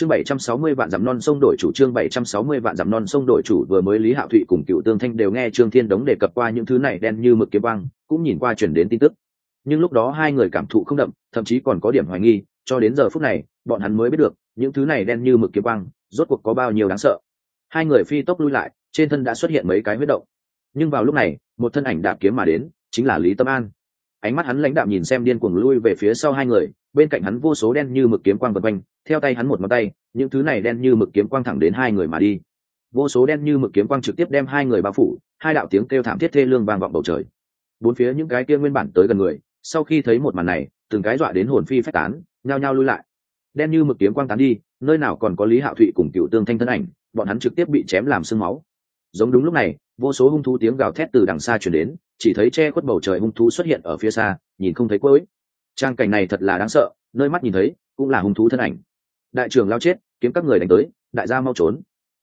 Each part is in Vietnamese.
chương bảy trăm sáu mươi vạn dặm non sông đổi chủ, Chương bảy trăm sáu mươi vạn dặm non sông đổi chủ vừa mới lý hạo thụy cùng cựu tương thanh đều nghe trương thiên đống đề cập qua những thứ này đen như mực kiếm băng cũng nhìn qua chuyển đến tin tức. Nhưng lúc đó hai người cảm thụ không đậm, thậm chí còn có điểm hoài nghi, cho đến giờ phút này, bọn hắn mới biết được, những thứ này đen như mực kiếm băng rốt cuộc có bao nhiêu đáng sợ. Hai người phi tốc lui lại, trên thân đã xuất hiện mấy cái huyết động. Nhưng vào lúc này, một thân ảnh đạp kiếm mà đến, chính là lý tâm an. Ánh mắt hắn lãnh đạm nhìn xem điên cuồng lui về phía sau hai người bên cạnh hắn vô số đen như mực kiếm quang vật quanh, theo tay hắn một ngón tay, những thứ này đen như mực kiếm quang thẳng đến hai người mà đi. Vô số đen như mực kiếm quang trực tiếp đem hai người bao phủ, hai đạo tiếng kêu thảm thiết thê lương vang vọng bầu trời. Bốn phía những cái kia nguyên bản tới gần người, sau khi thấy một màn này, từng cái dọa đến hồn phi phách tán, nhao nhao lui lại. Đen như mực kiếm quang tán đi, nơi nào còn có lý hạo thụy cùng cựu tương thanh thân ảnh, bọn hắn trực tiếp bị chém làm sương máu. Giống đúng lúc này, vô số hung thú tiếng gào thét từ đằng xa chuyển đến, chỉ thấy che khuất bầu trời hung thú xuất hiện ở phía xa, nhìn không thấy cuối trang cảnh này thật là đáng sợ, nơi mắt nhìn thấy cũng là hung thú thân ảnh. Đại trưởng lao chết, kiếm các người đánh tới, đại gia mau trốn.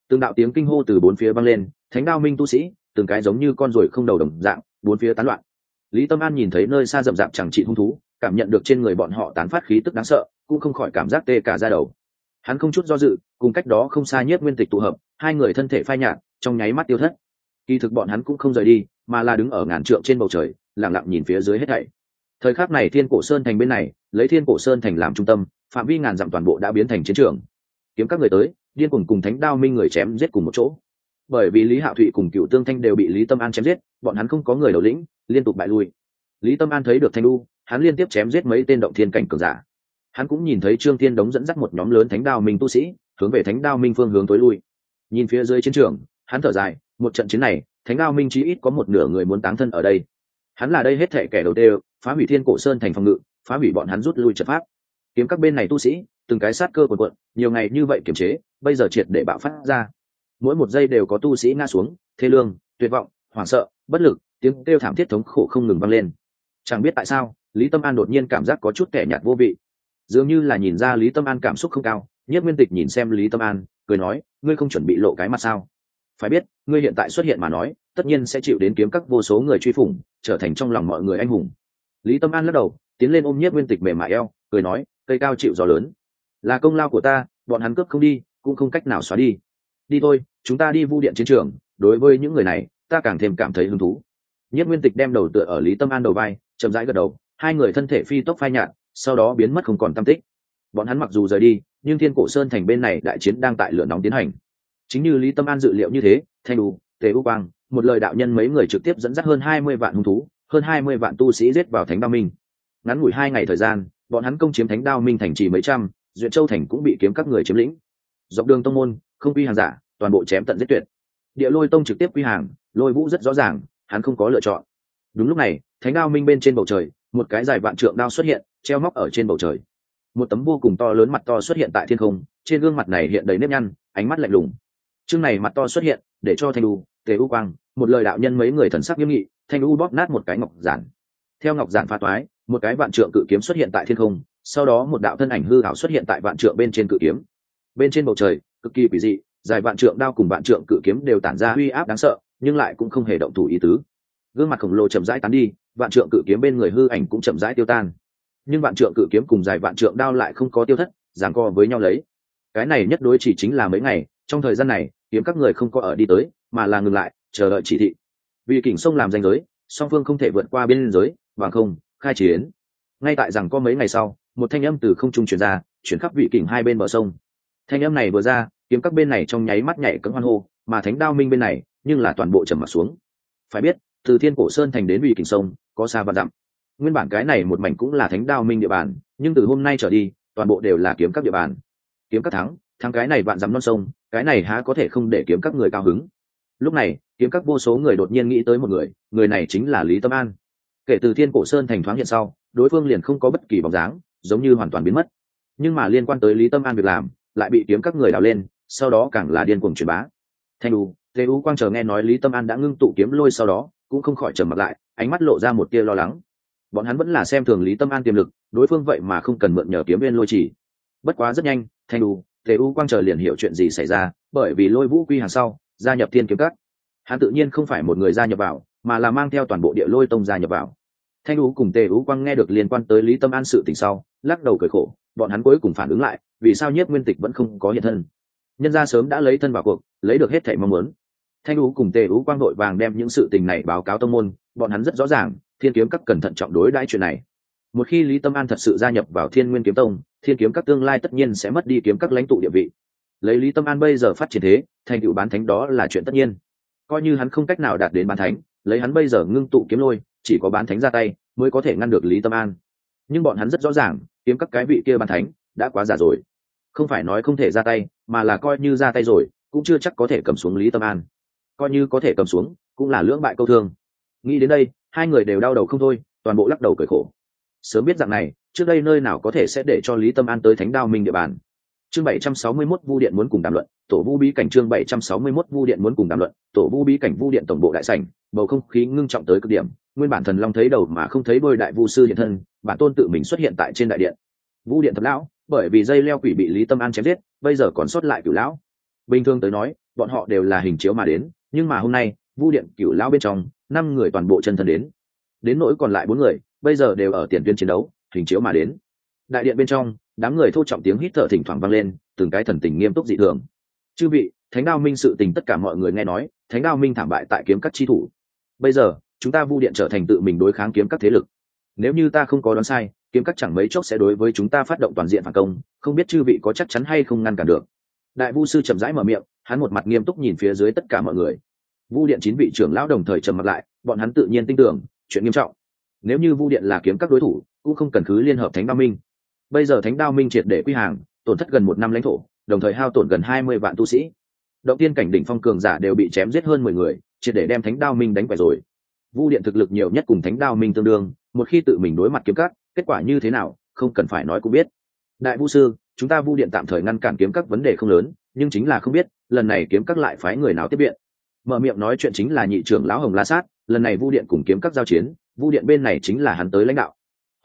Từng đạo tiếng kinh hô từ bốn phía vang lên, thánh đao minh tu sĩ, từng cái giống như con ruồi không đầu đồng dạng, bốn phía tán loạn. Lý tâm an nhìn thấy nơi xa rậm rạp chẳng trị hung thú, cảm nhận được trên người bọn họ tán phát khí tức đáng sợ, cũng không khỏi cảm giác tê cả ra đầu. Hắn không chút do dự, cùng cách đó không xa nhất nguyên tịch tụ hợp, hai người thân thể phai nhạt, trong nháy mắt tiêu thất. Kỳ thực bọn hắn cũng không rời đi, mà là đứng ở ngàn trượng trên bầu trời lẳng lặng nhìn phía dưới hết thảy thời khắc này thiên cổ sơn thành bên này, lấy thiên cổ sơn thành làm trung tâm, phạm vi ngàn dặm toàn bộ đã biến thành chiến trường. Kiếm các người tới, điên cuồng cùng thánh đao minh người chém giết cùng một chỗ. Bởi vì lý hạo thụy cùng cựu tương thanh đều bị lý tâm an chém giết, bọn hắn không có người đầu lĩnh, liên tục bại lui. Lý tâm an thấy được thanh lu hắn liên tiếp chém giết mấy tên động thiên cảnh cường giả. Hắn cũng nhìn thấy trương thiên đống dẫn dắt một nhóm lớn thánh đao minh tu sĩ, hướng về thánh đao minh phương hướng tối lui. Nhìn phía dưới chiến trường, hắn thở dài, một trận chiến này, thánh đao minh chí ít có một nửa người muốn táng thân ở đây hắn là đây hết thể kẻ đầu đều, phá hủy thiên cổ sơn thành phòng ngự, phá hủy bọn hắn rút lui trật pháp. Kiếm các bên này tu sĩ, từng cái sát cơ quần quận nhiều ngày như vậy kiềm chế, bây giờ triệt để bạo phát ra. Mỗi một giây đều có tu sĩ ngã xuống, thê lương, tuyệt vọng, hoảng sợ, bất lực, tiếng kêu thảm thiết thống khổ không ngừng vang lên. Chẳng biết tại sao, lý tâm an đột nhiên cảm giác có chút kẻ nhạt vô vị. Dường như là nhìn ra lý tâm an cảm xúc không cao nhất nguyên tịch nhìn xem lý tâm an, cười nói, ngươi không chuẩn bị lộ cái mặt sao? Phải biết, ngươi hiện tại xuất hiện mà nói tất nhiên sẽ chịu đến kiếm các vô số người truy phủng, trở thành trong lòng mọi người anh hùng. Lý tâm an lắc đầu, tiến lên ôm nhất nguyên tịch mềm mại eo, cười nói, cây cao chịu gió lớn. Là công lao của ta, bọn hắn cướp không đi, cũng không cách nào xóa đi. Đi thôi, chúng ta đi vu điện chiến trường, đối với những người này, ta càng thêm cảm thấy hứng thú. Nhất nguyên tịch đem đầu tựa ở lý tâm an đầu vai, chậm rãi gật đầu, hai người thân thể phi tốc phai nhạt, sau đó biến mất không còn tam tích. Bọn hắn mặc dù rời đi, nhưng thiên cổ sơn thành bên này đại chiến đang tại lửa nóng tiến hành. Chính như lý tâm an dự liệu như thế, thanh đủ tề u quang một lời đạo nhân mấy người trực tiếp dẫn dắt hơn hai mươi vạn hung thú hơn hai mươi vạn tu sĩ giết vào thánh đao minh. Ngắn ngủi hai ngày thời gian bọn hắn công chiếm thánh đao minh thành trì mấy trăm duyện châu thành cũng bị kiếm các người chiếm lĩnh. Dọc đường tông môn không quy hàng giả toàn bộ chém tận giết tuyệt. Địa lôi tông trực tiếp quy hàng lôi vũ rất rõ ràng hắn không có lựa chọn. Đúng lúc này thánh đao minh bên trên bầu trời một cái dài vạn trượng đao xuất hiện treo móc ở trên bầu trời. Một tấm vô cùng to lớn mặt to xuất hiện tại thiên không trên gương mặt này hiện đầy nếp nhăn ánh mắt lạnh lùng. Chương này mặt to xuất hiện để cho thanh lưu, tề u quang một lời đạo nhân mấy người thần sắc nghiêm nghị, thanh u bóp nát một cái ngọc giản. Theo ngọc giản pha toái, một cái vạn trượng cự kiếm xuất hiện tại thiên không, sau đó một đạo thân ảnh hư hảo xuất hiện tại vạn trượng bên trên cự kiếm. Bên trên bầu trời, cực kỳ quỷ dị, dài vạn trượng đao cùng vạn trượng cự kiếm đều tản ra uy áp đáng sợ, nhưng lại cũng không hề động thủ ý tứ. Gương mặt khổng lồ chậm rãi tán đi, vạn trượng cự kiếm bên người hư ảnh cũng chậm rãi tiêu tan. Nhưng vạn trượng cự kiếm cùng dài vạn trượng đao lại không có tiêu thất, giằng co với nhau lấy. Cái này nhất đối chỉ chính là mấy ngày, trong thời gian này, kiếm các người không có ở đi tới, mà là ngừng lại chờ đợi chỉ thị. Vì kỉnh sông làm danh giới, song phương không thể vượt qua biên giới, bằng không, khai chiến. Ngay tại rằng có mấy ngày sau, một thanh âm từ không trung truyền ra, chuyển khắp vị kỉnh hai bên bờ sông. Thanh âm này vừa ra, kiếm các bên này trong nháy mắt nhảy cấm hoan hô, mà thánh đao minh bên này, nhưng là toàn bộ trầm mặt xuống. Phải biết, từ thiên cổ sơn thành đến vị kỉnh sông, có xa và dặm. Nguyên bản cái này một mảnh cũng là thánh đao minh địa bàn, nhưng từ hôm nay trở đi, toàn bộ đều là kiếm các địa bàn. Kiếm các thắng thắng cái này vạn dắm non sông, cái này há có thể không để kiếm các người cao hứng lúc này, kiếm các vô số người đột nhiên nghĩ tới một người người này chính là lý tâm an. Kể từ thiên cổ sơn thành thoáng hiện sau, đối phương liền không có bất kỳ bóng dáng, giống như hoàn toàn biến mất. Nhưng mà liên quan tới lý tâm an việc làm, lại bị kiếm các người đào lên, sau đó càng là điên cuồng truyền bá. Thanh u thế u quang chờ nghe nói lý tâm an đã ngưng tụ kiếm lôi sau đó, cũng không khỏi trầm mặt lại, ánh mắt lộ ra một tia lo lắng. Bọn hắn vẫn là xem thường lý tâm an tiềm lực, đối phương vậy mà không cần mượn nhờ kiếm viên lôi chỉ. Bất quá rất nhanh, thanh u thế u quang chờ liền hiểu chuyện gì xảy ra, bởi vì lôi vũ quy hàng sau gia nhập thiên kiếm các. Hắn tự nhiên không phải một người gia nhập vào, mà là mang theo toàn bộ địa lôi tông gia nhập vào. Thanh ú cùng tề ú quang nghe được liên quan tới lý tâm an sự tình sau, lắc đầu cười khổ, bọn hắn cuối cùng phản ứng lại, vì sao nhiếp nguyên tịch vẫn không có hiện thân? Nhân gia sớm đã lấy thân vào cuộc, lấy được hết thảy mong muốn. Thanh ú cùng tề ú quang đội vàng đem những sự tình này báo cáo tông môn, bọn hắn rất rõ ràng, thiên kiếm các cẩn thận trọng đối đãi chuyện này. Một khi lý tâm an thật sự gia nhập vào thiên nguyên kiếm tông, thiên kiếm các tương lai tất nhiên sẽ mất đi kiếm các lãnh tụ địa vị lấy lý tâm an bây giờ phát triển thế, thành tựu bán thánh đó là chuyện tất nhiên. Coi như hắn không cách nào đạt đến bán thánh, lấy hắn bây giờ ngưng tụ kiếm lôi, chỉ có bán thánh ra tay mới có thể ngăn được lý tâm an. Nhưng bọn hắn rất rõ ràng, kiếm các cái vị kia bán thánh đã quá giả rồi. Không phải nói không thể ra tay, mà là coi như ra tay rồi, cũng chưa chắc có thể cầm xuống lý tâm an. Coi như có thể cầm xuống, cũng là lưỡng bại câu thương. Nghĩ đến đây, hai người đều đau đầu không thôi, toàn bộ lắc đầu cởi khổ. Sớm biết rằng này, trước đây nơi nào có thể sẽ để cho lý tâm an tới thánh đao minh địa bàn chương bảy trăm sáu mươi 761 vu điện muốn cùng đàm luận, tổ vu bí cảnh chương bảy trăm sáu mươi 761 vu điện muốn cùng đàm luận, tổ vu bí cảnh vu điện tổng bộ đại sảnh, bầu không khí ngưng trọng tới cực điểm, nguyên bản thần long thấy đầu mà không thấy đôi đại vu sư hiện thân, bản tôn tự mình xuất hiện tại trên đại điện. Vu điện thập lão, bởi vì dây leo quỷ bị lý tâm an chém giết, bây giờ còn sót lại cửu lão. Bình thường tới nói, bọn họ đều là hình chiếu mà đến, nhưng mà hôm nay, vu điện cửu lão bên trong, năm người toàn bộ chân thân đến. Đến nỗi còn lại bốn người, bây giờ đều ở tiền tuyến chiến đấu, hình chiếu mà đến đại điện bên trong, đám người thô trọng tiếng hít thở thỉnh thoảng vang lên, từng cái thần tình nghiêm túc dị thường. Chư vị, thánh đao minh sự tình tất cả mọi người nghe nói, thánh đao minh thảm bại tại kiếm các chi thủ. Bây giờ, chúng ta vu điện trở thành tự mình đối kháng kiếm các thế lực. Nếu như ta không có đoán sai, kiếm các chẳng mấy chốc sẽ đối với chúng ta phát động toàn diện phản công, không biết chư vị có chắc chắn hay không ngăn cản được. Đại vu sư chậm rãi mở miệng, hắn một mặt nghiêm túc nhìn phía dưới tất cả mọi người. Vu điện chín vị trưởng lão đồng thời trầm mặt lại, bọn hắn tự nhiên tin tưởng, chuyện nghiêm trọng. Nếu như vu điện là kiếm các đối thủ, cũng không cần cứ liên hợp thánh đao minh bây giờ thánh đao minh triệt để quy hàng, tổn thất gần một năm lãnh thổ, đồng thời hao tổn gần hai mươi vạn tu sĩ. Động tiên cảnh đỉnh phong cường giả đều bị chém giết hơn mười người, triệt để đem thánh đao minh đánh quẻ rồi. Vu điện thực lực nhiều nhất cùng thánh đao minh tương đương, một khi tự mình đối mặt kiếm cắt kết quả như thế nào, không cần phải nói cũng biết. Đại vu sư, chúng ta vu điện tạm thời ngăn cản kiếm các vấn đề không lớn, nhưng chính là không biết, lần này kiếm các lại phái người nào tiếp viện. Mở miệng nói chuyện chính là nhị trưởng lão hồng la sát, lần này vu điện cùng kiếm các giao chiến, vu điện bên này chính là hắn tới lãnh đạo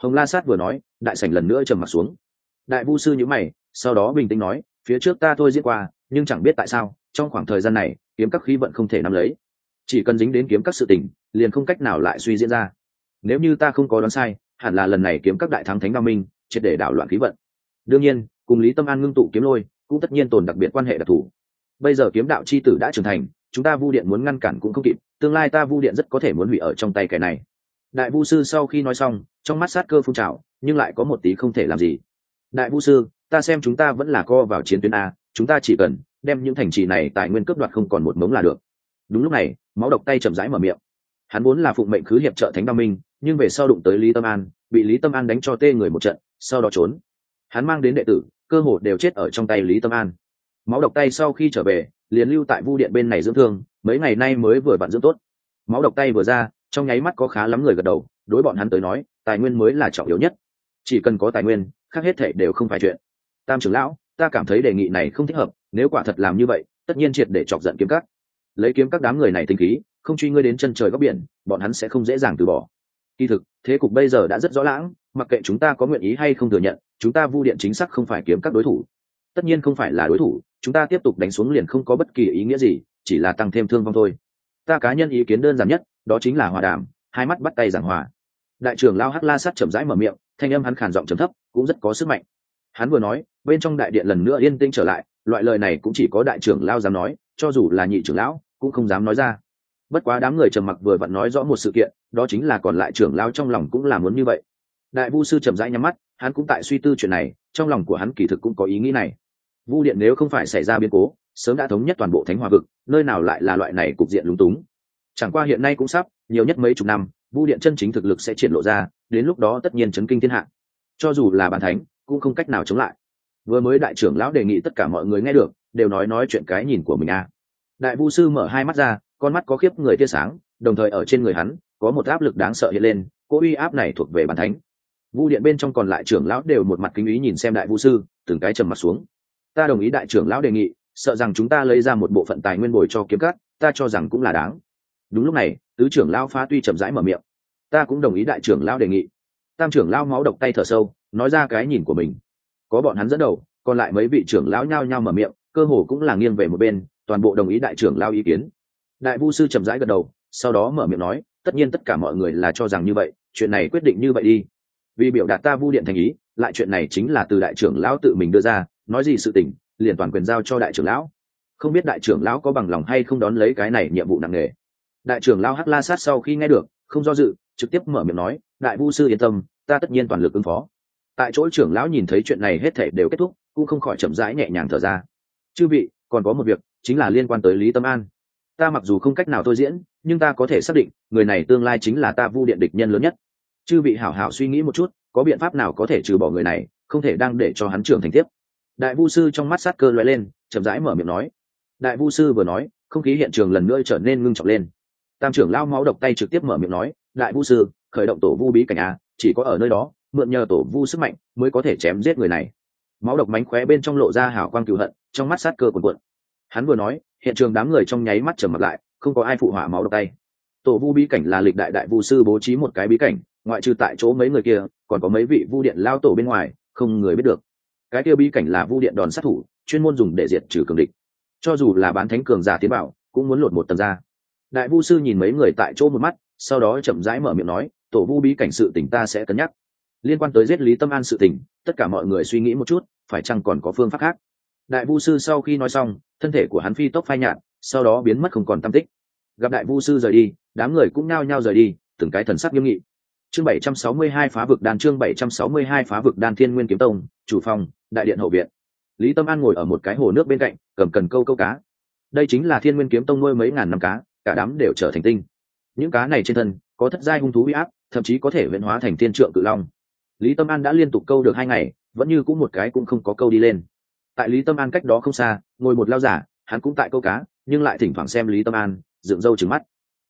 hồng la sát vừa nói, đại sảnh lần nữa trầm mặt xuống. Đại vu sư nhữ mày, sau đó bình tĩnh nói, phía trước ta thôi diễn qua, nhưng chẳng biết tại sao, trong khoảng thời gian này, kiếm các khí vận không thể nắm lấy. Chỉ cần dính đến kiếm các sự tình, liền không cách nào lại suy diễn ra. Nếu như ta không có đoán sai, hẳn là lần này kiếm các đại thắng thánh đao minh, triệt để đảo loạn khí vận. Đương nhiên, cùng lý tâm an ngưng tụ kiếm lôi, cũng tất nhiên tồn đặc biệt quan hệ đặc thù. Bây giờ kiếm đạo c h i tử đã trưởng thành, chúng ta vu điện muốn ngăn cản cũng không kịp, tương lai ta vu điện rất có thể muốn hủy ở trong tay cái này đại vu sư sau khi nói xong, trong mắt sát cơ phun trào, nhưng lại có một tí không thể làm gì. Đại vu sư, ta xem chúng ta vẫn là co vào chiến tuyến a, chúng ta chỉ cần đem những thành trì này tài nguyên cướp đoạt không còn một mống là được. Đúng lúc này, máu độc tay chậm rãi mở miệng. Hắn vốn là phụng mệnh khứ hiệp trợ thánh đao minh, nhưng về sau đụng tới lý tâm an, bị lý tâm an đánh cho tê người một trận, sau đó trốn. Hắn mang đến đệ tử, cơ hồ đều chết ở trong tay lý tâm an. Máu độc tay sau khi trở về, liền lưu tại vu điện bên này dưỡng thương, mấy ngày nay mới vừa vặn dưỡng tốt. Máu độc tay vừa ra trong nháy mắt có khá lắm người gật đầu, đối bọn hắn tới nói, tài nguyên mới là trọng yếu nhất. Chỉ cần có tài nguyên, khác hết thệ đều không phải chuyện. Tam trưởng lão, ta cảm thấy đề nghị này không thích hợp, nếu quả thật làm như vậy, tất nhiên triệt để chọc giận kiếm các. Lấy kiếm các đám người này tinh khí, không truy ngươi đến chân trời góc biển, bọn hắn sẽ không dễ dàng từ bỏ. Kỳ thực, thế cục bây giờ đã rất rõ lãng mặc kệ chúng ta có nguyện ý hay không thừa nhận, chúng ta vu điện chính xác không phải kiếm các đối thủ. Tất nhiên không phải là đối thủ, chúng ta tiếp tục đánh xuống liền không có bất kỳ ý nghĩa gì, chỉ là tăng thêm thương vong thôi ta cá nhân ý kiến đơn giản nhất, đó chính là hòa đàm, hai mắt bắt tay giảng hòa. Đại trưởng lao hắc la sát chậm rãi mở miệng, thanh âm hắn khàn giọng trầm thấp, cũng rất có sức mạnh. Hắn vừa nói, bên trong đại điện lần nữa yên tĩnh trở lại, loại lời này cũng chỉ có đại trưởng lao dám nói, cho dù là nhị trưởng lão, cũng không dám nói ra. Bất quá đám người trầm mặc vừa vặn nói rõ một sự kiện, đó chính là còn lại trưởng lao trong lòng cũng là muốn như vậy. Đại vu sư trầm rãi nhắm mắt, hắn cũng tại suy tư chuyện này, trong lòng của hắn kỳ thực cũng có ý nghĩ này. Vu điện nếu không phải xảy ra biến cố sớm đã thống nhất toàn bộ thánh hòa vực, nơi nào lại là loại này cục diện lúng túng. Chẳng qua hiện nay cũng sắp, nhiều nhất mấy chục năm, vu điện chân chính thực lực sẽ triển lộ ra, đến lúc đó tất nhiên chấn kinh thiên hạ. Cho dù là bàn thánh, cũng không cách nào chống lại. Vừa mới đại trưởng lão đề nghị tất cả mọi người nghe được, đều nói nói chuyện cái nhìn của mình à. đại vu sư mở hai mắt ra, con mắt có khiếp người tia sáng, đồng thời ở trên người hắn, có một áp lực đáng sợ hiện lên cô uy áp này thuộc về bàn thánh. Vu điện bên trong còn lại trưởng lão đều một mặt kính ý nhìn xem đại vu sư, từng cái trầm mặt xuống. Ta đồng ý đại trưởng lão đề nghị sợ rằng chúng ta lấy ra một bộ phận tài nguyên bồi cho kiếm cắt ta cho rằng cũng là đáng. Đúng lúc này, tứ trưởng lão phá tuy chậm rãi mở miệng. Ta cũng đồng ý đại trưởng lão đề nghị. Tam trưởng lão máu độc tay thở sâu, nói ra cái nhìn của mình. Có bọn hắn dẫn đầu, còn lại mấy vị trưởng lão nhao nhao mở miệng, cơ hồ cũng là nghiêng về một bên, toàn bộ đồng ý đại trưởng lao ý kiến. Đại vu sư chậm rãi gật đầu, sau đó mở miệng nói, tất nhiên tất cả mọi người là cho rằng như vậy, chuyện này quyết định như vậy đi. Vì biểu đạt ta vu điện thành ý, lại chuyện này chính là từ đại trưởng lão tự mình đưa ra, nói gì sự tình liền toàn quyền giao cho đại trưởng lão. Không biết đại trưởng lão có bằng lòng hay không đón lấy cái này nhiệm vụ nặng nề. Đại trưởng lão hắc la sát sau khi nghe được, không do dự, trực tiếp mở miệng nói, đại vu sư yên tâm, ta tất nhiên toàn lực ứng phó. Tại chỗ trưởng lão nhìn thấy chuyện này hết thể đều kết thúc, cũng không khỏi chậm rãi nhẹ nhàng thở ra. Chư vị, còn có một việc, chính là liên quan tới lý tâm an. Ta mặc dù không cách nào thôi diễn, nhưng ta có thể xác định, người này tương lai chính là ta vu điện địch nhân lớn nhất. Chư vị hảo hảo suy nghĩ một chút, có biện pháp nào có thể trừ bỏ người này, không thể đang để cho hắn trưởng thành tiếp đại vu sư trong mắt sát cơ loại lên, chậm rãi mở miệng nói. Đại vu sư vừa nói, không khí hiện trường lần nữa trở nên ngưng trọng lên. Tam trưởng lao máu độc tay trực tiếp mở miệng nói, đại vu sư, khởi động tổ vu bí cảnh a, chỉ có ở nơi đó, mượn nhờ tổ vu sức mạnh mới có thể chém giết người này. Máu độc mánh khóe bên trong lộ ra hào quang cựu hận, trong mắt sát cơ cuồn cuộn. Hắn vừa nói, hiện trường đám người trong nháy mắt trầm mặt lại, không có ai phụ hỏa máu độc tay. Tổ vu bí cảnh là lịch đại đại vu sư bố trí một cái bí cảnh, ngoại trừ tại chỗ mấy người kia, còn có mấy vị vu điện lao tổ bên ngoài, không người biết được cái kia bí cảnh là vu điện đòn sát thủ, chuyên môn dùng để diệt trừ cường địch. Cho dù là bán thánh cường giả tiến bảo, cũng muốn lột một tầng ra. Đại vu sư nhìn mấy người tại chỗ một mắt, sau đó chậm rãi mở miệng nói, tổ vu bí cảnh sự tình ta sẽ cân nhắc. Liên quan tới giết lý tâm an sự tình, tất cả mọi người suy nghĩ một chút, phải chăng còn có phương pháp khác? Đại vu sư sau khi nói xong, thân thể của hắn phi tốc phai nhạt, sau đó biến mất không còn tam tích. Gặp đại vu sư rời đi, đám người cũng nao nhao rời đi, từng cái thần sắc nghiêm nghị chương 762 phá vực đan, chương 762 phá vực đan thiên nguyên kiếm tông, chủ phòng, đại điện hậu viện. Lý tâm an ngồi ở một cái hồ nước bên cạnh, cầm cần câu câu cá. Đây chính là thiên nguyên kiếm tông nuôi mấy ngàn năm cá, cả đám đều trở thành tinh. Những cá này trên thân, có thất giai hung thú uy áp, thậm chí có thể viễn hóa thành thiên trượng cự long. Lý tâm an đã liên tục câu được hai ngày, vẫn như cũng một cái cũng không có câu đi lên. Tại lý tâm an cách đó không xa, ngồi một lao giả, hắn cũng tại câu cá, nhưng lại thỉnh thoảng xem lý tâm an, dựng râu trứng mắt.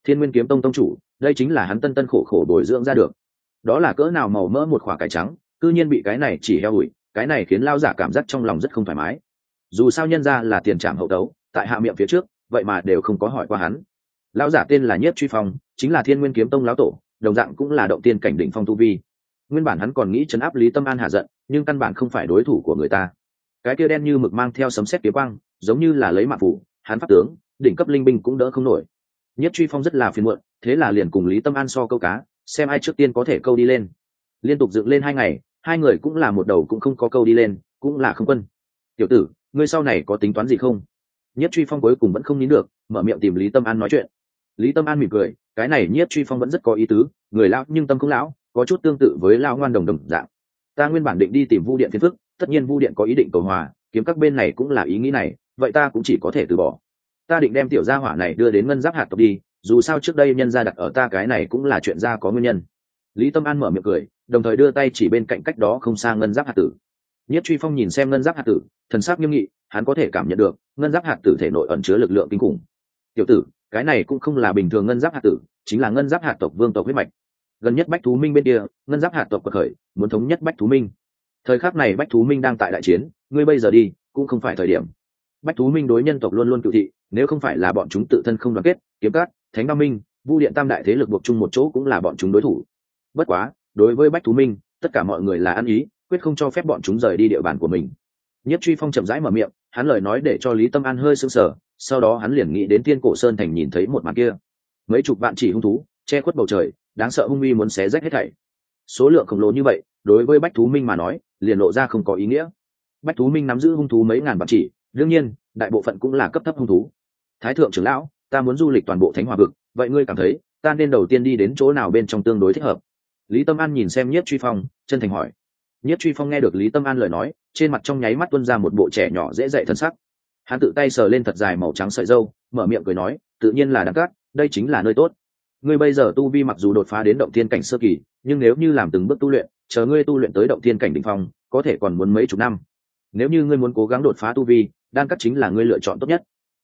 Thiên nguyên kiếm tông tông chủ đây chính là hắn tân tân khổ khổ bồi dưỡng ra được. Đó là cỡ nào màu mỡ một khoả cải trắng cư nhiên bị cái này chỉ heo ủi cái này khiến lao giả cảm giác trong lòng rất không thoải mái. Dù sao nhân ra là tiền trảm hậu tấu, tại hạ miệng phía trước vậy mà đều không có hỏi qua hắn. Lão giả tên là nhất truy phong chính là thiên nguyên kiếm tông lão tổ đồng dạng cũng là động tiên cảnh đỉnh phong tu vi. Nguyên bản hắn còn nghĩ chấn áp lý tâm an hạ giận nhưng căn bản không phải đối thủ của người ta. Cái kia đen như mực mang theo sấm xét phía quang giống như là lấy mạng phủ hắn phát tướng đỉnh cấp linh binh cũng đỡ không nổi nhất truy phong rất là phiền muộn, thế là liền cùng lý tâm an so câu cá, xem ai trước tiên có thể câu đi lên. Liên tục dựng lên hai ngày, hai người cũng là một đầu cũng không có câu đi lên, cũng là không quân. Tiểu tử, ngươi sau này có tính toán gì không? Nhất truy phong cuối cùng vẫn không nín được, mở miệng tìm lý tâm an nói chuyện. Lý tâm an mỉm cười, cái này nhất truy phong vẫn rất có ý tứ, người lão nhưng tâm không lão, có chút tương tự với lão ngoan đồng đồng dạng. Ta nguyên bản định đi tìm vu điện phiền phức, tất nhiên vu điện có ý định cầu hòa, kiếm các bên này cũng là ý nghĩ này, vậy ta cũng chỉ có thể từ bỏ ta định đem tiểu gia hỏa này đưa đến ngân giáp hạt tộc đi, dù sao trước đây nhân gia đặt ở ta cái này cũng là chuyện gia có nguyên nhân. Lý tâm an mở miệng cười, đồng thời đưa tay chỉ bên cạnh cách đó không xa ngân giáp hạt tử. Nhất truy phong nhìn xem ngân giáp hạt tử, thần sắc nghiêm nghị, hắn có thể cảm nhận được, ngân giáp hạt tử thể nội ẩn chứa lực lượng kinh khủng. Tiểu tử, cái này cũng không là bình thường ngân giáp hạt tử, chính là ngân giáp hạt tộc vương tộc huyết mạch. Gần nhất bách thú minh bên kia, ngân giáp hạt tộc cuộc khởi, muốn thống nhất bách thú minh. Thời khắc này bách thú minh đang tại đại chiến, ngươi bây giờ đi, cũng không phải thời điểm. Bách thú minh đối nhân tộc luôn luôn cựu thị nếu không phải là bọn chúng tự thân không đoàn kết, kiếm cát thánh ba minh, vu điện tam đại thế lực buộc chung một chỗ cũng là bọn chúng đối thủ. Bất quá, đối với bách thú minh, tất cả mọi người là ăn ý, quyết không cho phép bọn chúng rời đi địa bàn của mình. Nhất truy phong chậm rãi mở miệng, hắn lời nói để cho lý tâm an hơi sưng sờ, sau đó hắn liền nghĩ đến tiên cổ sơn thành nhìn thấy một màn kia. Mấy chục vạn chỉ hung thú, che khuất bầu trời, đáng sợ hung uy muốn xé rách hết thảy. Số lượng khổng lồ như vậy, đối với bách thú minh mà nói, liền lộ ra không có ý nghĩa. Bách thú minh nắm giữ hung thú mấy ngàn vạn chỉ, đương nhiên, đại bộ phận cũng là cấp thấp hung thú thái thượng trưởng lão, ta muốn du lịch toàn bộ thánh hòa vực, vậy ngươi cảm thấy, ta nên đầu tiên đi đến chỗ nào bên trong tương đối thích hợp? Lý tâm an nhìn xem nhất truy phong, chân thành hỏi. Nhất truy phong nghe được lý tâm an lời nói, trên mặt trong nháy mắt tuân ra một bộ trẻ nhỏ dễ dạy thân sắc. Hắn tự tay sờ lên thật dài màu trắng sợi dâu, mở miệng cười nói, tự nhiên là đắng cát đây chính là nơi tốt. Ngươi bây giờ tu vi mặc dù đột phá đến động thiên cảnh sơ kỳ, nhưng nếu như làm từng bước tu luyện, chờ ngươi tu luyện tới động thiên cảnh đ ỉ n h phong, có thể còn muốn mấy chục năm. Nếu như ngươi muốn cố gắng đột phá tu vi, đan cắt chính là ngươi lựa chọn tốt nhất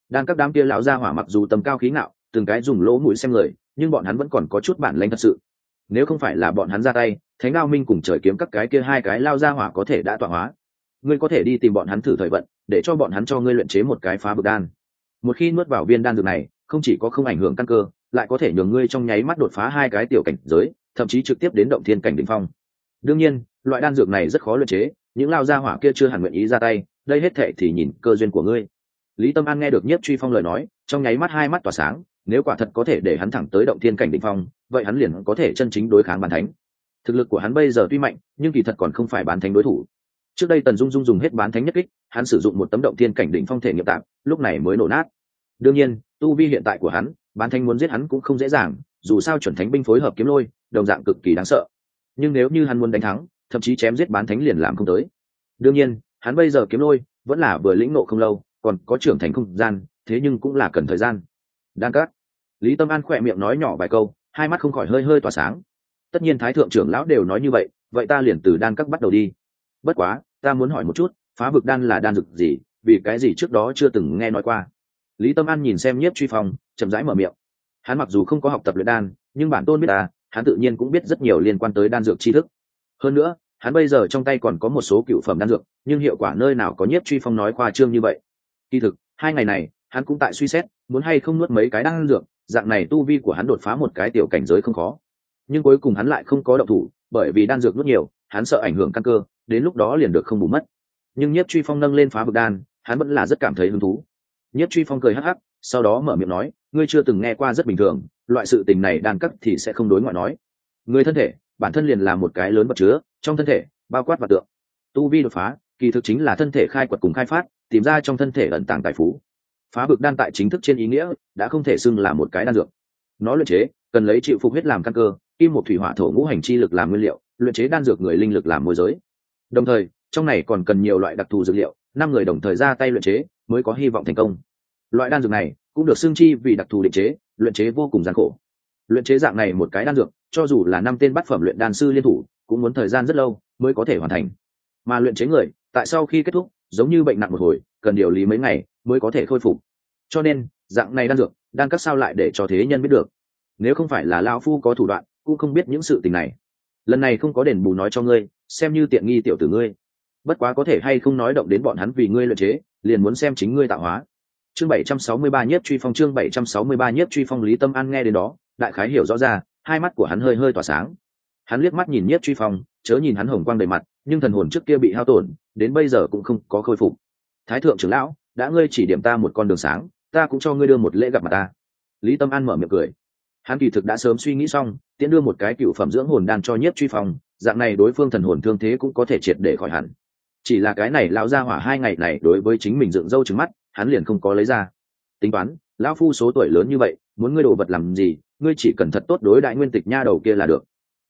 đan các đám kia lão gia hỏa mặc dù tầm cao khí ngạo, từng cái dùng lỗ mũi xem người, nhưng bọn hắn vẫn còn có chút bản lanh thật sự. Nếu không phải là bọn hắn ra tay, thánh ngao minh cùng trời kiếm các cái kia hai cái lao gia hỏa có thể đã tọa hóa. Ngươi có thể đi tìm bọn hắn thử thời vận, để cho bọn hắn cho ngươi luyện chế một cái phá bực đan. Một khi nuốt vào viên đan dược này, không chỉ có không ảnh hưởng căn cơ, lại có thể nhường ngươi trong nháy mắt đột phá hai cái tiểu cảnh giới, thậm chí trực tiếp đến động thiên cảnh đ ỉ n h phong. Đương nhiên, loại đan dược này rất khó luyện chế, những lao gia hỏa kia chưa hẳn nguyện ý ra tay, đây hết thệ thì nhìn cơ duyên của ngươi lý tâm an nghe được nhất truy phong lời nói, trong nháy mắt hai mắt tỏa sáng, nếu quả thật có thể để hắn thẳng tới động thiên cảnh đ ỉ n h phong, vậy hắn liền có thể chân chính đối kháng bàn thánh. Thực lực của hắn bây giờ tuy mạnh, nhưng kỳ thật còn không phải bán thánh đối thủ. Trước đây tần dung dung dùng hết bán thánh nhất kích, hắn sử dụng một tấm động thiên cảnh đỉnh phong thể nghiệp tạm, lúc này mới nổ nát. Đương nhiên, tu vi hiện tại của hắn, bán thánh muốn giết hắn cũng không dễ dàng, dù sao chuẩn thánh binh phối hợp kiếm lôi, đồng dạng cực kỳ đáng sợ. Nhưng nếu như hắn muốn đánh thắng, thậm chí chém giết bán thánh liền làm không tới. Đương nhiên, hắn bây giờ kiếm lôi vẫn là vừa lĩnh nộ không lâu còn có trưởng thành không gian, thế nhưng cũng là cần thời gian. Đan cát. Lý tâm an khỏe miệng nói nhỏ vài câu, hai mắt không khỏi hơi hơi tỏa sáng. Tất nhiên thái thượng trưởng lão đều nói như vậy vậy ta liền từ đan các bắt đầu đi. Bất quá, ta muốn hỏi một chút, phá vực đan là đan dược gì, vì cái gì trước đó chưa từng nghe nói qua? Lý tâm an nhìn xem nhiếp truy phong, chậm rãi mở miệng. Hắn mặc dù không có học tập luyện đan, nhưng bản tôn biết ta, hắn tự nhiên cũng biết rất nhiều liên quan tới đan dược tri thức. Hơn nữa, hắn bây giờ trong tay còn có một số cựu phẩm đan dược, nhưng hiệu quả nơi nào có nhiếp truy phong nói khoa trương như vậy? Kỳ thực, hai ngày này, hắn cũng tại suy xét, muốn hay không nuốt mấy cái đan dược, dạng này tu vi của hắn đột phá một cái tiểu cảnh giới không khó. Nhưng cuối cùng hắn lại không có động thủ, bởi vì đan dược nuốt nhiều, hắn sợ ảnh hưởng căn cơ, đến lúc đó liền được không bù mất. Nhưng nhất truy phong nâng lên phá vực đan, hắn vẫn là rất cảm thấy hứng thú. Nhất truy phong cười hắc hắc, sau đó mở miệng nói, ngươi chưa từng nghe qua rất bình thường, loại sự tình này đan cắt thì sẽ không đối ngoại nói. Người thân thể, bản thân liền là một cái lớn vật chứa, trong thân thể, bao quát và tượng. Tu vi đột phá, kỳ thực chính là thân thể khai quật cùng khai phát tìm ra trong thân thể ẩn tàng tài phú. Phá vực đan tại chính thức trên ý nghĩa đã không thể xưng là một cái đan dược. Nó luyện chế, cần lấy chịu phục huyết làm căn cơ, kim một thủy hỏa thổ ngũ hành chi lực làm nguyên liệu, luyện chế đan dược người linh lực làm môi giới. Đồng thời, trong này còn cần nhiều loại đặc thù dược liệu, năm người đồng thời ra tay luyện chế mới có hy vọng thành công. Loại đan dược này cũng được xưng chi vì đặc thù định chế, luyện chế vô cùng gian khổ. Luyện chế dạng này một cái đan dược, cho dù là năm tên bát phẩm luyện đan sư liên thủ, cũng muốn thời gian rất lâu mới có thể hoàn thành. Mà luyện chế người tại sau khi kết thúc, giống như bệnh nặng một hồi, cần điều lý mấy ngày mới có thể khôi phục. Cho nên, dạng này đan dược đan các sao lại để cho thế nhân biết được. Nếu không phải là lao phu có thủ đoạn, cũng không biết những sự tình này. Lần này không có đền bù nói cho ngươi, xem như tiện nghi tiểu tử ngươi. Bất quá có thể hay không nói động đến bọn hắn vì ngươi lợi chế, liền muốn xem chính ngươi tạo hóa. Chương bảy trăm sáu mươi ba nhất truy phong, chương bảy trăm sáu mươi ba nhất truy phong lý tâm an nghe đến đó, đại khái hiểu rõ ra, hai mắt của hắn hơi hơi tỏa sáng. Hắn liếc mắt nhìn nhất truy phong, chớ nhìn hắn hồng quang đầy mặt nhưng thần hồn trước kia bị hao tổn, đến bây giờ cũng không có khôi phục. Thái thượng trưởng lão, đã ngươi chỉ điểm ta một con đường sáng, ta cũng cho ngươi đưa một lễ gặp mặt ta. Lý tâm an mở miệng cười. Hắn kỳ thực đã sớm suy nghĩ xong, tiễn đưa một cái cựu phẩm dưỡng hồn đan cho nhiếp truy phong, dạng này đối phương thần hồn thương thế cũng có thể triệt để khỏi hẳn. Chỉ là cái này lão ra hỏa hai ngày này đối với chính mình dựng râu trứng mắt, hắn liền không có lấy ra. Tính toán, lão phu số tuổi lớn như vậy, muốn ngươi đồ vật làm gì, ngươi chỉ cần thật tốt đối đại nguyên tịch nha đầu kia là được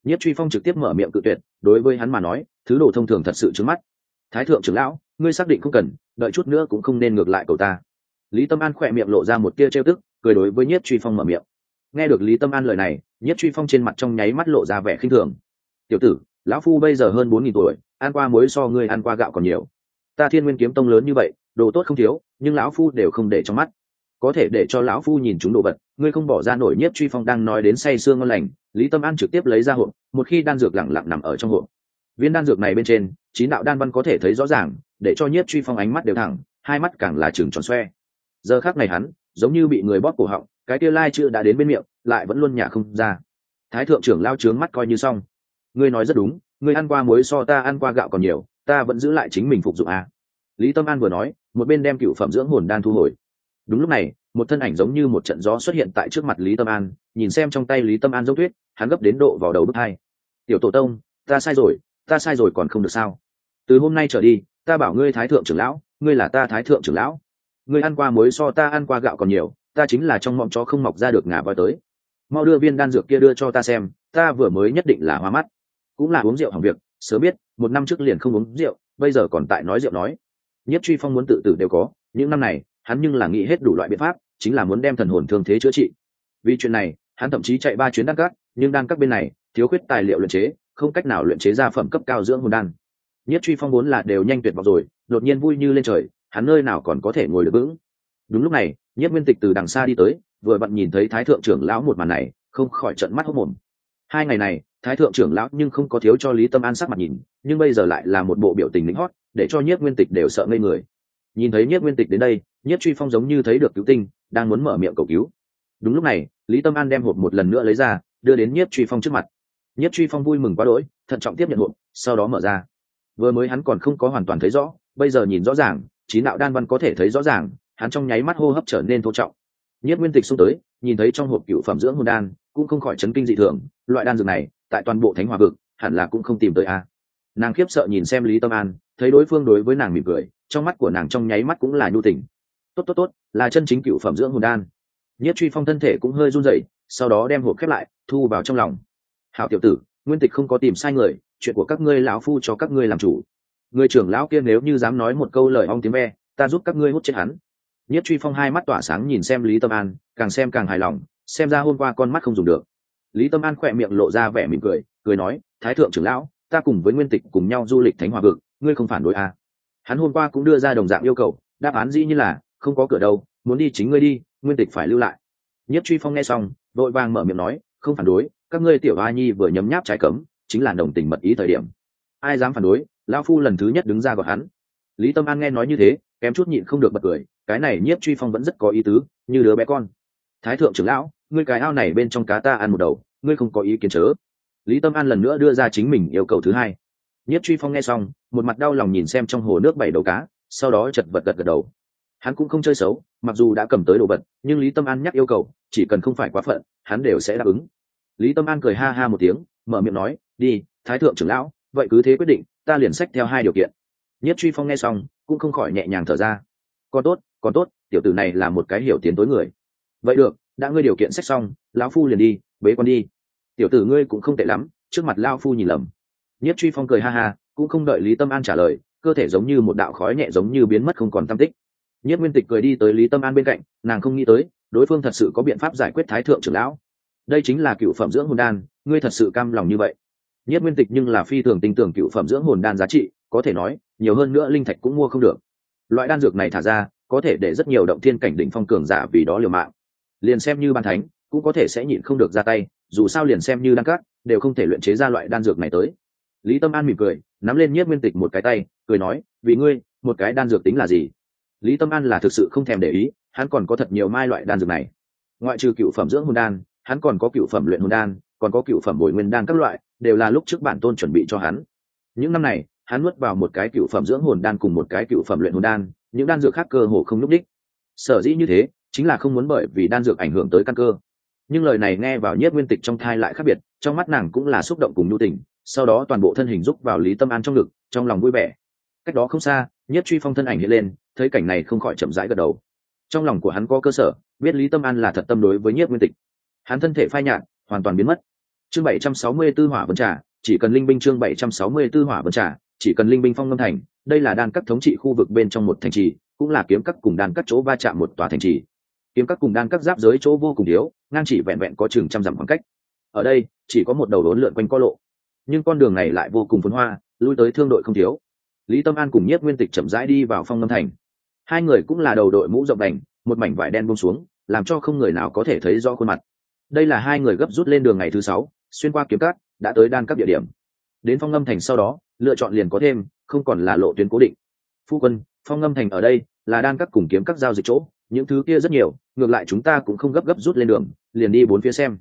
nhất truy phong trực tiếp mở miệng cự tuyệt, đối với hắn mà nói, thứ đồ thông thường thật sự trước mắt. Thái thượng trưởng lão, ngươi xác định không cần, đợi chút nữa cũng không nên ngược lại cậu ta. Lý tâm an khỏe miệng lộ ra một tia trêu tức, cười đối với nhất truy phong mở miệng. Nghe được lý tâm an lời này nhất truy phong trên mặt trong nháy mắt lộ ra vẻ khinh thường. Tiểu tử, lão phu bây giờ hơn bốn nghìn tuổi, ăn qua muối so ngươi ăn qua gạo còn nhiều. Ta thiên nguyên kiếm tông lớn như vậy, đồ tốt không thiếu, nhưng lão phu đều không để trong mắt có thể để cho lão phu nhìn chúng đồ vật, ngươi không bỏ ra nổi nhất truy phong đang nói đến say sương ngon lành, lý tâm an trực tiếp lấy ra hộp, một khi đan dược lẳng lặng nằm ở trong hộp. Viên đan dược này bên trên, chín đạo đan văn có thể thấy rõ ràng, để cho nhiếp truy phong ánh mắt đều thẳng, hai mắt càng là chừng tròn xoe. Giờ khác này hắn, giống như bị người bóp cổ họng, cái kia lai chưa đã đến bên miệng, lại vẫn luôn nhả không ra. Thái thượng trưởng lao trướng mắt coi như xong. Ngươi nói rất đúng, ngươi ăn qua muối so ta ăn qua gạo còn nhiều, ta vẫn giữ lại chính mình phục dụng à. lý tâm an vừa nói, một bên đem cựu phẩm dưỡng hồn đan thu hồi đúng lúc này, một thân ảnh giống như một trận gió xuất hiện tại trước mặt lý tâm an, nhìn xem trong tay lý tâm an dốc tuyết, hắn gấp đến độ vào đầu bước hai. Tiểu tổ tông, ta sai rồi, ta sai rồi còn không được sao? Từ hôm nay trở đi, ta bảo ngươi thái thượng trưởng lão, ngươi là ta thái thượng trưởng lão. Ngươi ăn qua muối so ta ăn qua gạo còn nhiều, ta chính là trong mọng chó không mọc ra được ngà voi tới. Mau đưa viên đan dược kia đưa cho ta xem, ta vừa mới nhất định là hoa mắt. Cũng là uống rượu hỏng việc, sớm biết, một năm trước liền không uống rượu, bây giờ còn tại nói rượu nói. Nhất truy phong muốn tự tử đều có, những năm này hắn nhưng là nghĩ hết đủ loại biện pháp, chính là muốn đem thần hồn thương thế chữa trị. Vì chuyện này, hắn thậm chí chạy ba chuyến đan cát, nhưng đan các bên này, thiếu khuyết tài liệu luyện chế, không cách nào luyện chế ra phẩm cấp cao dưỡng hồn đan. Nhất truy phong vốn là đều nhanh tuyệt vọng rồi, đột nhiên vui như lên trời, hắn nơi nào còn có thể ngồi được vững. Đúng lúc này, nhất nguyên tịch từ đằng xa đi tới, vừa vặn nhìn thấy thái thượng trưởng lão một màn này, không khỏi trận mắt hốc mồm. Hai ngày này, thái thượng trưởng lão nhưng không có thiếu cho lý tâm an sắc mặt nhìn, nhưng bây giờ lại là một bộ biểu tình lính hót, để cho nhất nguyên tịch đều sợ ngây người nhìn thấy nhất nguyên tịch đến đây nhất truy phong giống như thấy được cứu tinh, đang muốn mở miệng cầu cứu. Đúng lúc này, lý tâm an đem hộp một lần nữa lấy ra, đưa đến nhất truy phong trước mặt. Nhất truy phong vui mừng quá đỗi, thận trọng tiếp nhận hộp, sau đó mở ra. Vừa mới hắn còn không có hoàn toàn thấy rõ, bây giờ nhìn rõ ràng trí đạo đan văn có thể thấy rõ ràng, hắn trong nháy mắt hô hấp trở nên thô trọng. Nhất nguyên tịch xuống tới, nhìn thấy trong hộp cựu phẩm dưỡng hồn đan, cũng không khỏi chấn kinh dị thường, loại đan dược này, tại toàn bộ thánh hòa vực, hẳn là cũng không tìm tới a. Nàng khiếp sợ nhìn xem lý tâm an, thấy đối phương đối với nàng mỉm cười trong mắt của nàng trong nháy mắt cũng là nhu tình. Tốt tốt tốt, là chân chính cựu phẩm dưỡng hồn đan. Nhất truy phong thân thể cũng hơi run rẩy, sau đó đem hộp khép lại, thu vào trong lòng. Hảo tiểu tử, nguyên tịch không có tìm sai người, chuyện của các ngươi lão phu cho các ngươi làm chủ. Người trưởng lão kia nếu như dám nói một câu lời ong tiếng ve, ta giúp các ngươi hút chết hắn. Nhất truy phong hai mắt tỏa sáng nhìn xem lý tâm an, càng xem càng hài lòng, xem ra hôm qua con mắt không dùng được. Lý tâm an khỏe miệng lộ ra vẻ mỉm cười cười nói, thái thượng trưởng lão, ta cùng với nguyên tịch cùng nhau du lịch thánh hòa vực, ngươi không phản đối à hắn hôm qua cũng đưa ra đồng dạng yêu cầu, đáp án dĩ như là, không có cửa đâu, muốn đi chính ngươi đi, nguyên tịch phải lưu lại. Nhất truy phong nghe xong, vội vàng mở miệng nói, không phản đối, các ngươi tiểu a nhi vừa nhấm nháp trái cấm, chính là đồng tình mật ý thời điểm. Ai dám phản đối, Lão phu lần thứ nhất đứng ra gọi hắn. Lý tâm an nghe nói như thế, kém chút nhịn không được bật cười, cái này nhiếp truy phong vẫn rất có ý tứ, như đứa bé con. Thái thượng trưởng lão, ngươi cái ao này bên trong cá ta ăn một đầu, ngươi không có ý kiến chớ. Lý tâm an lần nữa đưa ra chính mình yêu cầu thứ hai nhất truy phong nghe xong, một mặt đau lòng nhìn xem trong hồ nước bảy đầu cá, sau đó chật vật gật gật đầu. Hắn cũng không chơi xấu, mặc dù đã cầm tới đồ vật, nhưng lý tâm an nhắc yêu cầu, chỉ cần không phải quá phận, hắn đều sẽ đáp ứng. Lý tâm an cười ha ha một tiếng, mở miệng nói, đi, thái thượng trưởng lão, vậy cứ thế quyết định, ta liền sách theo hai điều kiện. Nhất truy phong nghe xong, cũng không khỏi nhẹ nhàng thở ra. Còn tốt còn tốt, tiểu tử này là một cái hiểu tiến tối người. Vậy được, đã ngươi điều kiện sách xong, lão phu liền đi, bế con đi. Tiểu tử ngươi cũng không tệ lắm. Trước mặt lao phu nhìn lầm nhất truy phong cười ha ha, cũng không đợi lý tâm an trả lời, cơ thể giống như một đạo khói nhẹ giống như biến mất không còn tam tích. Nhất nguyên tịch cười đi tới lý tâm an bên cạnh, nàng không nghĩ tới, đối phương thật sự có biện pháp giải quyết thái thượng trưởng lão. Đây chính là cựu phẩm dưỡng hồn đan, ngươi thật sự cam lòng như vậy? Nhất nguyên tịch nhưng là phi thường tin tưởng cựu phẩm dưỡng hồn đan giá trị, có thể nói, nhiều hơn nữa linh thạch cũng mua không được. Loại đan dược này thả ra, có thể để rất nhiều động thiên cảnh đỉnh phong cường giả vì đó liều mạng. Liền xem như ban thánh, cũng có thể sẽ nhịn không được ra tay, dù sao liền xem như đan cát đều không thể luyện chế ra loại đan dược này tới lý tâm an mỉm cười, nắm lên nhiếp nguyên tịch một cái tay, cười nói, vì ngươi, một cái đan dược tính là gì? Lý tâm an là thực sự không thèm để ý, hắn còn có thật nhiều mai loại đan dược này. Ngoại trừ cựu phẩm dưỡng hồn đan, hắn còn có cựu phẩm luyện hồn đan, còn có cựu phẩm bồi nguyên đan các loại, đều là lúc trước bản tôn chuẩn bị cho hắn. Những năm này, hắn nuốt vào một cái cựu phẩm dưỡng hồn đan cùng một cái cựu phẩm luyện hồn đan, những đan dược khác cơ hồ không nhúc đích sở dĩ như thế, chính là không muốn bởi vì đan dược ảnh hưởng tới căn cơ. Nhưng lời này nghe vào nhiếp nguyên tịch trong thai lại khác biệt, trong mắt nàng cũng là xúc động cùng nhu tình sau đó toàn bộ thân hình rúc vào lý tâm an trong ngực, trong lòng vui vẻ. Cách đó không xa, nhất truy phong thân ảnh hiện lên, thấy cảnh này không khỏi chậm rãi gật đầu. Trong lòng của hắn có cơ sở, biết lý tâm an là thật tâm đối với nhiếp nguyên tịch. Hắn thân thể phai nhạt, hoàn toàn biến mất. Chương bảy trăm sáu mươi 764 hỏa vân trà, chỉ cần linh binh chương bảy trăm sáu mươi 764 hỏa vân trà, chỉ cần linh binh phong ngâm thành, đây là đan các thống trị khu vực bên trong một thành trì, cũng là kiếm các cùng đan các chỗ va chạm một tòa thành trì. Kiếm các cùng đan các giáp giới chỗ vô cùng thiếu ngang chỉ vẹn vẹn có chừng trăm dặm khoảng cách. Ở đây, chỉ có một đầu đốn lượn quanh co lộ nhưng con đường này lại vô cùng phấn hoa, lui tới thương đội không thiếu. Lý tâm an cùng nhất nguyên tịch chậm rãi đi vào phong ngâm thành. Hai người cũng là đầu đội mũ rộng đành, một mảnh vải đen bông xuống, làm cho không người nào có thể thấy rõ khuôn mặt. Đây là hai người gấp rút lên đường ngày thứ sáu, xuyên qua kiếm cát, đã tới đan các địa điểm. Đến phong ngâm thành sau đó, lựa chọn liền có thêm, không còn là lộ tuyến cố định. Phu quân, phong ngâm thành ở đây, là đan các cùng kiếm các giao dịch chỗ, những thứ kia rất nhiều, ngược lại chúng ta cũng không gấp gấp rút lên đường, liền đi bốn phía xem.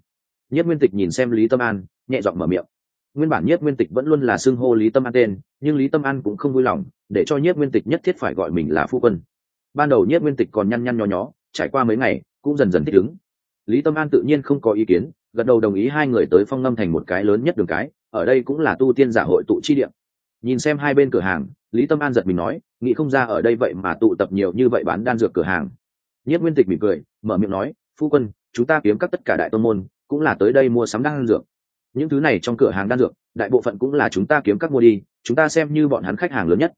Nhất nguyên tịch nhìn xem lý tâm an, nhẹ giọng mở miệng nguyên bản nhất nguyên tịch vẫn luôn là xưng hô lý tâm an tên, nhưng lý tâm an cũng không vui lòng, để cho nhất nguyên tịch nhất thiết phải gọi mình là phu quân. Ban đầu nhất nguyên tịch còn nhăn nhăn nho nhó, trải qua mấy ngày, cũng dần dần thích ứng. Lý tâm an tự nhiên không có ý kiến, gật đầu đồng ý hai người tới phong ngâm thành một cái lớn nhất đường cái, ở đây cũng là tu tiên giả hội tụ chi điểm nhìn xem hai bên cửa hàng, lý tâm an giật mình nói, nghĩ không ra ở đây vậy mà tụ tập nhiều như vậy bán đan dược cửa hàng. Nhất nguyên tịch mỉm cười, mở miệng nói, phu quân, chúng ta kiếm các tất cả đại tôn môn, cũng là tới đây mua sắm đan dược những thứ này trong cửa hàng đan dược, đại bộ phận cũng là chúng ta kiếm các mua đi, chúng ta xem như bọn hắn khách hàng lớn nhất.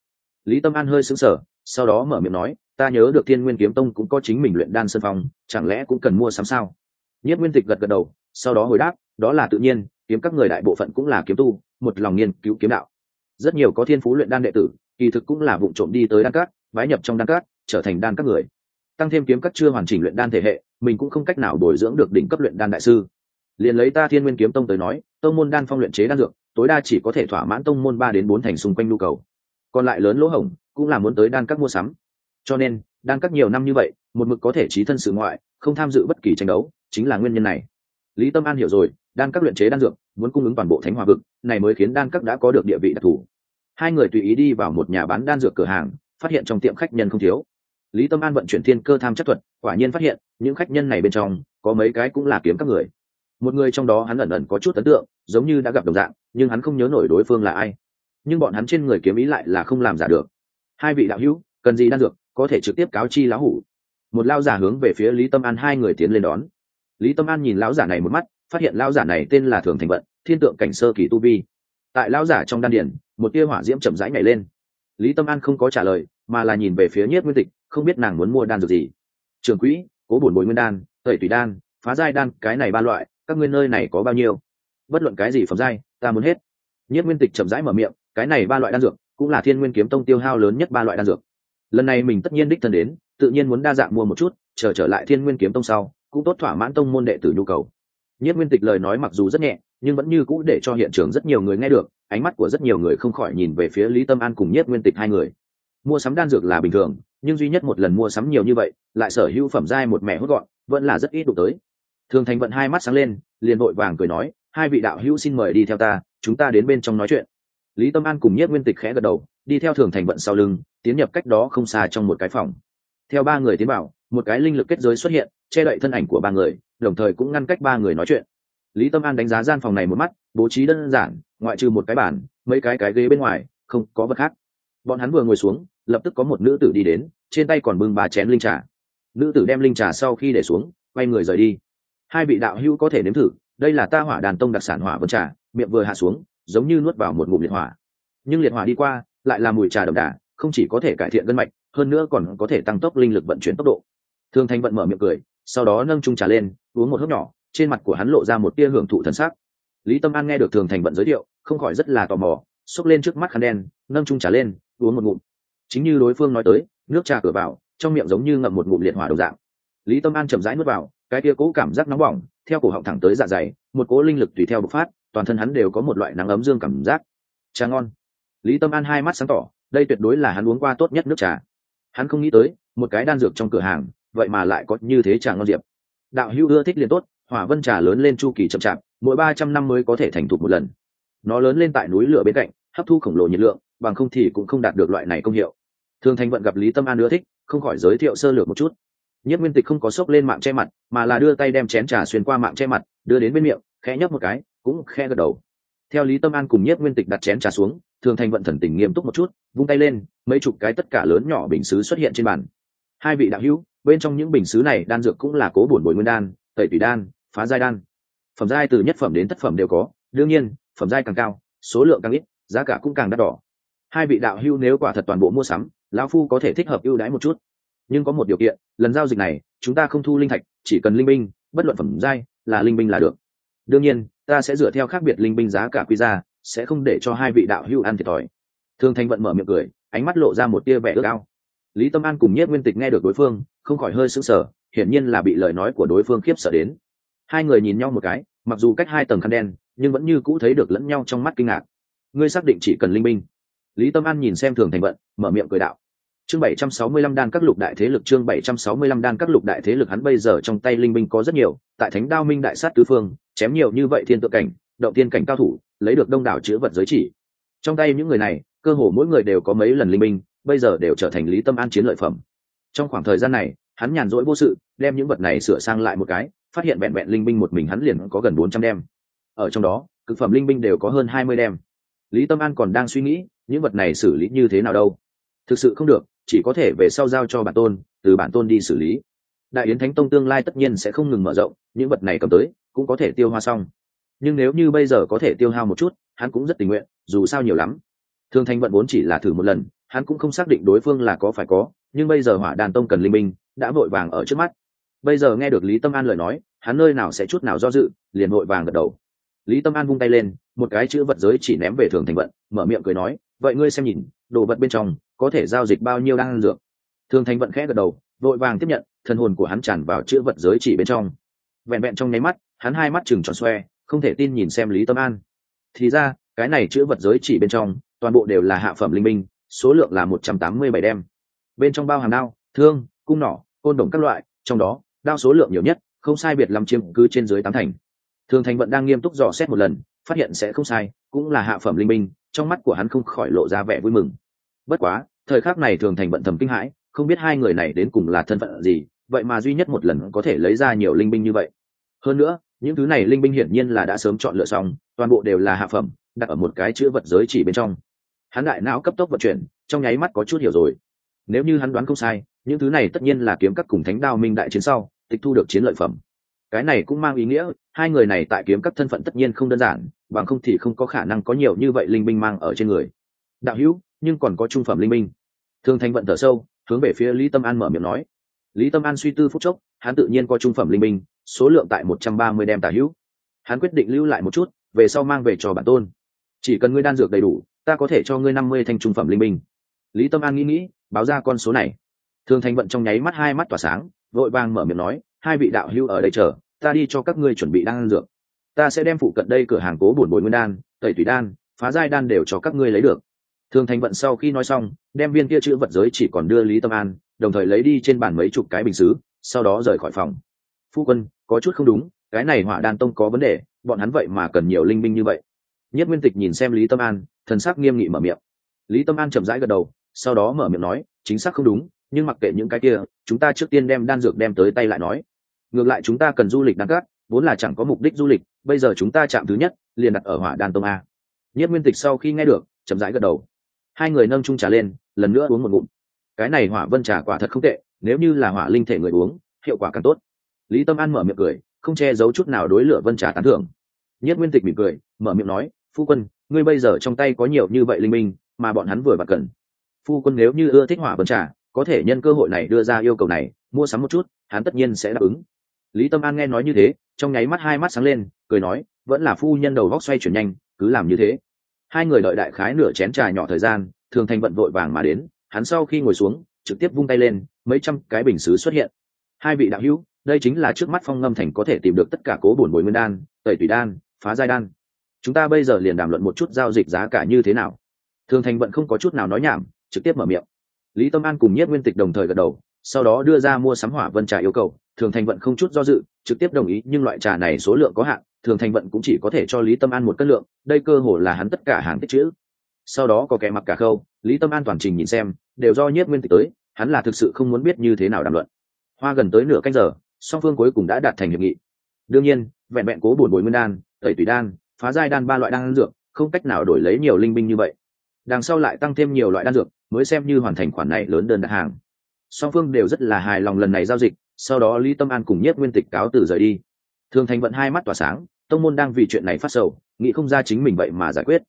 Lý tâm an hơi sững sờ, sau đó mở miệng nói, ta nhớ được thiên nguyên kiếm tông cũng có chính mình luyện đan sân phòng chẳng lẽ cũng cần mua sắm sao? Nhất nguyên tịch gật gật đầu, sau đó hồi đáp, đó là tự nhiên, kiếm các người đại bộ phận cũng là kiếm tu, một lòng nghiên cứu kiếm đạo. Rất nhiều có thiên phú luyện đan đệ tử, kỳ thực cũng là vụ trộm đi tới đan cát vái nhập trong đan cát trở thành đan các người. Tăng thêm kiếm các chưa hoàn chỉnh luyện đan thể hệ, mình cũng không cách nào bồi dưỡng được đỉnh cấp luyện đan đại sư liền lấy ta thiên nguyên kiếm tông tới nói, tông môn đan phong luyện chế đan dược, tối đa chỉ có thể thỏa mãn tông môn ba đến bốn thành xung quanh nhu cầu. Còn lại lớn lỗ hổng, cũng là muốn tới đan các mua sắm. Cho nên, đan các nhiều năm như vậy, một mực có thể trí thân sự ngoại, không tham dự bất kỳ tranh đấu, chính là nguyên nhân này. Lý tâm an hiểu rồi, đan các luyện chế đan dược, muốn cung ứng toàn bộ thánh hòa vực, này mới khiến đan các đã có được địa vị đặc thù. Hai người tùy ý đi vào một nhà bán đan dược cửa hàng, phát hiện trong tiệm khách nhân không thiếu. Lý tâm an vận chuyển thiên cơ tham chất thuật, quả nhiên phát hiện, những khách nhân này bên trong, có mấy cái cũng là kiếm các người một người trong đó hắn ẩn ẩn có chút ấn tượng, giống như đã gặp đồng dạng, nhưng hắn không nhớ nổi đối phương là ai. Nhưng bọn hắn trên người kiếm ý lại là không làm giả được. Hai vị đạo hữu, cần gì đan dược, có thể trực tiếp cáo chi lão hủ. Một lao giả hướng về phía lý tâm an hai người tiến lên đón. Lý tâm an nhìn lão giả này một mắt, phát hiện lão giả này tên là thường thành vận, thiên tượng cảnh sơ kỳ tu vi. Tại lão giả trong đan điển một tia hỏa diễm chậm rãi nhảy lên. Lý tâm an không có trả lời, mà là nhìn về phía nhiếp nguyên tịch, không biết nàng muốn mua đan dược gì. Trường quỹ, cố bổn bồi nguyên đan, tẩy tùy đan, phá giai đan, cái này ba loại các ngươi nơi này có bao nhiêu? Bất luận cái gì phẩm giai ta muốn hết. Nhất nguyên tịch chậm rãi mở miệng cái này ba loại đan dược cũng là thiên nguyên kiếm tông tiêu hao lớn nhất ba loại đan dược. Lần này mình tất nhiên đích thân đến tự nhiên muốn đa dạng mua một chút chờ trở, trở lại thiên nguyên kiếm tông sau cũng tốt thỏa mãn tông môn đệ tử nhu cầu. Nhất nguyên tịch lời nói mặc dù rất nhẹ nhưng vẫn như cũ để cho hiện trường rất nhiều người nghe được ánh mắt của rất nhiều người không khỏi nhìn về phía lý tâm an cùng nhất nguyên tịch hai người. Mua sắm đan dược là bình thường nhưng duy nhất một lần mua sắm nhiều như vậy lại sở hữu phẩm giai một mẻ hút gọn vẫn là rất ít đụng tới thường thành vận hai mắt sáng lên, liền vội vàng cười nói, hai vị đạo hữu xin mời đi theo ta, chúng ta đến bên trong nói chuyện. Lý tâm an cùng nhất nguyên tịch khẽ gật đầu, đi theo thường thành vận sau lưng, tiến nhập cách đó không xa trong một cái phòng. Theo ba người tiến bảo một cái linh lực kết giới xuất hiện, che đậy thân ảnh của ba người, đồng thời cũng ngăn cách ba người nói chuyện. Lý tâm an đánh giá gian phòng này một mắt, bố trí đơn giản, ngoại trừ một cái bàn, mấy cái cái ghế bên ngoài, không có vật khác. Bọn hắn vừa ngồi xuống, lập tức có một nữ tử đi đến, trên tay còn bưng ba chén linh trà. Nữ tử đem linh trà sau khi để xuống, quay người rời đi hai vị đạo hữu có thể nếm thử, đây là ta hỏa đàn tông đặc sản hỏa vân trà, miệng vừa hạ xuống, giống như nuốt vào một ngụm liệt hỏa. Nhưng liệt hỏa đi qua, lại là mùi trà đậm đà, không chỉ có thể cải thiện gân mạch, hơn nữa còn có thể tăng tốc linh lực vận chuyển tốc độ. Thương thanh vận mở miệng cười, sau đó nâng trung trà lên, uống một hớp nhỏ, trên mặt của hắn lộ ra một tia hưởng thụ thần sắc. Lý tâm an nghe được thường thành vận giới thiệu, không khỏi rất là tò mò, xốc lên trước mắt khăn đen, nâng trung trà lên, uống một ngụm. Chính như đối phương nói tới, nước trà cửa vào, trong miệng giống như ngậm một ngụm liệt hỏa đầu dạng lý tâm an chậm rãi nuốt vào, cái kia cố cảm giác nóng bỏng, theo cổ họng thẳng tới dạ dày, một cố linh lực tùy theo bộc phát, toàn thân hắn đều có một loại nắng ấm dương cảm giác. Trà ngon. Lý tâm an hai mắt sáng tỏ, đây tuyệt đối là hắn uống qua tốt nhất nước trà. Hắn không nghĩ tới, một cái đan dược trong cửa hàng, vậy mà lại có như thế trà ngon diệp. Đạo hữu ưa thích liền tốt, hỏa vân trà lớn lên chu kỳ chậm chạp, mỗi ba trăm năm mới có thể thành thục một lần. Nó lớn lên tại núi lửa bên cạnh, hấp thu khổng lồ nhiệt lượng, bằng không thì cũng không đạt được loại này công hiệu. Thường thành vận gặp lý tâm an ưa thích, không khỏi giới thiệu sơ lược một chút nhất nguyên tịch không có xốc lên mạng che mặt, mà là đưa tay đem chén trà xuyên qua mạng che mặt, đưa đến bên miệng, khẽ nhấp một cái, cũng khẽ gật đầu. Theo lý tâm an cùng nhất nguyên tịch đặt chén trà xuống, thường thành vận thần tình nghiêm túc một chút, vung tay lên, mấy chục cái tất cả lớn nhỏ bình xứ xuất hiện trên bàn. Hai vị đạo hữu, bên trong những bình xứ này đan dược cũng là cố bổn bồi nguyên đan, tẩy tùy đan, phá giai đan. Phẩm giai từ nhất phẩm đến thất phẩm đều có, đương nhiên, phẩm giai càng cao, số lượng càng ít, giá cả cũng càng đắt đỏ. Hai vị đạo hữu nếu quả thật toàn bộ mua sắm, lão phu có thể thích hợp ưu đãi một chút nhưng có một điều kiện, lần giao dịch này, chúng ta không thu linh thạch, chỉ cần linh binh, bất luận phẩm giai, là linh binh là được. Đương nhiên, ta sẽ dựa theo khác biệt linh binh giá cả quy ra, sẽ không để cho hai vị đạo hữu ăn thiệt thòi. Thương thanh vận mở miệng cười, ánh mắt lộ ra một tia vẻ ước ao. Lý tâm an cùng nhất nguyên tịch nghe được đối phương, không khỏi hơi sững sờ, hiển nhiên là bị lời nói của đối phương khiếp sợ đến. Hai người nhìn nhau một cái, mặc dù cách hai tầng khăn đen, nhưng vẫn như cũ thấy được lẫn nhau trong mắt kinh ngạc. Ngươi xác định chỉ cần linh binh. Lý tâm an nhìn xem thường thành vận, mở miệng cười đạo chương bảy trăm sáu mươi lăm đan các lục đại thế lực, chương bảy trăm sáu mươi lăm đan các lục đại thế lực hắn bây giờ trong tay linh binh có rất nhiều, tại thánh đao minh đại sát tứ phương, chém nhiều như vậy thiên tự cảnh, động tiên cảnh cao thủ, lấy được đông đảo chữ vật giới chỉ. Trong tay những người này, cơ hồ mỗi người đều có mấy lần linh binh, bây giờ đều trở thành lý tâm an chiến lợi phẩm. Trong khoảng thời gian này, hắn nhàn rỗi vô sự, đem những vật này sửa sang lại một cái, phát hiện vẹn vẹn linh binh một mình hắn liền có gần bốn trăm đem. Ở trong đó, cực phẩm linh binh đều có hơn hai mươi đem. Lý tâm an còn đang suy nghĩ, những vật này xử lý như thế nào đâu? Thực sự không được chỉ có thể về sau giao cho bản tôn, từ bản tôn đi xử lý. Đại yến thánh tông tương lai tất nhiên sẽ không ngừng mở rộng, những vật này cầm tới, cũng có thể tiêu hoa xong. Nhưng nếu như bây giờ có thể tiêu hao một chút, hắn cũng rất tình nguyện, dù sao nhiều lắm. Thương thanh vận vốn chỉ là thử một lần, hắn cũng không xác định đối phương là có phải có, nhưng bây giờ hỏa đàn tông cần linh minh, đã vội vàng ở trước mắt. Bây giờ nghe được lý tâm an lời nói, hắn nơi nào sẽ chút nào do dự, liền vội vàng gật đầu. Lý tâm an vung tay lên, một cái chữ vật giới chỉ ném về thường thành vận, mở miệng cười nói vậy ngươi xem nhìn, đồ vật bên trong có thể giao dịch bao nhiêu đang dược. Thường thành vận khẽ gật đầu, vội vàng tiếp nhận, thân hồn của hắn tràn vào chữ vật giới chỉ bên trong. Vẹn vẹn trong nháy mắt, hắn hai mắt chừng tròn xoe, không thể tin nhìn xem lý tâm an. Thì ra, cái này chữ vật giới chỉ bên trong, toàn bộ đều là hạ phẩm linh minh, số lượng là một trăm tám mươi bảy đem. Bên trong bao hàng đao, thương, cung nỏ, côn đồng các loại, trong đó, đao số lượng nhiều nhất, không sai biệt làm chiếm cứ trên dưới tám thành. Thường thành vận đang nghiêm túc dò xét một lần, phát hiện sẽ không sai cũng là hạ phẩm linh minh trong mắt của hắn không khỏi lộ ra vẻ vui mừng. Bất quá, thời khắc này thường thành bận thầm kinh hãi, không biết hai người này đến cùng là thân phận gì, vậy mà duy nhất một lần có thể lấy ra nhiều linh binh như vậy. Hơn nữa, những thứ này linh binh hiển nhiên là đã sớm chọn lựa xong, toàn bộ đều là hạ phẩm, đặt ở một cái chữ vật giới chỉ bên trong. Hắn đại não cấp tốc vận chuyển, trong nháy mắt có chút hiểu rồi. Nếu như hắn đoán không sai, những thứ này tất nhiên là kiếm các cùng thánh đao minh đại chiến sau, tịch thu được chiến lợi phẩm cái này cũng mang ý nghĩa, hai người này tại kiếm các thân phận tất nhiên không đơn giản, bằng không thì không có khả năng có nhiều như vậy linh binh mang ở trên người. Đạo hữu, nhưng còn có trung phẩm linh binh. Thương thanh vận thở sâu, hướng về phía lý tâm an mở miệng nói. Lý tâm an suy tư phút chốc, hắn tự nhiên có trung phẩm linh binh, số lượng tại một trăm ba mươi đem tả hữu. Hắn quyết định lưu lại một chút, về sau mang về cho bản tôn. Chỉ cần ngươi đan dược đầy đủ, ta có thể cho ngươi năm mươi thanh trung phẩm linh binh. Lý tâm an nghĩ nghĩ, báo ra con số này. Thương thành vận trong nháy mắt hai mắt tỏa sáng, vội vàng mở miệng nói hai vị đạo hữu ở đây chờ, ta đi cho các ngươi chuẩn bị đan dược. Ta sẽ đem phụ cận đây cửa hàng cố bổn bồi nguyên đan, tẩy tùy đan, phá giai đan đều cho các ngươi lấy được. Thương thành vận sau khi nói xong, đem viên kia chữ vật giới chỉ còn đưa lý tâm an, đồng thời lấy đi trên bàn mấy chục cái bình xứ, sau đó rời khỏi phòng. Phu quân, có chút không đúng, cái này hỏa đan tông có vấn đề, bọn hắn vậy mà cần nhiều linh binh như vậy. Nhất nguyên tịch nhìn xem lý tâm an, thần sắc nghiêm nghị mở miệng. Lý tâm an chậm rãi gật đầu, sau đó mở miệng nói, chính xác không đúng, nhưng mặc kệ những cái kia, chúng ta trước tiên đem đan dược đem tới tay lại nói ngược lại chúng ta cần du lịch đan cát vốn là chẳng có mục đích du lịch, bây giờ chúng ta chạm thứ nhất, liền đặt ở hỏa đan tông a. Nhất nguyên tịch sau khi nghe được, chậm rãi gật đầu. Hai người nâng chung trà lên, lần nữa uống một ngụm. Cái này hỏa vân trà quả thật không tệ, nếu như là hỏa linh thể người uống, hiệu quả càng tốt. Lý tâm an mở miệng cười, không che giấu chút nào đối lửa vân trà tán thưởng. Nhất nguyên tịch mỉm cười, mở miệng nói, phu quân, ngươi bây giờ trong tay có nhiều như vậy linh minh, mà bọn hắn vừa bật cần. Phu quân nếu như ưa thích hỏa vân trà, có thể nhân cơ hội này đưa ra yêu cầu này, mua sắm một chút, hắn tất nhiên sẽ đáp ứng lý tâm an nghe nói như thế, trong nháy mắt hai mắt sáng lên, cười nói, vẫn là phu nhân đầu góc xoay chuyển nhanh, cứ làm như thế. Hai người đợi đại khái nửa chén trà nhỏ thời gian, thường thành vận vội vàng mà đến, hắn sau khi ngồi xuống, trực tiếp vung tay lên, mấy trăm cái bình xứ xuất hiện. Hai vị đạo hữu, đây chính là trước mắt phong ngâm thành có thể tìm được tất cả cố bổn bồi nguyên đan, tẩy tùy đan, phá giai đan. Chúng ta bây giờ liền đàm luận một chút giao dịch giá cả như thế nào. Thường thành vận không có chút nào nói nhảm, trực tiếp mở miệng. Lý tâm an cùng nhất nguyên tịch đồng thời gật đầu sau đó đưa ra mua sắm hỏa vân trà yêu cầu, thường thành vận không chút do dự, trực tiếp đồng ý, nhưng loại trà này số lượng có hạn, thường thành vận cũng chỉ có thể cho lý tâm an một cân lượng, đây cơ hồ là hắn tất cả hàng tích chữ. Sau đó có kẻ mặc cả khâu, lý tâm an toàn trình nhìn xem, đều do nhất nguyên tịch tới, hắn là thực sự không muốn biết như thế nào đàm luận. Hoa gần tới nửa canh giờ, song phương cuối cùng đã đạt thành hiệp nghị. Đương nhiên, vẹn vẹn cố bổn bồi nguyên đan, tẩy tùy đan, phá giai đan ba loại đan dược, không cách nào đổi lấy nhiều linh binh như vậy. Đằng sau lại tăng thêm nhiều loại đan dược, mới xem như hoàn thành khoản này lớn đơn đặt hàng song phương đều rất là hài lòng lần này giao dịch, sau đó lý tâm an cùng nhất nguyên tịch cáo từ rời đi. Thường thành vận hai mắt tỏa sáng, tông môn đang vì chuyện này phát sầu, nghĩ không ra chính mình vậy mà giải quyết.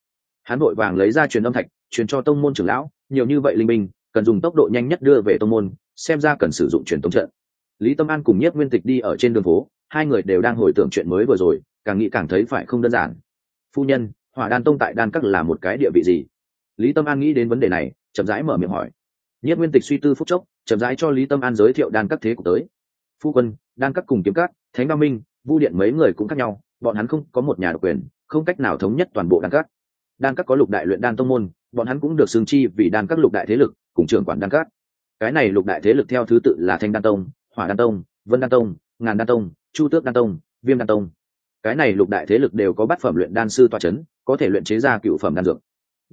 Hắn vội vàng lấy ra truyền âm thạch, truyền cho tông môn trưởng lão, nhiều như vậy linh minh cần dùng tốc độ nhanh nhất đưa về tông môn, xem ra cần sử dụng truyền tống trận. Lý tâm an cùng nhất nguyên tịch đi ở trên đường phố, hai người đều đang hồi tưởng chuyện mới vừa rồi, càng nghĩ càng thấy phải không đơn giản. Phu nhân, hỏa đan tông tại đan các là một cái địa vị gì? Lý tâm an nghĩ đến vấn đề này, chậm rãi mở miệng hỏi nhất nguyên tịch suy tư phúc chốc, chậm rãi cho lý tâm an giới thiệu đan các thế của tới. Phu quân, đan các cùng kiếm các, thánh ba minh, vu điện mấy người cũng khác nhau, bọn hắn không có một nhà độc quyền, không cách nào thống nhất toàn bộ đan các. Đan các có lục đại luyện đan tông môn, bọn hắn cũng được xương chi vì đan các lục đại thế lực, cùng trưởng quản đan các. Cái này lục đại thế lực theo thứ tự là thanh đan tông, hỏa đan tông, vân đan tông, ngàn đan tông, chu tước đan tông, viêm đan tông. Cái này lục đại thế lực đều có bát phẩm luyện đan sư toa c h ấ n có thể luyện chế ra cựu phẩm đan dược.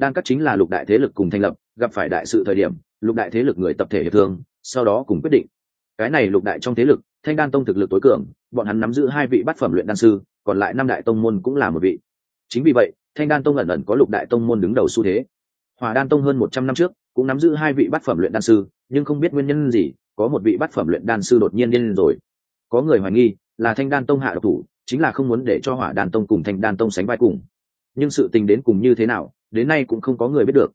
Đan các chính là lục đại thế lực cùng thành lập, gặp phải đại sự thời điểm lục đại thế lực người tập thể hiệp thương, sau đó cùng quyết định. Cái này lục đại trong thế lực, thanh đan tông thực lực tối cường, bọn hắn nắm giữ hai vị bát phẩm luyện đan sư, còn lại năm đại tông môn cũng là một vị. Chính vì vậy, thanh đan tông ẩn ẩn có lục đại tông môn đứng đầu xu thế. Hòa đan tông hơn một trăm năm trước, cũng nắm giữ hai vị bát phẩm luyện đan sư, nhưng không biết nguyên nhân gì, có một vị bát phẩm luyện đan sư đột nhiên điên rồi. Có người hoài nghi, là thanh đan tông hạ độc thủ, chính là không muốn để cho hỏa đan tông cùng thanh đan tông sánh vai cùng. Nhưng sự tình đến cùng như thế nào, đến nay cũng không có người biết được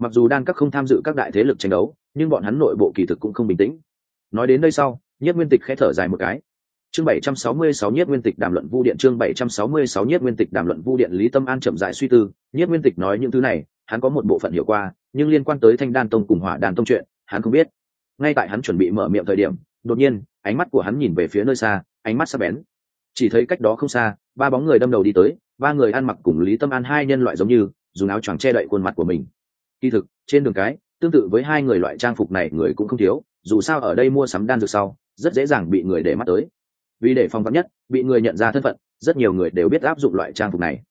mặc dù đan các không tham dự các đại thế lực tranh đấu, nhưng bọn hắn nội bộ kỳ thực cũng không bình tĩnh. Nói đến đây sau nhất nguyên tịch khẽ thở dài một cái. Chương 766 nhất nguyên tịch đàm luận vu điện, chương 766 nhất nguyên tịch đàm luận vu điện lý tâm an chậm rãi suy tư nhất nguyên tịch nói những thứ này, hắn có một bộ phận hiểu qua, nhưng liên quan tới thanh đan tông cùng hỏa đan tông chuyện, hắn không biết. Ngay tại hắn chuẩn bị mở miệng thời điểm, đột nhiên, ánh mắt của hắn nhìn về phía nơi xa, ánh mắt sắc bén. Chỉ thấy cách đó không xa, ba bóng người đâm đầu đi tới, ba người ăn mặc cùng lý tâm an hai nhân loại giống như, dùng áo choàng che đậy khuôn mặt của mình kỳ thực, trên đường cái, tương tự với hai người loại trang phục này người cũng không thiếu, dù sao ở đây mua sắm đan dược sau, rất dễ dàng bị người để mắt tới. Vì để phòng vắn nhất, bị người nhận ra thân phận, rất nhiều người đều biết áp dụng loại trang phục này.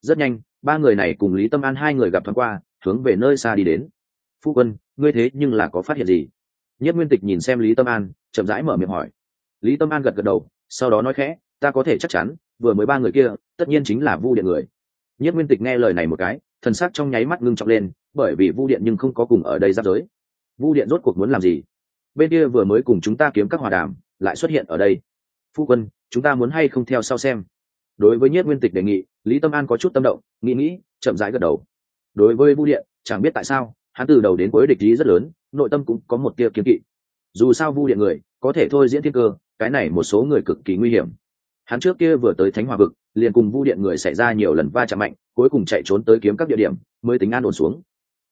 Rất nhanh, ba người này cùng lý tâm an hai người gặp thoáng qua, hướng về nơi xa đi đến. Phu quân, ngươi thế nhưng là có phát hiện gì? Nhất nguyên tịch nhìn xem lý tâm an, chậm rãi mở miệng hỏi. Lý tâm an gật gật đầu, sau đó nói khẽ, ta có thể chắc chắn, vừa mới ba người kia, tất nhiên chính là vu điện người. Nhất nguyên tịch nghe lời này một cái thần sắc trong nháy mắt ngưng trọng lên, bởi vì vu điện nhưng không có cùng ở đây giáp giới. Vu điện rốt cuộc muốn làm gì? Bên kia vừa mới cùng chúng ta kiếm các hòa đàm, lại xuất hiện ở đây. Phu quân, chúng ta muốn hay không theo sau xem? Đối với nhất nguyên tịch đề nghị, lý tâm an có chút tâm động, nghĩ nghĩ, chậm rãi gật đầu. Đối với vu điện, chẳng biết tại sao, hắn từ đầu đến cuối địch ý rất lớn, nội tâm cũng có một tia kiếm kỵ. Dù sao vu điện người, có thể thôi diễn thiên cơ, cái này một số người cực kỳ nguy hiểm hắn trước kia vừa tới thánh hòa vực, liền cùng vu điện người xảy ra nhiều lần va chạm mạnh, cuối cùng chạy trốn tới kiếm các địa điểm, mới tính an ổn xuống.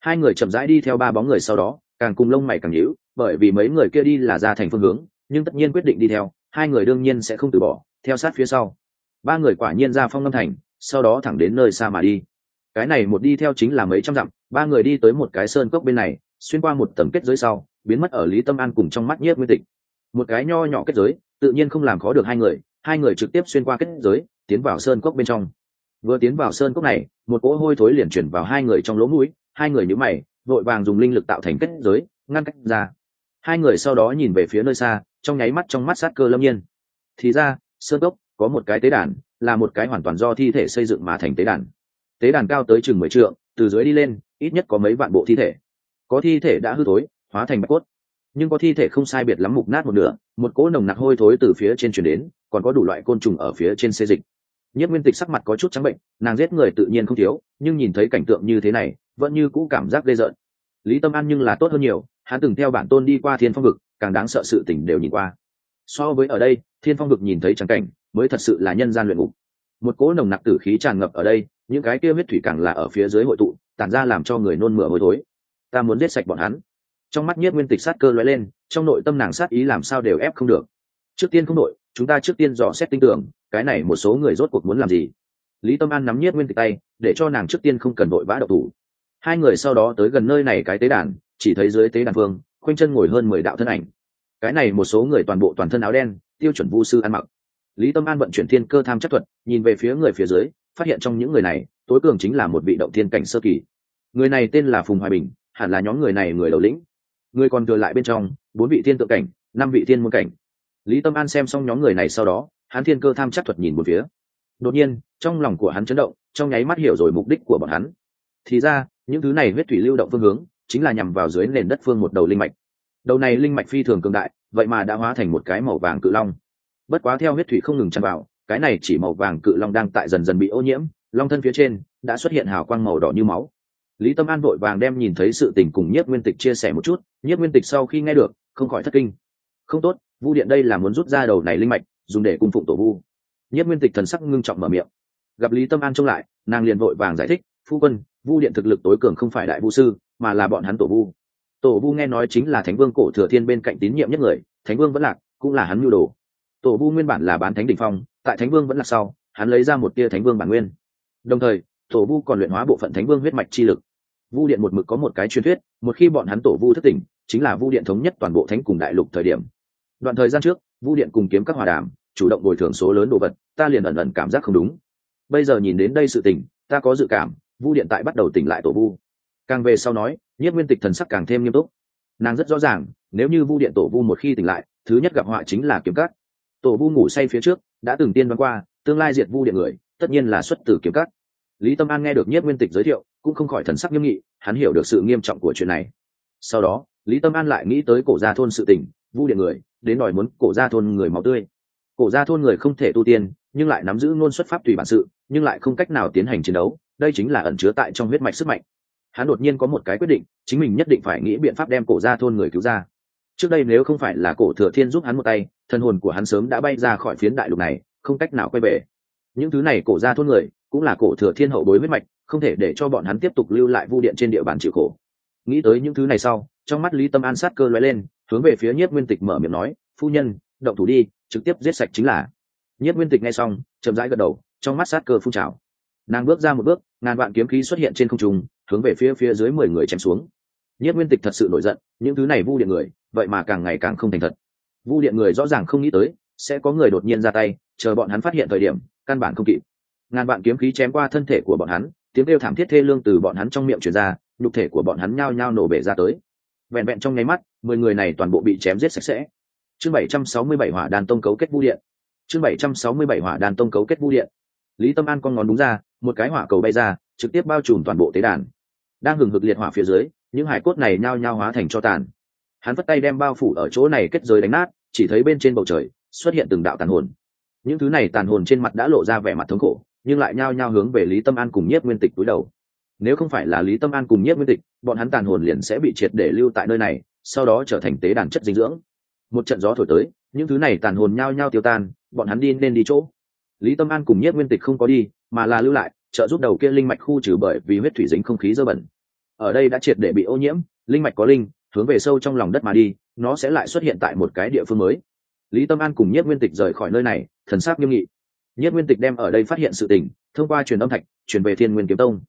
Hai người chậm rãi đi theo ba bóng người sau đó, càng cùng lông mày càng nhíu, bởi vì mấy người kia đi là ra thành phương hướng, nhưng tất nhiên quyết định đi theo, hai người đương nhiên sẽ không từ bỏ, theo sát phía sau. Ba người quả nhiên ra phong lâm thành, sau đó thẳng đến nơi xa mà đi. Cái này một đi theo chính là mấy trăm dặm, ba người đi tới một cái sơn cốc bên này, xuyên qua một tầng kết giới sau, biến mất ở lý tâm an cùng trong mắt nhiếp nguyên tịch. Một cái nho nhỏ kết giới, tự nhiên không làm khó được hai người hai người trực tiếp xuyên qua kết giới, tiến vào sơn cốc bên trong. Vừa tiến vào sơn cốc này, một cỗ hôi thối liền chuyển vào hai người trong lỗ mũi, hai người nhữ mày, vội vàng dùng linh lực tạo thành kết giới, ngăn cách ra. Hai người sau đó nhìn về phía nơi xa, trong nháy mắt trong mắt sát cơ lâm nhiên. Thì ra, sơn cốc có một cái tế đàn, là một cái hoàn toàn do thi thể xây dựng mà thành tế đàn. Tế đàn cao tới chừng mười trượng, từ dưới đi lên, ít nhất có mấy vạn bộ thi thể. Có thi thể đã hư thối, hóa thành bạch cốt. Nhưng có thi thể không sai biệt lắm mục nát một nửa, một cỗ nồng nặc hôi thối từ phía trên chuyển đến còn có đủ loại côn trùng ở phía trên xê dịch. Nhất nguyên tịch sắc mặt có chút trắng bệnh, nàng giết người tự nhiên không thiếu, nhưng nhìn thấy cảnh tượng như thế này, vẫn như cũ cảm giác ghê rợn. Lý tâm an nhưng là tốt hơn nhiều, hắn từng theo bản tôn đi qua thiên phong vực, càng đáng sợ sự tình đều nhìn qua. So với ở đây, thiên phong vực nhìn thấy trắng cảnh, mới thật sự là nhân gian luyện ngục. Một cỗ nồng nặc tử khí tràn ngập ở đây, những cái kia huyết thủy càng là ở phía dưới hội tụ, tản ra làm cho người nôn mửa hôi thối. Ta muốn giết sạch bọn hắn. Trong mắt nhiếp nguyên tịch sát cơ lóe lên, trong nội tâm nàng sát ý làm sao đều ép không được trước tiên không đội, chúng ta trước tiên dò xét tin tưởng cái này một số người rốt cuộc muốn làm gì? Lý tâm an nắm nhiếp nguyên tịch tay, để cho nàng trước tiên không cần đội vã độc thủ. Hai người sau đó tới gần nơi này cái tế đàn, chỉ thấy dưới tế đàn phương khoanh chân ngồi hơn mười đạo thân ảnh. Cái này một số người toàn bộ toàn thân áo đen, tiêu chuẩn vu sư ăn mặc. Lý tâm an vận chuyển thiên cơ tham chất thuật, nhìn về phía người phía dưới, phát hiện trong những người này, tối cường chính là một vị động thiên cảnh sơ kỳ. Người này tên là phùng hoài bình, hẳn là nhóm người này người đầu lĩnh. Người còn thừa lại bên trong, bốn vị thiên tượng cảnh, năm vị thiên môn cảnh lý tâm an xem xong nhóm người này sau đó, hắn thiên cơ tham chắc thuật nhìn một phía. Đột nhiên, trong lòng của hắn chấn động, trong nháy mắt hiểu rồi mục đích của bọn hắn. Thì ra, những thứ này huyết thủy lưu động phương hướng, chính là nhằm vào dưới nền đất phương một đầu linh mạch. Đầu này linh mạch phi thường cường đại, vậy mà đã hóa thành một cái màu vàng cự long. Bất quá theo huyết thủy không ngừng tràn vào, cái này chỉ màu vàng cự long đang tại dần dần bị ô nhiễm, long thân phía trên đã xuất hiện hào quang màu đỏ như máu. Lý tâm an vội vàng đem nhìn thấy sự tình cùng nhất nguyên tịch chia sẻ một chút nhất nguyên tịch sau khi nghe được, không khỏi thất kinh. Không tốt vu điện đây là muốn rút ra đầu này linh mạch, dùng để cung phụng tổ vu. Nhất nguyên tịch thần sắc ngưng trọng mở miệng. Gặp lý tâm an trông lại, nàng liền vội vàng giải thích, phu quân, vu điện thực lực tối cường không phải đại vu sư, mà là bọn hắn tổ vu. Tổ vu nghe nói chính là thánh vương cổ thừa thiên bên cạnh tín nhiệm nhất người, thánh vương vẫn lạc, cũng là hắn nhu đồ. Tổ vu nguyên bản là bán thánh đ ỉ n h phong, tại thánh vương vẫn lạc sau, hắn lấy ra một tia thánh vương bản nguyên. Đồng thời, tổ vu còn luyện hóa bộ phận thánh vương huyết mạch chi lực. Vu điện một mực có một cái truyền thuyết, một khi bọn hắn tổ vu thất tỉnh, chính là vu điện thống nhất toàn bộ thánh cùng đại lục thời điểm đoạn thời gian trước vu điện cùng kiếm các hòa đàm, chủ động bồi thường số lớn đồ vật, ta liền ẩn ẩn cảm giác không đúng. Bây giờ nhìn đến đây sự tình, ta có dự cảm vu điện tại bắt đầu tỉnh lại tổ vu. Càng về sau nói nhất nguyên tịch thần sắc càng thêm nghiêm túc. Nàng rất rõ ràng, nếu như vu điện tổ vu một khi tỉnh lại, thứ nhất gặp họa chính là kiếm cắt tổ vu ngủ say phía trước, đã từng tiên đoán qua, tương lai diệt vu điện người, tất nhiên là xuất từ kiếm cắt lý tâm an nghe được nhất nguyên tịch giới thiệu, cũng không khỏi thần sắc nghiêm nghị, hắn hiểu được sự nghiêm trọng của chuyện này. Sau đó, lý tâm an lại nghĩ tới cổ gia thôn sự tỉnh vu điện người đến đòi muốn cổ gia thôn người máu tươi. Cổ gia thôn người không thể tu tiên, nhưng lại nắm giữ ngôn xuất pháp tùy bản sự, nhưng lại không cách nào tiến hành chiến đấu, đây chính là ẩn chứa tại trong huyết mạch sức mạnh. Hắn đột nhiên có một cái quyết định, chính mình nhất định phải nghĩ biện pháp đem cổ gia thôn người cứu ra. Trước đây nếu không phải là cổ thừa thiên giúp hắn một tay thân hồn của hắn sớm đã bay ra khỏi phiến đại lục này, không cách nào quay về. Những thứ này cổ gia thôn người, cũng là cổ thừa thiên hậu bối huyết mạch, không thể để cho bọn hắn tiếp tục lưu lại vu điện trên địa bàn chịu khổ. Nghĩ tới những thứ này sau, trong mắt lý tâm an sát cơ lóe lên hướng về phía nhiếp nguyên tịch mở miệng nói, phu nhân, động thủ đi, trực tiếp giết sạch chính là. Nhiếp nguyên tịch nghe xong, chậm rãi gật đầu, trong mắt sát cơ phun trào. Nàng bước ra một bước, ngàn vạn kiếm khí xuất hiện trên không trung, hướng về phía phía dưới mười người chém xuống. Nhiếp nguyên tịch thật sự nổi giận, những thứ này vu điện người, vậy mà càng ngày càng không thành thật. Vu điện người rõ ràng không nghĩ tới, sẽ có người đột nhiên ra tay, chờ bọn hắn phát hiện thời điểm, căn bản không kịp. Ngàn vạn kiếm khí chém qua thân thể của bọn hắn, tiếng kêu thảm thiết thê lương từ bọn hắn trong miệng truyền ra, nhục thể của bọn hắn nhao nhao nổ bể ra tới vẹn vẹn trong nháy mắt, mười người này toàn bộ bị chém giết sạch sẽ. Chương bảy trăm sáu mươi bảy hỏa đàn tông cấu kết vu điện. Chương bảy trăm sáu mươi bảy hỏa đàn tông cấu kết vu điện. Lý tâm an con ngón đúng ra, một cái hỏa cầu bay ra, trực tiếp bao trùm toàn bộ tế đàn. Đang hừng hực liệt hỏa phía dưới, những hải cốt này nhao nhao hóa thành cho tàn. Hắn vất tay đem bao phủ ở chỗ này kết giới đánh nát, chỉ thấy bên trên bầu trời xuất hiện từng đạo tàn hồn. Những thứ này tàn hồn trên mặt đã lộ ra vẻ mặt thống khổ, nhưng lại nhao nhao hướng về lý tâm an cùng nhiếp nguyên tịch túi đầu nếu không phải là lý tâm an cùng nhiếp nguyên tịch, bọn hắn tàn hồn liền sẽ bị triệt để lưu tại nơi này, sau đó trở thành tế đàn chất dinh dưỡng. Một trận gió thổi tới, những thứ này tàn hồn nhao nhao tiêu tan, bọn hắn đi nên đi chỗ. Lý tâm an cùng nhiếp nguyên tịch không có đi, mà là lưu lại, trợ giúp đầu kia linh mạch khu trừ bởi vì huyết thủy dính không khí dơ bẩn. Ở đây đã triệt để bị ô nhiễm, linh mạch có linh, hướng về sâu trong lòng đất mà đi, nó sẽ lại xuất hiện tại một cái địa phương mới. Lý tâm an cùng nhiếp nguyên tịch rời khỏi nơi này, thần sắc nghiêm nghị. Nhiếp nguyên tịch đem ở đây phát hiện sự tình, thông qua truyền âm thạch truyền về thiên nguyên kiếm tông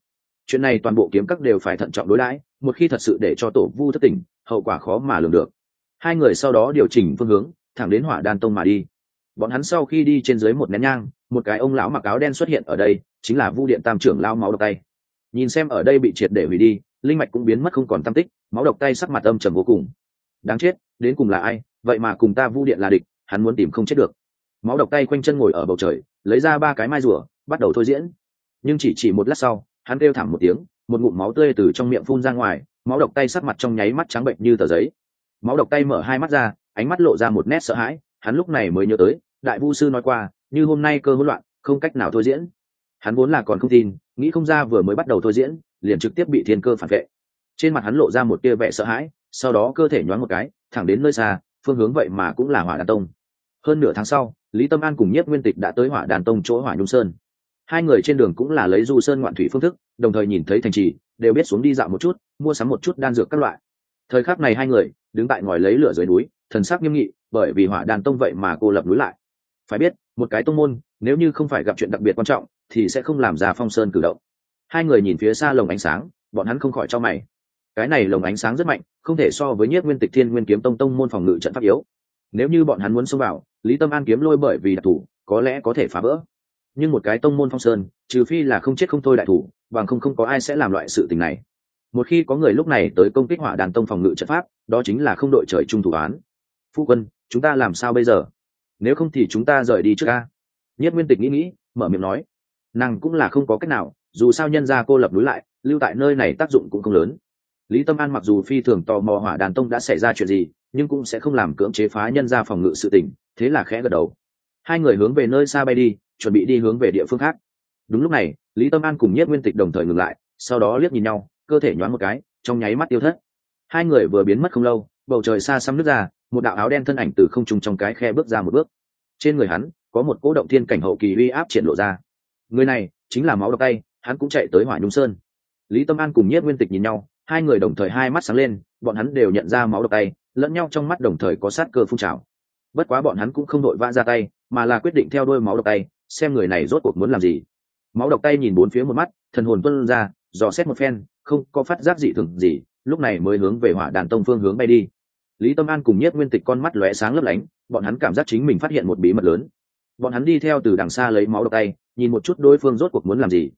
chuyện này toàn bộ kiếm các đều phải thận trọng đối đãi, một khi thật sự để cho tổ vu thất tỉnh, hậu quả khó mà lường được. Hai người sau đó điều chỉnh phương hướng, thẳng đến hỏa đan tông mà đi. Bọn hắn sau khi đi trên dưới một nén nhang, một cái ông lão mặc áo đen xuất hiện ở đây, chính là vu điện tam trưởng lao máu độc tay. Nhìn xem ở đây bị triệt để hủy đi, linh mạch cũng biến mất không còn tam tích, máu độc tay sắc mặt âm trầm vô cùng. Đáng chết, đến cùng là ai? Vậy mà cùng ta vu điện là địch, hắn muốn tìm không chết được. Máu độc tay quanh chân ngồi ở bầu trời, lấy ra ba cái mai rùa, bắt đầu thôi diễn. Nhưng chỉ chỉ một lát sau hắn kêu thảm một tiếng, một ngụm máu tươi từ trong miệng phun ra ngoài, máu độc tay sắc mặt trong nháy mắt trắng bệnh như tờ giấy. Máu độc tay mở hai mắt ra, ánh mắt lộ ra một nét sợ hãi, hắn lúc này mới nhớ tới, đại vu sư nói qua, như hôm nay cơ hỗn loạn, không cách nào thôi diễn. Hắn vốn là còn không tin, nghĩ không ra vừa mới bắt đầu thôi diễn, liền trực tiếp bị thiên cơ phản vệ. Trên mặt hắn lộ ra một tia vẻ sợ hãi, sau đó cơ thể nhoáng một cái, thẳng đến nơi xa, phương hướng vậy mà cũng là hỏa đàn tông. Hơn nửa tháng sau, lý tâm an cùng nhất nguyên tịch đã tới hỏa đàn tông chỗ hỏa nhung sơn hai người trên đường cũng là lấy du sơn ngoạn thủy phương thức, đồng thời nhìn thấy thành trì, đều biết xuống đi dạo một chút, mua sắm một chút đan dược các loại. Thời khắc này hai người đứng tại ngòi lấy lửa dưới núi, thần sắc nghiêm nghị, bởi vì hỏa đàn tông vậy mà cô lập núi lại. Phải biết, một cái tông môn, nếu như không phải gặp chuyện đặc biệt quan trọng, thì sẽ không làm ra phong sơn cử động. Hai người nhìn phía xa lồng ánh sáng, bọn hắn không khỏi cho mày. Cái này lồng ánh sáng rất mạnh, không thể so với nhất nguyên tịch thiên nguyên kiếm tông tông môn phòng ngự trận pháp yếu. Nếu như bọn hắn muốn xông vào, lý tâm an kiếm lôi bởi vì đặc thủ có lẽ có thể phá vỡ nhưng một cái tông môn phong sơn, trừ phi là không chết không thôi đại thủ, bằng không không có ai sẽ làm loại sự tình này. Một khi có người lúc này tới công kích hỏa đàn tông phòng ngự trận pháp, đó chính là không đội trời chung thủ án. Phu quân, chúng ta làm sao bây giờ? Nếu không thì chúng ta rời đi trước ca nhất nguyên tịch nghĩ nghĩ, mở miệng nói. Nàng cũng là không có cách nào, dù sao nhân gia cô lập núi lại, lưu tại nơi này tác dụng cũng không lớn. Lý tâm an mặc dù phi thường tò mò hỏa đàn tông đã xảy ra chuyện gì, nhưng cũng sẽ không làm cưỡng chế phá nhân gia phòng ngự sự tình, thế là khẽ gật đầu. Hai người hướng về nơi xa bay đi chuẩn bị đi hướng về địa phương khác. Đúng lúc này, lý tâm an cùng nhất nguyên tịch đồng thời ngừng lại, sau đó liếc nhìn nhau, cơ thể nhoáng một cái, trong nháy mắt tiêu thất. Hai người vừa biến mất không lâu, bầu trời xa xăm nước ra, một đạo áo đen thân ảnh từ không trung trong cái khe bước ra một bước. Trên người hắn, có một cỗ động thiên cảnh hậu kỳ uy áp triển lộ ra. Người này, chính là máu độc tay, hắn cũng chạy tới hỏa nhung sơn. Lý tâm an cùng Nhất nguyên tịch nhìn nhau, hai người đồng thời hai mắt sáng lên, bọn hắn đều nhận ra máu độc tay, lẫn nhau trong mắt đồng thời có sát cơ phun trào. Bất quá bọn hắn cũng không đội vã ra tay, mà là quyết định theo đôi máu độc tay xem người này rốt cuộc muốn làm gì. Máu độc tay nhìn bốn phía một mắt, thần hồn tuân ra, dò xét một phen, không có phát giác gì thường gì, lúc này mới hướng về hỏa đàn tông phương hướng bay đi. Lý tâm an cùng nhất nguyên tịch con mắt lóe sáng lấp lánh, bọn hắn cảm giác chính mình phát hiện một bí mật lớn. Bọn hắn đi theo từ đằng xa lấy máu độc tay, nhìn một chút đối phương rốt cuộc muốn làm gì.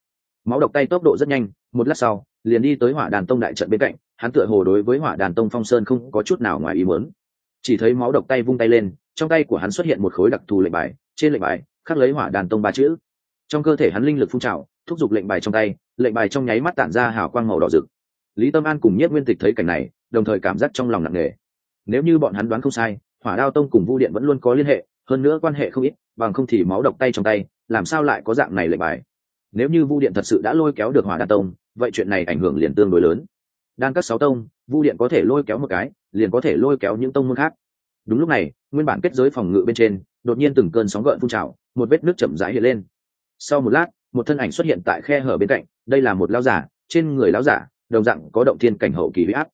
Máu độc tay tốc độ rất nhanh, một lát sau, liền đi tới hỏa đàn tông đại trận bên cạnh, hắn tựa hồ đối với hỏa đàn tông phong sơn không có chút nào ngoài ý muốn. Chỉ thấy máu độc tay vung tay lên, trong tay của hắn xuất hiện một khối đặc thù lệnh bài, trên lệnh bài khắc lấy hỏa đàn tông ba chữ. Trong cơ thể hắn linh lực phun trào, thúc giục lệnh bài trong tay, lệnh bài trong nháy mắt tản ra hào quang màu đỏ rực. Lý tâm an cùng nhất nguyên tịch thấy cảnh này, đồng thời cảm giác trong lòng nặng nề. Nếu như bọn hắn đoán không sai, hỏa đao tông cùng vu điện vẫn luôn có liên hệ, hơn nữa quan hệ không ít, bằng không thì máu độc tay trong tay, làm sao lại có dạng này lệnh bài? Nếu như vu điện thật sự đã lôi kéo được hỏa đa tông, vậy chuyện này ảnh hưởng liền tương đối lớn. Đang các sáu tông, vu điện có thể lôi kéo một cái, liền có thể lôi kéo những tông môn khác. Đúng lúc này, nguyên bản kết giới phòng ngự bên trên đột nhiên từng cơn sóng gợn phun trào một vết nước chậm rãi hiện lên. Sau một lát một thân ảnh xuất hiện tại khe hở bên cạnh đây là một lao giả trên người lao giả đồng dạng có động thiên cảnh hậu kỳ huy áp.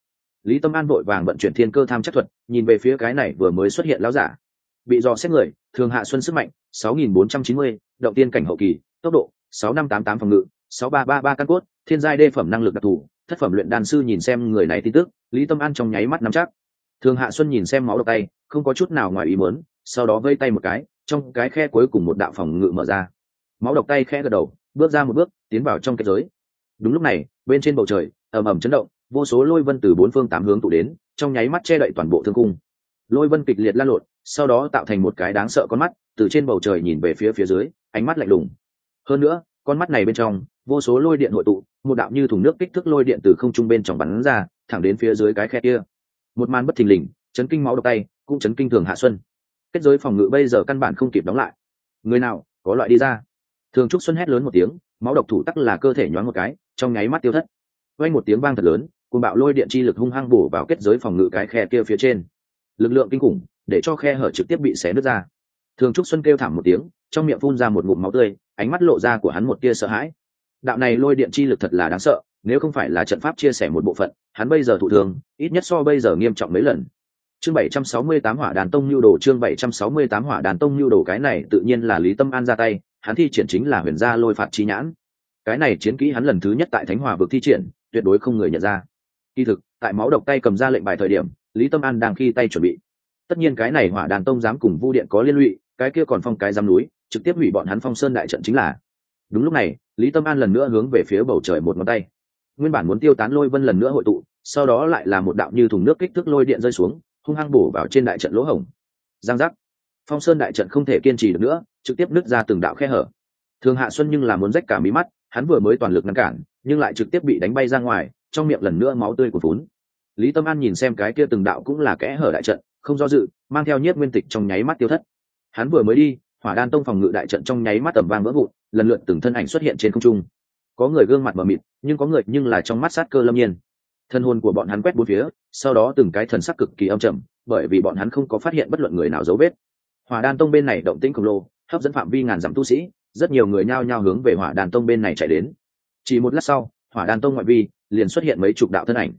Lý tâm an vội vàng vận chuyển thiên cơ tham chắc thuật nhìn về phía cái này vừa mới xuất hiện lao giả. Bị dò xét người thường hạ xuân sức mạnh 6490, động tiên cảnh hậu kỳ tốc độ 6588 phòng ngự 6333 căn cốt thiên giai đê phẩm năng lực đặc thù thất phẩm luyện đan sư nhìn xem người này tin tức lý tâm an trong nháy mắt nắm chắc. Thường hạ xuân nhìn xem máu độc tay không có chút nào ngoài ý muốn sau đó vây tay một cái, trong cái khe cuối cùng một đạo phòng ngự mở ra. Máu độc tay khe gật đầu, bước ra một bước, tiến vào trong kết giới. Đúng lúc này, bên trên bầu trời, ầm ầm chấn động, vô số lôi vân từ bốn phương tám hướng tụ đến, trong nháy mắt che đậy toàn bộ thương cung. Lôi vân kịch liệt lan lộn, sau đó tạo thành một cái đáng sợ con mắt, từ trên bầu trời nhìn về phía phía dưới, ánh mắt lạnh lùng. Hơn nữa, con mắt này bên trong, vô số lôi điện hội tụ, một đạo như thùng nước kích thước lôi điện từ không trung bên trong bắn ra, thẳng đến phía dưới cái khe kia. Một màn bất thình lình, chấn kinh máu độc tay, cũng chấn kinh thường hạ xuân kết giới phòng ngự bây giờ căn bản không kịp đóng lại. Người nào, có loại đi ra. Thường trúc xuân hét lớn một tiếng, máu độc thủ tắc là cơ thể nhoáng một cái, trong nháy mắt tiêu thất. Quay một tiếng vang thật lớn cùng bạo lôi điện chi lực hung hăng bổ vào kết giới phòng ngự cái khe kia phía trên. Lực lượng kinh khủng, để cho khe hở trực tiếp bị xé nứt ra. Thường trúc xuân kêu thảm một tiếng, trong miệng phun ra một ngụm máu tươi, ánh mắt lộ ra của hắn một tia sợ hãi. Đạo này lôi điện chi lực thật là đáng sợ, nếu không phải là trận pháp chia sẻ một bộ phận, hắn bây giờ thụ thường ít nhất so bây giờ nghiêm trọng mấy lần chương 768 hỏa đàn tông lưu đồ, chương 768 hỏa đàn tông lưu đồ, cái này tự nhiên là lý tâm an ra tay, hắn thi triển chính là huyền gia lôi phạt chi nhãn. Cái này chiến kỹ hắn lần thứ nhất tại thánh hòa vực thi triển, tuyệt đối không người nhận ra. Kỳ thực, tại máu độc tay cầm ra lệnh bài thời điểm, lý tâm an đang khi tay chuẩn bị. Tất nhiên cái này hỏa đàn tông dám cùng vu điện có liên lụy, cái kia còn phong cái giam núi, trực tiếp hủy bọn hắn phong sơn đại trận chính là. Đúng lúc này, lý tâm an lần nữa hướng về phía bầu trời một ngón tay. Nguyên bản muốn tiêu tán lôi vân lần nữa hội tụ, sau đó lại là một đạo như thùng nước kích thước lôi điện rơi xuống hung hăng bổ vào trên đại trận lỗ hổng. Giang giác. Phong sơn đại trận không thể kiên trì được nữa, trực tiếp nứt ra từng đạo khe hở. Thường hạ xuân nhưng là muốn rách cả mí mắt, hắn vừa mới toàn lực ngăn cản, nhưng lại trực tiếp bị đánh bay ra ngoài, trong miệng lần nữa máu tươi của vốn lý tâm an nhìn xem cái kia từng đạo cũng là kẽ hở đại trận, không do dự, mang theo nhiếp nguyên tịch trong nháy mắt tiêu thất. Hắn vừa mới đi, hỏa đan tông phòng ngự đại trận trong nháy mắt tầm vang vỡ vụn, lần lượt từng thân ảnh xuất hiện trên không trung. Có người gương mặt mờ mịt, nhưng có người nhưng là trong mắt sát cơ lâm nhiên thân hồn của bọn hắn quét bốn phía, sau đó từng cái thần sắc cực kỳ âm trầm, bởi vì bọn hắn không có phát hiện bất luận người nào dấu vết. Hỏa đan tông bên này động tĩnh khổng lồ, hấp dẫn phạm vi ngàn dặm tu sĩ, rất nhiều người nhao nhao hướng về hỏa đan tông bên này chạy đến. Chỉ một lát sau, hỏa đan tông ngoại vi liền xuất hiện mấy chục đạo thân ảnh.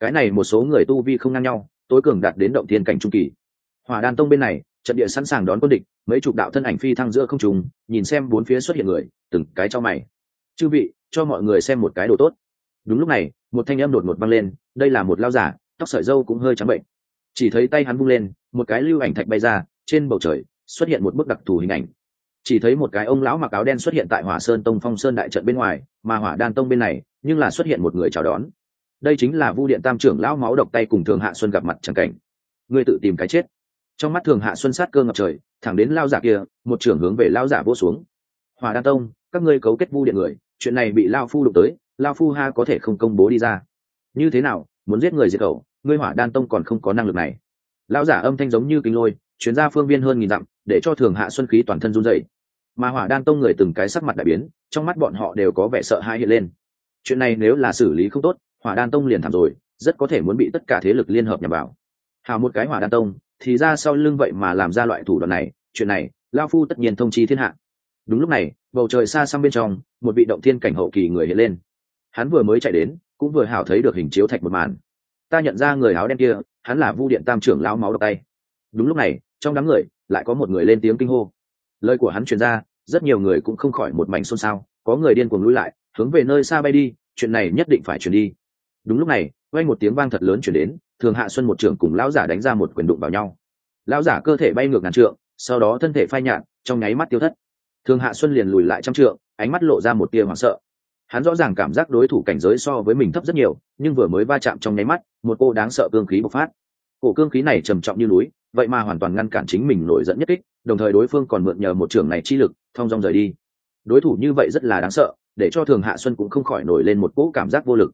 Cái này một số người tu vi không ngang nhau, tối cường đạt đến động thiên cảnh trung kỳ. Hỏa đan tông bên này, trận địa sẵn sàng đón quân địch, mấy chục đạo thân ảnh phi thăng giữa không trùng nhìn xem bốn phía xuất hiện người, từng cái cho mày. Chư vị, cho mọi người xem một cái đồ tốt. Đúng lúc này một thanh âm đột ngột văng lên, đây là một lao giả, tóc sợi dâu cũng hơi trắng bệnh. Chỉ thấy tay hắn bung lên, một cái lưu ảnh thạch bay ra, trên bầu trời xuất hiện một bức đặc thù hình ảnh. Chỉ thấy một cái ông lão mặc áo đen xuất hiện tại hỏa sơn tông phong sơn đại trận bên ngoài, mà hỏa đan tông bên này, nhưng là xuất hiện một người chào đón. Đây chính là vu điện tam trưởng lão máu độc tay cùng thường hạ xuân gặp mặt chẳng cảnh. Ngươi tự tìm cái chết. Trong mắt thường hạ xuân sát cơ ngập trời, thẳng đến lao giả kia, một trưởng hướng về lao giả vô xuống. Hòa đan tông, các ngươi cấu kết vu điện người, chuyện này bị lao phu đụng tới lao phu ha có thể không công bố đi ra. Như thế nào, muốn giết người diệt khẩu, ngươi hỏa đan tông còn không có năng lực này. Lão giả âm thanh giống như kinh lôi, chuyến ra phương viên hơn nghìn dặm, để cho thường hạ xuân khí toàn thân run dậy mà hỏa đan tông người từng cái sắc mặt đại biến, trong mắt bọn họ đều có vẻ sợ hãi hiện lên. Chuyện này nếu là xử lý không tốt, hỏa đan tông liền thảm rồi, rất có thể muốn bị tất cả thế lực liên hợp nhằm vào. Hào một cái hỏa đan tông, thì ra sau lưng vậy mà làm ra loại thủ đoạn này, chuyện này, lao phu tất nhiên thông chi thiên hạ. Đúng lúc này, bầu trời xa xăm bên trong, một vị động thiên cảnh hậu kỳ người hiện lên hắn vừa mới chạy đến, cũng vừa hảo thấy được hình chiếu thạch một màn. Ta nhận ra người áo đen kia, hắn là vu điện tam trưởng lão máu độc tay. Đúng lúc này, trong đám người, lại có một người lên tiếng kinh hô. Lời của hắn truyền ra, rất nhiều người cũng không khỏi một mảnh xôn xao, có người điên cuồng lui lại, hướng về nơi xa bay đi, chuyện này nhất định phải truyền đi. Đúng lúc này, quay một tiếng vang thật lớn chuyển đến, thường hạ xuân một trưởng cùng lão giả đánh ra một quyền đụng vào nhau. Lão giả cơ thể bay ngược ngàn trượng, sau đó thân thể phai nhạt, trong nháy mắt tiêu thất. Thường hạ xuân liền lùi lại trăm trượng, ánh mắt lộ ra một tia hoảng sợ hắn rõ ràng cảm giác đối thủ cảnh giới so với mình thấp rất nhiều, nhưng vừa mới va chạm trong nháy mắt, một cô đáng sợ cương khí bộc phát. Cổ cương khí này trầm trọng như núi, vậy mà hoàn toàn ngăn cản chính mình nổi dẫn nhất kích, đồng thời đối phương còn mượn nhờ một trường này chi lực, thong dong rời đi. Đối thủ như vậy rất là đáng sợ, để cho thường hạ xuân cũng không khỏi nổi lên một cỗ cảm giác vô lực.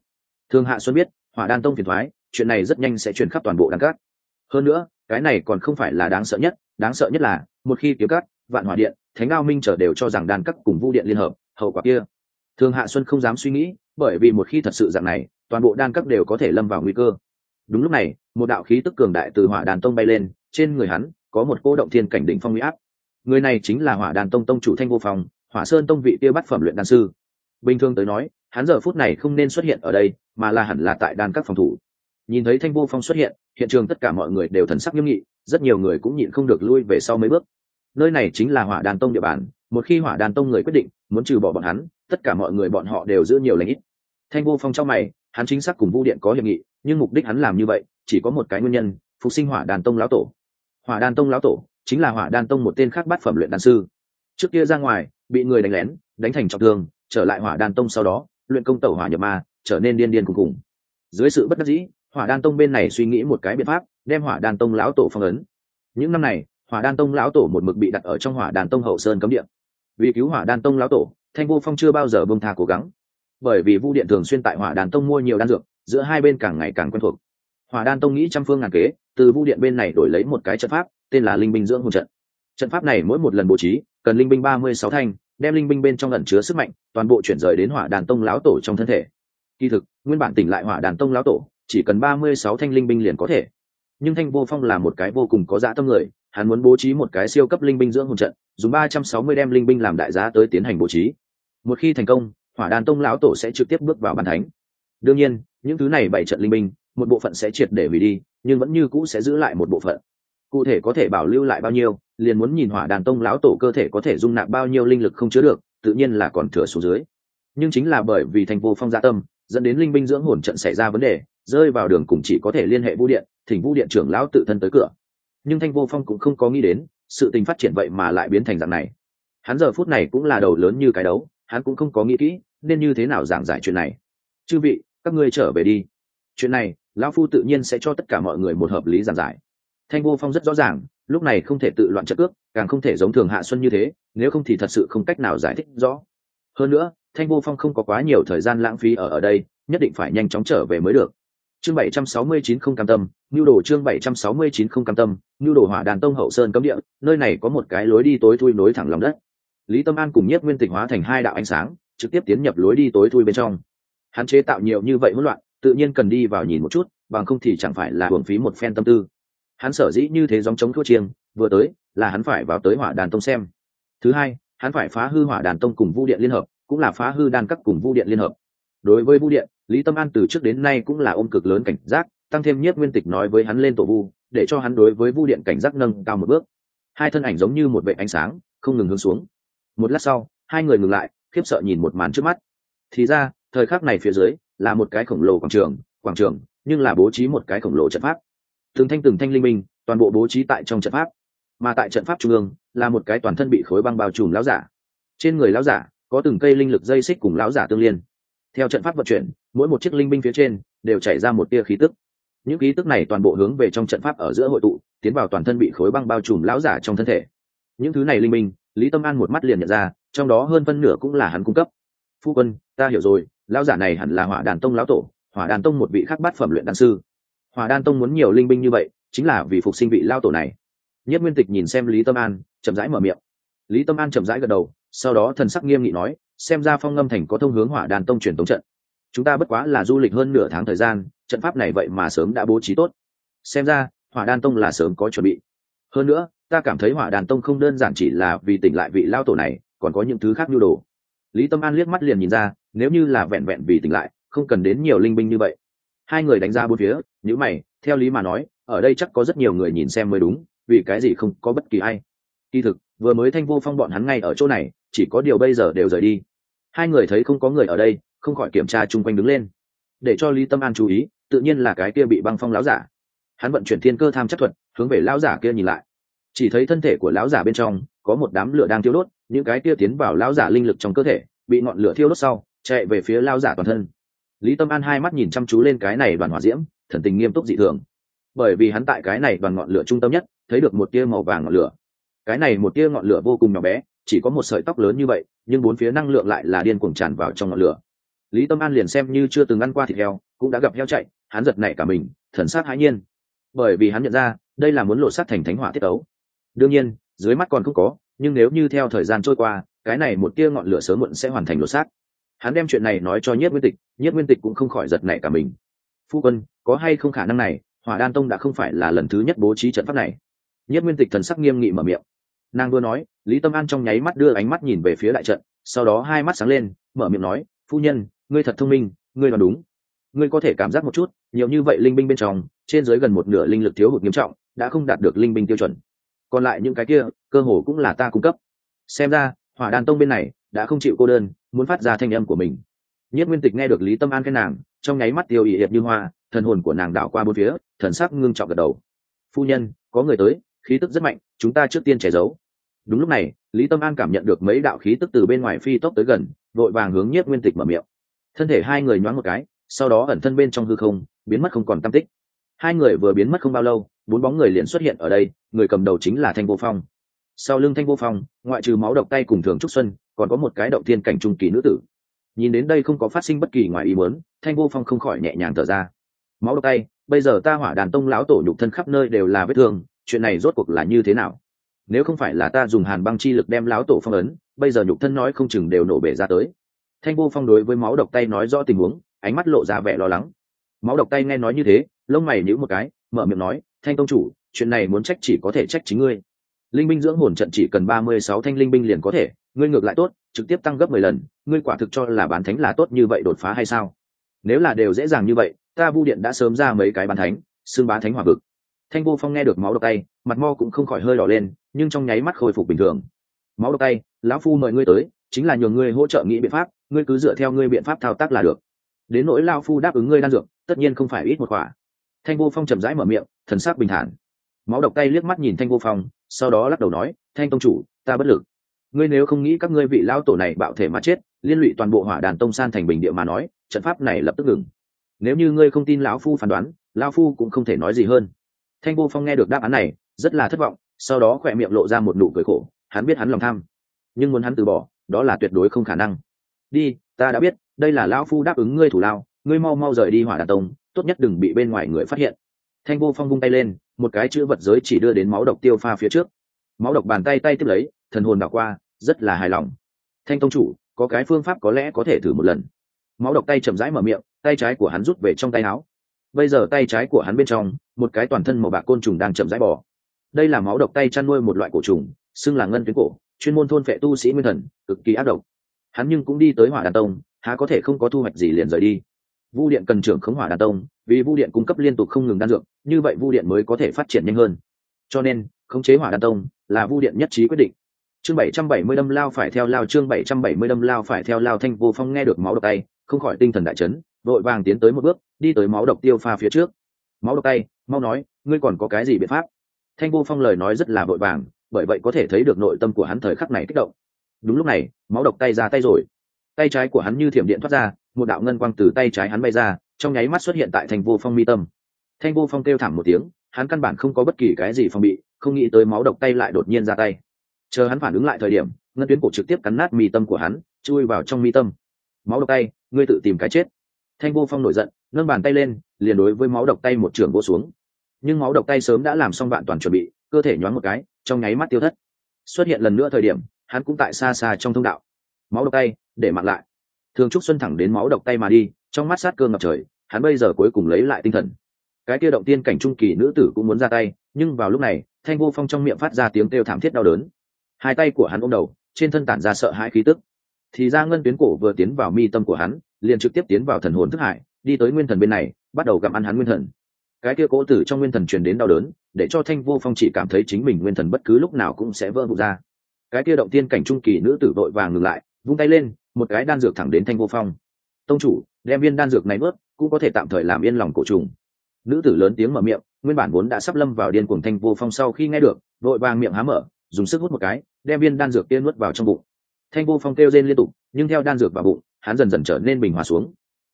Thường hạ xuân biết, hỏa đan tông phiền thoái chuyện này rất nhanh sẽ truyền khắp toàn bộ đan cát hơn nữa, cái này còn không phải là đáng sợ nhất, đáng sợ nhất là, một khi kiếm cát vạn hỏa điện, thánh ao minh trở đều cho rằng đan cắt cùng vu điện liên hợp, hậu quả kia thường hạ xuân không dám suy nghĩ, bởi vì một khi thật sự dạng này, toàn bộ đan các đều có thể lâm vào nguy cơ. Đúng lúc này, một đạo khí tức cường đại từ hỏa đàn tông bay lên, trên người hắn có một cô động thiên cảnh đỉnh phong huy áp. Người này chính là hỏa đàn tông tông chủ thanh vô phong, hỏa sơn tông vị kia bắt phẩm luyện đan sư. Bình thường tới nói, hắn giờ phút này không nên xuất hiện ở đây, mà là hẳn là tại đan các phòng thủ. Nhìn thấy thanh vô phong xuất hiện hiện trường tất cả mọi người đều thần sắc nghiêm nghị, rất nhiều người cũng nhịn không được lui về sau mấy bước. Nơi này chính là hỏa đàn tông địa bàn một khi hỏa đàn tông người quyết định, muốn trừ bỏ bọn hắn, tất cả mọi người bọn họ đều giữ nhiều lãnh ít. Thanh vô phong trong mày, hắn chính xác cùng vu điện có hiệp nghị, nhưng mục đích hắn làm như vậy, chỉ có một cái nguyên nhân, phục sinh hỏa đàn tông lão tổ. Hỏa đàn tông lão tổ chính là hỏa đàn tông một tên khác bát phẩm luyện đàn sư. Trước kia ra ngoài, bị người đánh lén, đánh thành trọng thương, trở lại hỏa đàn tông sau đó, luyện công tẩu hỏa nhập ma, trở nên điên điên cùng cùng dưới sự bất đắc dĩ, hỏa đan tông bên này suy nghĩ một cái biện pháp, đem hỏa đan tông lão tổ phong ấn. Những năm này, hỏa đan tông lão tổ một mực bị đặt ở trong hỏa đan tông hậu sơn cấm địa vì cứu hỏa đan tông lão tổ, thanh vô phong chưa bao giờ bông tha cố gắng. Bởi vì vu điện thường xuyên tại hỏa đàn tông mua nhiều đan dược, giữa hai bên càng ngày càng quen thuộc. Hỏa đan tông nghĩ trăm phương ngàn kế, từ vu điện bên này đổi lấy một cái trận pháp, tên là linh binh dưỡng hồn trận. Trận pháp này mỗi một lần bố trí, cần linh binh ba mươi sáu thanh, đem linh binh bên trong lần chứa sức mạnh, toàn bộ chuyển rời đến hỏa đàn tông lão tổ trong thân thể. Kỳ thực, nguyên bản tỉnh lại hỏa đàn tông lão tổ, chỉ cần ba mươi sáu thanh linh binh liền có thể. Nhưng thanh vô phong là một cái vô cùng có dã tâm người, hắn muốn bố trí một cái siêu cấp linh binh dưỡng hồn trận dùng ba trăm sáu mươi đem linh binh làm đại giá tới tiến hành bố trí. Một khi thành công, hỏa đàn tông lão tổ sẽ trực tiếp bước vào bàn thánh. Đương nhiên, những thứ này bảy trận linh binh, một bộ phận sẽ triệt để hủy đi, nhưng vẫn như cũ sẽ giữ lại một bộ phận. Cụ thể có thể bảo lưu lại bao nhiêu, liền muốn nhìn hỏa đàn tông lão tổ cơ thể có thể dung nạp bao nhiêu linh lực không chứa được, tự nhiên là còn thừa xuống dưới. Nhưng chính là bởi vì thành vô phong gia tâm, dẫn đến linh binh dưỡng hồn trận xảy ra vấn đề, rơi vào đường cùng chỉ có thể liên hệ vũ điện, thỉnh vũ điện trưởng lão tự thân tới cửa. Nhưng thanh vô phong cũng không có nghĩ đến sự tình phát triển vậy mà lại biến thành dạng này. Hắn giờ phút này cũng là đầu lớn như cái đấu, hắn cũng không có nghĩ kỹ nên như thế nào giảng giải chuyện này. Chư vị, các ngươi trở về đi. Chuyện này, lão phu tự nhiên sẽ cho tất cả mọi người một hợp lý giảng giải. Thanh vô phong rất rõ ràng, lúc này không thể tự loạn chất ước càng không thể giống thường hạ xuân như thế, nếu không thì thật sự không cách nào giải thích rõ. Hơn nữa, thanh vô phong không có quá nhiều thời gian lãng phí ở ở đây, nhất định phải nhanh chóng trở về mới được. Chương bảy trăm sáu mươi chín không cam tâm Nưu đồ chương bảy trăm sáu mươi chín không cam tâm, Nưu đồ hỏa đàn tông hậu sơn cấm địa, nơi này có một cái lối đi tối thui nối thẳng lòng đất. Lý tâm an cùng nhất nguyên tịch hóa thành hai đạo ánh sáng, trực tiếp tiến nhập lối đi tối thui bên trong. Hắn chế tạo nhiều như vậy hỗn loạn, tự nhiên cần đi vào nhìn một chút, bằng không thì chẳng phải là hưởng phí một phen tâm tư. Hắn sở dĩ như thế giống chống thua chiêng, vừa tới, là hắn phải vào tới hỏa đàn tông xem. Thứ hai, hắn phải phá hư hỏa đàn tông cùng vu điện liên hợp, cũng là phá hư đan các cùng vu điện liên hợp. Đối với vu điện, lý tâm an từ trước đến nay cũng là ôm cực lớn cảnh giác tăng thêm nhất nguyên tịch nói với hắn lên tổ vu, để cho hắn đối với vu điện cảnh giác nâng cao một bước. Hai thân ảnh giống như một vệ ánh sáng, không ngừng hướng xuống. Một lát sau, hai người ngừng lại, khiếp sợ nhìn một màn trước mắt. Thì ra, thời khắc này phía dưới, là một cái khổng lồ quảng trường quảng trường, nhưng là bố trí một cái khổng lồ trận pháp. Từng thanh từng thanh linh minh, toàn bộ bố trí tại trong trận pháp. Mà tại trận pháp trung ương, là một cái toàn thân bị khối băng bao trùm lão giả. Trên người lão giả, có từng cây linh lực dây xích cùng lão giả tương liên. Theo trận pháp vận chuyển, mỗi một chiếc linh binh phía trên, đều chảy ra một tia khí tức những ký tức này toàn bộ hướng về trong trận pháp ở giữa hội tụ tiến vào toàn thân bị khối băng bao trùm lão giả trong thân thể. Những thứ này linh minh, lý tâm an một mắt liền nhận ra trong đó hơn phân nửa cũng là hắn cung cấp. Phu quân ta hiểu rồi lão giả này hẳn là hỏa đàn tông lão tổ hỏa đàn tông một vị khắc bát phẩm luyện đan sư. Hỏa đan tông muốn nhiều linh binh như vậy chính là vì phục sinh vị lao tổ này. Nhất nguyên tịch nhìn xem lý tâm an chậm rãi mở miệng. Lý tâm an chậm rãi gật đầu sau đó thần sắc nghiêm nghị nói xem ra phong ngâm thành có thông hướng hỏa đàn tông truyền tống trận. Chúng ta bất quá là du lịch hơn nửa tháng thời gian trận pháp này vậy mà sớm đã bố trí tốt. Xem ra, hỏa đan tông là sớm có chuẩn bị. Hơn nữa, ta cảm thấy hỏa đàn tông không đơn giản chỉ là vì tỉnh lại vị lao tổ này, còn có những thứ khác nhu đồ. Lý tâm an liếc mắt liền nhìn ra, nếu như là vẹn vẹn vì tỉnh lại, không cần đến nhiều linh binh như vậy. Hai người đánh ra bốn phía nếu mày, theo lý mà nói, ở đây chắc có rất nhiều người nhìn xem mới đúng, vì cái gì không có bất kỳ ai. Kỳ thực, vừa mới thanh vô phong bọn hắn ngay ở chỗ này, chỉ có điều bây giờ đều rời đi. Hai người thấy không có người ở đây, không khỏi kiểm tra chung quanh đứng lên để cho lý tâm an chú ý, tự nhiên là cái kia bị băng phong láo giả. Hắn vận chuyển thiên cơ tham chất thuật, hướng về lão giả kia nhìn lại. Chỉ thấy thân thể của lão giả bên trong, có một đám lửa đang thiêu đốt, những cái kia tiến vào lão giả linh lực trong cơ thể, bị ngọn lửa thiêu đốt sau, chạy về phía lão giả toàn thân. Lý tâm an hai mắt nhìn chăm chú lên cái này đoàn hỏa diễm, thần tình nghiêm túc dị thường. Bởi vì hắn tại cái này đoàn ngọn lửa trung tâm nhất, thấy được một tia màu vàng ngọn lửa. Cái này một tia ngọn lửa vô cùng nhỏ bé, chỉ có một sợi tóc lớn như vậy, nhưng bốn phía năng lượng lại là điên cuồng tràn vào trong ngọn lửa lý tâm an liền xem như chưa từng ăn qua thịt heo, cũng đã gặp heo chạy, hắn giật nảy cả mình, thần sát hãi nhiên. Bởi vì hắn nhận ra, đây là muốn lộ sát thành thánh hỏa tiết ấu đương nhiên, dưới mắt còn không có, nhưng nếu như theo thời gian trôi qua, cái này một tia ngọn lửa sớm muộn sẽ hoàn thành lộ sát. Hắn đem chuyện này nói cho Nhất nguyên tịch Nhất nguyên tịch cũng không khỏi giật nảy cả mình. Phu quân, có hay không khả năng này, hỏa đan tông đã không phải là lần thứ nhất bố trí trận pháp này. Nhất nguyên tịch thần sắc nghiêm nghị mở miệng. Nàng đua nói, lý tâm an trong nháy mắt đưa ánh mắt nhìn về phía đại trận, sau đó hai mắt sáng lên, mở miệng nói, phu nhân ngươi thật thông minh, ngươi đoán đúng. Ngươi có thể cảm giác một chút, nhiều như vậy linh binh bên trong, trên dưới gần một nửa linh lực thiếu hụt nghiêm trọng, đã không đạt được linh binh tiêu chuẩn. Còn lại những cái kia, cơ hồ cũng là ta cung cấp. Xem ra, hỏa đan tông bên này, đã không chịu cô đơn, muốn phát ra thanh âm của mình. Nhất nguyên tịch nghe được lý tâm an cái nàng, trong nháy mắt tiêu ỵ hiệp như hoa, thần hồn của nàng đảo qua bốn phía, thần sắc ngưng trọng gật đầu. Phu nhân, có người tới, khí tức rất mạnh, chúng ta trước tiên che giấu. Đúng lúc này, lý tâm an cảm nhận được mấy đạo khí tức từ bên ngoài phi tốc tới gần, vội vàng hướng nhất nguyên tịch mở miệng thân thể hai người nhoáng một cái, sau đó ẩn thân bên trong hư không, biến mất không còn tam tích. Hai người vừa biến mất không bao lâu, bốn bóng người liền xuất hiện ở đây, người cầm đầu chính là thanh vô phong. Sau lưng thanh vô phong, ngoại trừ máu độc tay cùng thường trúc xuân, còn có một cái động thiên cảnh trung kỳ nữ tử. Nhìn đến đây không có phát sinh bất kỳ ngoài ý muốn, thanh vô phong không khỏi nhẹ nhàng thở ra. Máu độc tay, bây giờ ta hỏa đàn tông lão tổ nhục thân khắp nơi đều là vết thương, chuyện này rốt cuộc là như thế nào? Nếu không phải là ta dùng hàn băng chi lực đem lão tổ phong ấn, bây giờ nhục thân nói không chừng đều nổ bể ra tới thanh vô phong đối với máu độc tay nói rõ tình huống, ánh mắt lộ ra vẻ lo lắng. Máu độc tay nghe nói như thế, lông mày nhíu một cái, mở miệng nói, thanh tông chủ, chuyện này muốn trách chỉ có thể trách chính ngươi. Linh binh dưỡng hồn trận chỉ cần ba mươi sáu thanh linh binh liền có thể, ngươi ngược lại tốt, trực tiếp tăng gấp mười lần, ngươi quả thực cho là bán thánh là tốt như vậy đột phá hay sao? Nếu là đều dễ dàng như vậy, ta vu điện đã sớm ra mấy cái bán thánh xương bá thánh hỏa vực. Thanh vô phong nghe được máu độc tay, mặt mo cũng không khỏi hơi đỏ lên, nhưng trong nháy mắt khôi phục bình thường. Máu độc tay, lão phu mời ngươi tới, chính là nhường ngươi hỗ trợ nghĩ biện pháp ngươi cứ dựa theo ngươi biện pháp thao tác là được. Đến nỗi lao phu đáp ứng ngươi đan dược, tất nhiên không phải ít một quả. Thanh vô phong chậm rãi mở miệng, thần sắc bình thản. Máu độc tay liếc mắt nhìn thanh vô phong, sau đó lắc đầu nói, thanh tông chủ, ta bất lực. Ngươi nếu không nghĩ các ngươi vị lao tổ này bạo thể mà chết, liên lụy toàn bộ hỏa đàn tông san thành bình địa mà nói, trận pháp này lập tức ngừng. Nếu như ngươi không tin lão phu phán đoán, lão phu cũng không thể nói gì hơn. Thanh vô phong nghe được đáp án này, rất là thất vọng, sau đó khỏe miệng lộ ra một nụ cười khổ, hắn biết hắn lòng tham, nhưng muốn hắn từ bỏ, đó là tuyệt đối không khả năng đi, ta đã biết, đây là lão phu đáp ứng ngươi thủ lao, ngươi mau mau rời đi hỏa đà tông, tốt nhất đừng bị bên ngoài người phát hiện. Thanh vô phong vung tay lên, một cái chữ vật giới chỉ đưa đến máu độc tiêu pha phía trước. Máu độc bàn tay tay tiếp lấy, thần hồn đảo qua, rất là hài lòng. Thanh tông chủ, có cái phương pháp có lẽ có thể thử một lần. Máu độc tay chậm rãi mở miệng, tay trái của hắn rút về trong tay áo. Bây giờ tay trái của hắn bên trong, một cái toàn thân màu bạc côn trùng đang chậm rãi bò. Đây là máu độc tay chăn nuôi một loại cổ trùng, xưng là ngân tuyến cổ, chuyên môn thôn phệ tu sĩ nguyên thần, cực kỳ ác độc hắn nhưng cũng đi tới hỏa đàn tông, há có thể không có thu hoạch gì liền rời đi. Vu điện cần trưởng khống hỏa đàn tông, vì vu điện cung cấp liên tục không ngừng đan dược, như vậy vu điện mới có thể phát triển nhanh hơn. Cho nên, khống chế hỏa đàn tông là vu điện nhất trí quyết định. Chương bảy trăm bảy mươi đâm lao phải theo lao, chương bảy trăm bảy mươi đâm lao phải theo lao thanh vô phong nghe được máu độc tay, không khỏi tinh thần đại chấn, vội vàng tiến tới một bước, đi tới máu độc tiêu pha phía trước. Máu độc tay, mau nói, ngươi còn có cái gì biện pháp? Thanh vô phong lời nói rất là vội vàng, bởi vậy có thể thấy được nội tâm của hắn thời khắc này kích động đúng lúc này, máu độc tay ra tay rồi. Tay trái của hắn như thiểm điện thoát ra, một đạo ngân quang từ tay trái hắn bay ra, trong nháy mắt xuất hiện tại thành vô phong mi tâm. Thanh vô phong kêu thảm một tiếng, hắn căn bản không có bất kỳ cái gì phong bị, không nghĩ tới máu độc tay lại đột nhiên ra tay. Chờ hắn phản ứng lại thời điểm, ngân tuyến cổ trực tiếp cắn nát mi tâm của hắn, chui vào trong mi tâm. Máu độc tay, ngươi tự tìm cái chết. Thanh vô phong nổi giận, nâng bàn tay lên, liền đối với máu độc tay một trường vô xuống. Nhưng máu độc tay sớm đã làm xong vạn toàn chuẩn bị, cơ thể nhoáng một cái, trong nháy mắt tiêu thất. Xuất hiện lần nữa thời điểm hắn cũng tại xa xa trong thông đạo. Máu độc tay, để mặn lại. Thường trúc xuân thẳng đến máu độc tay mà đi, trong mắt sát cơ ngập trời, hắn bây giờ cuối cùng lấy lại tinh thần. Cái kia động tiên cảnh trung kỳ nữ tử cũng muốn ra tay, nhưng vào lúc này, thanh vô phong trong miệng phát ra tiếng kêu thảm thiết đau đớn. Hai tay của hắn ôm đầu, trên thân tản ra sợ hãi khí tức. Thì ra ngân tuyến cổ vừa tiến vào mi tâm của hắn, liền trực tiếp tiến vào thần hồn thức hải, đi tới nguyên thần bên này, bắt đầu gặm ăn hắn nguyên thần. Cái kia cố tử trong nguyên thần truyền đến đau đớn, để cho thanh vô phong chỉ cảm thấy chính mình nguyên thần bất cứ lúc nào cũng sẽ vỡ vụt ra cái kia động tiên cảnh trung kỳ nữ tử vội vàng ngừng lại, vung tay lên, một cái đan dược thẳng đến thanh vô phong. Tông chủ, đem viên đan dược này bớt, cũng có thể tạm thời làm yên lòng cổ trùng. Nữ tử lớn tiếng mở miệng, nguyên bản vốn đã sắp lâm vào điên cuồng thanh vô phong sau khi nghe được vội vàng miệng há mở, dùng sức hút một cái, đem viên đan dược kia nuốt vào trong bụng. Thanh vô phong kêu rên liên tục, nhưng theo đan dược vào bụng, hắn dần dần trở nên bình hòa xuống.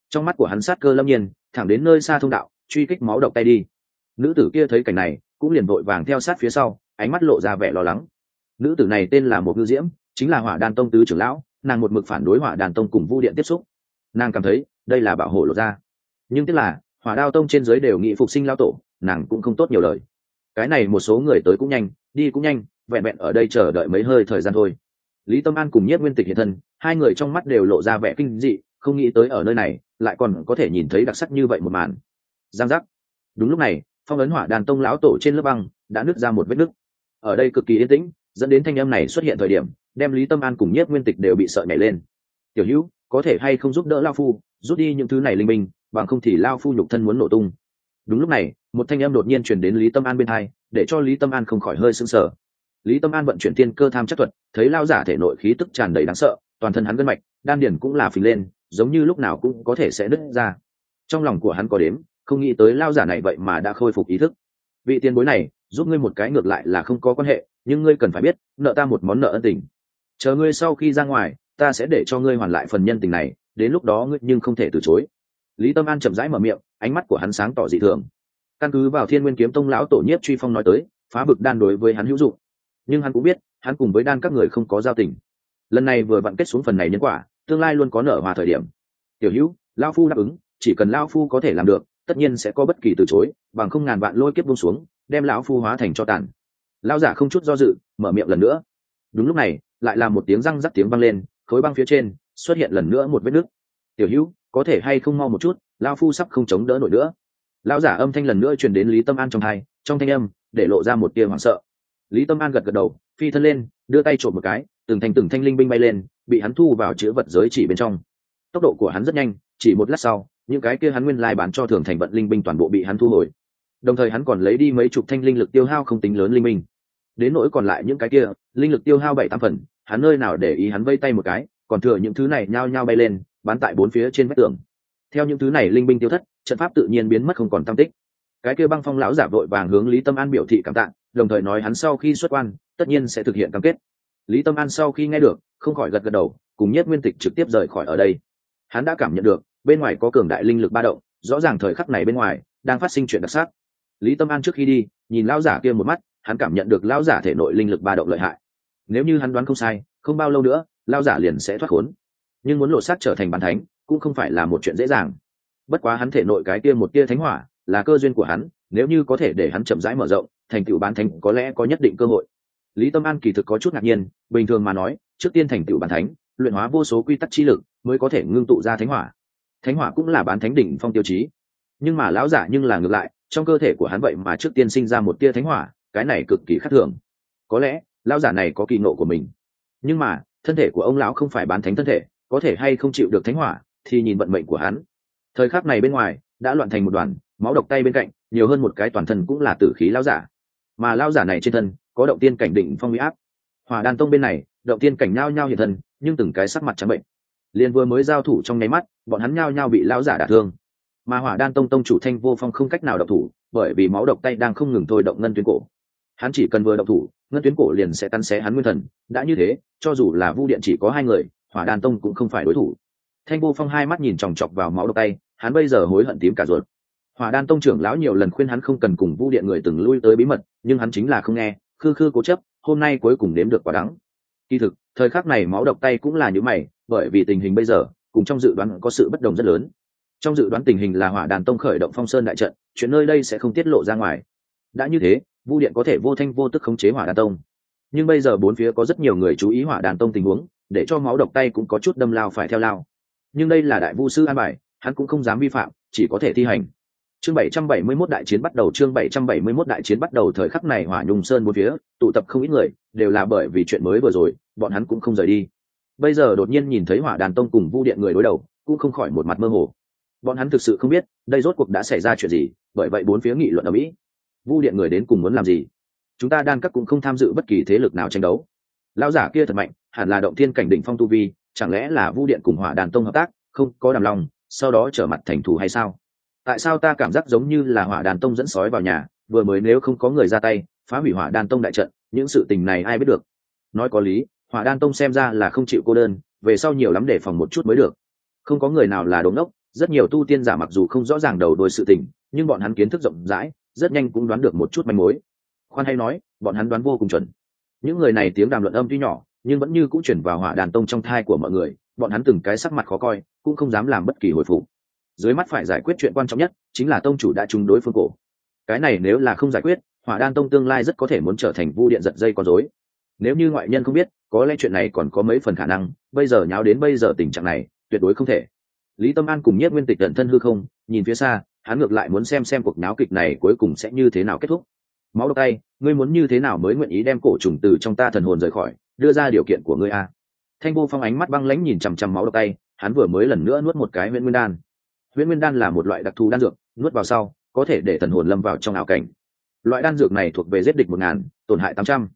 Trong mắt của hắn sát cơ lâm nhiên, thẳng đến nơi xa thông đạo, truy kích máu độc tay đi. Nữ tử kia thấy cảnh này, cũng liền vội vàng theo sát phía sau, ánh mắt lộ ra vẻ lo lắng nữ tử này tên là một ngư diễm, chính là hỏa đàn tông tứ trưởng lão, nàng một mực phản đối hỏa đàn tông cùng vu điện tiếp xúc. Nàng cảm thấy đây là bảo hộ lộ ra. Nhưng tức là, hỏa đao tông trên giới đều nghị phục sinh lao tổ, nàng cũng không tốt nhiều lời. Cái này một số người tới cũng nhanh, đi cũng nhanh, vẹn vẹn ở đây chờ đợi mấy hơi thời gian thôi. Lý tâm an cùng nhất nguyên tịch hiện thân, hai người trong mắt đều lộ ra vẻ kinh dị, không nghĩ tới ở nơi này, lại còn có thể nhìn thấy đặc sắc như vậy một màn. Giang giác. Đúng lúc này, phong ấn hỏa đàn tông lão tổ trên lớp băng đã nứt ra một vết nứt. Ở đây cực kỳ yên tĩnh dẫn đến thanh âm này xuất hiện thời điểm, đem lý tâm an cùng nhất nguyên tịch đều bị sợ nhảy lên. Tiểu hữu, có thể hay không giúp đỡ lao phu, rút đi những thứ này linh minh, bằng không thì lao phu nhục thân muốn nổ tung. Đúng lúc này, một thanh âm đột nhiên truyền đến lý tâm an bên hai, để cho lý tâm an không khỏi hơi sững sờ. Lý tâm an vận chuyển tiên cơ tham chất thuật, thấy lao giả thể nội khí tức tràn đầy đáng sợ, toàn thân hắn gân mạch, đan điển cũng là phình lên, giống như lúc nào cũng có thể sẽ nứt ra. Trong lòng của hắn có đếm, không nghĩ tới lao giả này vậy mà đã khôi phục ý thức. Vị tiền bối này, giúp ngươi một cái ngược lại là không có quan hệ nhưng ngươi cần phải biết, nợ ta một món nợ ân tình. Chờ ngươi sau khi ra ngoài, ta sẽ để cho ngươi hoàn lại phần nhân tình này, đến lúc đó ngươi nhưng không thể từ chối. Lý tâm an chậm rãi mở miệng, ánh mắt của hắn sáng tỏ dị thường. Căn cứ vào thiên nguyên kiếm tông lão tổ nhiếp truy phong nói tới, phá bực đan đối với hắn hữu dụng. Nhưng hắn cũng biết, hắn cùng với đan các người không có giao tình. Lần này vừa vặn kết xuống phần này nhân quả, tương lai luôn có nở hòa thời điểm. Tiểu hữu lao phu đáp ứng, chỉ cần lao phu có thể làm được, tất nhiên sẽ có bất kỳ từ chối, bằng không ngàn vạn lôi kiếp buông xuống, đem lão phu hóa thành cho tàn lao giả không chút do dự, mở miệng lần nữa. Đúng lúc này, lại là một tiếng răng rắc tiếng vang lên, khối băng phía trên xuất hiện lần nữa một vết nứt. Tiểu hữu, có thể hay không mau một chút lao phu sắp không chống đỡ nổi nữa. Lao giả âm thanh lần nữa truyền đến lý tâm an trong hai trong thanh âm để lộ ra một tia hoảng sợ. Lý tâm an gật gật đầu, phi thân lên, đưa tay trộm một cái, từng thành từng thanh linh binh bay lên, bị hắn thu vào chữ vật giới chỉ bên trong. Tốc độ của hắn rất nhanh, chỉ một lát sau, những cái kia hắn nguyên lai bán cho thường thành vận linh binh toàn bộ bị hắn thu hồi đồng thời hắn còn lấy đi mấy chục thanh linh lực tiêu hao không tính lớn linh minh. đến nỗi còn lại những cái kia, linh lực tiêu hao bảy tam phần, hắn nơi nào để ý hắn vây tay một cái, còn thừa những thứ này nhao nhao bay lên bán tại bốn phía trên vách tường. Theo những thứ này linh binh tiêu thất, trận pháp tự nhiên biến mất không còn tam tích. Cái kia băng phong lão giả vội vàng hướng lý tâm an biểu thị cảm tạ, đồng thời nói hắn sau khi xuất quan, tất nhiên sẽ thực hiện cam kết. Lý tâm an sau khi nghe được, không khỏi gật gật đầu, cùng nhất nguyên tịch trực tiếp rời khỏi ở đây. Hắn đã cảm nhận được, bên ngoài có cường đại linh lực ba động, rõ ràng thời khắc này bên ngoài, đang phát sinh chuyện đặc sắc lý tâm an trước khi đi, nhìn lão giả kia một mắt, hắn cảm nhận được lão giả thể nội linh lực ba động lợi hại. Nếu như hắn đoán không sai, không bao lâu nữa, lão giả liền sẽ thoát khốn. Nhưng muốn lộ sát trở thành bàn thánh, cũng không phải là một chuyện dễ dàng. Bất quá hắn thể nội cái kia một tia thánh hỏa, là cơ duyên của hắn, nếu như có thể để hắn chậm rãi mở rộng, thành tựu bán thánh có lẽ có nhất định cơ hội. Lý tâm an kỳ thực có chút ngạc nhiên, bình thường mà nói, trước tiên thành tựu bán thánh, luyện hóa vô số quy tắc chi lực, mới có thể ngưng tụ ra thánh hỏa. Thánh hỏa cũng là bán thánh đỉnh phong tiêu chí. Nhưng mà lão giả nhưng là ngược lại trong cơ thể của hắn vậy mà trước tiên sinh ra một tia thánh hỏa, cái này cực kỳ khác thường. Có lẽ, lão giả này có kỳ nộ của mình. Nhưng mà, thân thể của ông lão không phải bán thánh thân thể, có thể hay không chịu được thánh hỏa, thì nhìn vận mệnh của hắn. Thời khắc này bên ngoài, đã loạn thành một đoàn, máu độc tay bên cạnh, nhiều hơn một cái toàn thân cũng là tử khí lão giả. Mà lão giả này trên thân, có động tiên cảnh định phong huy áp. Hỏa đan tông bên này, động tiên cảnh nhao nhao hiện thân, nhưng từng cái sắc mặt trắng bệnh. Liền vừa mới giao thủ trong nháy mắt, bọn hắn nhao nhao bị lão giả đả thương mà hỏa đan tông tông chủ thanh vô phong không cách nào độc thủ, bởi vì máu độc tay đang không ngừng thôi động ngân tuyến cổ. Hắn chỉ cần vừa độc thủ, ngân tuyến cổ liền sẽ tan xé hắn nguyên thần. Đã như thế, cho dù là vu điện chỉ có hai người, hỏa đan tông cũng không phải đối thủ. Thanh vô phong hai mắt nhìn chòng chọc vào máu độc tay, hắn bây giờ hối hận tím cả ruột. Hỏa đan tông trưởng lão nhiều lần khuyên hắn không cần cùng vu điện người từng lui tới bí mật, nhưng hắn chính là không nghe, khư khư cố chấp, hôm nay cuối cùng đếm được quả đắng. Kỳ thực, thời khắc này máu độc tay cũng là như mày, bởi vì tình hình bây giờ, cùng trong dự đoán có sự bất đồng rất lớn trong dự đoán tình hình là hỏa đàn tông khởi động phong sơn đại trận, chuyện nơi đây sẽ không tiết lộ ra ngoài. Đã như thế, vu điện có thể vô thanh vô tức khống chế hỏa đàn tông. Nhưng bây giờ bốn phía có rất nhiều người chú ý hỏa đàn tông tình huống, để cho máu độc tay cũng có chút đâm lao phải theo lao. Nhưng đây là đại vu sư an bài, hắn cũng không dám vi phạm, chỉ có thể thi hành. Chương 771 đại chiến bắt đầu, chương 771 đại chiến bắt đầu thời khắc này hỏa nhung sơn bốn phía, tụ tập không ít người, đều là bởi vì chuyện mới vừa rồi, bọn hắn cũng không rời đi. Bây giờ đột nhiên nhìn thấy hỏa đàn tông cùng vu điện người đối đầu, cũng không khỏi một mặt mơ hồ bọn hắn thực sự không biết, đây rốt cuộc đã xảy ra chuyện gì, bởi vậy bốn phía nghị luận ở mỹ. Vu điện người đến cùng muốn làm gì? Chúng ta đan các cũng không tham dự bất kỳ thế lực nào tranh đấu. Lão giả kia thật mạnh, hẳn là động thiên cảnh đỉnh phong tu vi, chẳng lẽ là vu điện cùng hỏa đàn tông hợp tác, không có đàm lòng, sau đó trở mặt thành thù hay sao? Tại sao ta cảm giác giống như là hỏa đàn tông dẫn sói vào nhà, vừa mới nếu không có người ra tay, phá hủy hỏa đàn tông đại trận, những sự tình này ai biết được? Nói có lý, hỏa đan tông xem ra là không chịu cô đơn, về sau nhiều lắm để phòng một chút mới được. Không có người nào là đống đốc rất nhiều tu tiên giả mặc dù không rõ ràng đầu đuôi sự tình, nhưng bọn hắn kiến thức rộng rãi, rất nhanh cũng đoán được một chút manh mối. Khoan hay nói, bọn hắn đoán vô cùng chuẩn. Những người này tiếng đàm luận âm tuy nhỏ, nhưng vẫn như cũng chuyển vào hỏa đàn tông trong thai của mọi người, bọn hắn từng cái sắc mặt khó coi, cũng không dám làm bất kỳ hồi phục. Dưới mắt phải giải quyết chuyện quan trọng nhất, chính là tông chủ đã trúng đối phương cổ. Cái này nếu là không giải quyết, hỏa đan tông tương lai rất có thể muốn trở thành vu điện giật dây con rối. Nếu như ngoại nhân không biết, có lẽ chuyện này còn có mấy phần khả năng, bây giờ nháo đến bây giờ tình trạng này, tuyệt đối không thể lý tâm an cùng nhất nguyên tịch tận thân hư không, nhìn phía xa, hắn ngược lại muốn xem xem cuộc náo kịch này cuối cùng sẽ như thế nào kết thúc. Máu độc tay, ngươi muốn như thế nào mới nguyện ý đem cổ trùng từ trong ta thần hồn rời khỏi, đưa ra điều kiện của ngươi a? Thanh vô phong ánh mắt băng lãnh nhìn chằm chằm máu độc tay, hắn vừa mới lần nữa nuốt một cái huyễn nguyên đan. Huyễn nguyên đan là một loại đặc thù đan dược, nuốt vào sau, có thể để thần hồn lâm vào trong ảo cảnh. Loại đan dược này thuộc về giết địch một ngàn, tổn hại tám trăm.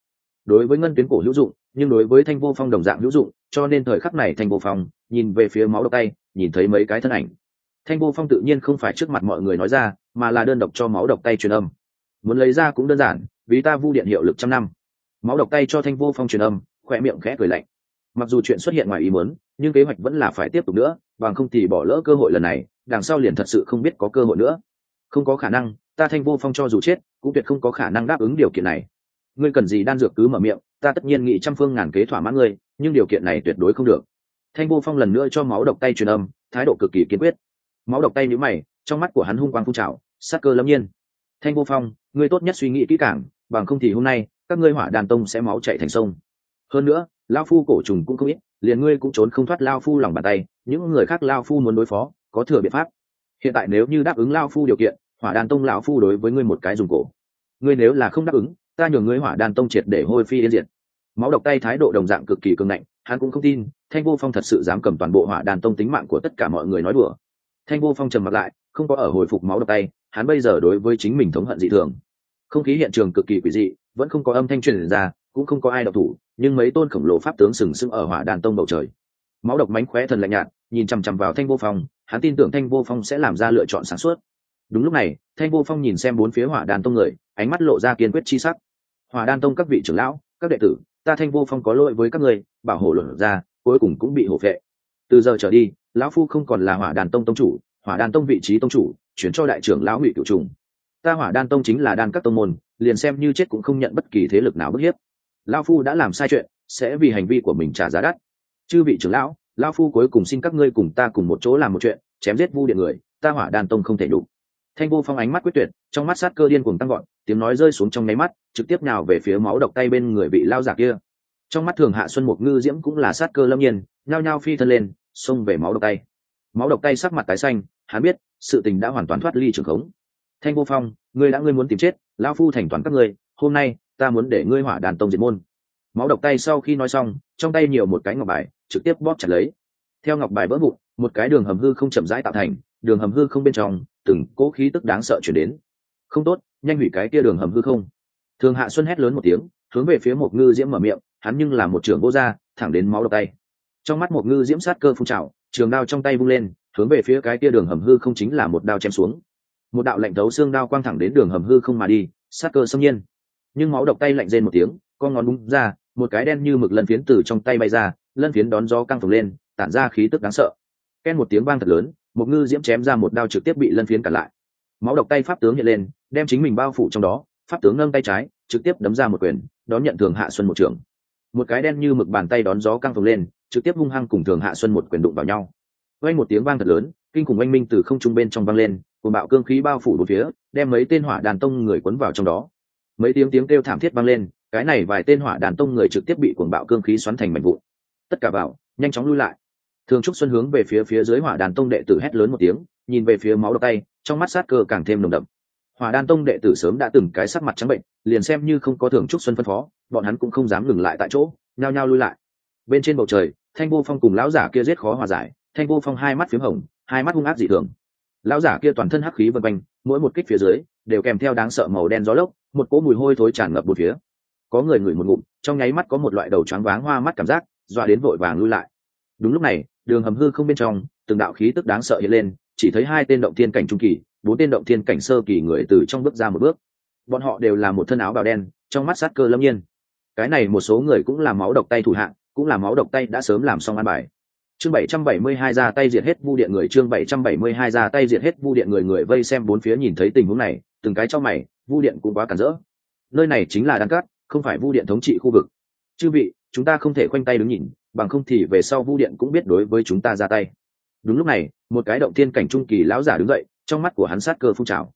Đối với ngân tuyến cổ hữu dụng, nhưng đối với thanh vô phong đồng dạng hữu dụng, cho nên thời khắc này thanh vô phong nhìn về phía máu độc tay nhìn thấy mấy cái thân ảnh. Thanh vô phong tự nhiên không phải trước mặt mọi người nói ra, mà là đơn độc cho máu độc tay truyền âm. Muốn lấy ra cũng đơn giản, vì ta vu điện hiệu lực trăm năm. Máu độc tay cho thanh vô phong truyền âm, khỏe miệng khẽ cười lạnh. Mặc dù chuyện xuất hiện ngoài ý muốn, nhưng kế hoạch vẫn là phải tiếp tục nữa, bằng không thì bỏ lỡ cơ hội lần này, đằng sau liền thật sự không biết có cơ hội nữa. Không có khả năng, ta thanh vô phong cho dù chết, cũng tuyệt không có khả năng đáp ứng điều kiện này. Ngươi cần gì đan dược cứ mở miệng, ta tất nhiên nghĩ trăm phương ngàn kế thỏa mãn ngươi, nhưng điều kiện này tuyệt đối không được thanh vô phong lần nữa cho máu độc tay truyền âm, thái độ cực kỳ kiên quyết. Máu độc tay nhữ mày, trong mắt của hắn hung quang phun trào sát cơ lâm nhiên. Thanh vô phong, ngươi tốt nhất suy nghĩ kỹ càng, bằng không thì hôm nay, các ngươi hỏa đàn tông sẽ máu chạy thành sông. Hơn nữa, lao phu cổ trùng cũng không ít, liền ngươi cũng trốn không thoát lao phu lòng bàn tay, những người khác lao phu muốn đối phó, có thừa biện pháp. Hiện tại nếu như đáp ứng lao phu điều kiện, hỏa đàn tông lão phu đối với ngươi một cái dùng cổ. Ngươi nếu là không đáp ứng, ta nhường ngươi hỏa đàn tông triệt để hôi phi yên diệt. Máu độc tay thái độ đồng dạng cực kỳ cường ngạnh, hắn cũng không tin thanh vô phong thật sự dám cầm toàn bộ hỏa đàn tông tính mạng của tất cả mọi người nói đùa. Thanh vô phong trầm mặt lại, không có ở hồi phục máu độc tay, hắn bây giờ đối với chính mình thống hận dị thường. Không khí hiện trường cực kỳ quỷ dị, vẫn không có âm thanh truyền ra, cũng không có ai độc thủ, nhưng mấy tôn khổng lồ pháp tướng sừng sững ở hỏa đàn tông bầu trời. Máu độc mánh khóe thần lạnh nhạt, nhìn chằm chằm vào thanh vô phong, hắn tin tưởng thanh vô phong sẽ làm ra lựa chọn sáng suốt. Đúng lúc này, thanh vô phong nhìn xem bốn phía hỏa đàn tông người, ánh mắt lộ ra kiên quyết chi sắc. Hỏa đàn tông các vị trưởng lão, các đệ tử, ta thanh vô phong có lỗi với các người bảo hộ luận ra cuối cùng cũng bị hổ phệ. Từ giờ trở đi, lão phu không còn là hỏa đàn tông tông chủ, hỏa đàn tông vị trí tông chủ, chuyển cho đại trưởng lão ngụy cựu trùng. Ta hỏa đan tông chính là đan các tông môn, liền xem như chết cũng không nhận bất kỳ thế lực nào bức hiếp. Lão phu đã làm sai chuyện, sẽ vì hành vi của mình trả giá đắt. Chư vị trưởng lão lão phu cuối cùng xin các ngươi cùng ta cùng một chỗ làm một chuyện, chém giết vu điện người, ta hỏa đan tông không thể đủ. Thanh vô phong ánh mắt quyết tuyệt, trong mắt sát cơ điên cuồng tăng gọn tiếng nói rơi xuống trong nháy mắt, trực tiếp nhào về phía máu độc tay bên người bị lao giả kia trong mắt thường hạ xuân mục ngư diễm cũng là sát cơ lâm nhiên, nhao nhao phi thân lên, xông về máu độc tay. Máu độc tay sắc mặt tái xanh, hắn biết, sự tình đã hoàn toàn thoát ly trường khống. Thanh vô phong, ngươi đã ngươi muốn tìm chết lao phu thành toàn các ngươi, hôm nay, ta muốn để ngươi hỏa đàn tông diệt môn. Máu độc tay sau khi nói xong, trong tay nhiều một cái ngọc bài, trực tiếp bóp chặt lấy. Theo ngọc bài vỡ vụn, một cái đường hầm hư không chậm rãi tạo thành, đường hầm hư không bên trong, từng cỗ khí tức đáng sợ chuyển đến. Không tốt, nhanh hủy cái kia đường hầm hư không. Thường hạ xuân hét lớn một tiếng, hướng về phía một ngư diễm mở miệng hắn nhưng là một trưởng vô gia, thẳng đến máu độc tay. Trong mắt một ngư diễm sát cơ phun trào, trường đao trong tay vung lên, hướng về phía cái kia đường hầm hư không chính là một đao chém xuống. Một đạo lạnh thấu xương đao quang thẳng đến đường hầm hư không mà đi, sát cơ xâm nhiên. Nhưng máu độc tay lạnh rên một tiếng, con ngón búng ra, một cái đen như mực lân phiến từ trong tay bay ra, lân phiến đón gió căng phồng lên, tản ra khí tức đáng sợ. Ken một tiếng vang thật lớn, một ngư diễm chém ra một đao trực tiếp bị lân phiến cản lại. Máu độc tay pháp tướng hiện lên, đem chính mình bao phủ trong đó, pháp tướng nâng tay trái, trực tiếp đấm ra một quyền, đón nhận thường hạ xuân một trường một cái đen như mực bàn tay đón gió căng phồng lên, trực tiếp hung hăng cùng thường hạ xuân một quyền đụng vào nhau. Quanh một tiếng vang thật lớn, kinh khủng oanh minh từ không trung bên trong vang lên cùng bạo cương khí bao phủ một phía, đem mấy tên hỏa đàn tông người quấn vào trong đó. Mấy tiếng tiếng kêu thảm thiết vang lên, cái này vài tên hỏa đàn tông người trực tiếp bị cuồng bạo cương khí xoắn thành mảnh vụn. Tất cả vào, nhanh chóng lui lại. Thường trúc xuân hướng về phía phía dưới hỏa đàn tông đệ tử hét lớn một tiếng, nhìn về phía máu độc tay, trong mắt sát cơ càng thêm nồng đậm. Hỏa đàn tông đệ tử sớm đã từng cái sắc mặt trắng bệnh, liền xem như không có thường trúc xuân phân phó bọn hắn cũng không dám ngừng lại tại chỗ, nhao nhao lui lại. Bên trên bầu trời, thanh vô phong cùng lão giả kia giết khó hòa giải, thanh vô phong hai mắt p h í m hồng, hai mắt hung ác dị thường. Lão giả kia toàn thân hắc khí vân quanh, mỗi một kích phía dưới, đều kèm theo đáng sợ màu đen gió lốc, một cỗ mùi hôi thối tràn ngập một phía. Có người ngửi một ngụm, trong nháy mắt có một loại đầu choáng váng hoa mắt cảm giác, dọa đến vội vàng lui lại. Đúng lúc này, đường hầm hư không bên trong, từng đạo khí tức đáng sợ hiện lên, chỉ thấy hai tên động thiên cảnh trung kỳ, bốn tên động thiên cảnh sơ kỳ người từ trong bước ra một bước. Bọn họ đều là một thân áo bào đen, trong mắt sát cơ lâm nhiên cái này một số người cũng là máu độc tay thủ hạng, cũng là máu độc tay đã sớm làm xong ăn bài. Chương 772 ra tay diệt hết vu điện người, chương 772 ra tay diệt hết vu điện người người vây xem bốn phía nhìn thấy tình huống này, từng cái cho mày, vu điện cũng quá cản rỡ. Nơi này chính là đan cát, không phải vu điện thống trị khu vực. Chư vị, chúng ta không thể khoanh tay đứng nhìn, bằng không thì về sau vu điện cũng biết đối với chúng ta ra tay. Đúng lúc này, một cái động thiên cảnh trung kỳ lão giả đứng dậy, trong mắt của hắn sát cơ phun trào.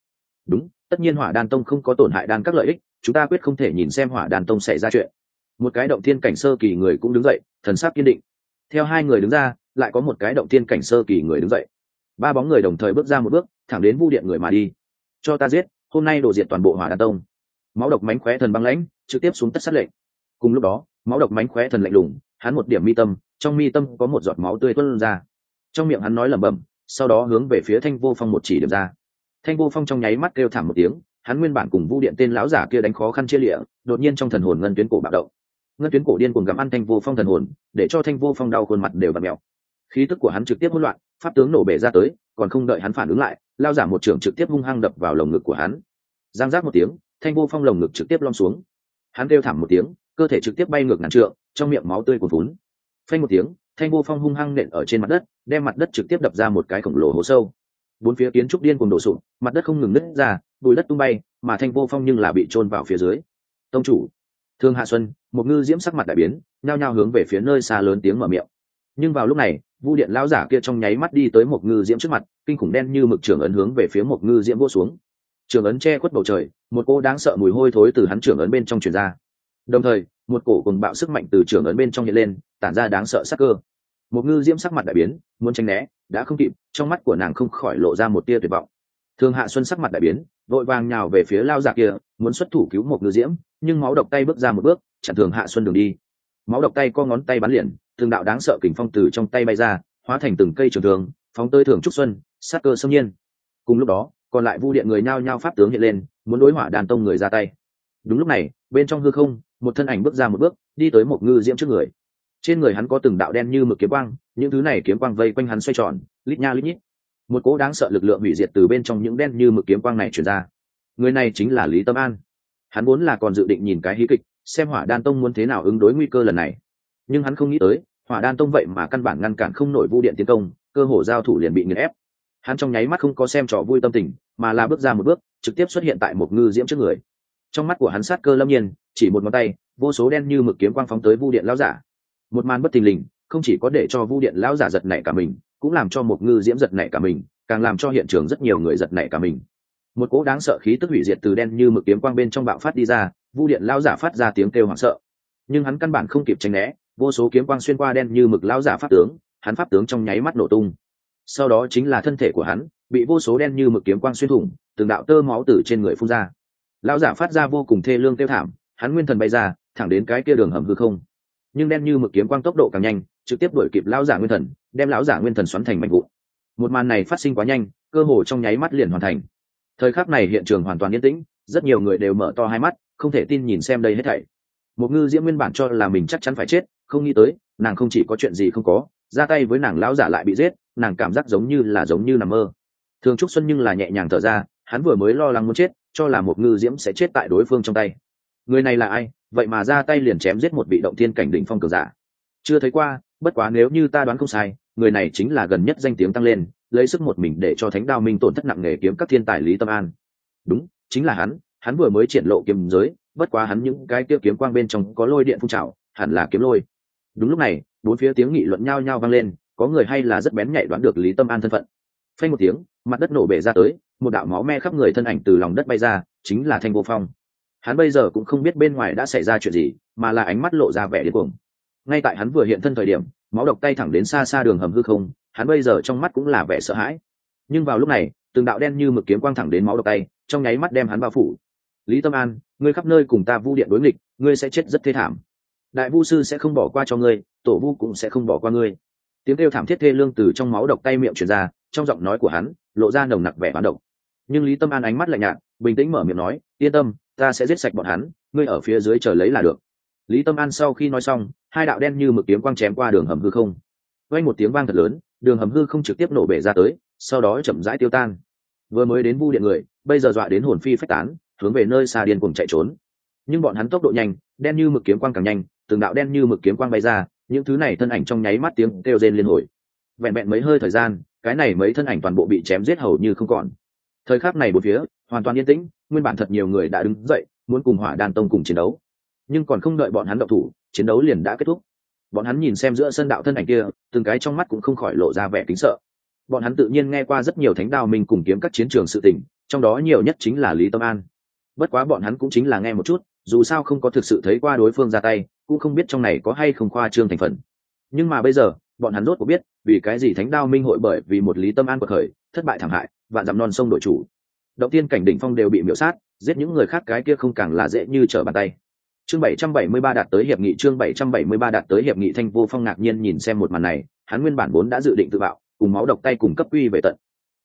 Đúng, tất nhiên hỏa đan tông không có tổn hại đan các lợi ích chúng ta quyết không thể nhìn xem hỏa đàn tông xảy ra chuyện. Một cái động thiên cảnh sơ kỳ người cũng đứng dậy, thần sắc kiên định. Theo hai người đứng ra, lại có một cái động thiên cảnh sơ kỳ người đứng dậy. Ba bóng người đồng thời bước ra một bước, thẳng đến vu điện người mà đi. Cho ta giết, hôm nay đổ diệt toàn bộ hỏa đàn tông. Máu độc mánh khóe thần băng lãnh, trực tiếp xuống tất sát lệnh. Cùng lúc đó, máu độc mánh khóe thần lạnh lùng, hắn một điểm mi tâm, trong mi tâm có một giọt máu tươi tuôn ra. Trong miệng hắn nói lẩm bẩm, sau đó hướng về phía thanh vô phong một chỉ điểm ra. Thanh vô phong trong nháy mắt kêu thảm một tiếng hắn nguyên bản cùng vu điện tên lão giả kia đánh khó khăn chia lịa, đột nhiên trong thần hồn ngân tuyến cổ bạo động. Ngân tuyến cổ điên cuồng gặm ăn thanh vô phong thần hồn, để cho thanh vô phong đau khuôn mặt đều và mèo. Khí tức của hắn trực tiếp hỗn loạn, pháp tướng nổ bể ra tới, còn không đợi hắn phản ứng lại lao giả một trường trực tiếp hung hăng đập vào lồng ngực của hắn. Giang giác một tiếng, thanh vô phong lồng ngực trực tiếp lom xuống. Hắn kêu thảm một tiếng, cơ thể trực tiếp bay ngược ngàn trượng, trong miệng máu tươi cuồn vún phanh một tiếng, thanh vô phong hung hăng nện ở trên mặt đất, đem mặt đất trực tiếp đập ra một cái khổng lồ hố sâu. Bốn phía kiến trúc điên cùng đổ sụp, mặt đất không ngừng nứt ra bùi đất tung bay, mà thanh vô phong nhưng là bị trôn vào phía dưới. Tông chủ. Thương hạ xuân, một ngư diễm sắc mặt đại biến, nhao nhao hướng về phía nơi xa lớn tiếng mở miệng. Nhưng vào lúc này, vu điện lão giả kia trong nháy mắt đi tới một ngư diễm trước mặt, kinh khủng đen như mực trưởng ấn hướng về phía một ngư diễm vô xuống. Trường ấn che khuất bầu trời, một cô đáng sợ mùi hôi thối từ hắn trưởng ấn bên trong truyền ra. Đồng thời, một cổ cùng bạo sức mạnh từ trường ấn bên trong hiện lên, tản ra đáng sợ sắc cơ. Một ngư diễm sắc mặt đại biến, muốn tránh né, đã không kịp, trong mắt của nàng không khỏi lộ ra một tia tuyệt vọng. Thương hạ xuân sắc mặt đại biến vội vàng nhào về phía lao giả kia, muốn xuất thủ cứu một ngư diễm, nhưng máu độc tay bước ra một bước, chặn thường hạ xuân đường đi. Máu độc tay co ngón tay bắn liền, thường đạo đáng sợ kình phong từ trong tay bay ra, hóa thành từng cây trường thường phóng tơi thường trúc xuân, sát cơ sâm nhiên. Cùng lúc đó, còn lại vu điện người nhao nhao pháp tướng hiện lên, muốn đối hỏa đàn tông người ra tay. Đúng lúc này, bên trong hư không, một thân ảnh bước ra một bước, đi tới một ngư diễm trước người. Trên người hắn có từng đạo đen như mực kiếm quang, những thứ này kiếm quang vây quanh hắn xoay tròn, lít nha lít nhít một cỗ đáng sợ lực lượng hủy diệt từ bên trong những đen như mực kiếm quang này chuyển ra. Người này chính là lý tâm an. Hắn vốn là còn dự định nhìn cái hí kịch, xem hỏa đan tông muốn thế nào ứng đối nguy cơ lần này. Nhưng hắn không nghĩ tới, hỏa đan tông vậy mà căn bản ngăn cản không nổi vu điện tiến công, cơ hồ giao thủ liền bị nghiền ép. Hắn trong nháy mắt không có xem trò vui tâm tình, mà là bước ra một bước, trực tiếp xuất hiện tại một ngư diễm trước người. Trong mắt của hắn sát cơ lâm nhiên, chỉ một ngón tay, vô số đen như mực kiếm quang phóng tới vu điện lão giả. Một màn bất thình lình, không chỉ có để cho vu điện lão giả giật nảy cả mình cũng làm cho một ngư diễm giật nảy cả mình, càng làm cho hiện trường rất nhiều người giật nảy cả mình. Một cỗ đáng sợ khí tức hủy diệt từ đen như mực kiếm quang bên trong bạo phát đi ra, vu điện lao giả phát ra tiếng kêu hoảng sợ. Nhưng hắn căn bản không kịp tránh né, vô số kiếm quang xuyên qua đen như mực lao giả pháp tướng, hắn pháp tướng trong nháy mắt nổ tung. Sau đó chính là thân thể của hắn, bị vô số đen như mực kiếm quang xuyên thủng, từng đạo tơ máu từ trên người phun ra. Lao giả phát ra vô cùng thê lương tiêu thảm, hắn nguyên thần bay ra, thẳng đến cái kia đường hầm hư không. Nhưng đen như mực kiếm quang tốc độ càng nhanh trực tiếp đuổi kịp lão giả nguyên thần, đem lão giả nguyên thần xoắn thành mảnh vụn. Một màn này phát sinh quá nhanh, cơ hồ trong nháy mắt liền hoàn thành. Thời khắc này hiện trường hoàn toàn yên tĩnh, rất nhiều người đều mở to hai mắt, không thể tin nhìn xem đây hết thảy. Một ngư diễm nguyên bản cho là mình chắc chắn phải chết, không nghĩ tới, nàng không chỉ có chuyện gì không có, ra tay với nàng lão giả lại bị giết, nàng cảm giác giống như là giống như nằm mơ. Thường trúc xuân nhưng là nhẹ nhàng thở ra, hắn vừa mới lo lắng muốn chết, cho là một ngư diễm sẽ chết tại đối phương trong tay. Người này là ai? Vậy mà ra tay liền chém giết một vị động thiên cảnh đỉnh phong cường giả. Chưa thấy qua bất quá nếu như ta đoán không sai, người này chính là gần nhất danh tiếng tăng lên, lấy sức một mình để cho thánh đao minh tổn thất nặng nề kiếm các thiên tài lý tâm an. Đúng, chính là hắn hắn vừa mới triển lộ kiếm giới, bất quá hắn những cái kia kiếm quang bên trong có lôi điện phun trào, hẳn là kiếm lôi. Đúng lúc này, bốn phía tiếng nghị luận nhao nhao vang lên, có người hay là rất bén nhạy đoán được lý tâm an thân phận. Phanh một tiếng, mặt đất nổ bể ra tới, một đạo máu me khắp người thân ảnh từ lòng đất bay ra, chính là thanh vô phong. Hắn bây giờ cũng không biết bên ngoài đã xảy ra chuyện gì, mà là ánh mắt lộ ra vẻ điên cuồng ngay tại hắn vừa hiện thân thời điểm, máu độc tay thẳng đến xa xa đường hầm hư không, hắn bây giờ trong mắt cũng là vẻ sợ hãi. Nhưng vào lúc này, từng đạo đen như mực kiếm quang thẳng đến máu độc tay, trong nháy mắt đem hắn bao phủ. Lý tâm an, ngươi khắp nơi cùng ta vu điện đối nghịch, ngươi sẽ chết rất thê thảm. Đại vu sư sẽ không bỏ qua cho ngươi, tổ vu cũng sẽ không bỏ qua ngươi. Tiếng kêu thảm thiết thê lương từ trong máu độc tay miệng truyền ra, trong giọng nói của hắn, lộ ra nồng nặc vẻ bán độc. Nhưng lý tâm an ánh mắt lạnh nhạt, bình tĩnh mở miệng nói, yên tâm, ta sẽ giết sạch bọn hắn, ngươi ở phía dưới chờ lấy là được lý tâm an sau khi nói xong, hai đạo đen như mực kiếm quang chém qua đường hầm hư không. Quay một tiếng vang thật lớn, đường hầm hư không trực tiếp nổ bể ra tới, sau đó chậm rãi tiêu tan. Vừa mới đến vu điện người, bây giờ dọa đến hồn phi phách tán, hướng về nơi xa điên cùng chạy trốn. Nhưng bọn hắn tốc độ nhanh, đen như mực kiếm quang càng nhanh, từng đạo đen như mực kiếm quang bay ra, những thứ này thân ảnh trong nháy mắt tiếng kêu rên liên hồi. Vẹn vẹn mấy hơi thời gian, cái này mấy thân ảnh toàn bộ bị chém giết hầu như không còn. Thời khắc này bốn phía, hoàn toàn yên tĩnh, nguyên bản thật nhiều người đã đứng dậy, muốn cùng hỏa đan tông cùng chiến đấu nhưng còn không đợi bọn hắn động thủ, chiến đấu liền đã kết thúc. Bọn hắn nhìn xem giữa sân đạo thân ảnh kia, từng cái trong mắt cũng không khỏi lộ ra vẻ kính sợ. Bọn hắn tự nhiên nghe qua rất nhiều thánh đao minh cùng kiếm các chiến trường sự tình, trong đó nhiều nhất chính là lý tâm an. Bất quá bọn hắn cũng chính là nghe một chút, dù sao không có thực sự thấy qua đối phương ra tay, cũng không biết trong này có hay không khoa trương thành phần. Nhưng mà bây giờ, bọn hắn rốt có biết, vì cái gì thánh đao minh hội bởi vì một lý tâm an bậc khởi, thất bại thảm hại, vạn dặm non sông đội chủ. Động tiên cảnh đỉnh phong đều bị miễu sát, giết những người khác cái kia không càng là dễ như trở bàn tay chương 773 đạt tới hiệp nghị, chương 773 đạt tới hiệp nghị, thanh vô phong ngạc nhiên nhìn xem một màn này, hắn nguyên bản vốn đã dự định tự bạo, cùng máu độc tay cùng cấp uy về tận.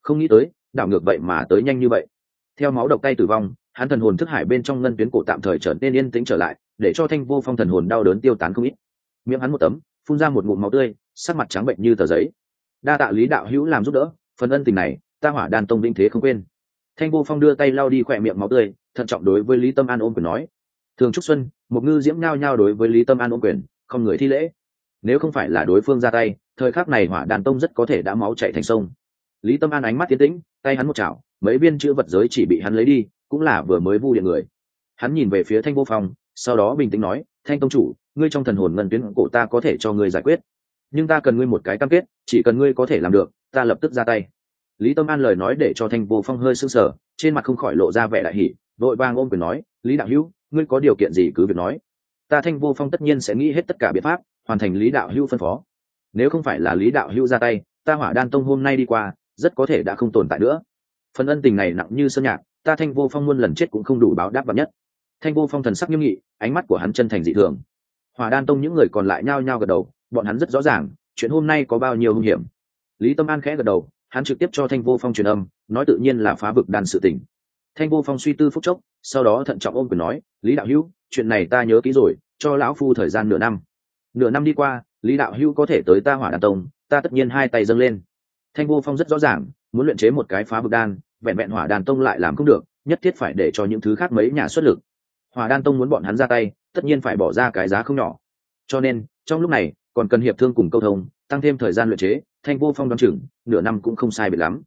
Không nghĩ tới, đảo ngược vậy mà tới nhanh như vậy. Theo máu độc tay tử vong, hắn thần hồn thức hải bên trong ngân tuyến cổ tạm thời trở nên yên tĩnh trở lại, để cho thanh vô phong thần hồn đau đớn tiêu tán không ít. Miệng hắn một tấm, phun ra một ngụm máu tươi, sắc mặt trắng bệnh như tờ giấy. Đa tạ lý đạo hữu làm giúp đỡ, phần ân tình này, ta hỏa đan tông vinh thế không quên. Thanh vô phong đưa tay lau đi khỏe miệng máu tươi, thận trọng đối với lý tâm an ôm quyền nói thường trúc xuân, một ngư diễm nhao nhao đối với lý tâm an ôm quyền, không người thi lễ. Nếu không phải là đối phương ra tay, thời khắc này hỏa đàn tông rất có thể đã máu chạy thành sông. Lý tâm an ánh mắt tiến tĩnh, tay hắn một chảo, mấy viên chữ vật giới chỉ bị hắn lấy đi, cũng là vừa mới vu điện người. Hắn nhìn về phía thanh vô phong, sau đó bình tĩnh nói, thanh tông chủ, ngươi trong thần hồn ngân tuyến cổ ta có thể cho ngươi giải quyết. Nhưng ta cần ngươi một cái cam kết, chỉ cần ngươi có thể làm được, ta lập tức ra tay. Lý tâm an lời nói để cho thanh vô phong hơi sưng sở trên mặt không khỏi lộ ra vẻ đại hỷ vội vàng ôm quyền nói, lý đạo hữu ngươi có điều kiện gì cứ việc nói. Ta thanh vô phong tất nhiên sẽ nghĩ hết tất cả biện pháp, hoàn thành lý đạo hưu phân phó. Nếu không phải là lý đạo hưu ra tay, ta hỏa đan tông hôm nay đi qua, rất có thể đã không tồn tại nữa. Phần ân tình này nặng như sơn nhạc, ta thanh vô phong muôn lần chết cũng không đủ báo đáp bằng nhất. Thanh vô phong thần sắc nghiêm nghị, ánh mắt của hắn chân thành dị thường. Hỏa đan tông những người còn lại nhao nhao gật đầu, bọn hắn rất rõ ràng, chuyện hôm nay có bao nhiêu hung hiểm. Lý tâm an khẽ gật đầu, hắn trực tiếp cho thanh vô phong truyền âm, nói tự nhiên là phá vực đan sự tình. Thanh vô phong suy tư phúc chốc sau đó thận trọng ôm quyền nói, lý đạo hữu, chuyện này ta nhớ kỹ rồi, cho lão phu thời gian nửa năm. Nửa năm đi qua, lý đạo hữu có thể tới ta hỏa đàn tông, ta tất nhiên hai tay dâng lên. Thanh vô phong rất rõ ràng, muốn luyện chế một cái phá vực đan, vẹn vẹn hỏa đàn tông lại làm không được, nhất thiết phải để cho những thứ khác mấy nhà xuất lực. Hỏa đan tông muốn bọn hắn ra tay, tất nhiên phải bỏ ra cái giá không nhỏ. Cho nên, trong lúc này, còn cần hiệp thương cùng câu thông, tăng thêm thời gian luyện chế, thanh vô phong đ o á n chừng, nửa năm cũng không sai biệt lắm.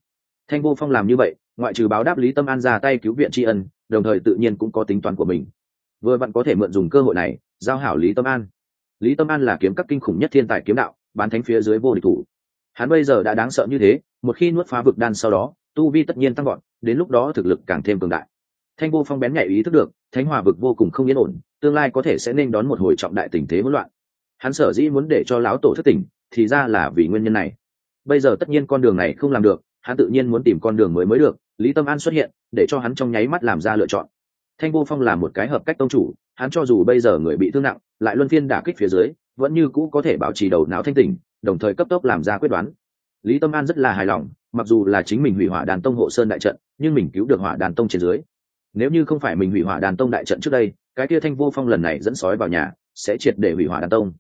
Thanh vô phong làm như vậy, ngoại trừ báo đáp lý tâm an ra tay cứu viện tri ân đồng thời tự nhiên cũng có tính toán của mình. Vừa vặn có thể mượn dùng cơ hội này, giao hảo lý tâm an. Lý tâm an là kiếm các kinh khủng nhất thiên tài kiếm đạo, bán thánh phía dưới vô địch thủ. Hắn bây giờ đã đáng sợ như thế, một khi nuốt phá vực đan sau đó, tu vi tất nhiên tăng gọn đến lúc đó thực lực càng thêm cường đại. Thanh vô phong bén nhạy ý thức được, thánh hòa vực vô cùng không yên ổn, tương lai có thể sẽ nên đón một hồi trọng đại tình thế hỗn loạn. Hắn sở dĩ muốn để cho lão tổ thất tỉnh, thì ra là vì nguyên nhân này. Bây giờ tất nhiên con đường này không làm được hắn tự nhiên muốn tìm con đường mới mới được, lý tâm an xuất hiện, để cho hắn trong nháy mắt làm ra lựa chọn. Thanh vô phong là một cái hợp cách tông chủ, hắn cho dù bây giờ người bị thương nặng, lại luân phiên đả kích phía dưới, vẫn như cũ có thể bảo trì đầu não thanh tỉnh, đồng thời cấp tốc làm ra quyết đoán. Lý tâm an rất là hài lòng, mặc dù là chính mình hủy hỏa đàn tông hộ sơn đại trận, nhưng mình cứu được hỏa đàn tông trên dưới. Nếu như không phải mình hủy hỏa đàn tông đại trận trước đây, cái kia thanh vô phong lần này dẫn sói vào nhà, sẽ triệt để hủy hỏa đàn tông.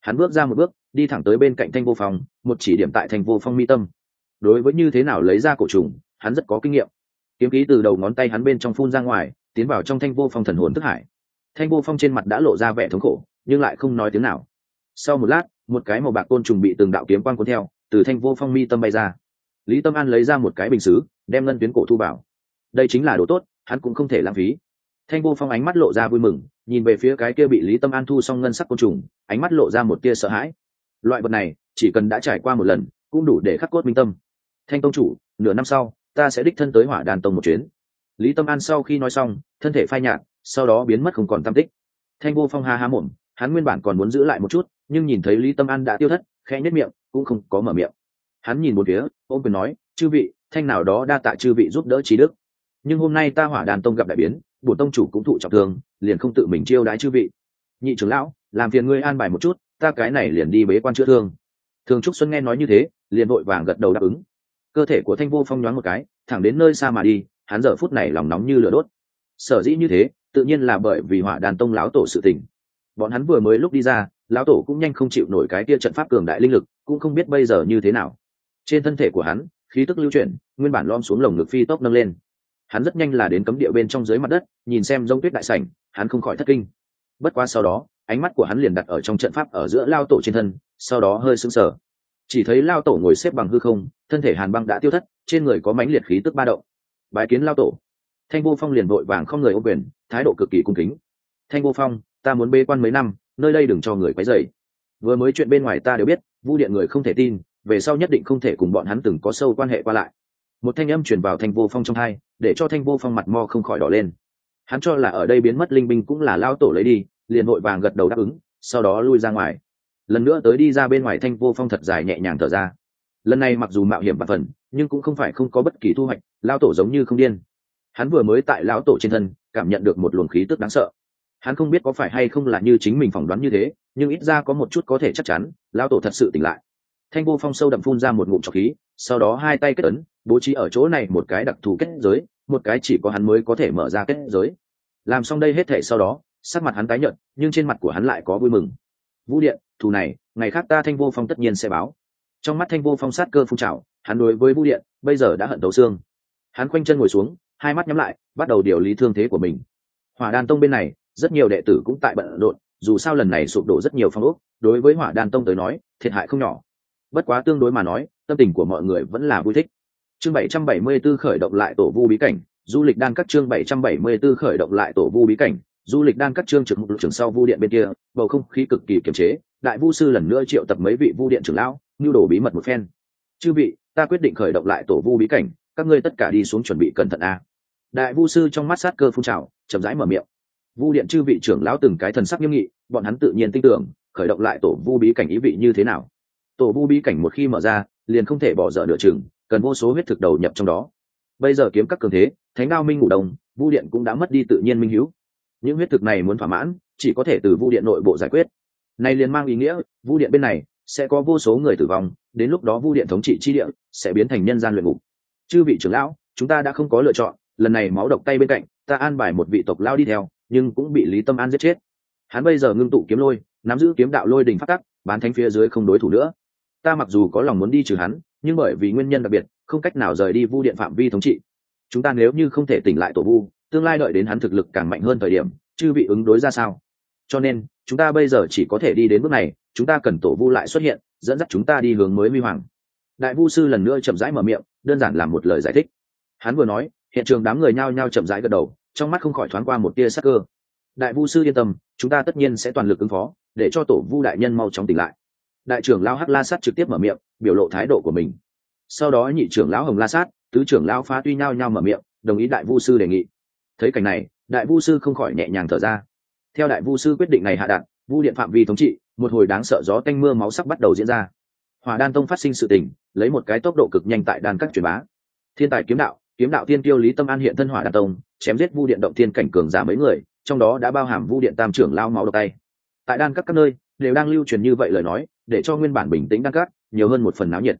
Hắn bước ra một bước, đi thẳng tới bên cạnh thanh vô phong, một chỉ điểm tại thanh vô phong mi tâm đối với như thế nào lấy ra cổ trùng, hắn rất có kinh nghiệm. Kiếm ký từ đầu ngón tay hắn bên trong phun ra ngoài, tiến vào trong thanh vô phong thần hồn thức hải. Thanh vô phong trên mặt đã lộ ra vẻ thống khổ, nhưng lại không nói tiếng nào. Sau một lát, một cái màu bạc côn trùng bị từng đạo kiếm quang cuốn theo, từ thanh vô phong mi tâm bay ra. Lý tâm an lấy ra một cái bình xứ, đem ngân tuyến cổ thu vào. Đây chính là đồ tốt, hắn cũng không thể lãng phí. Thanh vô phong ánh mắt lộ ra vui mừng, nhìn về phía cái kia bị lý tâm an thu xong ngân sắc côn trùng, ánh mắt lộ ra một tia sợ hãi. Loại vật này, chỉ cần đã trải qua một lần, cũng đủ để khắc cốt minh tâm thanh tông chủ, nửa năm sau, ta sẽ đích thân tới hỏa đàn tông một chuyến. Lý tâm an sau khi nói xong, thân thể phai nhạt, sau đó biến mất không còn tam tích. Thanh vô phong ha há mồm, hắn nguyên bản còn muốn giữ lại một chút, nhưng nhìn thấy lý tâm an đã tiêu thất, khẽ nhất miệng, cũng không có mở miệng. Hắn nhìn một phía ôm quyền nói, chư vị, thanh nào đó đa tạ chư vị giúp đỡ trí đức. Nhưng hôm nay ta hỏa đàn tông gặp đại biến, bổn tông chủ cũng thụ trọng thương, liền không tự mình chiêu đái chư vị. Nhị trưởng lão, làm phiền ngươi an bài một chút, ta cái này liền đi bế quan chữa thương. Thường trúc xuân nghe nói như thế, liền vội vàng gật đầu đáp ứng cơ thể của thanh vô phong nhoáng một cái, thẳng đến nơi xa mà đi, hắn giờ phút này lòng nóng như lửa đốt. Sở dĩ như thế, tự nhiên là bởi vì hỏa đàn tông lão tổ sự tình. Bọn hắn vừa mới lúc đi ra, lão tổ cũng nhanh không chịu nổi cái tia trận pháp cường đại linh lực, cũng không biết bây giờ như thế nào. Trên thân thể của hắn, khí tức lưu chuyển, nguyên bản lom xuống lồng ngực phi tốc nâng lên. Hắn rất nhanh là đến cấm địa bên trong dưới mặt đất, nhìn xem g tuyết đại sảnh, hắn không khỏi thất kinh. Bất qua sau đó, ánh mắt của hắn liền đặt ở trong trận pháp ở giữa lao tổ trên thân, sau đó hơi sững sờ. Chỉ thấy lao tổ ngồi xếp bằng hư không thân thể hàn băng đã tiêu thất, trên người có mãnh liệt khí tức ba động. Bái kiến lao tổ. Thanh vô phong liền vội vàng không người ô quyền, thái độ cực kỳ cung kính. Thanh vô phong, ta muốn bê quan mấy năm, nơi đây đừng cho người quấy dày vừa mới chuyện bên ngoài ta đều biết, vu điện người không thể tin, về sau nhất định không thể cùng bọn hắn từng có sâu quan hệ qua lại. Một thanh âm truyền vào thanh vô phong trong hai, để cho thanh vô phong mặt mo không khỏi đỏ lên. Hắn cho là ở đây biến mất linh binh cũng là lao tổ lấy đi, liền vội vàng gật đầu đáp ứng, sau đó lui ra ngoài. Lần nữa tới đi ra bên ngoài, thanh vô phong thật dài nhẹ nhàng thở ra lần này mặc dù mạo hiểm và phần, nhưng cũng không phải không có bất kỳ thu hoạch lao tổ giống như không điên. Hắn vừa mới tại lão tổ trên thân, cảm nhận được một luồng khí tức đáng sợ. Hắn không biết có phải hay không là như chính mình phỏng đoán như thế, nhưng ít ra có một chút có thể chắc chắn lao tổ thật sự tỉnh lại. Thanh vô phong sâu đậm phun ra một ngụm trọc khí, sau đó hai tay kết ấn, bố trí ở chỗ này một cái đặc thù kết giới, một cái chỉ có hắn mới có thể mở ra kết giới. Làm xong đây hết thể sau đó, sắc mặt hắn tái nhợt, nhưng trên mặt của hắn lại có vui mừng. Vũ điện, thù này, ngày khác ta thanh vô phong tất nhiên sẽ báo trong mắt thanh vô phong sát cơ phun trào, hắn đối với vũ điện, bây giờ đã hận đầu xương. Hắn khoanh chân ngồi xuống, hai mắt nhắm lại, bắt đầu điều lý thương thế của mình. Hỏa đan tông bên này, rất nhiều đệ tử cũng tại bận rộn, dù sao lần này sụp đổ rất nhiều phong ốc, đối với hỏa đan tông tới nói, thiệt hại không nhỏ. Bất quá tương đối mà nói, tâm tình của mọi người vẫn là vui thích. Chương 774 khởi động lại tổ vu bí cảnh, du lịch đan các chương 774 khởi động lại tổ vu bí cảnh du lịch đang cắt trương trực mục trưởng sau vu điện bên kia, bầu không khí cực kỳ kiềm chế, đại vu sư lần nữa triệu tập mấy vị vu điện trưởng lão nhu đồ bí mật một phen. Chư vị, ta quyết định khởi động lại tổ vu bí cảnh, các ngươi tất cả đi xuống chuẩn bị cẩn thận a. Đại vu sư trong mắt sát cơ phun trào, chậm rãi mở miệng. Vu điện chư vị trưởng lão từng cái thần sắc nghiêm nghị, bọn hắn tự nhiên tin tưởng, khởi động lại tổ vu bí cảnh ý vị như thế nào. Tổ vu bí cảnh một khi mở ra, liền không thể bỏ dở nửa chừng, cần vô số huyết thực đầu nhập trong đó. Bây giờ kiếm các cường thế, thánh Ngao minh ngủ đông, vu điện cũng đã mất đi tự nhiên minh hữu những huyết thực này muốn thỏa mãn, chỉ có thể từ vu điện nội bộ giải quyết. Này liền mang ý nghĩa, vu điện bên này sẽ có vô số người tử vong, đến lúc đó vu điện thống trị chi địa sẽ biến thành nhân gian luyện ngục. Chư vị trưởng lão, chúng ta đã không có lựa chọn, lần này máu độc tay bên cạnh, ta an bài một vị tộc lao đi theo, nhưng cũng bị lý tâm an giết chết. Hắn bây giờ ngưng tụ kiếm lôi, nắm giữ kiếm đạo lôi đình phát tắc, bán thánh phía dưới không đối thủ nữa. Ta mặc dù có lòng muốn đi trừ hắn, nhưng bởi vì nguyên nhân đặc biệt, không cách nào rời đi vu điện phạm vi thống trị. Chúng ta nếu như không thể tỉnh lại tổ vu tương lai đợi đến hắn thực lực càng mạnh hơn thời điểm, chư vị ứng đối ra sao? Cho nên, chúng ta bây giờ chỉ có thể đi đến bước này, chúng ta cần tổ vu lại xuất hiện, dẫn dắt chúng ta đi hướng mới huy hoàng. Đại vu sư lần nữa chậm rãi mở miệng, đơn giản làm một lời giải thích. Hắn vừa nói, hiện trường đám người nhao nhao chậm rãi gật đầu, trong mắt không khỏi thoáng qua một tia sắc cơ. Đại vu sư yên tâm, chúng ta tất nhiên sẽ toàn lực ứng phó, để cho tổ vu đại nhân mau chóng tỉnh lại. Đại trưởng lao hắc la sát trực tiếp mở miệng, biểu lộ thái độ của mình. Sau đó nhị trưởng lão hồng la sát, tứ trưởng lão phá tuy nhao nhao mở miệng, đồng ý đại vu sư đề nghị thấy cảnh này, đại vu sư không khỏi nhẹ nhàng thở ra. Theo đại vu sư quyết định này hạ đạn, vu điện phạm vi thống trị, một hồi đáng sợ gió tanh mưa máu sắc bắt đầu diễn ra. Hỏa đan tông phát sinh sự tình, lấy một cái tốc độ cực nhanh tại đan các truyền bá. Thiên tài kiếm đạo kiếm đạo tiên tiêu lý tâm an hiện thân hỏa đan tông, chém giết vu điện động thiên cảnh cường giả mấy người, trong đó đã bao hàm vu điện tam trưởng lao máu độc tay. Tại đan các các nơi, đều đang lưu truyền như vậy lời nói, để cho nguyên bản bình tĩnh đan các nhiều hơn một phần náo nhiệt.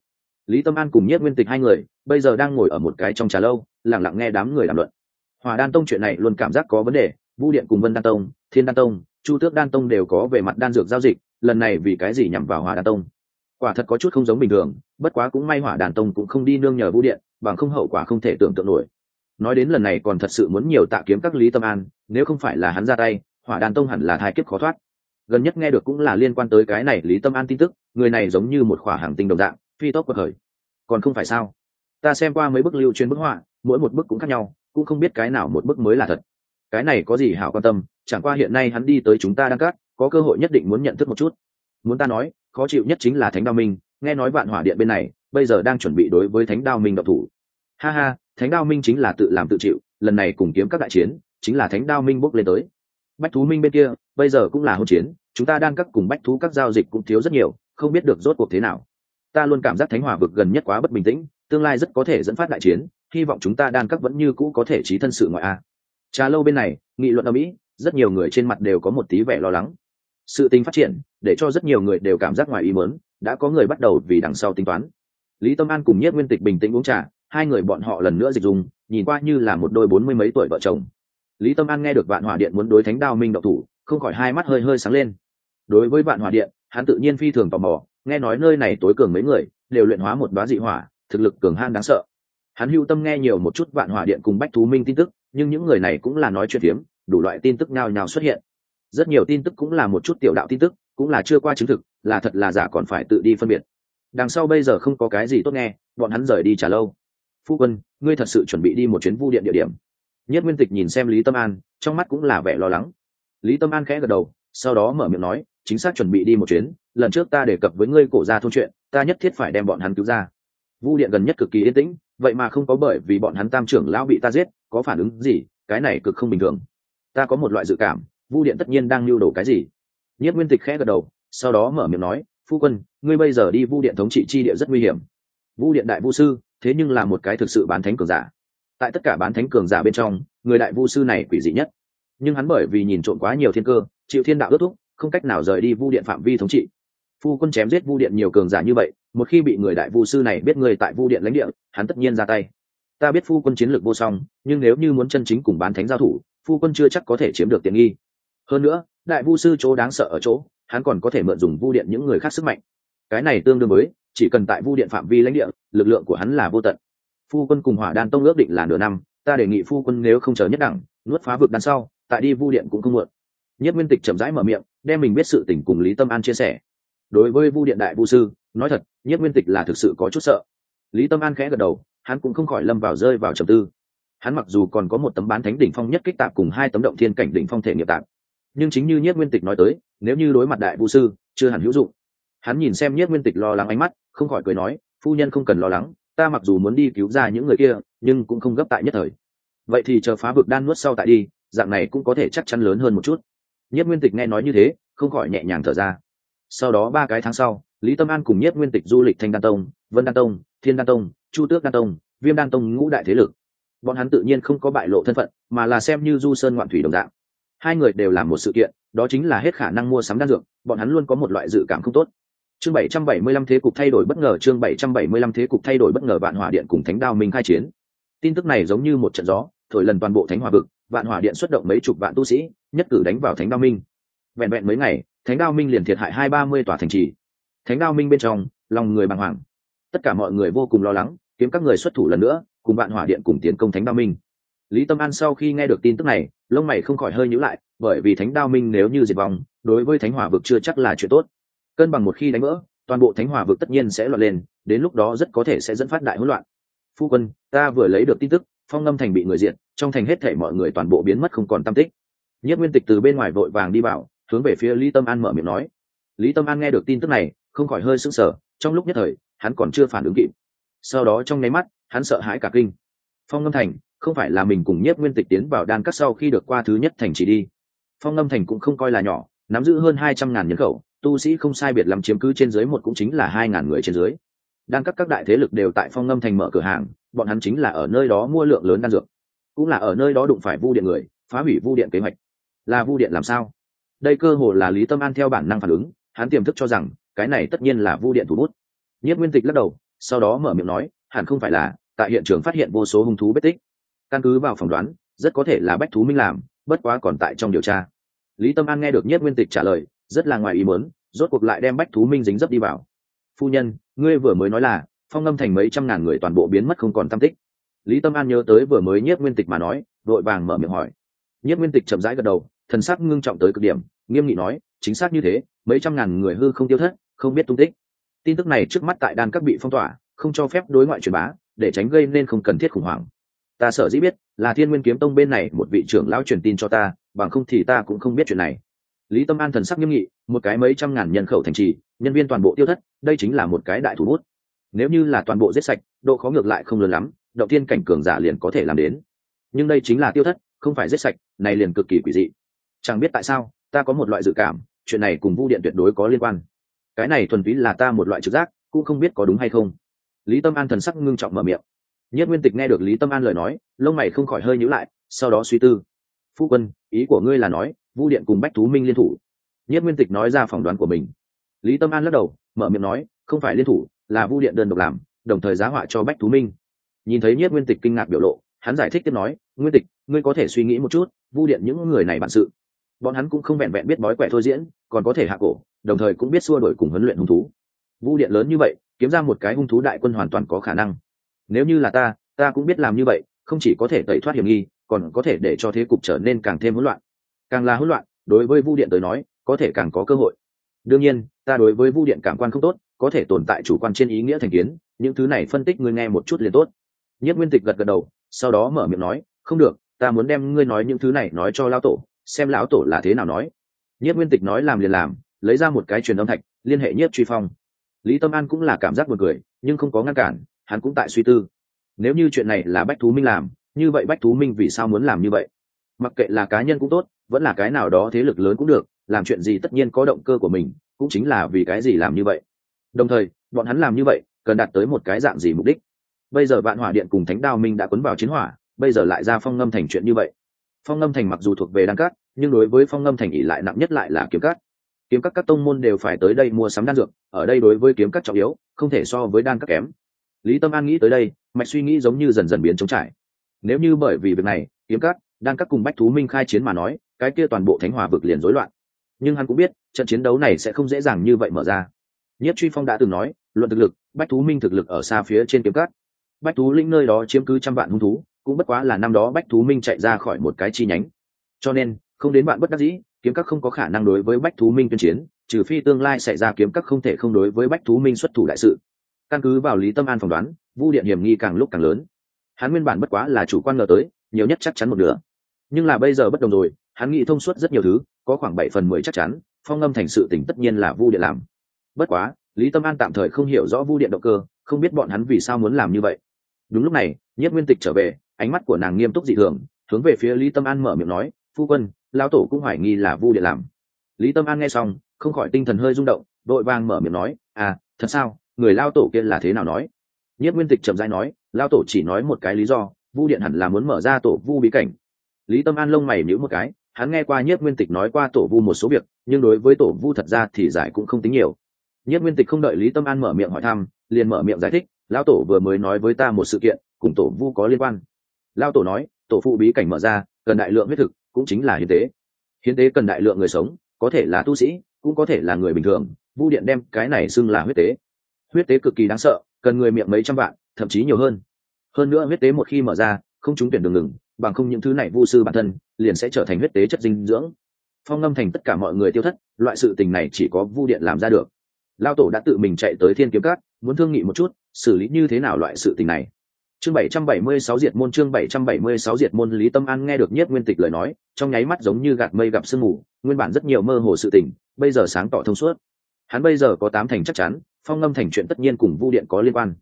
Lý tâm an cùng nhất nguyên tịch hai người, bây giờ đang ngồi ở một cái trong trà lâu, lặng lặng nghe đám người đàm luận hòa đan tông chuyện này luôn cảm giác có vấn đề, vu điện cùng vân đan tông, thiên đan tông, chu tước đan tông đều có về mặt đan dược giao dịch, lần này vì cái gì nhằm vào hòa đan tông? Quả thật có chút không giống bình thường, bất quá cũng may hỏa đàn tông cũng không đi nương nhờ vũ điện, bằng không hậu quả không thể tưởng tượng nổi. Nói đến lần này còn thật sự muốn nhiều tạ kiếm các lý tâm an, nếu không phải là hắn ra tay, hỏa đàn tông hẳn là thai kiếp khó thoát. Gần nhất nghe được cũng là liên quan tới cái này lý tâm an tin tức, người này giống như một khỏa hàng tinh đồng dạng, phi tốc bậc khởi. Còn không phải sao? Ta xem qua mấy bức lưu truyền bức họa, mỗi một bức cũng khác nhau cũng không biết cái nào một bức mới là thật. Cái này có gì hảo quan tâm, chẳng qua hiện nay hắn đi tới chúng ta đang cắt có cơ hội nhất định muốn nhận thức một chút. Muốn ta nói, khó chịu nhất chính là thánh đao minh, nghe nói vạn hỏa điện bên này, bây giờ đang chuẩn bị đối với thánh đao minh độc thủ. Ha ha, thánh đao minh chính là tự làm tự chịu, lần này cùng kiếm các đại chiến, chính là thánh đao minh bốc lên tới. Bách thú minh bên kia, bây giờ cũng là hỗn chiến, chúng ta đang cắt cùng bách thú các giao dịch cũng thiếu rất nhiều, không biết được rốt cuộc thế nào. Ta luôn cảm giác thánh hỏa vực gần nhất quá bất bình tĩnh, tương lai rất có thể dẫn phát đại chiến hy vọng chúng ta đan các vẫn như cũ có thể trí thân sự ngoại a. Trà lâu bên này, nghị luận ở mỹ, rất nhiều người trên mặt đều có một tí vẻ lo lắng. Sự tình phát triển, để cho rất nhiều người đều cảm giác ngoài ý mớn đã có người bắt đầu vì đằng sau tính toán. Lý tâm an cùng nhất nguyên tịch bình tĩnh uống trà, hai người bọn họ lần nữa dịch dùng, nhìn qua như là một đôi bốn mươi mấy tuổi vợ chồng. Lý tâm an nghe được vạn hỏa điện muốn đối thánh đao minh độc thủ, không khỏi hai mắt hơi hơi sáng lên. Đối với vạn hỏa điện, hắn tự nhiên phi thường tò mò, nghe nói nơi này tối cường mấy người, đều luyện hóa một đoá dị hỏa, thực lực cường han đáng sợ hắn hưu tâm nghe nhiều một chút vạn hỏa điện cùng bách thú minh tin tức, nhưng những người này cũng là nói chuyện phiếm, đủ loại tin tức nhào nhào xuất hiện. Rất nhiều tin tức cũng là một chút tiểu đạo tin tức, cũng là chưa qua chứng thực, là thật là giả còn phải tự đi phân biệt. Đằng sau bây giờ không có cái gì tốt nghe, bọn hắn rời đi trả lâu. Phu quân, ngươi thật sự chuẩn bị đi một chuyến vu điện địa điểm. Nhất nguyên tịch nhìn xem lý tâm an, trong mắt cũng là vẻ lo lắng. Lý tâm an khẽ gật đầu, sau đó mở miệng nói, chính xác chuẩn bị đi một chuyến, lần trước ta đề cập với ngươi cổ ra thôn chuyện, ta nhất thiết phải đem bọn hắn cứu ra vu điện gần nhất cực kỳ yên tĩnh, vậy mà không có bởi vì bọn hắn tam trưởng lão bị ta giết, có phản ứng gì, cái này cực không bình thường. Ta có một loại dự cảm, vu điện tất nhiên đang lưu đồ cái gì. Nhất nguyên tịch khẽ gật đầu, sau đó mở miệng nói, phu quân, ngươi bây giờ đi vu điện thống trị chi địa rất nguy hiểm. Vu điện đại vu sư, thế nhưng là một cái thực sự bán thánh cường giả. Tại tất cả bán thánh cường giả bên trong, người đại vu sư này quỷ dị nhất. Nhưng hắn bởi vì nhìn trộm quá nhiều thiên cơ, chịu thiên đạo ước thúc, không cách nào rời đi vu điện phạm vi thống trị phu quân chém giết vu điện nhiều cường giả như vậy, một khi bị người đại vu sư này biết người tại vu điện lãnh địa, hắn tất nhiên ra tay. Ta biết phu quân chiến lược vô song, nhưng nếu như muốn chân chính cùng bán thánh giao thủ, phu quân chưa chắc có thể chiếm được tiện nghi. Hơn nữa, đại vu sư chỗ đáng sợ ở chỗ, hắn còn có thể mượn dùng vu điện những người khác sức mạnh. Cái này tương đương với, chỉ cần tại vu điện phạm vi lãnh địa, lực lượng của hắn là vô tận. Phu quân cùng hỏa đan tông ước định là nửa năm, ta đề nghị phu quân nếu không chờ nhất đẳng, nuốt phá vực đằng sau, tại đi vu điện cũng không muộn. Nhất nguyên tịch chậm rãi mở miệng, đem mình biết sự tình cùng lý tâm an chia sẻ đối với vu điện đại vu sư, nói thật nhất nguyên tịch là thực sự có chút sợ. Lý tâm an khẽ gật đầu, hắn cũng không khỏi lâm vào rơi vào trầm tư. Hắn mặc dù còn có một tấm bán thánh đỉnh phong nhất kích tạp cùng hai tấm động thiên cảnh đỉnh phong thể nghiệp tạp, nhưng chính như nhất nguyên tịch nói tới, nếu như đối mặt đại vũ sư, chưa hẳn hữu dụng. Hắn nhìn xem nhất nguyên tịch lo lắng ánh mắt, không khỏi cười nói, phu nhân không cần lo lắng, ta mặc dù muốn đi cứu ra những người kia, nhưng cũng không gấp tại nhất thời. Vậy thì chờ phá vực đan nuốt sau tại đi, dạng này cũng có thể chắc chắn lớn hơn một chút. Nhất nguyên tịch nghe nói như thế, không khỏi nhẹ nhàng thở ra sau đó ba cái tháng sau, lý tâm an cùng nhất nguyên tịch du lịch thanh đan tông, vân đan tông, thiên đan tông, chu tước đan tông, viêm đan tông ngũ đại thế lực. Bọn hắn tự nhiên không có bại lộ thân phận, mà là xem như du sơn ngoạn thủy đồng dạng. Hai người đều làm một sự kiện, đó chính là hết khả năng mua sắm đan dược, bọn hắn luôn có một loại dự cảm không tốt. Chương 775 thế cục thay đổi bất ngờ, chương 775 thế cục thay đổi bất ngờ, vạn hỏa điện cùng thánh đao minh khai chiến. Tin tức này giống như một trận gió, thổi lần toàn bộ thánh hỏa vực, vạn hỏa điện xuất động mấy chục vạn tu sĩ, nhất cử đánh vào thánh đao minh vẹn vẹn mấy ngày, thánh đao minh liền thiệt hại hai ba mươi tòa thành trì. Thánh đao minh bên trong, lòng người bàng hoàng. Tất cả mọi người vô cùng lo lắng, kiếm các người xuất thủ lần nữa, cùng bạn hỏa điện cùng tiến công thánh đao minh. Lý tâm an sau khi nghe được tin tức này, lông mày không khỏi hơi nhữ lại, bởi vì thánh đao minh nếu như diệt vong, đối với thánh hỏa vực chưa chắc là chuyện tốt. Cân bằng một khi đánh vỡ, toàn bộ thánh hỏa vực tất nhiên sẽ loạn lên, đến lúc đó rất có thể sẽ dẫn phát đại hỗn loạn. Phu quân, ta vừa lấy được tin tức, phong ngâm thành bị người diện trong thành hết thể mọi người toàn bộ biến mất không còn tam tích. Nhất nguyên tịch từ bên ngoài vội vàng đi vào hướng về phía lý tâm an mở miệng nói. Lý tâm an nghe được tin tức này, không khỏi hơi sững sờ, trong lúc nhất thời, hắn còn chưa phản ứng kịp. Sau đó trong nháy mắt, hắn sợ hãi cả kinh. Phong ngâm thành, không phải là mình cùng nhất nguyên tịch tiến vào đan cắt sau khi được qua thứ nhất thành chỉ đi. Phong ngâm thành cũng không coi là nhỏ, nắm giữ hơn hai trăm ngàn nhân khẩu, tu sĩ không sai biệt làm chiếm cứ trên dưới một cũng chính là hai ngàn người trên dưới. Đan cắt các đại thế lực đều tại phong ngâm thành mở cửa hàng, bọn hắn chính là ở nơi đó mua lượng lớn đan dược. Cũng là ở nơi đó đụng phải vu điện người, phá hủy vu điện kế hoạch. Là vu điện làm sao? Đây cơ hồ là lý tâm an theo bản năng phản ứng, hắn tiềm thức cho rằng, cái này tất nhiên là vu điện thủ bút. Nhất nguyên tịch lắc đầu, sau đó mở miệng nói, hẳn không phải là, tại hiện trường phát hiện vô số hung thú bất tích. Căn cứ vào phỏng đoán, rất có thể là bách thú minh làm, bất quá còn tại trong điều tra. Lý tâm an nghe được nhất nguyên tịch trả lời, rất là ngoài ý muốn, rốt cuộc lại đem bách thú minh dính dấp đi vào. Phu nhân, ngươi vừa mới nói là, phong ngâm thành mấy trăm ngàn người toàn bộ biến mất không còn tam tích. Lý tâm an nhớ tới vừa mới nhất nguyên tịch mà nói, vội vàng mở miệng hỏi. Nhất nguyên tịch chậm rãi gật đầu thần sắc ngưng trọng tới cực điểm, nghiêm nghị nói, chính xác như thế, mấy trăm ngàn người hư không tiêu thất, không biết tung tích. Tin tức này trước mắt tại đan các bị phong tỏa, không cho phép đối ngoại truyền bá, để tránh gây nên không cần thiết khủng hoảng. Ta sở dĩ biết, là thiên nguyên kiếm tông bên này một vị trưởng lão truyền tin cho ta, bằng không thì ta cũng không biết chuyện này. Lý tâm an thần sắc nghiêm nghị, một cái mấy trăm ngàn nhân khẩu thành trì, nhân viên toàn bộ tiêu thất, đây chính là một cái đại thủ bút. Nếu như là toàn bộ giết sạch, độ khó ngược lại không lớn lắm, động tiên cảnh cường giả liền có thể làm đến. Nhưng đây chính là tiêu thất, không phải giết sạch, này liền cực kỳ quỷ dị chẳng biết tại sao, ta có một loại dự cảm, chuyện này cùng vu điện tuyệt đối có liên quan. Cái này thuần túy là ta một loại trực giác, cũng không biết có đúng hay không. Lý tâm an thần sắc ngưng trọng mở miệng. Nhất nguyên tịch nghe được lý tâm an lời nói, lông mày không khỏi hơi nhữ lại, sau đó suy tư. Phu quân, ý của ngươi là nói, vu điện cùng bách thú minh liên thủ. Nhất nguyên tịch nói ra phỏng đoán của mình. Lý tâm an lắc đầu, mở miệng nói, không phải liên thủ, là vu điện đơn độc làm, đồng thời giá họa cho bách thú minh. Nhìn thấy nhất nguyên tịch kinh ngạc biểu lộ, hắn giải thích tiếp nói, nguyên tịch, ngươi có thể suy nghĩ một chút, vu điện những người này bản sự bọn hắn cũng không vẹn vẹn biết bói quẻ thôi diễn, còn có thể hạ cổ, đồng thời cũng biết xua đổi cùng huấn luyện hung thú. Vu điện lớn như vậy, kiếm ra một cái hung thú đại quân hoàn toàn có khả năng. Nếu như là ta ta cũng biết làm như vậy, không chỉ có thể tẩy thoát hiểm nghi, còn có thể để cho thế cục trở nên càng thêm hỗn loạn. Càng là hỗn loạn, đối với vu điện tới nói, có thể càng có cơ hội. Đương nhiên, ta đối với vu điện cảm quan không tốt, có thể tồn tại chủ quan trên ý nghĩa thành kiến, những thứ này phân tích ngươi nghe một chút liền tốt. Nhất nguyên tịch gật gật đầu, sau đó mở miệng nói, không được, ta muốn đem ngươi nói những thứ này nói cho lão tổ xem lão tổ là thế nào nói. Nhất nguyên tịch nói làm liền làm, lấy ra một cái truyền âm thạch, liên hệ nhất truy phong. Lý tâm an cũng là cảm giác buồn cười, nhưng không có ngăn cản, hắn cũng tại suy tư. Nếu như chuyện này là bách thú minh làm, như vậy bách thú minh vì sao muốn làm như vậy? Mặc kệ là cá nhân cũng tốt, vẫn là cái nào đó thế lực lớn cũng được, làm chuyện gì tất nhiên có động cơ của mình, cũng chính là vì cái gì làm như vậy. Đồng thời, bọn hắn làm như vậy, cần đạt tới một cái dạng gì mục đích? Bây giờ vạn hỏa điện cùng thánh đao minh đã cuốn vào chiến hỏa, bây giờ lại ra phong ngâm thành chuyện như vậy phong ngâm thành mặc dù thuộc về đan cát, nhưng đối với phong ngâm thành ỉ lại nặng nhất lại là kiếm cát. Kiếm các các tông môn đều phải tới đây mua sắm đan dược, ở đây đối với kiếm các trọng yếu, không thể so với đan các kém. Lý tâm an nghĩ tới đây, mạch suy nghĩ giống như dần dần biến trống trải. Nếu như bởi vì việc này, kiếm các đan các cùng bách thú minh khai chiến mà nói, cái kia toàn bộ thánh hòa vực liền rối loạn. Nhưng hắn cũng biết, trận chiến đấu này sẽ không dễ dàng như vậy mở ra. Nhất truy phong đã từng nói, luận thực lực, bách thú minh thực lực ở xa phía trên kiếm cát. Bách thú lĩnh nơi đó chiếm cứ trăm vạn hung thú cũng bất quá là năm đó bách thú minh chạy ra khỏi một cái chi nhánh. Cho nên, không đến bạn bất đắc dĩ, kiếm các không có khả năng đối với bách thú minh tuyên chiến, trừ phi tương lai xảy ra kiếm các không thể không đối với bách thú minh xuất thủ đại sự. Căn cứ vào lý tâm an phỏng đoán, vu điện hiểm nghi càng lúc càng lớn. Hắn nguyên bản bất quá là chủ quan ngờ tới, nhiều nhất chắc chắn một nửa. Nhưng là bây giờ bất đồng rồi, hắn nghĩ thông suốt rất nhiều thứ, có khoảng bảy phần mười chắc chắn, phong âm thành sự tỉnh tất nhiên là vu điện làm. Bất quá, lý tâm an tạm thời không hiểu rõ vu điện động cơ, không biết bọn hắn vì sao muốn làm như vậy. Đúng lúc này, nhất nguyên tịch trở về ánh mắt của nàng nghiêm túc dị thường, hướng về phía lý tâm an mở miệng nói, phu quân lao tổ cũng hoài nghi là vu điện làm. Lý tâm an nghe xong, không khỏi tinh thần hơi rung động, đội vàng mở miệng nói à thật sao? Người lao tổ kia là thế nào nói? Nhất nguyên tịch trầm dai nói lao tổ chỉ nói một cái lý do, vu điện hẳn là muốn mở ra tổ vu bí cảnh. Lý tâm an lông mày nhíu một cái, hắn nghe qua nhất nguyên tịch nói qua tổ vu một số việc, nhưng đối với tổ vu thật ra thì giải cũng không tính nhiều. Nhất nguyên tịch không đợi lý tâm an mở miệng hỏi thăm, liền mở miệng giải thích lao tổ vừa mới nói với ta một sự kiện, cùng tổ vu có liên quan lao tổ nói, tổ phụ bí cảnh mở ra, cần đại lượng huyết thực, cũng chính là hiến tế. Hiến tế cần đại lượng người sống, có thể là tu sĩ, cũng có thể là người bình thường. Vu điện đem cái này xưng là huyết tế. Huyết tế cực kỳ đáng sợ, cần người miệng mấy trăm vạn, thậm chí nhiều hơn. Hơn nữa huyết tế một khi mở ra, không trúng tuyển đường ngừng, bằng không những thứ này vu sư bản thân, liền sẽ trở thành huyết tế chất dinh dưỡng. Phong ngâm thành tất cả mọi người tiêu thất, loại sự tình này chỉ có vu điện làm ra được. Lao tổ đã tự mình chạy tới thiên kiếm cát muốn thương nghị một chút, xử lý như thế nào loại sự tình này chương 776 diệt môn, chương 776 diệt môn, lý tâm an nghe được nhất nguyên tịch lời nói, trong nháy mắt giống như gạt mây gặp sương mù, nguyên bản rất nhiều mơ hồ sự tình, bây giờ sáng tỏ thông suốt. Hắn bây giờ có tám thành chắc chắn, phong ngâm thành chuyện tất nhiên cùng vu điện có liên quan.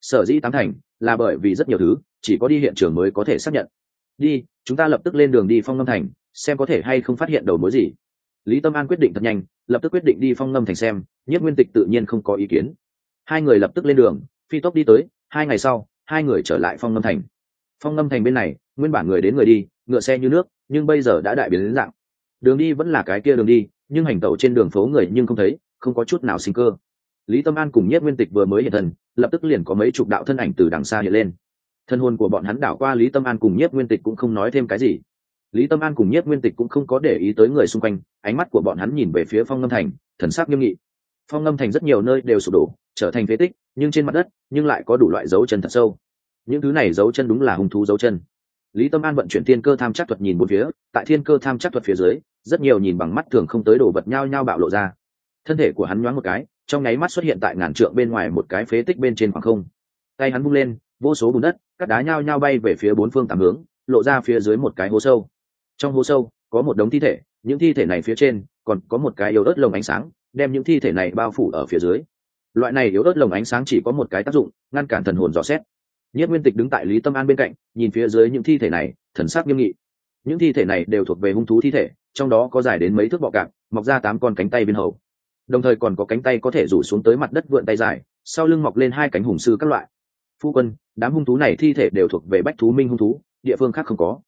Sở dĩ tám thành là bởi vì rất nhiều thứ, chỉ có đi hiện trường mới có thể xác nhận. Đi, chúng ta lập tức lên đường đi phong ngâm thành, xem có thể hay không phát hiện đầu mối gì. Lý tâm an quyết định thật nhanh, lập tức quyết định đi phong ngâm thành xem nhất nguyên tịch tự nhiên không có ý kiến. Hai người lập tức lên đường, phi tốc đi tới, hai ngày sau hai người trở lại phong ngâm thành. Phong ngâm thành bên này, nguyên bản người đến người đi, ngựa xe như nước, nhưng bây giờ đã đại biến đến dạng. Đường đi vẫn là cái kia đường đi, nhưng hành tẩu trên đường phố người nhưng không thấy, không có chút nào sinh cơ. Lý tâm an cùng nhất nguyên tịch vừa mới hiện thần lập tức liền có mấy chục đạo thân ảnh từ đằng xa hiện lên. Thân hồn của bọn hắn đảo qua lý tâm an cùng nhất nguyên tịch cũng không nói thêm cái gì. Lý tâm an cùng nhất nguyên tịch cũng không có để ý tới người xung quanh, ánh mắt của bọn hắn nhìn về phía phong ngâm thành, thần sắc nghiêm nghị phong ngâm thành rất nhiều nơi đều sụp đổ, trở thành phế tích, nhưng trên mặt đất, nhưng lại có đủ loại dấu chân thật sâu. Những thứ này dấu chân đúng là hung thú dấu chân. Lý tâm an vận chuyển thiên cơ tham chắc thuật nhìn một phía, tại thiên cơ tham chắc thuật phía dưới, rất nhiều nhìn bằng mắt thường không tới đồ vật nhao nhao bạo lộ ra. Thân thể của hắn nhoáng một cái, trong nháy mắt xuất hiện tại ngàn trượng bên ngoài một cái phế tích bên trên khoảng không. Tay hắn bung lên, vô số bùn đất các đá nhao nhao bay về phía bốn phương tám hướng, lộ ra phía dưới một cái hố sâu. Trong hố sâu, có một đống thi thể, những thi thể này phía trên, còn có một cái yếu ớt lồng ánh sáng đem những thi thể này bao phủ ở phía dưới. Loại này yếu ớt lồng ánh sáng chỉ có một cái tác dụng, ngăn cản thần hồn dò xét. Nhất nguyên tịch đứng tại lý tâm an bên cạnh, nhìn phía dưới những thi thể này, thần sắc nghiêm nghị. Những thi thể này đều thuộc về hung thú thi thể, trong đó có dài đến mấy thước bọ cạp, mọc ra tám con cánh tay bên hầu. Đồng thời còn có cánh tay có thể rủ xuống tới mặt đất vượn tay dài, sau lưng mọc lên hai cánh hùng sư các loại. Phu quân, đám hung thú này thi thể đều thuộc về bách thú minh hung thú, địa phương khác không có.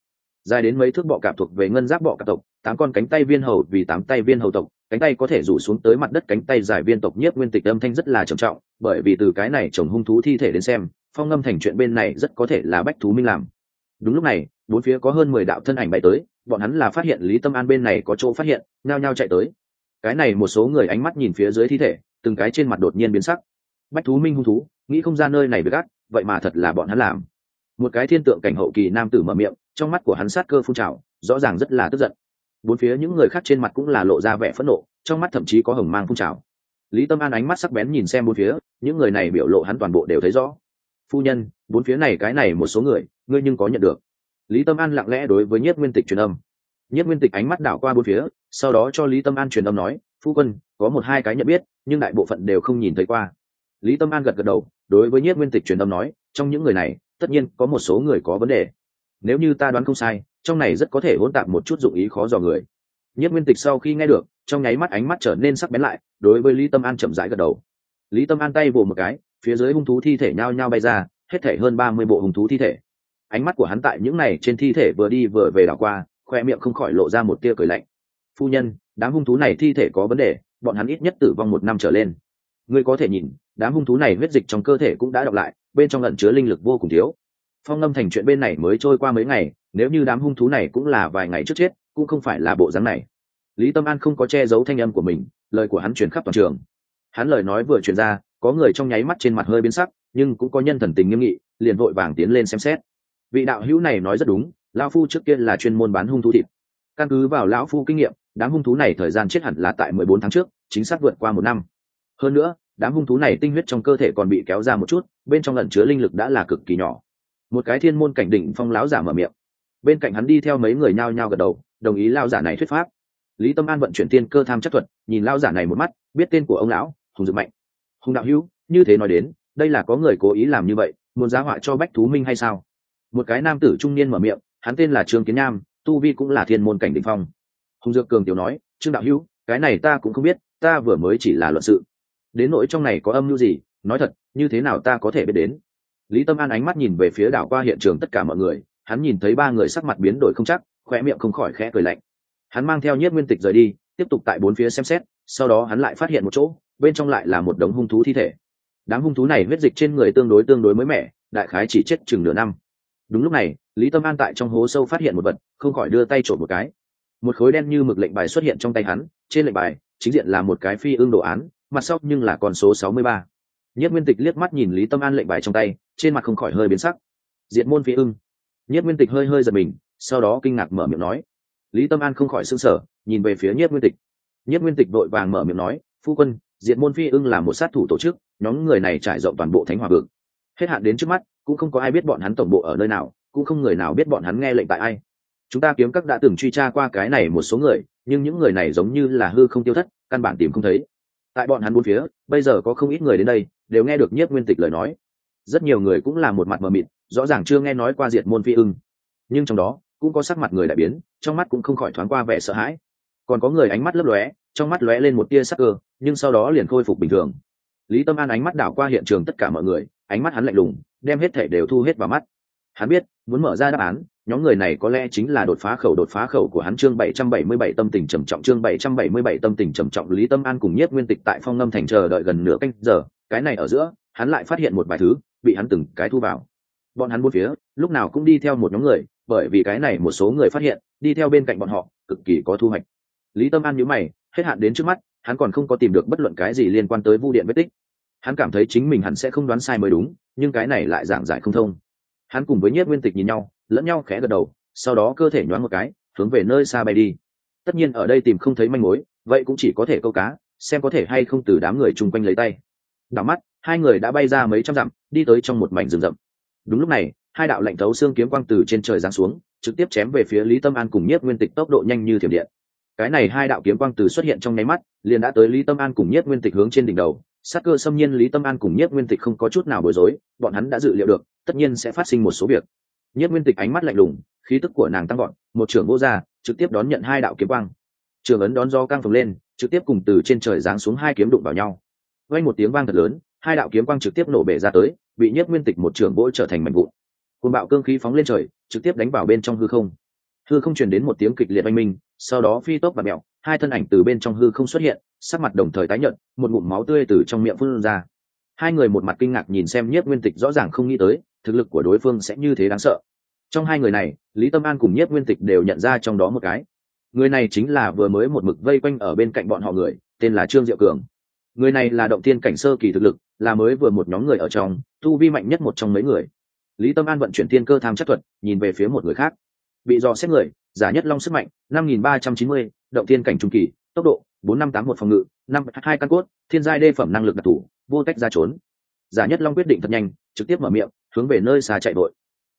Dài đến mấy thước bọ cạp thuộc về ngân giáp bọ cạp tộc, tám con cánh tay viên hầu vì tám tay viên hầu tộc cánh tay có thể rủ xuống tới mặt đất cánh tay dài viên tộc nhiếp nguyên tịch âm thanh rất là trầm trọng, bởi vì từ cái này chồng hung thú thi thể đến xem, phong ngâm thành chuyện bên này rất có thể là bách thú minh làm. Đúng lúc này, bốn phía có hơn mười đạo thân ảnh bay tới, bọn hắn là phát hiện lý tâm an bên này có chỗ phát hiện, nhao nhao chạy tới. Cái này một số người ánh mắt nhìn phía dưới thi thể, từng cái trên mặt đột nhiên biến sắc. Bách thú minh hung thú, nghĩ không ra nơi này bị gắt, vậy mà thật là bọn hắn làm. Một cái thiên tượng cảnh hậu kỳ nam tử mở miệng, trong mắt của hắn sát cơ phun trào, rõ ràng rất là tức giận bốn phía những người khác trên mặt cũng là lộ ra vẻ phẫn nộ, trong mắt thậm chí có hồng mang phun trào. Lý tâm an ánh mắt sắc bén nhìn xem bốn phía, những người này biểu lộ hắn toàn bộ đều thấy rõ. Phu nhân, bốn phía này cái này một số người, ngươi nhưng có nhận được. Lý tâm an lặng lẽ đối với nhất nguyên tịch truyền âm. Nhất nguyên tịch ánh mắt đảo qua bốn phía, sau đó cho lý tâm an truyền âm nói, phu quân, có một hai cái nhận biết, nhưng đại bộ phận đều không nhìn thấy qua. Lý tâm an gật gật đầu, đối với nhất nguyên tịch truyền âm nói, trong những người này, tất nhiên có một số người có vấn đề. Nếu như ta đoán không sai trong này rất có thể hỗn tạp một chút dụng ý khó dò người. Nhất nguyên tịch sau khi nghe được, trong nháy mắt ánh mắt trở nên sắc bén lại, đối với lý tâm an chậm rãi gật đầu. Lý tâm an tay vồ một cái, phía dưới hung thú thi thể nhao nhao bay ra, hết thể hơn ba mươi bộ hung thú thi thể. Ánh mắt của hắn tại những này trên thi thể vừa đi vừa về đảo qua, khoe miệng không khỏi lộ ra một tia cười lạnh. Phu nhân, đám hung thú này thi thể có vấn đề, bọn hắn ít nhất tử vong một năm trở lên. Ngươi có thể nhìn, đám hung thú này huyết dịch trong cơ thể cũng đã đọc lại, bên trong lẫn chứa linh lực vô cùng thiếu. Phong lâm thành chuyện bên này mới trôi qua mấy ngày nếu như đám hung thú này cũng là vài ngày trước chết, cũng không phải là bộ dáng này. Lý tâm an không có che giấu thanh âm của mình, lời của hắn truyền khắp toàn trường. Hắn lời nói vừa truyền ra, có người trong nháy mắt trên mặt hơi biến sắc, nhưng cũng có nhân thần tình nghiêm nghị, liền vội vàng tiến lên xem xét. Vị đạo hữu này nói rất đúng, lão phu trước kia là chuyên môn bán hung thú thịt. Căn cứ vào lão phu kinh nghiệm, đám hung thú này thời gian chết hẳn là tại mười bốn tháng trước, chính xác vượt qua một năm. Hơn nữa, đám hung thú này tinh huyết trong cơ thể còn bị kéo ra một chút, bên trong lẩn chứa linh lực đã là cực kỳ nhỏ. Một cái thiên môn cảnh đỉnh phong láo giả mở miệng bên cạnh hắn đi theo mấy người nhao nhao gật đầu, đồng ý lao giả này thuyết pháp. Lý tâm an vận chuyển tiên cơ tham chất thuật, nhìn lao giả này một mắt, biết tên của ông lão, hùng dực mạnh. Hùng đạo hữu, như thế nói đến, đây là có người cố ý làm như vậy, muốn giá họa cho bách thú minh hay sao? Một cái nam tử trung niên mở miệng, hắn tên là trương kiến nam tu vi cũng là thiên môn cảnh định phong. Hùng dược cường tiểu nói, trương đạo hữu, cái này ta cũng không biết, ta vừa mới chỉ là luận sự. Đến nỗi trong này có âm mưu gì, nói thật, như thế nào ta có thể biết đến? Lý tâm an ánh mắt nhìn về phía đảo qua hiện trường tất cả mọi người hắn nhìn thấy ba người sắc mặt biến đổi không chắc khoe miệng không khỏi khẽ cười lạnh. Hắn mang theo nhất nguyên tịch rời đi, tiếp tục tại bốn phía xem xét, sau đó hắn lại phát hiện một chỗ, bên trong lại là một đống hung thú thi thể. Đám hung thú này huyết dịch trên người tương đối tương đối mới mẻ, đại khái chỉ chết chừng nửa năm. Đúng lúc này, lý tâm an tại trong hố sâu phát hiện một vật, không khỏi đưa tay trộm một cái. Một khối đen như mực lệnh bài xuất hiện trong tay hắn, trên lệnh bài, chính diện là một cái phi ương đồ án, mặt sau nhưng là con số sáu mươi ba. Nhất nguyên tịch liếc mắt nhìn lý tâm an lệnh bài trong tay, trên mặt không khỏi hơi biến sắc. Diện môn phi ưng nhất nguyên tịch hơi hơi giật mình, sau đó kinh ngạc mở miệng nói. Lý tâm an không khỏi s ư n g sở nhìn về phía nhất nguyên tịch. Nhất nguyên tịch vội vàng mở miệng nói, phu quân diện môn phi ưng là một sát thủ tổ chức, nhóm người này trải rộng toàn bộ thánh hòa vực. Hết hạn đến trước mắt, cũng không có ai biết bọn hắn tổng bộ ở nơi nào, cũng không người nào biết bọn hắn nghe lệnh tại ai. Chúng ta kiếm các đã từng truy tra qua cái này một số người, nhưng những người này giống như là hư không tiêu thất, căn bản tìm không thấy. Tại bọn hắn bốn phía, bây giờ có không ít người đến đây, đều nghe được nhiếp nguyên tịch lời nói. Rất nhiều người cũng là một mặt mờ mịt rõ ràng chưa nghe nói qua diệt môn phi ưng. Nhưng trong đó cũng có sắc mặt người đại biến trong mắt cũng không khỏi thoáng qua vẻ sợ hãi. Còn có người ánh mắt lấp lóe trong mắt lóe lên một tia sắc cơ nhưng sau đó liền khôi phục bình thường. Lý tâm an ánh mắt đảo qua hiện trường tất cả mọi người ánh mắt hắn lạnh lùng đem hết thể đều thu hết vào mắt. Hắn biết muốn mở ra đáp án nhóm người này có lẽ chính là đột phá khẩu đột phá khẩu của hắn chương 777 tâm tình trầm trọng chương 777 tâm tình trầm trọng. Lý Tâm An cùng Nhiếp Nguyên Tịch tại Phong Ngâm thành chờ đợi gần nửa canh giờ, cái này ở giữa, hắn lại phát hiện một vài thứ, bị hắn từng cái thu vào. Bọn hắn bốn phía, lúc nào cũng đi theo một nhóm người, bởi vì cái này một số người phát hiện, đi theo bên cạnh bọn họ, cực kỳ có thu hoạch. Lý Tâm An nhíu mày, hết hạn đến trước mắt, hắn còn không có tìm được bất luận cái gì liên quan tới Vu Điện vết tích. Hắn cảm thấy chính mình hẳn sẽ không đoán sai mới đúng, nhưng cái này lại giảng giải không thông. Hắn cùng với Nhiếp Nguyên Tịch nhìn nhau, lẫn nhau khẽ gật đầu sau đó cơ thể nhoáng một cái hướng về nơi xa bay đi tất nhiên ở đây tìm không thấy manh mối vậy cũng chỉ có thể câu cá xem có thể hay không từ đám người chung quanh lấy tay đảo mắt hai người đã bay ra mấy trăm dặm đi tới trong một mảnh rừng rậm đúng lúc này, hai đạo lệnh thấu xương kiếm quang từ trên trời giáng xuống, trực tiếp chém về phía lý tâm an cùng Nhất nguyên tịch tốc độ nhanh như thiểm điện. Cái này hai đạo kiếm quang từ xuất hiện trong nháy mắt, liền đã tới lý tâm an cùng Nhất nguyên tịch hướng trên đỉnh đầu. Sát cơ xâm nhiên lý tâm an cùng Nhất nguyên tịch không có chút nào bối rối, bọn hắn đã dự liệu được, tất nhiên sẽ phát sinh một số việc. Nhất nguyên tịch ánh mắt lạnh lùng, khí tức của nàng tăng gọn một trưởng vô gia trực tiếp đón nhận hai đạo kiếm quang. Trường ấn đón do căng phồng lên, trực tiếp cùng từ trên trời giáng xuống hai kiếm đụng vào nhau. Vang một tiếng vang thật lớn hai đạo kiếm quang trực tiếp nổ bể ra tới, bị nhất nguyên tịch một trường vỗ trở thành mảnh vụn. Côn bạo cương khí phóng lên trời, trực tiếp đánh vào bên trong hư không. Hư không truyền đến một tiếng kịch liệt oanh minh, sau đó phi tốc và mẹo, hai thân ảnh từ bên trong hư không xuất hiện, sắc mặt đồng thời tái nhận một ngụm máu tươi từ trong miệng phun ra. Hai người một mặt kinh ngạc nhìn xem Nhất nguyên tịch rõ ràng không nghĩ tới, thực lực của đối phương sẽ như thế đáng sợ. Trong hai người này, lý tâm an cùng Nhất nguyên tịch đều nhận ra trong đó một cái. Người này chính là vừa mới một mực vây quanh ở bên cạnh bọn họ người, tên là trương diệu cường người này là động tiên cảnh sơ kỳ thực lực, là mới vừa một nhóm người ở trong, tu vi mạnh nhất một trong mấy người. Lý tâm an vận chuyển tiên cơ tham chất thuật, nhìn về phía một người khác. Bị dò xét người, giả nhất long sức mạnh, năm nghìn ba trăm chín mươi, động tiên cảnh trung kỳ, tốc độ, bốn năm tám một phòng ngự, năm hai căn cốt, thiên giai đê phẩm năng lực đặc thù, vô tách ra trốn. Giả nhất long quyết định thật nhanh, trực tiếp mở miệng, hướng về nơi xa chạy vội.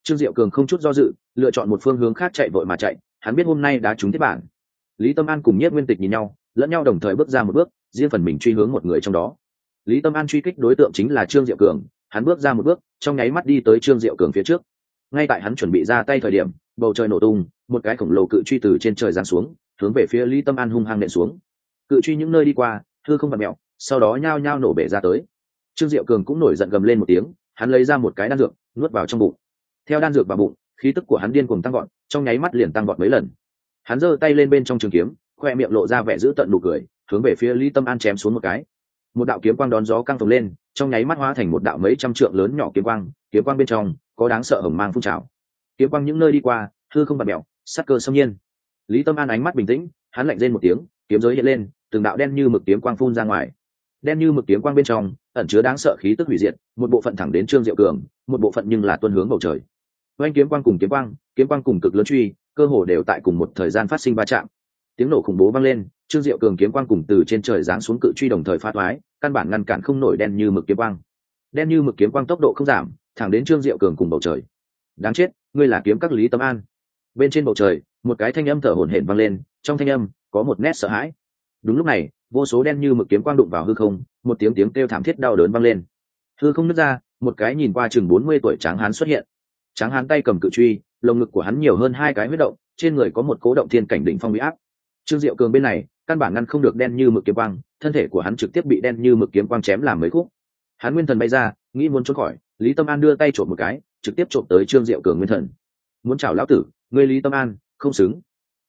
Trương diệu cường không chút do dự, lựa chọn một phương hướng khác chạy vội mà chạy, hắn biết hôm nay đã trúng tiếp bản. Lý tâm an cùng nhất nguyên tịch nhìn nhau, lẫn nhau đồng thời bước ra một bước riêng phần mình truy hướng một người trong đó. Lý tâm an truy kích đối tượng chính là trương diệu cường, hắn bước ra một bước, trong nháy mắt đi tới trương diệu cường phía trước. Ngay tại hắn chuẩn bị ra tay thời điểm, bầu trời nổ tung, một cái khổng lồ cự truy từ trên trời giáng xuống, hướng về phía lý tâm an hung hăng nện xuống. Cự truy những nơi đi qua thư không bật mẹo sau đó nhao nhao nổ bể ra tới. Trương diệu cường cũng nổi giận gầm lên một tiếng, hắn lấy ra một cái đan dược, nuốt vào trong bụng. Theo đan dược vào bụng, khí tức của hắn điên cuồng tăng gọn trong nháy mắt liền tăng gọn mấy lần. Hắn giơ tay lên bên trong trường kiếm, khoe miệng lộ ra vẻ giữ tận nụ cười hướng về phía lý tâm an chém xuống một cái. Một đạo kiếm quang đón gió căng phồng lên, trong nháy mắt hóa thành một đạo mấy trăm trượng lớn nhỏ kiếm quang kiếm quang bên trong có đáng sợ hồng mang phun trào. Kiếm quang những nơi đi qua, hư không bạt mẹo sắc cơ xâm nhiên. Lý tâm an ánh mắt bình tĩnh, hắn lạnh lên một tiếng, kiếm giới hiện lên, từng đạo đen như mực kiếm quang phun ra ngoài. Đen như mực kiếm quang bên trong, ẩn chứa đáng sợ khí tức hủy diệt, một bộ phận thẳng đến trương diệu cường, một bộ phận nhưng là tuân hướng bầu trời. Oanh kiếm quang cùng kiếm quang kiếm quang cùng cực lớn truy, cơ hồ đều tại cùng một thời gian phát sinh va chạm tiếng nổ khủng bố vang lên, trương diệu cường kiếm quang cùng từ trên trời giáng xuống cự truy đồng thời phát thoái căn bản ngăn cản không nổi đen như mực kiếm quang. Đen như mực kiếm quang tốc độ không giảm, thẳng đến trương diệu cường cùng bầu trời. Đáng chết, ngươi là kiếm các lý tâm an. Bên trên bầu trời, một cái thanh âm thở hổn hển vang lên, trong thanh âm có một nét sợ hãi. Đúng lúc này, vô số đen như mực kiếm quang đụng vào hư không, một tiếng tiếng kêu thảm thiết đau đớn vang lên. Hư không nứt ra, một cái nhìn qua chừng bốn mươi tuổi tráng hán xuất hiện. Tráng hán tay cầm cự truy, lồng ngực của hắn nhiều hơn hai cái huyết động, trên người có một cố động thiên cảnh đỉnh phong bị áp trương diệu cường bên này, căn bản ngăn không được đen như mực kiếm quang, thân thể của hắn trực tiếp bị đen như mực kiếm quang chém làm mấy khúc. Hắn nguyên thần bay ra, nghĩ muốn trốn khỏi, lý tâm an đưa tay trộm một cái, trực tiếp trộm tới trương diệu cường nguyên thần. Muốn chào lão tử người lý tâm an, không xứng.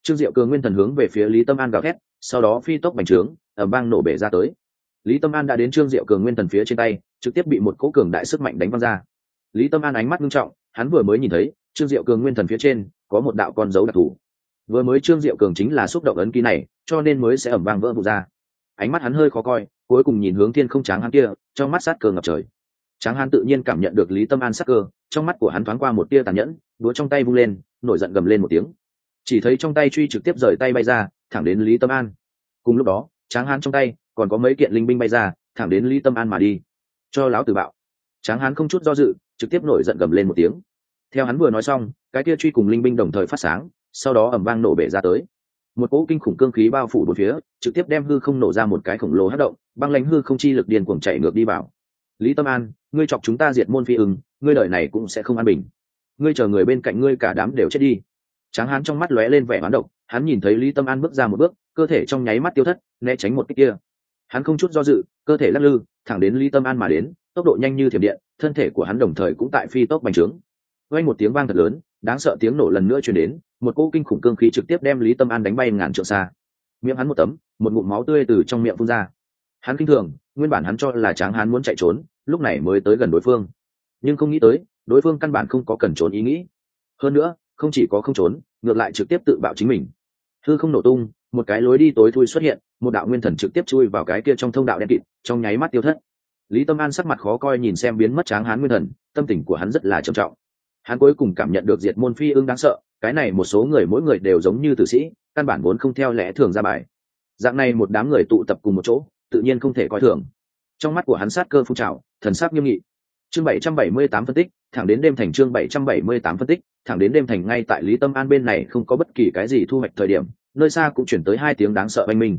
Trương diệu cường nguyên thần hướng về phía lý tâm an gào thét, sau đó phi tốc bành trướng ở bang nổ bể ra tới. Lý tâm an đã đến trương diệu cường nguyên thần phía trên tay, trực tiếp bị một cỗ cường đại sức mạnh đánh văng ra. Lý tâm an ánh mắt nghiêm trọng, hắn vừa mới nhìn thấy, trương diệu cường nguyên thần phía trên có một đạo con dấu đặc thù vừa mới trương diệu cường chính là xúc động ấn ký này, cho nên mới sẽ ẩm vang vỡ vụ ra. Ánh mắt hắn hơi khó coi, cuối cùng nhìn hướng thiên không tráng hắn kia, trong mắt sát cơ ngập trời. Tráng hắn tự nhiên cảm nhận được lý tâm an sát cơ, trong mắt của hắn thoáng qua một tia tàn nhẫn, đũa trong tay vung lên, nổi giận gầm lên một tiếng. Chỉ thấy trong tay truy trực tiếp rời tay bay ra, thẳng đến lý tâm an. Cùng lúc đó, tráng hán trong tay, còn có mấy kiện linh binh bay ra, thẳng đến lý tâm an mà đi. Cho lão tử bạo. Tráng hán không chút do dự, trực tiếp nổi giận gầm lên một tiếng. Theo hắn vừa nói xong, cái kia truy cùng linh binh đồng thời phát sáng sau đó ẩm vang nổ bể ra tới. Một cỗ kinh khủng cương khí bao phủ bốn phía, trực tiếp đem hư không nổ ra một cái khổng lồ hát động, băng lánh hư không chi lực điền cuồng chạy ngược đi vào. Lý tâm an, ngươi chọc chúng ta diệt môn phi ưng, ngươi đời này cũng sẽ không an bình. Ngươi chờ người bên cạnh ngươi cả đám đều chết đi. Tráng hán trong mắt lóe lên vẻ hoán độc, hắn nhìn thấy lý tâm an bước ra một bước, cơ thể trong nháy mắt tiêu thất, né tránh một cách kia. Hắn không chút do dự, cơ thể lắc lư, thẳng đến lý tâm an mà đến, tốc độ nhanh như thiểm điện, thân thể của hắn đồng thời cũng tại phi tốc bành trướng. Quanh một tiếng vang thật lớn, đáng sợ tiếng nổ lần nữa chuyển đến một cỗ kinh khủng cương khí trực tiếp đem lý tâm an đánh bay ngàn trượng xa. Miệng hắn một tấm, một ngụm máu tươi từ trong miệng phun ra. Hắn kinh thường, nguyên bản hắn cho là tráng hắn muốn chạy trốn, lúc này mới tới gần đối phương. Nhưng không nghĩ tới, đối phương căn bản không có cần trốn ý nghĩ. Hơn nữa, không chỉ có không trốn, ngược lại trực tiếp tự bạo chính mình. Thư không nổ tung, một cái lối đi tối thui xuất hiện, một đạo nguyên thần trực tiếp chui vào cái kia trong thông đạo đen kịt, trong nháy mắt tiêu thất. Lý tâm an sắc mặt khó coi nhìn xem biến mất tráng hán nguyên thần, tâm tình của hắn rất là trầm trọng hắn cuối cùng cảm nhận được diệt môn phi ưng đáng sợ, cái này một số người mỗi người đều giống như tử sĩ, căn bản vốn không theo lẽ thường ra bài. Dạng này một đám người tụ tập cùng một chỗ, tự nhiên không thể coi thường. Trong mắt của hắn sát cơ phun trào, thần sắc nghiêm nghị. Chương bảy trăm bảy mươi tám phân tích, thẳng đến đêm thành chương bảy trăm bảy mươi tám phân tích, thẳng đến đêm thành ngay tại lý tâm an bên này không có bất kỳ cái gì thu hoạch thời điểm, nơi xa cũng chuyển tới hai tiếng đáng sợ oanh minh.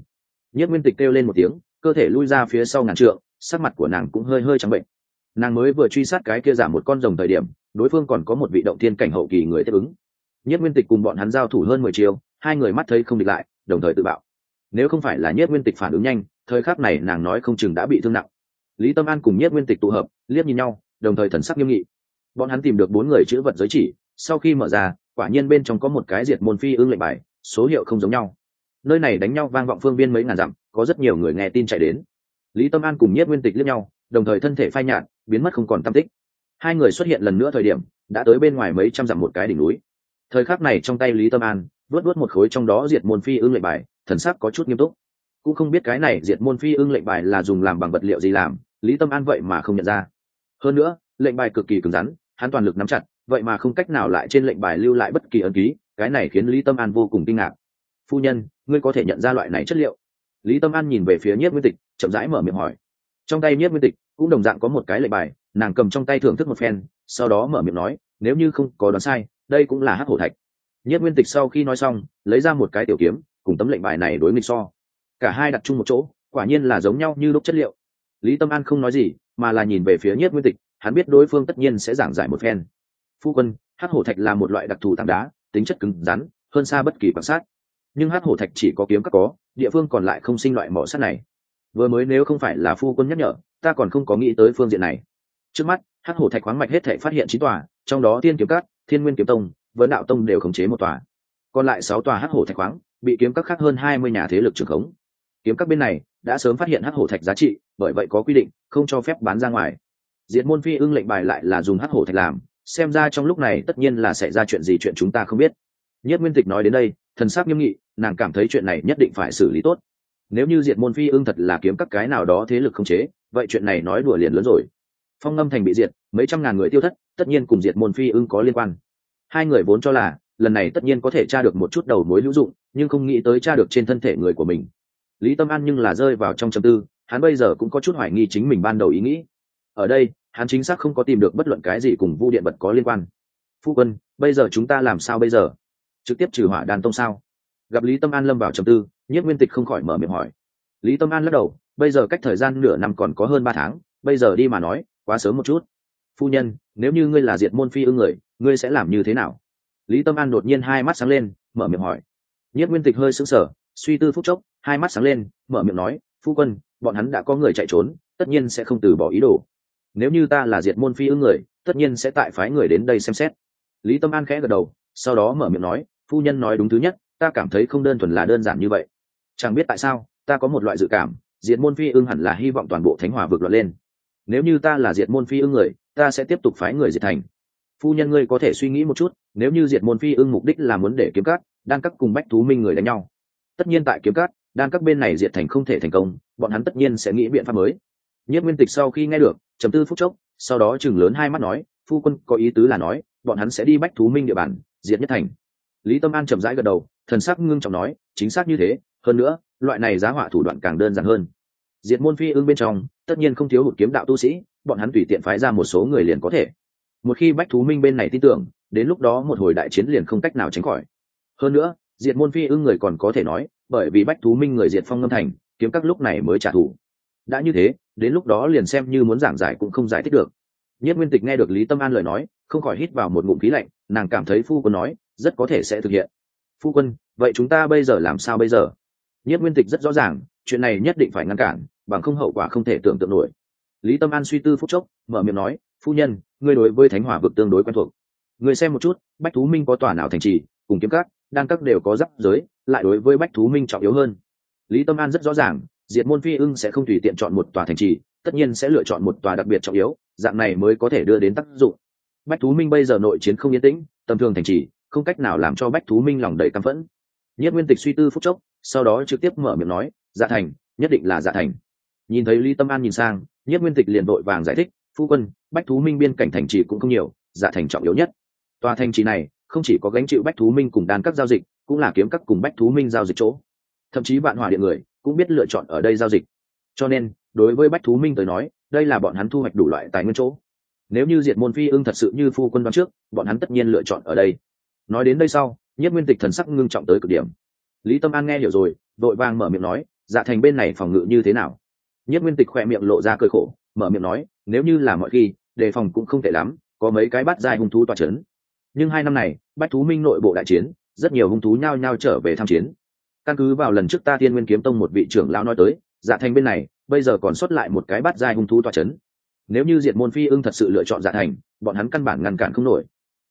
Nhất nguyên tịch kêu lên một tiếng, cơ thể lui ra phía sau ngàn trượng, sắc mặt của nàng cũng hơi hơi trắng bệnh. Nàng mới vừa truy sát cái kia giảm một con rồng thời điểm đối phương còn có một vị động thiên cảnh hậu kỳ người tiếp ứng. Nhất nguyên tịch cùng bọn hắn giao thủ hơn mười chiều hai người mắt thấy không địch lại, đồng thời tự bạo. Nếu không phải là nhất nguyên tịch phản ứng nhanh, thời khắc này nàng nói không chừng đã bị thương nặng. Lý tâm an cùng nhất nguyên tịch tụ hợp, liếc nhìn nhau, đồng thời thần sắc nghiêm nghị. Bọn hắn tìm được bốn người chữ vật giới chỉ, sau khi mở ra, quả nhiên bên trong có một cái diệt môn phi ưng lệnh bài, số hiệu không giống nhau. Nơi này đánh nhau vang vọng phương viên mấy ngàn dặm, có rất nhiều người nghe tin chạy đến. Lý tâm an cùng nhất nguyên tịch liếc nhau, đồng thời thân thể phai nhạt, biến mất không còn tam tích hai người xuất hiện lần nữa thời điểm, đã tới bên ngoài mấy trăm dặm một cái đỉnh núi. Thời khắc này trong tay lý tâm an, vớt vớt một khối trong đó diệt môn phi ưng lệnh bài, thần sắc có chút nghiêm túc. Cũng không biết cái này diệt môn phi ưng lệnh bài là dùng làm bằng vật liệu gì làm, lý tâm an vậy mà không nhận ra. Hơn nữa, lệnh bài cực kỳ cứng rắn, hắn toàn lực nắm chặt, vậy mà không cách nào lại trên lệnh bài lưu lại bất kỳ ấn ký, cái này khiến lý tâm an vô cùng kinh ngạc. Phu nhân, ngươi có thể nhận ra loại này chất liệu? Lý tâm an nhìn về phía nhiếp nguyên tịch, chậm rãi mở miệng hỏi. Trong tay nhiếp nguyên tịch cũng đồng dạng có một cái lệnh bài, nàng cầm trong tay thưởng thức một phen, sau đó mở miệng nói, nếu như không có đoán sai, đây cũng là hắc hổ thạch. Nhất nguyên tịch sau khi nói xong, lấy ra một cái tiểu kiếm, cùng tấm lệnh bài này đối nghịch so. Cả hai đặt chung một chỗ, quả nhiên là giống nhau như lúc chất liệu. Lý tâm an không nói gì, mà là nhìn về phía nhất nguyên tịch, hắn biết đối phương tất nhiên sẽ giảng giải một phen. Phu quân, hắc hổ thạch là một loại đặc thù tảng đá, tính chất cứng rắn, hơn xa bất kỳ quan sát nhưng hắc hổ thạch chỉ có kiếm các có, địa phương còn lại không sinh loại mỏ sắt này. Vừa mới nếu không phải là phu quân nhắc nhở ta còn không có nghĩ tới phương diện này. Trước mắt, hắc hổ thạch khoáng mạch hết thể phát hiện chín tòa, trong đó tiên kiếm cát thiên nguyên kiếm tông vấn đạo tông đều khống chế một tòa. Còn lại sáu tòa hắc hổ thạch khoáng, bị kiếm các khác hơn hai mươi nhà thế lực trưởng khống. Kiếm các bên này đã sớm phát hiện hắc hổ thạch giá trị, bởi vậy có quy định, không cho phép bán ra ngoài. Diệt môn phi ưng lệnh bài lại là dùng hắc hổ thạch làm, xem ra trong lúc này tất nhiên là xảy ra chuyện gì chuyện chúng ta không biết. Nhất nguyên tịch nói đến đây, thần sắc nghiêm nghị, nàng cảm thấy chuyện này nhất định phải xử lý tốt. Nếu như diệt môn phi ưng thật là kiếm các cái nào đó thế lực không chế vậy chuyện này nói đùa liền lớn rồi. Phong ngâm thành bị diệt, mấy trăm ngàn người tiêu thất, tất nhiên cùng diệt môn phi ưng có liên quan. Hai người vốn cho là, lần này tất nhiên có thể tra được một chút đầu mối hữu dụng, nhưng không nghĩ tới tra được trên thân thể người của mình. Lý tâm an nhưng là rơi vào trong trầm tư, hắn bây giờ cũng có chút hoài nghi chính mình ban đầu ý nghĩ. Ở đây, hắn chính xác không có tìm được bất luận cái gì cùng vu điện vật có liên quan. Phu quân, bây giờ chúng ta làm sao bây giờ? Trực tiếp trừ hỏa đàn tông sao? Gặp lý tâm an lâm vào trầm tư nhất nguyên tịch không khỏi mở miệng hỏi. Lý tâm an lắc đầu bây giờ cách thời gian nửa năm còn có hơn ba tháng, bây giờ đi mà nói, quá sớm một chút. Phu nhân, nếu như ngươi là diệt môn phi ưng người, ngươi sẽ làm như thế nào? Lý tâm an đột nhiên hai mắt sáng lên, mở miệng hỏi. Nhất nguyên tịch hơi sững sờ, suy tư phút chốc, hai mắt sáng lên, mở miệng nói, phu quân, bọn hắn đã có người chạy trốn, tất nhiên sẽ không từ bỏ ý đồ. Nếu như ta là diệt môn phi ưng người, tất nhiên sẽ tại phái người đến đây xem xét. Lý tâm an khẽ gật đầu, sau đó mở miệng nói, phu nhân nói đúng thứ nhất, ta cảm thấy không đơn thuần là đơn giản như vậy. Chẳng biết tại sao, ta có một loại dự cảm diệt môn phi ưng hẳn là hy vọng toàn bộ thánh hòa vượt lọt lên. Nếu như ta là diệt môn phi ưng người, ta sẽ tiếp tục phái người diệt thành. Phu nhân ngươi có thể suy nghĩ một chút, nếu như diệt môn phi ưng mục đích là muốn để kiếm cắt đan cắt cùng bách thú minh người đánh nhau. Tất nhiên tại kiếm cắt đan các bên này diệt thành không thể thành công, bọn hắn tất nhiên sẽ nghĩ biện pháp mới. Nhất nguyên tịch sau khi nghe được chấm tư phút chốc, sau đó chừng lớn hai mắt nói, phu quân, có ý tứ là nói, bọn hắn sẽ đi bách thú minh địa bàn, diệt nhất thành. Lý tâm an chậm rãi gật đầu, thần sắc ngưng trọng nói, chính xác như thế, hơn nữa, loại này giá họa thủ đoạn càng đơn giản hơn diệt môn phi ưng bên trong, tất nhiên không thiếu hụt kiếm đạo tu sĩ, bọn hắn tùy tiện phái ra một số người liền có thể. Một khi bách thú minh bên này tin tưởng, đến lúc đó một hồi đại chiến liền không cách nào tránh khỏi. Hơn nữa, diệt môn phi ưng người còn có thể nói, bởi vì bách thú minh người diệt phong ngâm thành, kiếm các lúc này mới trả thù. Đã như thế, đến lúc đó liền xem như muốn giảng giải cũng không giải thích được. Nhất nguyên tịch nghe được lý tâm an lời nói, không khỏi hít vào một ngụm khí lạnh, nàng cảm thấy phu quân nói, rất có thể sẽ thực hiện. Phu quân, vậy chúng ta bây giờ làm sao bây giờ? Nhất nguyên tịch rất rõ ràng, chuyện này nhất định phải ngăn cản bằng không hậu quả không thể tưởng tượng nổi. Lý tâm an suy tư phúc chốc, mở miệng nói, phu nhân, ngươi đối với thánh hỏa vực tương đối quen thuộc. Người xem một chút, bách thú minh có tòa nào thành trì, cùng kiếm các, đan các đều có giáp giới, lại đối với bách thú minh trọng yếu hơn. Lý tâm an rất rõ ràng, diệt môn phi ưng sẽ không tùy tiện chọn một tòa thành trì, tất nhiên sẽ lựa chọn một tòa đặc biệt trọng yếu, dạng này mới có thể đưa đến tác dụng. Bách thú minh bây giờ nội chiến không yên tĩnh, tầm thường thành trì, không cách nào làm cho bách thú minh lòng đầy căm phẫn. Nhất nguyên tịch suy tư phúc chốc, sau đó trực tiếp mở miệng nói dạ thành, nhất định là dạ thành nhìn thấy lý tâm an nhìn sang nhất nguyên tịch liền vội vàng giải thích, phu quân, bách thú minh biên cảnh thành trì cũng không nhiều dạ thành trọng yếu nhất. Tòa thành trì này không chỉ có gánh chịu bách thú minh cùng đan các giao dịch, cũng là kiếm các cùng bách thú minh giao dịch chỗ. Thậm chí bạn hỏa điện người cũng biết lựa chọn ở đây giao dịch. Cho nên, đối với bách thú minh tới nói, đây là bọn hắn thu hoạch đủ loại tài nguyên chỗ. Nếu như diệt môn phi ưng thật sự như phu quân đoán trước, bọn hắn tất nhiên lựa chọn ở đây. Nói đến đây sau nhất nguyên tịch thần sắc ngưng trọng tới cực điểm. Lý tâm an nghe hiểu rồi, vội vàng mở miệng nói dạ thành bên này phòng ngự như thế nào? Nhất nguyên tịch khoe miệng lộ ra cơi khổ, mở miệng nói, nếu như là mọi khi, đề phòng cũng không tệ lắm, có mấy cái bắt dài hung thú toa c h ấ n nhưng hai năm này bách thú minh nội bộ đại chiến, rất nhiều hung thú nhao nhao trở về tham chiến. Căn cứ vào lần trước ta tiên nguyên kiếm tông một vị trưởng lão nói tới dạ thành bên này, bây giờ còn xuất lại một cái bắt dài hung thú toa c h ấ n nếu như diệt môn phi ưng thật sự lựa chọn dạ thành, bọn hắn căn bản ngăn cản không nổi.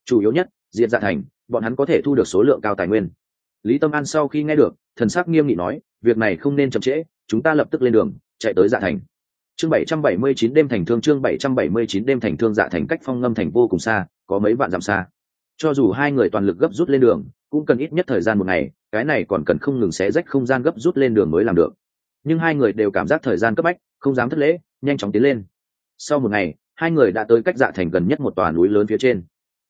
Chủ yếu nhất, diệt dạ thành, bọn hắn có thể thu được số lượng cao tài nguyên. Lý tâm an sau khi nghe được, thần sắc nghiêm nghị nói, việc này không nên chậm trễ, chúng ta lập tức lên đường chạy tới dạ thành. Chương 779 đêm thành thương, chương 779 đêm thành thương dạ thành cách phong ngâm thành vô cùng xa, có mấy vạn dặm xa. Cho dù hai người toàn lực gấp rút lên đường, cũng cần ít nhất thời gian một ngày, cái này còn cần không ngừng xé rách không gian gấp rút lên đường mới làm được. Nhưng hai người đều cảm giác thời gian cấp bách, không dám thất lễ, nhanh chóng tiến lên. Sau một ngày, hai người đã tới cách dạ thành gần nhất một tòa núi lớn phía trên.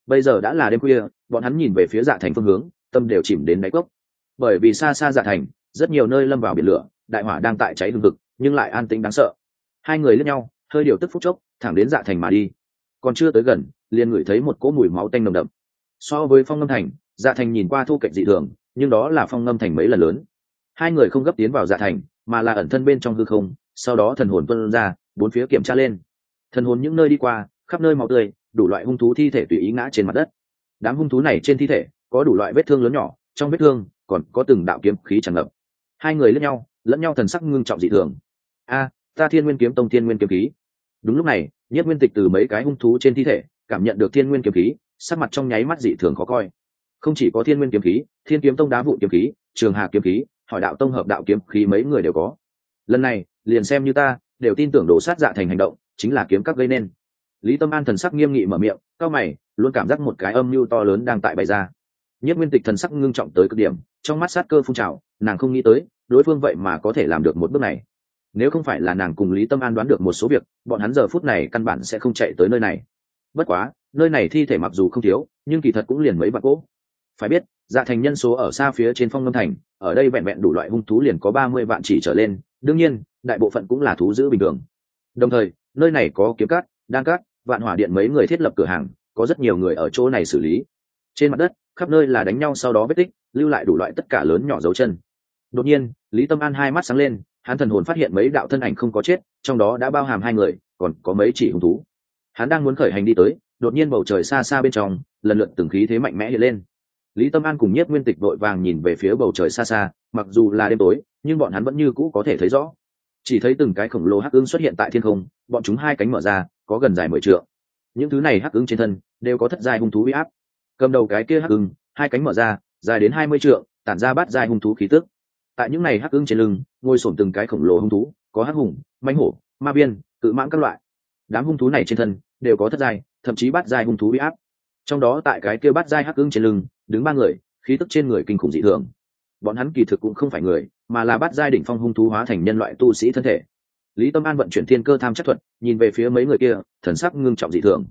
Bây giờ đã là đêm khuya, bọn hắn nhìn về phía dạ thành phương hướng, tâm đều chìm đến đáy cốc. Bởi vì xa xa dạ thành, rất nhiều nơi lâm vào biển lửa, đại hỏa đang tại cháy hương thực nhưng lại an tĩnh đáng sợ. Hai người lẫn nhau, hơi điều tức phút chốc, thẳng đến dạ thành mà đi. Còn chưa tới gần, liền ngửi thấy một cỗ mùi máu tanh nồng đậm. So với phong ngâm thành dạ thành nhìn qua thu cạnh dị thường, nhưng đó là phong ngâm thành mấy lần lớn. Hai người không gấp tiến vào dạ thành, mà là ẩn thân bên trong hư không, sau đó thần hồn tuân ra, bốn phía kiểm tra lên. Thần hồn những nơi đi qua, khắp nơi máu tươi, đủ loại hung thú thi thể tùy ý ngã trên mặt đất. Đám hung thú này trên thi thể, có đủ loại vết thương lớn nhỏ, trong vết thương, còn có từng đạo kiếm khí tràn ngập. Hai người lẫn nhau lẫn nhau thần sắc ngưng trọng dị thường. A, ta thiên nguyên kiếm tông thiên nguyên kiếm khí. Đúng lúc này, nhất nguyên tịch từ mấy cái hung thú trên thi thể, cảm nhận được thiên nguyên kiếm khí, sắc mặt trong nháy mắt dị thường khó coi. Không chỉ có thiên nguyên kiếm khí, thiên kiếm tông đá vụ kiếm khí, trường hà kiếm khí, hỏi đạo tông hợp đạo kiếm khí mấy người đều có. Lần này, liền xem như ta, đều tin tưởng đổ sát dạ thành hành động, chính là kiếm các gây nên. Lý tâm an thần sắc nghiêm nghị mở miệng, cao mày, luôn cảm giác một cái âm mưu to lớn đang tại bày ra nhất nguyên tịch thần sắc ngưng trọng tới cực điểm, trong mắt sát cơ phun trào, nàng không nghĩ tới, đối phương vậy mà có thể làm được một bước này. Nếu không phải là nàng cùng lý tâm an đoán được một số việc, bọn hắn giờ phút này căn bản sẽ không chạy tới nơi này. Bất quá, nơi này thi thể mặc dù không thiếu, nhưng kỳ thật cũng liền mấy vạn cỗ. Phải biết dạ thành nhân số ở xa phía trên phong ngâm thành, ở đây vẹn vẹn đủ loại hung thú liền có ba mươi vạn chỉ trở lên, đương nhiên, đại bộ phận cũng là thú giữ bình thường. Đồng thời, nơi này có kiếm cát, đan cát, vạn hỏa điện mấy người thiết lập cửa hàng, có rất nhiều người ở chỗ này xử lý. Trên mặt đất khắp nơi là đánh nhau sau đó vết tích, lưu lại đủ loại tất cả lớn nhỏ dấu chân. Đột nhiên, lý tâm an hai mắt sáng lên, hắn thần hồn phát hiện mấy đạo thân ảnh không có chết, trong đó đã bao hàm hai người, còn có mấy chỉ hung thú. Hắn đang muốn khởi hành đi tới, đột nhiên bầu trời xa xa bên trong, lần lượt từng khí thế mạnh mẽ hiện lên. Lý tâm an cùng nhất nguyên tịch vội vàng nhìn về phía bầu trời xa xa, mặc dù là đêm tối, nhưng bọn hắn vẫn như cũ có thể thấy rõ. Chỉ thấy từng cái khổng lồ hắc ứng xuất hiện tại thiên không, bọn chúng hai cánh mở ra, có gần dài mười t những thứ này hắc ứng trên thân, đều có thất dài hung thú huy áp cầm đầu cái kia hắc ưng, hai cánh mở ra, dài đến hai mươi trượng, tản ra bát dài hung thú khí tức. Tại những này hắc ưng trên lưng, ngồi sổm từng cái khổng lồ hung thú, có hắc hùng mánh hổ, ma biên cự mãng các loại. Đám hung thú này trên thân đều có thất dài thậm chí bát dài hung thú bị áp. Trong đó tại cái kia bát dài hắc ưng trên lưng, đứng ba người, khí tức trên người kinh khủng dị thường. Bọn hắn kỳ thực cũng không phải người, mà là bắt giai đỉnh phong hung thú hóa thành nhân loại tu sĩ thân thể. Lý tâm an vận chuyển thiên cơ tham chất thuật, nhìn về phía mấy người kia, thần sắc ngưng trọng dị thường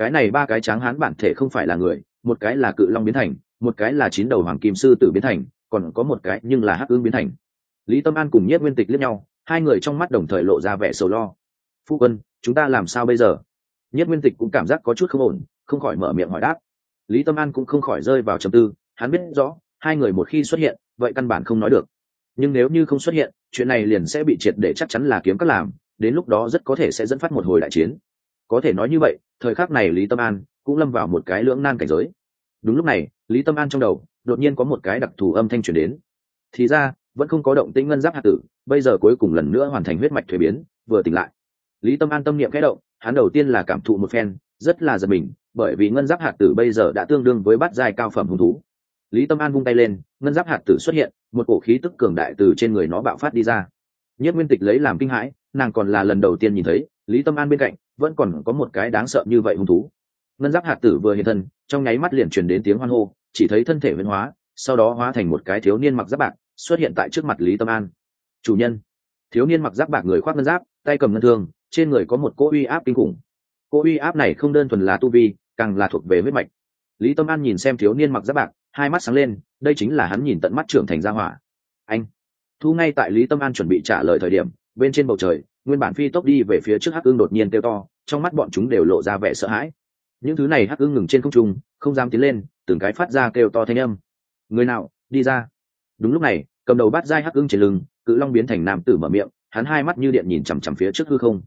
cái này ba cái tráng hán bản thể không phải là người, một cái là cự long biến thành, một cái là chín đầu hoàng kim sư tử biến thành, còn có một cái nhưng là hắc ương biến thành. Lý tâm an cùng nhất nguyên tịch liếc nhau, hai người trong mắt đồng thời lộ ra vẻ sầu lo. Phu quân, chúng ta làm sao bây giờ? Nhất nguyên tịch cũng cảm giác có chút không ổn, không khỏi mở miệng hỏi đáp. Lý tâm an cũng không khỏi rơi vào trầm tư, hắn biết rõ, hai người một khi xuất hiện, vậy căn bản không nói được. Nhưng nếu như không xuất hiện, chuyện này liền sẽ bị triệt để chắc chắn là kiếm các làm, đến lúc đó rất có thể sẽ dẫn phát một hồi đại chiến có thể nói như vậy, thời khắc này lý tâm an cũng lâm vào một cái lưỡng nan cảnh giới. Đúng lúc này, lý tâm an trong đầu đột nhiên có một cái đặc thù âm thanh truyền đến. Thì ra, vẫn không có động tĩnh ngân giáp hạt tử, bây giờ cuối cùng lần nữa hoàn thành huyết mạch thuế biến, vừa tỉnh lại. Lý tâm an tâm niệm kẽ động, hắn đầu tiên là cảm thụ một phen, rất là giật mình, bởi vì ngân giáp hạt tử bây giờ đã tương đương với bát giai cao phẩm hung thú. Lý tâm an vung tay lên, ngân giáp hạt tử xuất hiện, một cổ khí tức cường đại từ trên người nó bạo phát đi ra. Nhất nguyên tịch lấy làm kinh hãi, nàng còn là lần đầu tiên nhìn thấy lý tâm an bên cạnh, vẫn còn có một cái đáng sợ như vậy hung thú. Ngân giáp hạt tử vừa hiện thân, trong nháy mắt liền truyền đến tiếng hoan hô, chỉ thấy thân thể biến hóa, sau đó hóa thành một cái thiếu niên mặc giáp bạc, xuất hiện tại trước mặt lý tâm an. Chủ nhân. Thiếu niên mặc giáp bạc người khoác ngân giáp, tay cầm ngân thương, trên người có một cỗ uy áp kinh khủng. Cỗ uy áp này không đơn thuần là tu vi, càng là thuộc về huyết mạch. Lý tâm an nhìn xem thiếu niên mặc giáp bạc, hai mắt sáng lên, đây chính là hắn nhìn tận mắt trưởng thành ra hỏa. Anh. Thu ngay tại lý tâm an chuẩn bị trả lời thời điểm, bên trên bầu trời nguyên bản phi tốc đi về phía trước hắc ương đột nhiên kêu to, trong mắt bọn chúng đều lộ ra vẻ sợ hãi. Những thứ này hắc ương ngừng trên không trung, không dám tiến lên, từng cái phát ra kêu to thanh âm. Người nào, đi ra. Đúng lúc này, cầm đầu bát dai hắc ương trên lưng, cự long biến thành nam tử mở miệng, hắn hai mắt như điện nhìn chằm chằm phía trước hư không.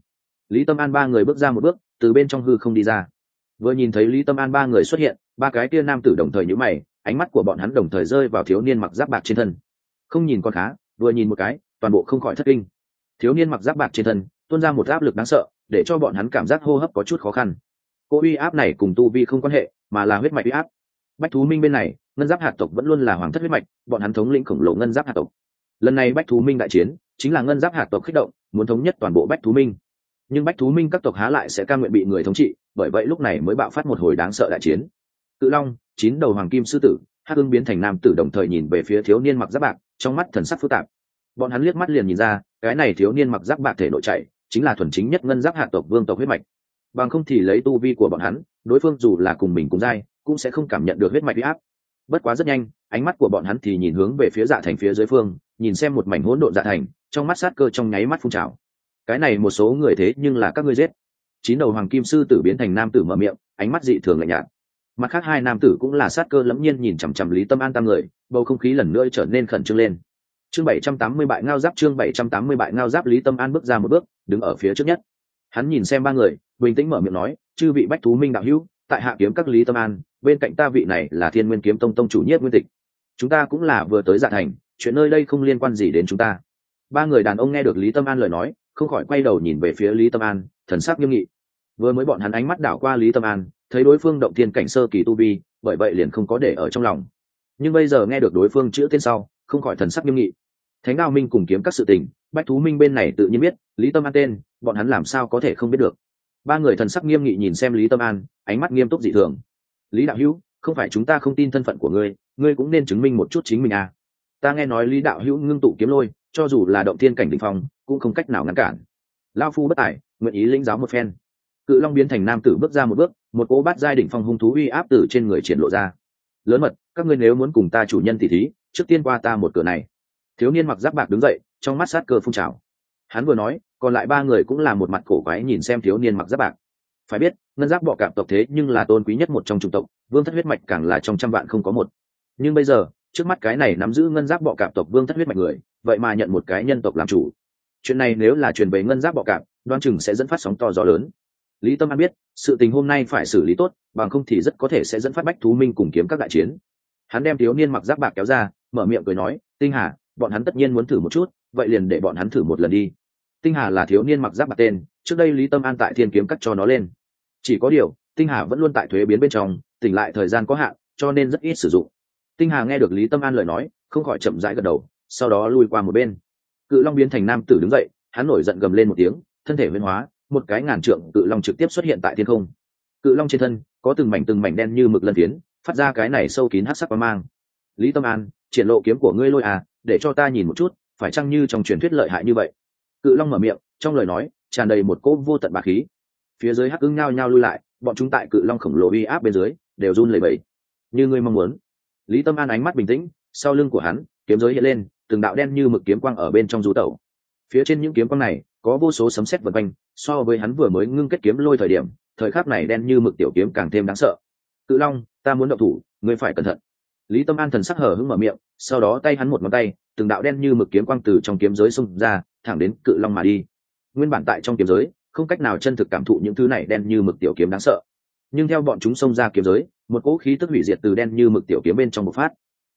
Lý tâm an ba người bước ra một bước, từ bên trong hư không đi ra. Vừa nhìn thấy lý tâm an ba người xuất hiện, ba cái kia nam tử đồng thời nhữ mày, ánh mắt của bọn hắn đồng thời rơi vào thiếu niên mặc giáp bạc trên thân. Không nhìn con khá, vừa nhìn một cái, toàn bộ không khỏi thất kinh thiếu niên mặc giáp bạc trên thân, tuôn ra một áp lực đáng sợ, để cho bọn hắn cảm giác hô hấp có chút khó khăn. Cô uy áp này cùng tu vi không quan hệ, mà là huyết mạch uy áp. Bách thú minh bên này, ngân giáp hạt tộc vẫn luôn là hoàng thất huyết mạch, bọn hắn thống lĩnh khổng lồ ngân giáp hạt tộc. Lần này bách thú minh đại chiến, chính là ngân giáp hạt tộc kích động, muốn thống nhất toàn bộ bách thú minh. Nhưng bách thú minh các tộc há lại sẽ ca nguyện bị người thống trị, bởi vậy lúc này mới bạo phát một hồi đáng sợ đại chiến. Cự long, chín đầu hoàng kim sư tử, hắc ưng biến thành nam tử đồng thời nhìn về phía thiếu niên mặc giáp bạc, trong mắt thần sắc phức tạp. Bọn hắn liếc mắt liền nhìn ra cái này thiếu niên mặc giáp bạc thể nội chạy, chính là thuần chính nhất ngân giáp hạ tộc vương tộc huyết mạch. Bằng không thì lấy tu vi của bọn hắn, đối phương dù là cùng mình cùng dai cũng sẽ không cảm nhận được huyết mạch huy áp. Bất quá rất nhanh, ánh mắt của bọn hắn thì nhìn hướng về phía dạ thành phía dưới phương, nhìn xem một mảnh hỗn độn dạ thành, trong mắt sát cơ trong nháy mắt phun trào. Cái này một số người thế nhưng là các ngươi giết. Chín đầu hoàng kim sư tử biến thành nam tử mở miệng, ánh mắt dị thường lạnh nhạt. Mặt khác hai nam tử cũng là sát cơ lẫm nhiên nhìn chằm chằm lý tâm an tam người, bầu không khí lần nữa trở nên khẩn trương lên chương bảy trăm tám mươi bại ngao giáp, chương bảy trăm tám mươi bại ngao giáp lý tâm an bước ra một bước, đứng ở phía trước nhất. Hắn nhìn xem ba người, bình tĩnh mở miệng nói, chư vị bách thú minh đạo hữu, tại hạ kiếm các lý tâm an, bên cạnh ta vị này là thiên nguyên kiếm tông tông chủ nhất nguyên tịch. Chúng ta cũng là vừa tới dạ thành, chuyện nơi đây không liên quan gì đến chúng ta. Ba người đàn ông nghe được lý tâm an lời nói, không khỏi quay đầu nhìn về phía lý tâm an, thần sắc nghiêm nghị. Vừa mới bọn hắn ánh mắt đảo qua lý tâm an, thấy đối phương động thiên cảnh sơ kỳ tu vi, bởi vậy liền không có để ở trong lòng. Nhưng bây giờ nghe được đối phương chữ tên sau, không khỏi thần sắc nghiêm nghị thánh đao minh cùng kiếm các sự tình, bách thú minh bên này tự nhiên biết, lý tâm an tên, bọn hắn làm sao có thể không biết được. Ba người thần sắc nghiêm nghị nhìn xem lý tâm an, ánh mắt nghiêm túc dị thường. Lý đạo hữu, không phải chúng ta không tin thân phận của ngươi ngươi cũng nên chứng minh một chút chính mình à. Ta nghe nói lý đạo hữu ngưng tụ kiếm lôi, cho dù là động thiên cảnh đ ỉ n h phong, cũng không cách nào ngăn cản. Lao phu bất tài, nguyện ý lĩnh giáo một phen. Cự long biến thành nam tử bước ra một bước, một cỗ bát giai đỉnh phong hung thú uy áp từ trên người triển lộ ra. Lớn mật, các ngươi nếu muốn cùng ta chủ nhân tỷ thí, trước tiên qua ta một cửa này thiếu niên mặc giáp bạc đứng dậy, trong mắt sát cơ phun trào. Hắn vừa nói, còn lại ba người cũng là một mặt cổ quái nhìn xem thiếu niên mặc giáp bạc. Phải biết, ngân giáp bọ cạp tộc thế nhưng là tôn quý nhất một trong chủng tộc, vương thất huyết mạch càng là trong trăm vạn không có một. Nhưng bây giờ, trước mắt cái này nắm giữ ngân giáp bọ cạp tộc vương thất huyết mạch người, vậy mà nhận một cái nhân tộc làm chủ. Chuyện này nếu là truyền về ngân giáp bọ cạp, đoan chừng sẽ dẫn phát sóng to gió lớn. Lý tâm an biết, sự tình hôm nay phải xử lý tốt, bằng không thì rất có thể sẽ dẫn phát bách thú minh cùng kiếm các đại chiến. Hắn đem thiếu niên mặc giáp bạc kéo ra, mở miệng cười nói, tinh hà bọn hắn tất nhiên muốn thử một chút vậy liền để bọn hắn thử một lần đi. Tinh hà là thiếu niên mặc giáp bạc tên trước đây lý tâm an tại thiên kiếm cắt cho nó lên. Chỉ có điều tinh hà vẫn luôn tại thuế biến bên trong tỉnh lại thời gian có hạn cho nên rất ít sử dụng. Tinh hà nghe được lý tâm an lời nói không khỏi chậm rãi gật đầu sau đó lui qua một bên. Cự long biến thành nam tử đứng dậy hắn nổi giận gầm lên một tiếng thân thể huyên hóa một cái ngàn trượng cự long trực tiếp xuất hiện tại thiên không. Cự long trên thân có từng mảnh từng mảnh đen như mực lân tiến, phát ra cái này sâu kín hát sắc và mang. Lý tâm an triển lộ kiếm của ngươi lôi à để cho ta nhìn một chút, phải chăng như trong truyền thuyết lợi hại như vậy? Cự long mở miệng, trong lời nói, tràn đầy một cỗ vô tận bạc khí. Phía dưới hắc ứng nhao nhao lui lại, bọn chúng tại cự long khổng lồ uy áp bên dưới, đều run lẩy bẩy. Như ngươi mong muốn. Lý tâm an ánh mắt bình tĩnh, sau lưng của hắn, kiếm giới hiện lên, từng đạo đen như mực kiếm quang ở bên trong rú tẩu. Phía trên những kiếm quang này, có vô số sấm sét vần quanh, so với hắn vừa mới ngưng kết kiếm lôi thời điểm, thời khắc này đen như mực tiểu kiếm càng thêm đáng sợ. Cự long, ta muốn động thủ, ngươi phải cẩn thận lý tâm an thần sắc hở hứng mở miệng, sau đó tay hắn một ngón tay, từng đạo đen như mực kiếm quang từ trong kiếm giới xông ra, thẳng đến cự long mà đi. Nguyên bản tại trong kiếm giới, không cách nào chân thực cảm thụ những thứ này đen như mực tiểu kiếm đáng sợ. Nhưng theo bọn chúng xông ra kiếm giới, một cỗ khí tức hủy diệt từ đen như mực tiểu kiếm bên trong một phát.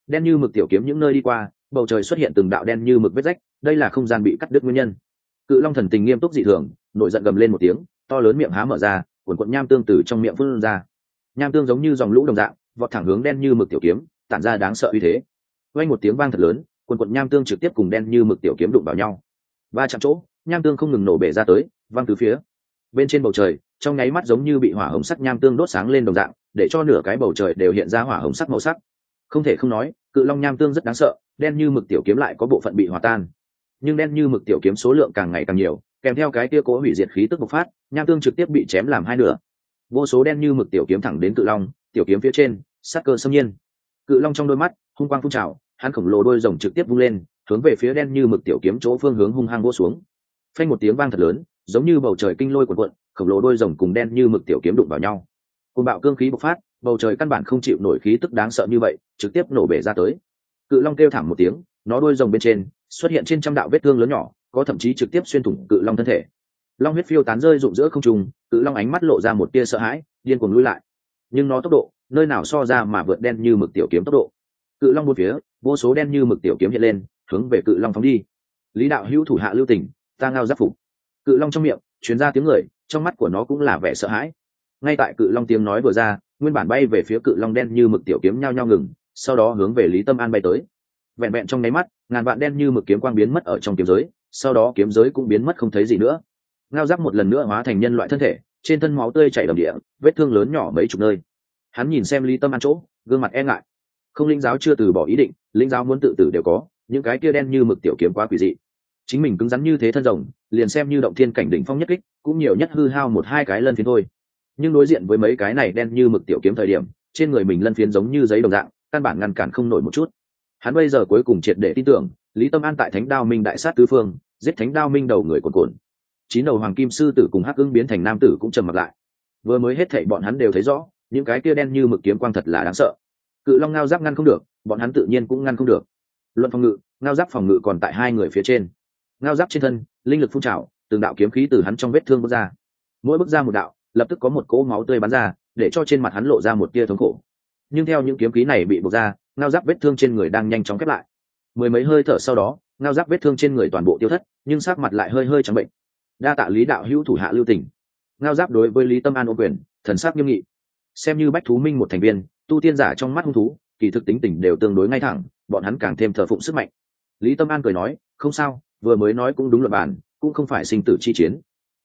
Đen như mực tiểu kiếm những nơi đi qua, bầu trời xuất hiện từng đạo đen như mực vết rách, đây là không gian bị cắt đứt nguyên nhân. Cự long thần tình nghiêm túc dị thường, nổi giận gầm lên một tiếng, to lớn miệng há mở ra quần quận nham tương từ trong miệng phun ra. Nham tương giống như dòng lũ đồng dạng, vọt thẳng hướng đen như mực tiểu kiếm tản ra đáng sợ uy thế. Quanh một tiếng vang thật lớn, quần quận nham tương trực tiếp cùng đen như mực tiểu kiếm đụng vào nhau. Ba chạm chỗ, nham tương không ngừng nổ bể ra tới, văng từ phía. Bên trên bầu trời, trong nháy mắt giống như bị hỏa hồng sắc nham tương đốt sáng lên đồng dạng, để cho nửa cái bầu trời đều hiện ra hỏa hồng sắc màu sắc. Không thể không nói, cự long nham tương rất đáng sợ, đen như mực tiểu kiếm lại có bộ phận bị hòa tan. Nhưng đen như mực tiểu kiếm số lượng càng ngày càng nhiều, kèm theo cái tia cố hủy diệt khí tức bộc phát, nham tương trực tiếp bị chém làm hai nửa. Vô số đen như mực tiểu kiếm thẳng đến cự long, tiểu kiếm phía trên, sắc cơ xâm nhiên cự long trong đôi mắt, hung quang phun trào, hắn khổng lồ đôi rồng trực tiếp vung lên, hướng về phía đen như mực tiểu kiếm chỗ phương hướng hung hăng vỗ xuống. Phanh một tiếng vang thật lớn, giống như bầu trời kinh lôi cuộn cuộn, khổng lồ đôi rồng cùng đen như mực tiểu kiếm đụng vào nhau. Côn bạo cương khí bộc phát, bầu trời căn bản không chịu nổi khí tức đáng sợ như vậy, trực tiếp nổ bể ra tới. Cự long kêu thảm một tiếng, nó đôi rồng bên trên xuất hiện trên trăm đạo vết thương lớn nhỏ, có thậm chí trực tiếp xuyên thủng cự long thân thể. Long huyết phiêu tán rơi rụng giữa không trung, cự long ánh mắt lộ ra một tia sợ hãi, điên cuồng lui lại. Nhưng nó tốc độ nơi nào so ra mà vượt đen như mực tiểu kiếm tốc độ. Cự long một phía, vô số đen như mực tiểu kiếm hiện lên, hướng về cự long phóng đi. Lý đạo hữu thủ hạ lưu tình, ta ngao giáp phục. Cự long trong miệng chuyến ra tiếng người, trong mắt của nó cũng là vẻ sợ hãi. Ngay tại cự long tiếng nói vừa ra, nguyên bản bay về phía cự long đen như mực tiểu kiếm nhao nhao ngừng, sau đó hướng về lý tâm an bay tới. Vẹn vẹn trong nháy mắt, ngàn vạn đen như mực kiếm quang biến mất ở trong kiếm giới, sau đó kiếm giới cũng biến mất không thấy gì nữa. Ngao giáp một lần nữa hóa thành nhân loại thân thể, trên thân máu tươi chảy đầm địa, vết thương lớn nhỏ mấy chục nơi hắn nhìn xem lý tâm an chỗ, gương mặt e ngại. Không linh giáo chưa từ bỏ ý định, linh giáo muốn tự tử đều có, những cái kia đen như mực tiểu kiếm quá quỷ dị. Chính mình cứng rắn như thế thân rồng, liền xem như động thiên cảnh đỉnh phong nhất kích, cũng nhiều nhất hư hao một hai cái lân phiến thôi. Nhưng đối diện với mấy cái này đen như mực tiểu kiếm thời điểm, trên người mình lân phiến giống như giấy đồng dạng, căn bản ngăn cản không nổi một chút. Hắn bây giờ cuối cùng triệt để tin tưởng, lý tâm an tại thánh đao minh đại sát tứ phương, giết thánh đao minh đầu người cồn cồn chín đầu hoàng kim sư tử cùng hắc ưng biến thành nam tử cũng trầm mặt lại. Vừa mới hết thảy bọn hắn đều thấy rõ những cái kia đen như mực kiếm quang thật là đáng sợ. Cự long ngao giáp ngăn không được, bọn hắn tự nhiên cũng ngăn không được. Luận phòng ngự, ngao giáp phòng ngự còn tại hai người phía trên. Ngao giáp trên thân, linh lực phun trào, từng đạo kiếm khí từ hắn trong vết thương bước ra. Mỗi bước ra một đạo, lập tức có một cỗ máu tươi bắn ra, để cho trên mặt hắn lộ ra một tia thống khổ. Nhưng theo những kiếm khí này bị buộc ra, ngao giáp vết thương trên người đang nhanh chóng khép lại. Mười mấy hơi thở sau đó, ngao giáp vết thương trên người toàn bộ tiêu thất, nhưng sát mặt lại hơi hơi trắng bệnh. Đa tạ lý đạo hữu thủ hạ lưu tỉnh ngao giáp đối với lý tâm an ô quyền, thần sắc nghiêm nghị xem như bách thú minh một thành viên, tu tiên giả trong mắt hung thú, kỳ thực tính tình đều tương đối ngay thẳng, bọn hắn càng thêm thờ phụng sức mạnh. Lý tâm an cười nói, không sao, vừa mới nói cũng đúng luật bản cũng không phải sinh tử chi chiến.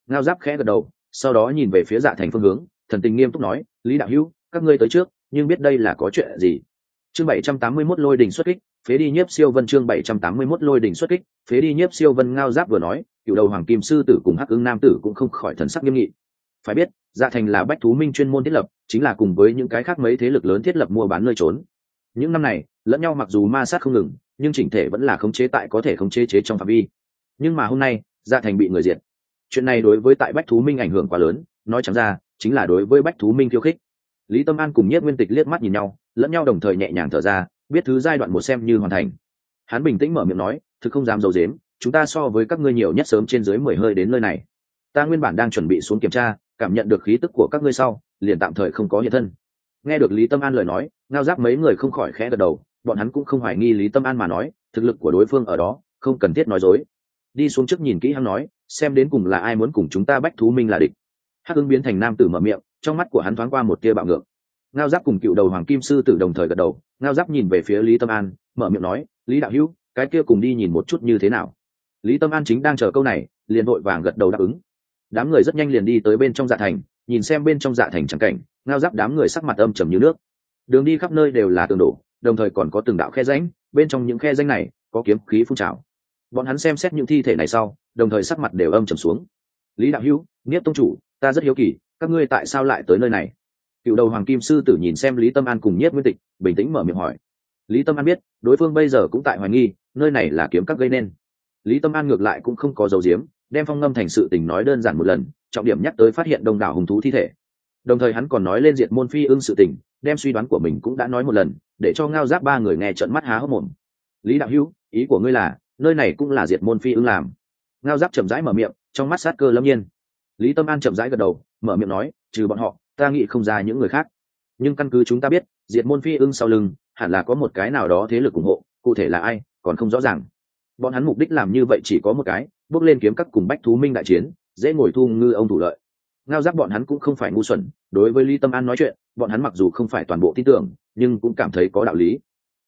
Ngao giáp khẽ gật đầu, sau đó nhìn về phía dạ thành phương hướng, thần tình nghiêm túc nói, lý đạo hữu, các ngươi tới trước, nhưng biết đây là có chuyện gì? Chương bảy trăm tám mươi 781 lôi đình xuất kích, phế đi nhiếp siêu vân chương bảy trăm tám mươi 781 lôi đình xuất kích, phế đi nhiếp siêu vân ngao giáp vừa nói, cựu đầu hoàng kim sư tử cùng hắc ứng nam tử cũng không khỏi thần sắc nghiêm nghị phải biết dạ thành là bách thú minh chuyên môn thiết lập, chính là cùng với những cái khác mấy thế lực lớn thiết lập mua bán nơi trốn. Những năm này, lẫn nhau mặc dù ma sát không ngừng, nhưng chỉnh thể vẫn là khống chế tại có thể khống chế chế trong phạm vi. Nhưng mà hôm nay dạ thành bị người diệt. Chuyện này đối với tại bách thú minh ảnh hưởng quá lớn, nói chẳng ra, chính là đối với bách thú minh khiêu khích. Lý tâm an cùng Nhất nguyên tịch liếc mắt nhìn nhau, lẫn nhau đồng thời nhẹ nhàng thở ra, biết thứ giai đoạn một xem như hoàn thành. Hắn bình tĩnh mở miệng nói, thực không dám d i ấ u dếm chúng ta so với các ngươi nhiều nhất sớm trên dưới mười hơi đến nơi này. Ta nguyên bản đang chuẩn bị xuống kiểm tra cảm nhận được khí tức của các ngươi sau, liền tạm thời không có hiện thân. Nghe được lý tâm an lời nói, ngao giáp mấy người không khỏi khẽ gật đầu, bọn hắn cũng không hoài nghi lý tâm an mà nói, thực lực của đối phương ở đó, không cần thiết nói dối. Đi xuống trước nhìn kỹ hắn nói, xem đến cùng là ai muốn cùng chúng ta bách thú minh là địch. Hắc ưng biến thành nam tử mở miệng, trong mắt của hắn thoáng qua một tia bạo ngược. Ngao giáp cùng cựu đầu hoàng kim sư tử đồng thời gật đầu, ngao giáp nhìn về phía lý tâm an, mở miệng nói, lý đạo hữu, cái kia cùng đi nhìn một chút như thế nào? Lý tâm an chính đang chờ câu này, liền vội vàng gật đầu đáp ứng đám người rất nhanh liền đi tới bên trong dạ thành, nhìn xem bên trong dạ thành trắng cảnh, ngao giáp đám người sắc mặt âm trầm như nước. Đường đi khắp nơi đều là tường đổ, đồng thời còn có từng đạo khe rãnh, bên trong những khe rãnh này có kiếm khí phun trào. Bọn hắn xem xét những thi thể này sau, đồng thời sắc mặt đều âm trầm xuống. Lý đạo hữu nghiếp tông chủ, ta rất hiếu kỳ, các ngươi tại sao lại tới nơi này? Cựu đầu hoàng kim sư tử nhìn xem lý tâm an cùng nhiếp nguyên tịch, bình tĩnh mở miệng hỏi. Lý tâm an biết, đối phương bây giờ cũng tại hoài nghi, nơi này là kiếm các gây nên. Lý tâm an ngược lại cũng không có dấu diếm đem phong ngâm thành sự tình nói đơn giản một lần, trọng điểm nhắc tới phát hiện đông đảo hùng thú thi thể. Đồng thời hắn còn nói lên diệt môn phi ưng sự tình, đem suy đoán của mình cũng đã nói một lần, để cho ngao giáp ba người nghe trận mắt há hốc mồm. Lý đạo hữu, ý của ngươi là, nơi này cũng là diệt môn phi ưng làm. Ngao giáp chậm rãi mở miệng, trong mắt sát cơ lâm nhiên. Lý tâm an chậm rãi gật đầu, mở miệng nói, trừ bọn họ, ta nghĩ không ra những người khác. Nhưng căn cứ chúng ta biết, diệt môn phi ưng sau lưng, hẳn là có một cái nào đó thế lực ủng hộ, cụ thể là ai, còn không rõ ràng. Bọn hắn mục đích làm như vậy chỉ có một cái bước lên kiếm các cùng bách thú minh đại chiến, dễ ngồi thu ngư ông thủ lợi. Ngao giác bọn hắn cũng không phải ngu xuẩn, đối với lý tâm an nói chuyện, bọn hắn mặc dù không phải toàn bộ tin tưởng, nhưng cũng cảm thấy có đạo lý.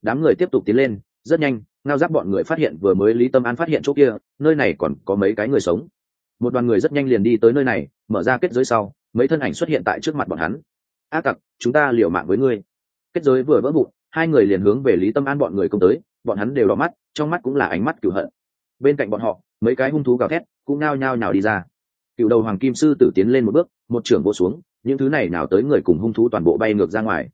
Đám người tiếp tục tiến lên, rất nhanh, ngao giác bọn người phát hiện vừa mới lý tâm an phát hiện chỗ kia, nơi này còn có mấy cái người sống. Một đoàn người rất nhanh liền đi tới nơi này, mở ra kết giới sau, mấy thân ảnh xuất hiện tại trước mặt bọn hắn. A tặc chúng ta liều mạng với ngươi. Kết giới vừa vỡ vụn, hai người liền hướng về lý tâm an bọn người công tới, bọn hắn đều đỏ mắt, trong mắt cũng là ánh mắt cửu hận. Bên cạnh bọn họ mấy cái hung thú gào thét cũng nao nhao nào đi ra. Cựu đầu hoàng kim sư tử tiến lên một bước, một trưởng vô xuống, những thứ này nào tới người cùng hung thú toàn bộ bay ngược ra ngoài.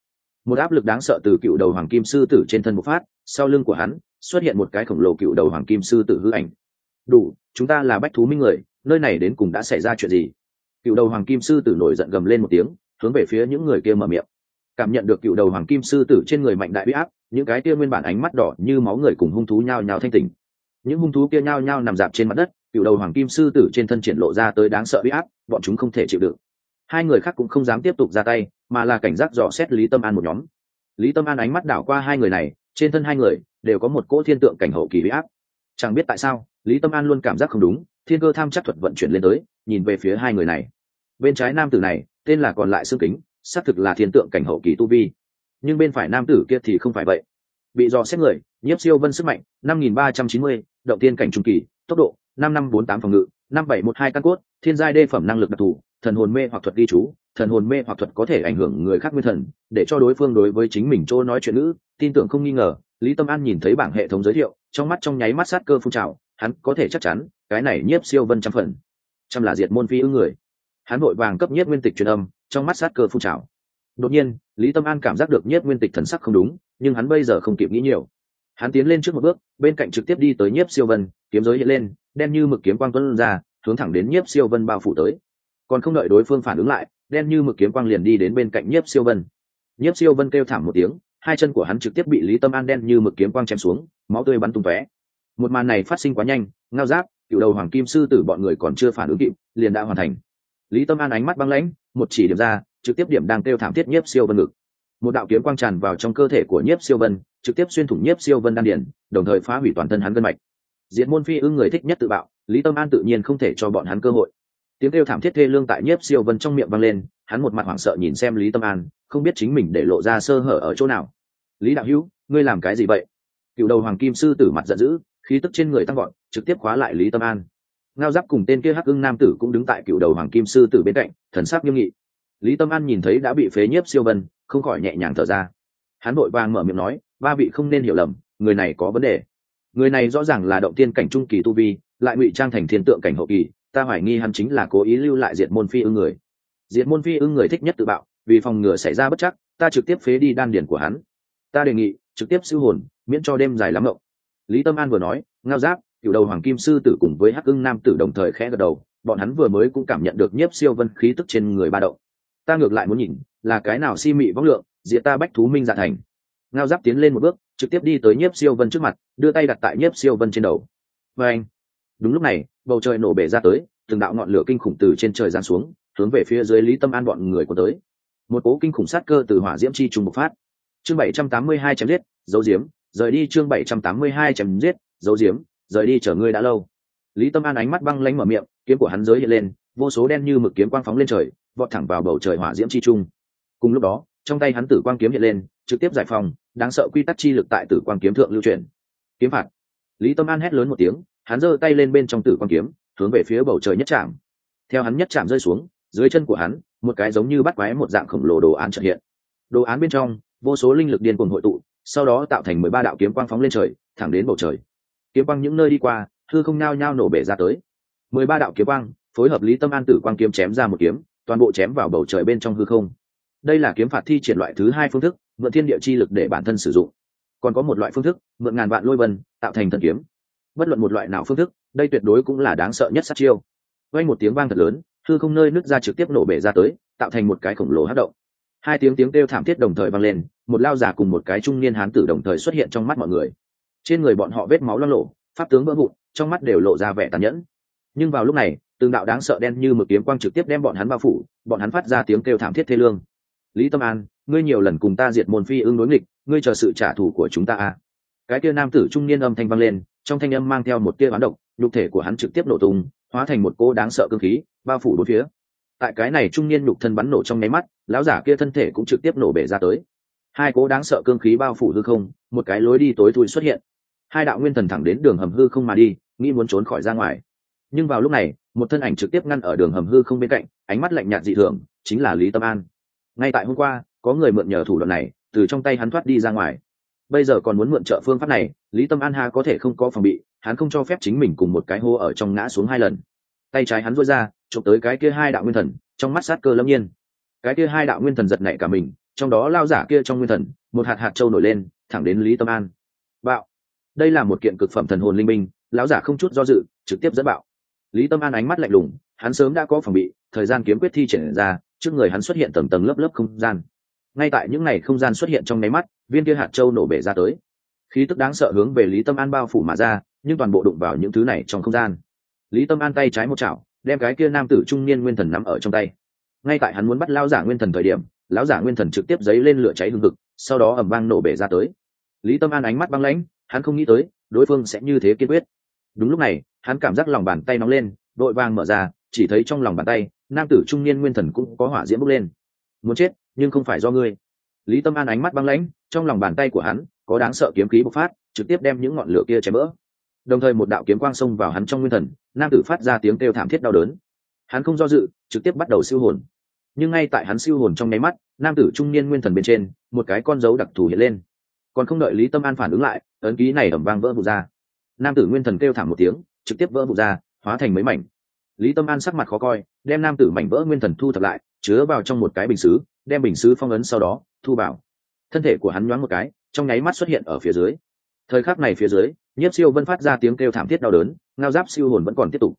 Một áp lực đáng sợ từ cựu đầu hoàng kim sư tử trên thân một phát, sau lưng của hắn xuất hiện một cái khổng lồ cựu đầu hoàng kim sư tử hư ảnh. Đủ, chúng ta là bách thú minh người, nơi này đến cùng đã xảy ra chuyện gì? Cựu đầu hoàng kim sư tử nổi giận gầm lên một tiếng, hướng về phía những người kia mở miệng. Cảm nhận được cựu đầu hoàng kim sư tử trên người mạnh đại huy áp, những cái kia nguyên bản ánh mắt đỏ như máu người cùng hung thú nhao nhao thanh tỉnh những hung thú kia nhao nhao nằm dạp trên mặt đất, cựu đầu hoàng kim sư tử trên thân triển lộ ra tới đáng sợ huy áp, bọn chúng không thể chịu đựng hai người khác cũng không dám tiếp tục ra tay, mà là cảnh giác dò xét lý tâm an một nhóm. Lý tâm an ánh mắt đảo qua hai người này, trên thân hai người đều có một cỗ thiên tượng cảnh hậu kỳ huy áp. Chẳng biết tại sao, lý tâm an luôn cảm giác không đúng, thiên cơ tham chắc thuật vận chuyển lên tới, nhìn về phía hai người này. Bên trái nam tử này, tên là còn lại xương kính, xác thực là thiên tượng cảnh hậu kỳ tu vi. Nhưng bên phải nam tử kia thì không phải vậy. Bị dò xét người nhiếp siêu vân sức mạnh, năm nghìn ba trăm chín mươi, động tiên cảnh trung kỳ, tốc độ, năm năm bốn tám phòng ngự, năm bảy một hai căn cốt, thiên giai đê phẩm năng lực đặc thù, thần hồn mê hoặc thuật ghi chú, thần hồn mê hoặc thuật có thể ảnh hưởng người khác nguyên thần, để cho đối phương đối với chính mình chỗ nói chuyện nữ tin tưởng không nghi ngờ, lý tâm an nhìn thấy bảng hệ thống giới thiệu, trong mắt trong nháy mắt sát cơ phun trào, hắn có thể chắc chắn, cái này nhiếp siêu vân trăm phần, trăm là diệt môn phi ư người. Hắn vội vàng cấp nhiếp nguyên tịch truyền âm, trong mắt sát cơ phun trào. Đột nhiên, lý tâm an cảm giác được nhiếp nguyên tịch thần sắc không đúng, nhưng hắn bây giờ không kịp nghĩ nhiều hắn tiến lên trước một bước, bên cạnh trực tiếp đi tới nhiếp siêu vân, kiếm giới hiện lên, đen như mực kiếm quang tuấn ra, hướng thẳng đến nhiếp siêu vân bao phủ tới. Còn không đợi đối phương phản ứng lại, đen như mực kiếm quang liền đi đến bên cạnh nhiếp siêu vân. Nhiếp siêu vân kêu thảm một tiếng, hai chân của hắn trực tiếp bị lý tâm an đen như mực kiếm quang chém xuống, máu tươi bắn tung tóe. Một màn này phát sinh quá nhanh, ngao giáp, cựu đầu hoàng kim sư tử bọn người còn chưa phản ứng kịp, liền đã hoàn thành. Lý tâm an ánh mắt băng lãnh, một chỉ điểm ra, trực tiếp điểm đang kêu thảm thiết nhiếp siêu vân ngực. Một đạo kiếm quang tràn vào trong cơ thể của nhiếp siêu vân trực tiếp xuyên thủng nhiếp siêu vân đan điển đồng thời phá hủy toàn thân hắn gân mạch. Diện môn phi ưng người thích nhất tự bạo, lý tâm an tự nhiên không thể cho bọn hắn cơ hội. Tiếng kêu thảm thiết thê lương tại nhiếp siêu vân trong miệng vang lên, hắn một mặt hoảng sợ nhìn xem lý tâm an, không biết chính mình để lộ ra sơ hở ở chỗ nào. Lý đạo hữu, ngươi làm cái gì vậy? Cựu đầu hoàng kim sư tử mặt giận dữ, khí tức trên người tăng gọn trực tiếp khóa lại lý tâm an. Ngao giáp cùng tên kia hắc ưng nam tử cũng đứng tại cựu đầu hoàng kim sư tử bên cạnh, thần sắc nghiêm nghị. Lý tâm an nhìn thấy đã bị phế nhiếp siêu vân, không khỏi nhẹ nhàng thở ra. Hắn vội vàng mở miệng nói ba vị không nên hiểu lầm, người này có vấn đề. Người này rõ ràng là động tiên cảnh trung kỳ tu vi, lại ngụy trang thành thiên tượng cảnh hậu kỳ, ta hoài nghi hắn chính là cố ý lưu lại diệt môn phi ưng người. Diệt môn phi ưng người thích nhất tự bạo, vì phòng ngừa xảy ra bất chắc, ta trực tiếp phế đi đan điển của hắn. Ta đề nghị, trực tiếp siêu hồn, miễn cho đêm dài lắm mộng. Lý tâm an vừa nói, ngao giáp, cựu đầu hoàng kim sư tử cùng với hắc ưng nam tử đồng thời khẽ gật đầu, bọn hắn vừa mới cũng cảm nhận được nhiếp siêu vân khí tức trên người ba động. Ta ngược lại muốn nhìn, là cái nào si mị vóc lượng, diệt ta bách thú minh dạ thành ngao giáp tiến lên một bước, trực tiếp đi tới nhiếp siêu vân trước mặt, đưa tay đặt tại nhiếp siêu vân trên đầu. Và anh, đúng lúc này, bầu trời nổ bể ra tới, từng đạo ngọn lửa kinh khủng từ trên trời giáng xuống, hướng về phía dưới lý tâm an bọn người của tới. Một cố kinh khủng sát cơ từ hỏa diễm chi trùng bộc phát. Chương bảy trăm tám mươi hai chém giết dấu diếm rời đi chương bảy trăm tám mươi hai chém giết dấu diếm rời đi chở ngươi đã lâu. Lý tâm an ánh mắt băng lánh mở miệng, kiếm của hắn giới hiện lên, vô số đen như mực kiếm quang phóng lên trời, vọt thẳng vào bầu trời hỏa diễm chi trung. Cùng lúc đó, trong tay hắn tử quang kiếm hiện lên, trực tiếp giải phòng đáng sợ quy tắc chi lực tại tử quang kiếm thượng lưu truyền. Kiếm phạt. Lý tâm an hét lớn một tiếng, hắn giơ tay lên bên trong tử quang kiếm, hướng về phía bầu trời nhất trạm. Theo hắn nhất trạm rơi xuống, dưới chân của hắn, một cái giống như bắt quái một dạng khổng lồ đồ án trợ hiện. Đồ án bên trong, vô số linh lực điên cuồng hội tụ, sau đó tạo thành mười ba đạo kiếm quang phóng lên trời, thẳng đến bầu trời. Kiếm quang những nơi đi qua thư không nao nhao nổ bể ra tới. Mười ba đạo kiếm quang, phối hợp lý tâm an tử quang kiếm chém ra một kiếm, toàn bộ chém vào bầu trời bên trong hư không đây là kiếm phạt thi triển loại thứ hai phương thức, mượn thiên địa chi lực để bản thân sử dụng. Còn có một loại phương thức, mượn ngàn vạn lôi vân, tạo thành thần kiếm. Bất luận một loại nào phương thức, đây tuyệt đối cũng là đáng sợ nhất sát chiêu. Vay một tiếng vang thật lớn, hư không nơi nứt ra trực tiếp nổ bể ra tới, tạo thành một cái khổng lồ hát động. Hai tiếng tiếng kêu thảm thiết đồng thời vang lên, một lao giả cùng một cái trung niên hán tử đồng thời xuất hiện trong mắt mọi người. Trên người bọn họ vết máu lo lộ pháp tướng vỡ vụn, trong mắt đều lộ ra vẻ tàn nhẫn. Nhưng vào lúc này, từng đạo đáng sợ đen như mực kiếm quang trực tiếp đem bọn hắn bao phủ, bọn hắn phát ra tiếng kêu thảm thiết thê lương lý tâm an, ngươi nhiều lần cùng ta diệt môn phi ưng đối nghịch, ngươi chờ sự trả thù của chúng ta à. cái kia nam tử trung niên âm thanh vang lên, trong thanh âm mang theo một tia bán độc, nhục thể của hắn trực tiếp nổ tung, hóa thành một cô đáng sợ cơ khí, bao phủ bốn phía. Tại cái này trung niên nhục thân bắn nổ trong nháy mắt, lão giả kia thân thể cũng trực tiếp nổ bể ra tới. Hai cố đáng sợ cương khí bao phủ hư không, một cái lối đi tối thui xuất hiện. Hai đạo nguyên thần thẳng đến đường hầm hư không mà đi, nghĩ muốn trốn khỏi ra ngoài. Nhưng vào lúc này, một thân ảnh trực tiếp ngăn ở đường hầm hư không bên cạnh, ánh mắt lạnh nhạt dị thường, chính là lý tâm an ngay tại hôm qua, có người mượn nhờ thủ đoạn này, từ trong tay hắn thoát đi ra ngoài. Bây giờ còn muốn mượn trợ phương pháp này, lý tâm an ha có thể không có phòng bị, hắn không cho phép chính mình cùng một cái hô ở trong ngã xuống hai lần. Tay trái hắn rối ra, chụp tới cái kia hai đạo nguyên thần, trong mắt sát cơ lâm nhiên. Cái kia hai đạo nguyên thần giật nảy cả mình, trong đó lao giả kia trong nguyên thần, một hạt hạt trâu nổi lên, thẳng đến lý tâm an. Bạo. Đây là một kiện cực phẩm thần hồn linh minh lão giả không chút do dự, trực tiếp dẫn bạo. Lý tâm an ánh mắt lạnh lùng, hắn sớm đã có phòng bị thời gian kiếm quyết thi triển ra, trước người hắn xuất hiện tầng tầng lớp lớp không gian. Ngay tại những ngày không gian xuất hiện trong nháy mắt, viên kia hạt châu nổ bể ra tới. Khí tức đáng sợ hướng về lý tâm an bao phủ mà ra, nhưng toàn bộ đụng vào những thứ này trong không gian. Lý tâm an tay trái một chảo, đem cái kia nam tử trung niên nguyên thần nắm ở trong tay. Ngay tại hắn muốn bắt lao giả nguyên thần thời điểm, lão giả nguyên thần trực tiếp dấy lên lửa cháy hương thực sau đó ẩm vang nổ bể ra tới. Lý tâm an ánh mắt băng lãnh, hắn không nghĩ tới, đối phương sẽ như thế kiên quyết. Đúng lúc này, hắn cảm giác lòng bàn tay nóng lên, đội vàng mở ra, chỉ thấy trong lòng bàn tay nam tử trung niên nguyên thần cũng có hỏa diễm bốc lên. Muốn chết, nhưng không phải do ngươi. Lý tâm an ánh mắt băng lãnh, trong lòng bàn tay của hắn có đáng sợ kiếm khí bộc phát, trực tiếp đem những ngọn lửa kia chém vỡ đồng thời một đạo kiếm quang xông vào hắn trong nguyên thần, nam tử phát ra tiếng kêu thảm thiết đau đớn. Hắn không do dự, trực tiếp bắt đầu siêu hồn. Nhưng ngay tại hắn siêu hồn trong nháy mắt, nam tử trung niên nguyên thần bên trên, một cái con dấu đặc thù hiện lên. Còn không đợi lý tâm an phản ứng lại, ấn ký này ẩm vang vỡ vụt ra. Nam tử nguyên thần kêu thảm một tiếng, trực tiếp vỡ vụt ra, hóa thành mấy mảnh lý tâm an sắc mặt khó coi, đem nam tử mảnh vỡ nguyên thần thu thập lại, chứa vào trong một cái bình xứ, đem bình xứ phong ấn sau đó, thu vào. Thân thể của hắn nhoáng một cái, trong nháy mắt xuất hiện ở phía dưới. Thời khắc này phía dưới, nhiếp siêu vân phát ra tiếng kêu thảm thiết đau đớn, ngao giáp siêu hồn vẫn còn tiếp tục.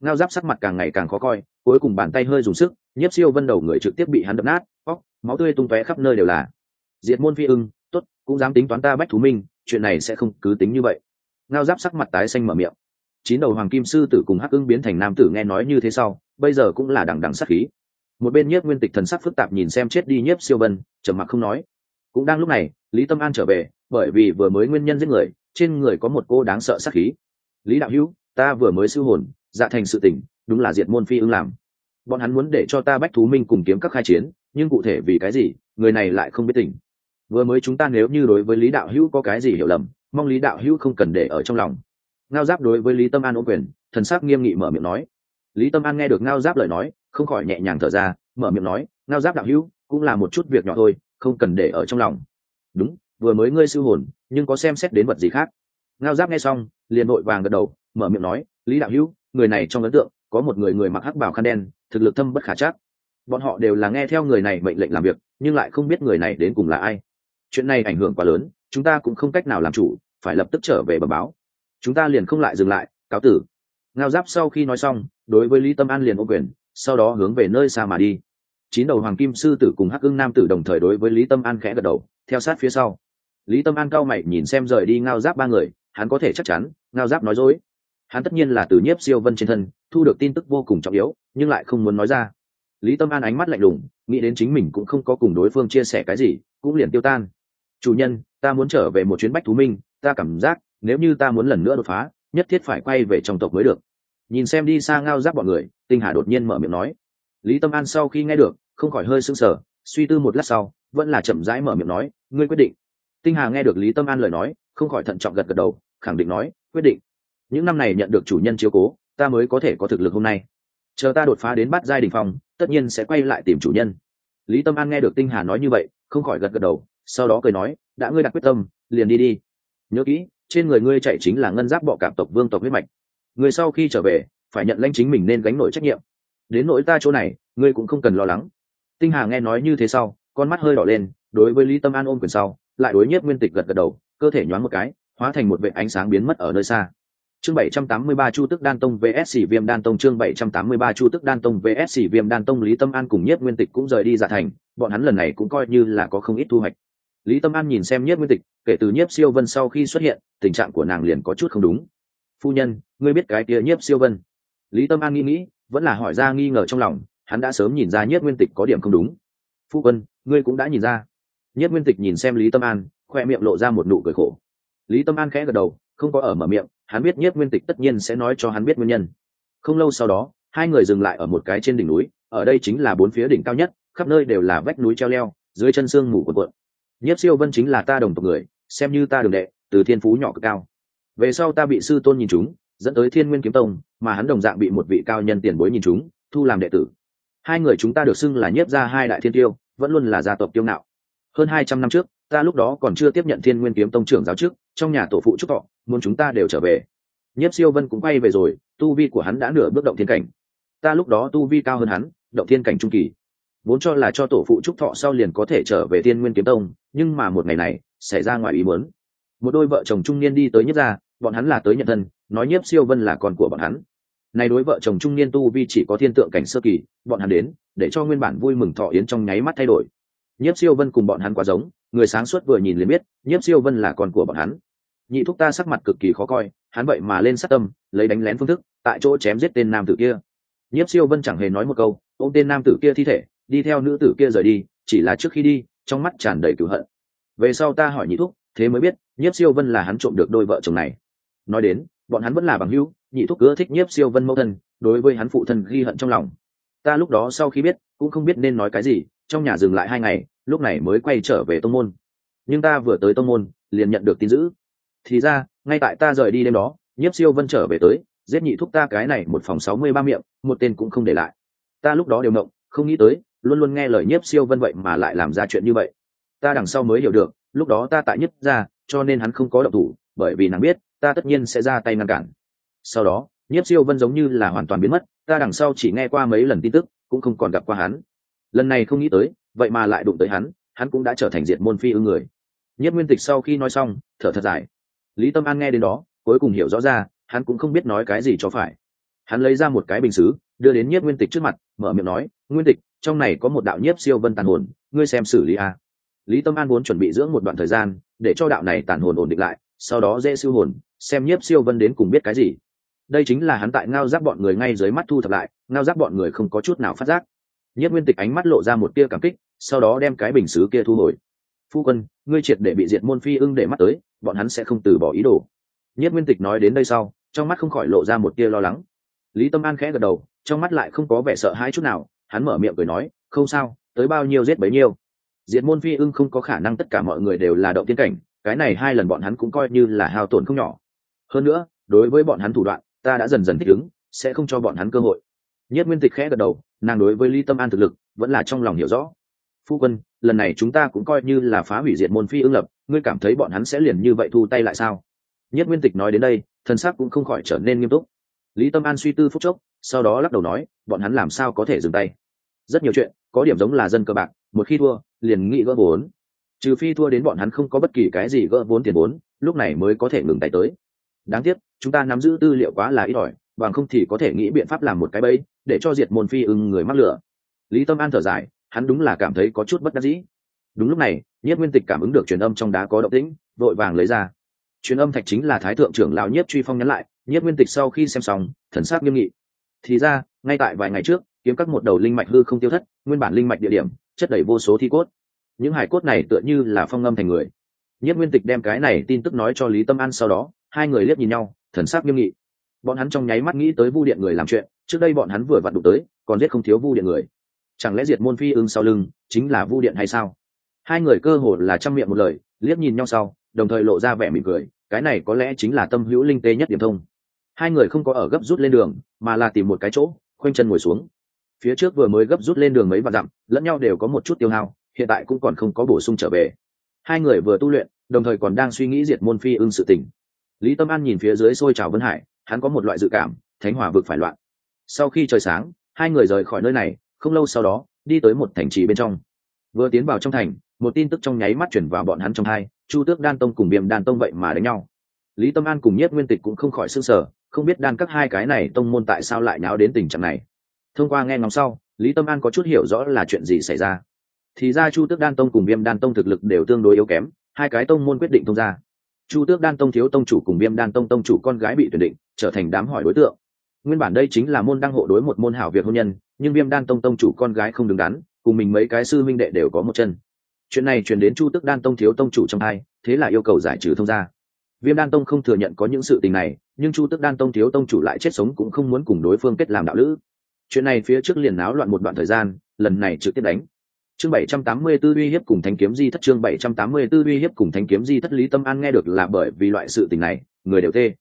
Ngao giáp sắc mặt càng ngày càng khó coi, cuối cùng bàn tay hơi dùng sức, nhiếp siêu vân đầu người trực tiếp bị hắn đập nát, óc, máu tươi tung tóe khắp nơi đều là. Diệt môn phi ưng, tốt, cũng dám tính toán ta bách thú minh, chuyện này sẽ không cứ tính như vậy. Ngao giáp sắc mặt tái xanh mở miệng chín đầu hoàng kim sư tử cùng hắc ưng biến thành nam tử nghe nói như thế sau, bây giờ cũng là đằng đằng sắc khí. Một bên nhiếp nguyên tịch thần sắc phức tạp nhìn xem chết đi nhiếp siêu vân, trầm mặc không nói. Cũng đang lúc này, lý tâm an trở về, bởi vì vừa mới nguyên nhân giết người, trên người có một cô đáng sợ sắc khí. Lý đạo hữu, ta vừa mới siêu hồn dạ thành sự tỉnh đúng là diệt môn phi ưng làm. Bọn hắn muốn để cho ta bách thú minh cùng kiếm các khai chiến, nhưng cụ thể vì cái gì, người này lại không biết tỉnh vừa mới chúng ta nếu như đối với lý đạo hữu có cái gì hiểu lầm, mong lý đạo hữu không cần để ở trong lòng ngao giáp đối với lý tâm an ô quyền, thần sắc nghiêm nghị mở miệng nói. Lý tâm an nghe được ngao giáp lời nói, không khỏi nhẹ nhàng thở ra, mở miệng nói, ngao giáp đạo hữu, cũng là một chút việc nhỏ thôi, không cần để ở trong lòng. Đúng, vừa mới ngươi sư hồn, nhưng có xem xét đến vật gì khác? Ngao giáp nghe xong, liền vội vàng gật đầu, mở miệng nói, lý đạo hữu, người này trong ấn tượng, có một người người mặc hắc bảo khăn đen, thực lực thâm bất khả chắc. Bọn họ đều là nghe theo người này mệnh lệnh làm việc, nhưng lại không biết người này đến cùng là ai. Chuyện này ảnh hưởng quá lớn, chúng ta cũng không cách nào làm chủ, phải lập tức trở về bờ báo chúng ta liền không lại dừng lại, cáo tử. Ngao giáp sau khi nói xong, đối với lý tâm an liền ô quyền, sau đó hướng về nơi xa mà đi. Chín đầu hoàng kim sư tử cùng hắc ưng nam tử đồng thời đối với lý tâm an khẽ gật đầu, theo sát phía sau. Lý tâm an cao mày nhìn xem rời đi ngao giáp ba người, hắn có thể chắc chắn, ngao giáp nói dối. Hắn tất nhiên là từ nhiếp siêu vân trên thân, thu được tin tức vô cùng trọng yếu, nhưng lại không muốn nói ra. Lý tâm an ánh mắt lạnh lùng, nghĩ đến chính mình cũng không có cùng đối phương chia sẻ cái gì, cũng liền tiêu tan. Chủ nhân, ta muốn trở về một chuyến bách thú minh, ta cảm giác nếu như ta muốn lần nữa đột phá, nhất thiết phải quay về trong tộc mới được. Nhìn xem đi xa ngao giáp bọn người, tinh hà đột nhiên mở miệng nói. Lý tâm an sau khi nghe được, không khỏi hơi sững sờ, suy tư một lát sau, vẫn là chậm rãi mở miệng nói, ngươi quyết định. Tinh hà nghe được lý tâm an lời nói, không khỏi thận trọng gật gật đầu, khẳng định nói, quyết định. Những năm này nhận được chủ nhân chiếu cố, ta mới có thể có thực lực hôm nay. Chờ ta đột phá đến bắt giai đình phòng tất nhiên sẽ quay lại tìm chủ nhân. Lý tâm an nghe được tinh hà nói như vậy, không khỏi gật gật đầu, sau đó cười nói, đã ngươi đặt quyết tâm, liền đi đi. Nhớ kỹ trên người ngươi chạy chính là ngân giáp bọ cảm tộc vương tộc huyết mạch. Người sau khi trở về, phải nhận lãnh chính mình nên gánh nổi trách nhiệm. Đến nỗi ta chỗ này, ngươi cũng không cần lo lắng. Tinh hà nghe nói như thế sau, con mắt hơi đỏ lên, đối với lý tâm an ôm quyền sau, lại đối nhất nguyên tịch gật gật đầu, cơ thể nhoáng một cái, hóa thành một vệ ánh sáng biến mất ở nơi xa. Chương 783 chu tức đan tông vs viêm đan tông, chương 783 chu tức đan tông vs viêm đan tông, lý tâm an cùng nhất nguyên tịch cũng rời đi dạ thành, bọn hắn lần này cũng coi như là có không ít thu hoạch. Lý tâm an nhìn xem nhất nguyên tịch kể từ nhiếp siêu vân sau khi xuất hiện, tình trạng của nàng liền có chút không đúng. Phu nhân, ngươi biết cái kia nhiếp siêu vân? Lý tâm an nghĩ nghĩ, vẫn là hỏi ra nghi ngờ trong lòng, hắn đã sớm nhìn ra nhiếp nguyên tịch có điểm không đúng. Phu quân, ngươi cũng đã nhìn ra. Nhiếp nguyên tịch nhìn xem lý tâm an, khoe miệng lộ ra một nụ cười khổ. Lý tâm an khẽ gật đầu, không có ở mở miệng, hắn biết nhiếp nguyên tịch tất nhiên sẽ nói cho hắn biết nguyên nhân. Không lâu sau đó, hai người dừng lại ở một cái trên đỉnh núi, ở đây chính là bốn phía đỉnh cao nhất, khắp nơi đều là vách núi treo leo, dưới chân sương mù quần quận nhiếp siêu vân chính là ta đồng tộc người xem như ta đường đệ, từ thiên phú nhỏ cực cao. Về sau ta bị sư tôn nhìn chúng, dẫn tới thiên nguyên kiếm tông, mà hắn đồng dạng bị một vị cao nhân tiền bối nhìn chúng, thu làm đệ tử. Hai người chúng ta được xưng là nhiếp ra hai đại thiên tiêu, vẫn luôn là gia tộc tiêu ngạo. Hơn hai trăm năm trước, ta lúc đó còn chưa tiếp nhận thiên nguyên kiếm tông trưởng giáo chức, trong nhà tổ phụ trúc thọ, muốn chúng ta đều trở về. Nhiếp siêu vân cũng quay về rồi, tu vi của hắn đã nửa bước động thiên cảnh. Ta lúc đó tu vi cao hơn hắn, động thiên cảnh trung kỳ. Vốn cho là cho tổ phụ trúc thọ sau liền có thể trở về thiên nguyên kiếm tông, nhưng mà một ngày này xảy ra ngoài ý muốn. Một đôi vợ chồng trung niên đi tới nhất ra bọn hắn là tới nhận thân, nói nhiếp siêu vân là con của bọn hắn. Này đối vợ chồng trung niên tu vi chỉ có thiên tượng cảnh sơ kỳ, bọn hắn đến, để cho nguyên bản vui mừng thọ yến trong nháy mắt thay đổi. Nhiếp siêu vân cùng bọn hắn quá giống, người sáng suốt vừa nhìn liền biết, nhiếp siêu vân là con của bọn hắn. Nhị thúc ta sắc mặt cực kỳ khó coi, hắn vậy mà lên sát tâm, lấy đánh lén phương thức, tại chỗ chém giết tên nam tử kia. Nhiếp siêu vân chẳng hề nói một câu ô tên nam tử kia thi thể, đi theo nữ tử kia rời đi, chỉ là trước khi đi, trong mắt tràn đầy cửu hận về sau ta hỏi nhị thúc, thế mới biết, nhiếp siêu vân là hắn trộm được đôi vợ chồng này. Nói đến, bọn hắn vẫn là bằng hữu, nhị thúc ưa thích nhiếp siêu vân mẫu thân, đối với hắn phụ thân ghi hận trong lòng. Ta lúc đó sau khi biết, cũng không biết nên nói cái gì, trong nhà dừng lại hai ngày, lúc này mới quay trở về tông môn. Nhưng ta vừa tới tông môn, liền nhận được tin dữ. Thì ra, ngay tại ta rời đi đêm đó, nhiếp siêu vân trở về tới, giết nhị thúc ta cái này một phòng sáu mươi ba miệng, một tên cũng không để lại. Ta lúc đó đều mộng không nghĩ tới, luôn luôn nghe lời nhiếp siêu vân vậy mà lại làm ra chuyện như vậy ta đằng sau mới hiểu được, lúc đó ta tại nhất ra cho nên hắn không có động thủ, bởi vì nàng biết, ta tất nhiên sẽ ra tay ngăn cản. Sau đó, nhiếp siêu vân giống như là hoàn toàn biến mất, ta đằng sau chỉ nghe qua mấy lần tin tức, cũng không còn gặp qua hắn. Lần này không nghĩ tới, vậy mà lại đụng tới hắn hắn cũng đã trở thành diện môn phi ưng người. Nhất nguyên tịch sau khi nói xong, thở thật dài. Lý tâm an nghe đến đó, cuối cùng hiểu rõ ra, hắn cũng không biết nói cái gì cho phải. Hắn lấy ra một cái bình xứ, đưa đến nhiếp nguyên tịch trước mặt, mở miệng nói, nguyên tịch, trong này có một đạo nhiếp siêu vân tàn hồn, ngươi xem xử lý a lý tâm an muốn chuẩn bị dưỡng một đoạn thời gian, để cho đạo này tàn hồn ổn định lại, sau đó dễ siêu hồn, xem nhiếp siêu vân đến cùng biết cái gì. Đây chính là hắn tại ngao giáp bọn người ngay dưới mắt thu thập lại, ngao giáp bọn người không có chút nào phát giác. Nhất nguyên tịch ánh mắt lộ ra một tia cảm kích, sau đó đem cái bình xứ kia thu hồi. Phu quân, ngươi triệt để bị diệt môn phi ưng để mắt tới, bọn hắn sẽ không từ bỏ ý đồ. Nhất nguyên tịch nói đến đây sau, trong mắt không khỏi lộ ra một tia lo lắng. Lý tâm an khẽ gật đầu, trong mắt lại không có vẻ sợ hãi chút nào, hắn mở miệng cười nói, không sao, tới bao nhiêu giết bấy nhiêu diệt môn phi ưng không có khả năng tất cả mọi người đều là động tiên cảnh, cái này hai lần bọn hắn cũng coi như là hao tổn không nhỏ. Hơn nữa, đối với bọn hắn thủ đoạn, ta đã dần dần thích ứng, sẽ không cho bọn hắn cơ hội. Nhất nguyên tịch khẽ gật đầu, nàng đối với ly tâm an thực lực, vẫn là trong lòng hiểu rõ. Phu quân, lần này chúng ta cũng coi như là phá hủy diệt môn phi ưng lập, ngươi cảm thấy bọn hắn sẽ liền như vậy thu tay lại sao? Nhất nguyên tịch nói đến đây thân xác cũng không khỏi trở nên nghiêm túc. Lý tâm an suy tư phúc chốc, sau đó lắc đầu nói, bọn hắn làm sao có thể dừng tay? Rất nhiều chuyện, có điểm giống là dân cơ bạc, một khi thua, liền nghĩ gỡ vốn. Trừ phi thua đến bọn hắn không có bất kỳ cái gì gỡ vốn tiền vốn, lúc này mới có thể ngừng tay tới. Đáng tiếc, chúng ta nắm giữ tư liệu quá là ít ỏi, bằng không thì có thể nghĩ biện pháp làm một cái bẫy, để cho diệt môn phi ưng người mắc lửa. Lý tâm an thở dài, hắn đúng là cảm thấy có chút bất đắc dĩ. Đúng lúc này nhất nguyên tịch cảm ứng được truyền âm trong đá có động tĩnh, vội vàng lấy ra. Truyền âm thạch chính là thái thượng trưởng lão nhất truy phong nhắn lại nhất nguyên tịch sau khi xem xong, thần sắc nghiêm nghị. Thì ra, ngay tại vài ngày trước kiếm các một đầu linh mạch hư không tiêu thất, nguyên bản linh mạch địa điểm, chất đầy vô số thi cốt. Những hải cốt này tựa như là phong ngâm thành người. Nhất nguyên tịch đem cái này tin tức nói cho lý tâm an sau đó, hai người liếc nhìn nhau, thần sắc nghiêm nghị. Bọn hắn trong nháy mắt nghĩ tới vu điện người làm chuyện, trước đây bọn hắn vừa vặn đụng tới, còn giết không thiếu vu điện người. Chẳng lẽ diệt môn phi ưng sau lưng, chính là vu điện hay sao? Hai người cơ hồ là trăm miệng một lời, liếc nhìn nhau sau, đồng thời lộ ra vẻ mỉm cười, cái này có lẽ chính là tâm hữu linh tê nhất điểm thông. Hai người không có ở gấp rút lên đường, mà là tìm một cái chỗ, khoanh chân ngồi xuống phía trước vừa mới gấp rút lên đường mấy vạn dặm, lẫn nhau đều có một chút tiêu hao, hiện tại cũng còn không có bổ sung trở về. Hai người vừa tu luyện, đồng thời còn đang suy nghĩ diệt môn phi ưng sự tình. Lý tâm an nhìn phía dưới xôi trào vân hải, hắn có một loại dự cảm, thánh hỏa vực phải loạn. Sau khi trời sáng, hai người rời khỏi nơi này, không lâu sau đó, đi tới một thành trì bên trong. Vừa tiến vào trong thành, một tin tức trong nháy mắt chuyển vào bọn hắn trong hai, chu tước đan tông cùng Biềm đan tông vậy mà đánh nhau. Lý tâm an cùng nhất nguyên tịch cũng không khỏi s ư n g sở không biết đan các hai cái này tông môn tại sao lại náo đến tình trạng này thông qua nghe ngóng sau, lý tâm an có chút hiểu rõ là chuyện gì xảy ra. Thì ra chu tước đan tông cùng viêm đan tông thực lực đều tương đối yếu kém, hai cái tông môn quyết định thông ra chu tước đan tông thiếu tông chủ cùng viêm đan tông tông chủ con gái bị tuyển định, trở thành đám hỏi đối tượng. Nguyên bản đây chính là môn đăng hộ đối một môn hảo việc hôn nhân, nhưng viêm đan tông tông chủ con gái không đứng đắn, cùng mình mấy cái sư minh đệ đều có một chân. Chuyện này truyền đến chu Tước đan tông thiếu tông chủ trong hai, thế là yêu cầu giải trừ thông gia. Viêm đan tông không thừa nhận có những sự tình này, nhưng chu Tước đan tông thiếu tông chủ lại chết sống cũng không muốn cùng đối phương kết làm đạo lữ chuyện này phía trước liền náo loạn một đoạn thời gian, lần này trực tiếp đánh. Chương 784 uy hiếp cùng thanh kiếm di thất, chương 784 uy hiếp cùng thanh kiếm di thất lý tâm an nghe được là bởi vì loại sự tình này, người đều tê.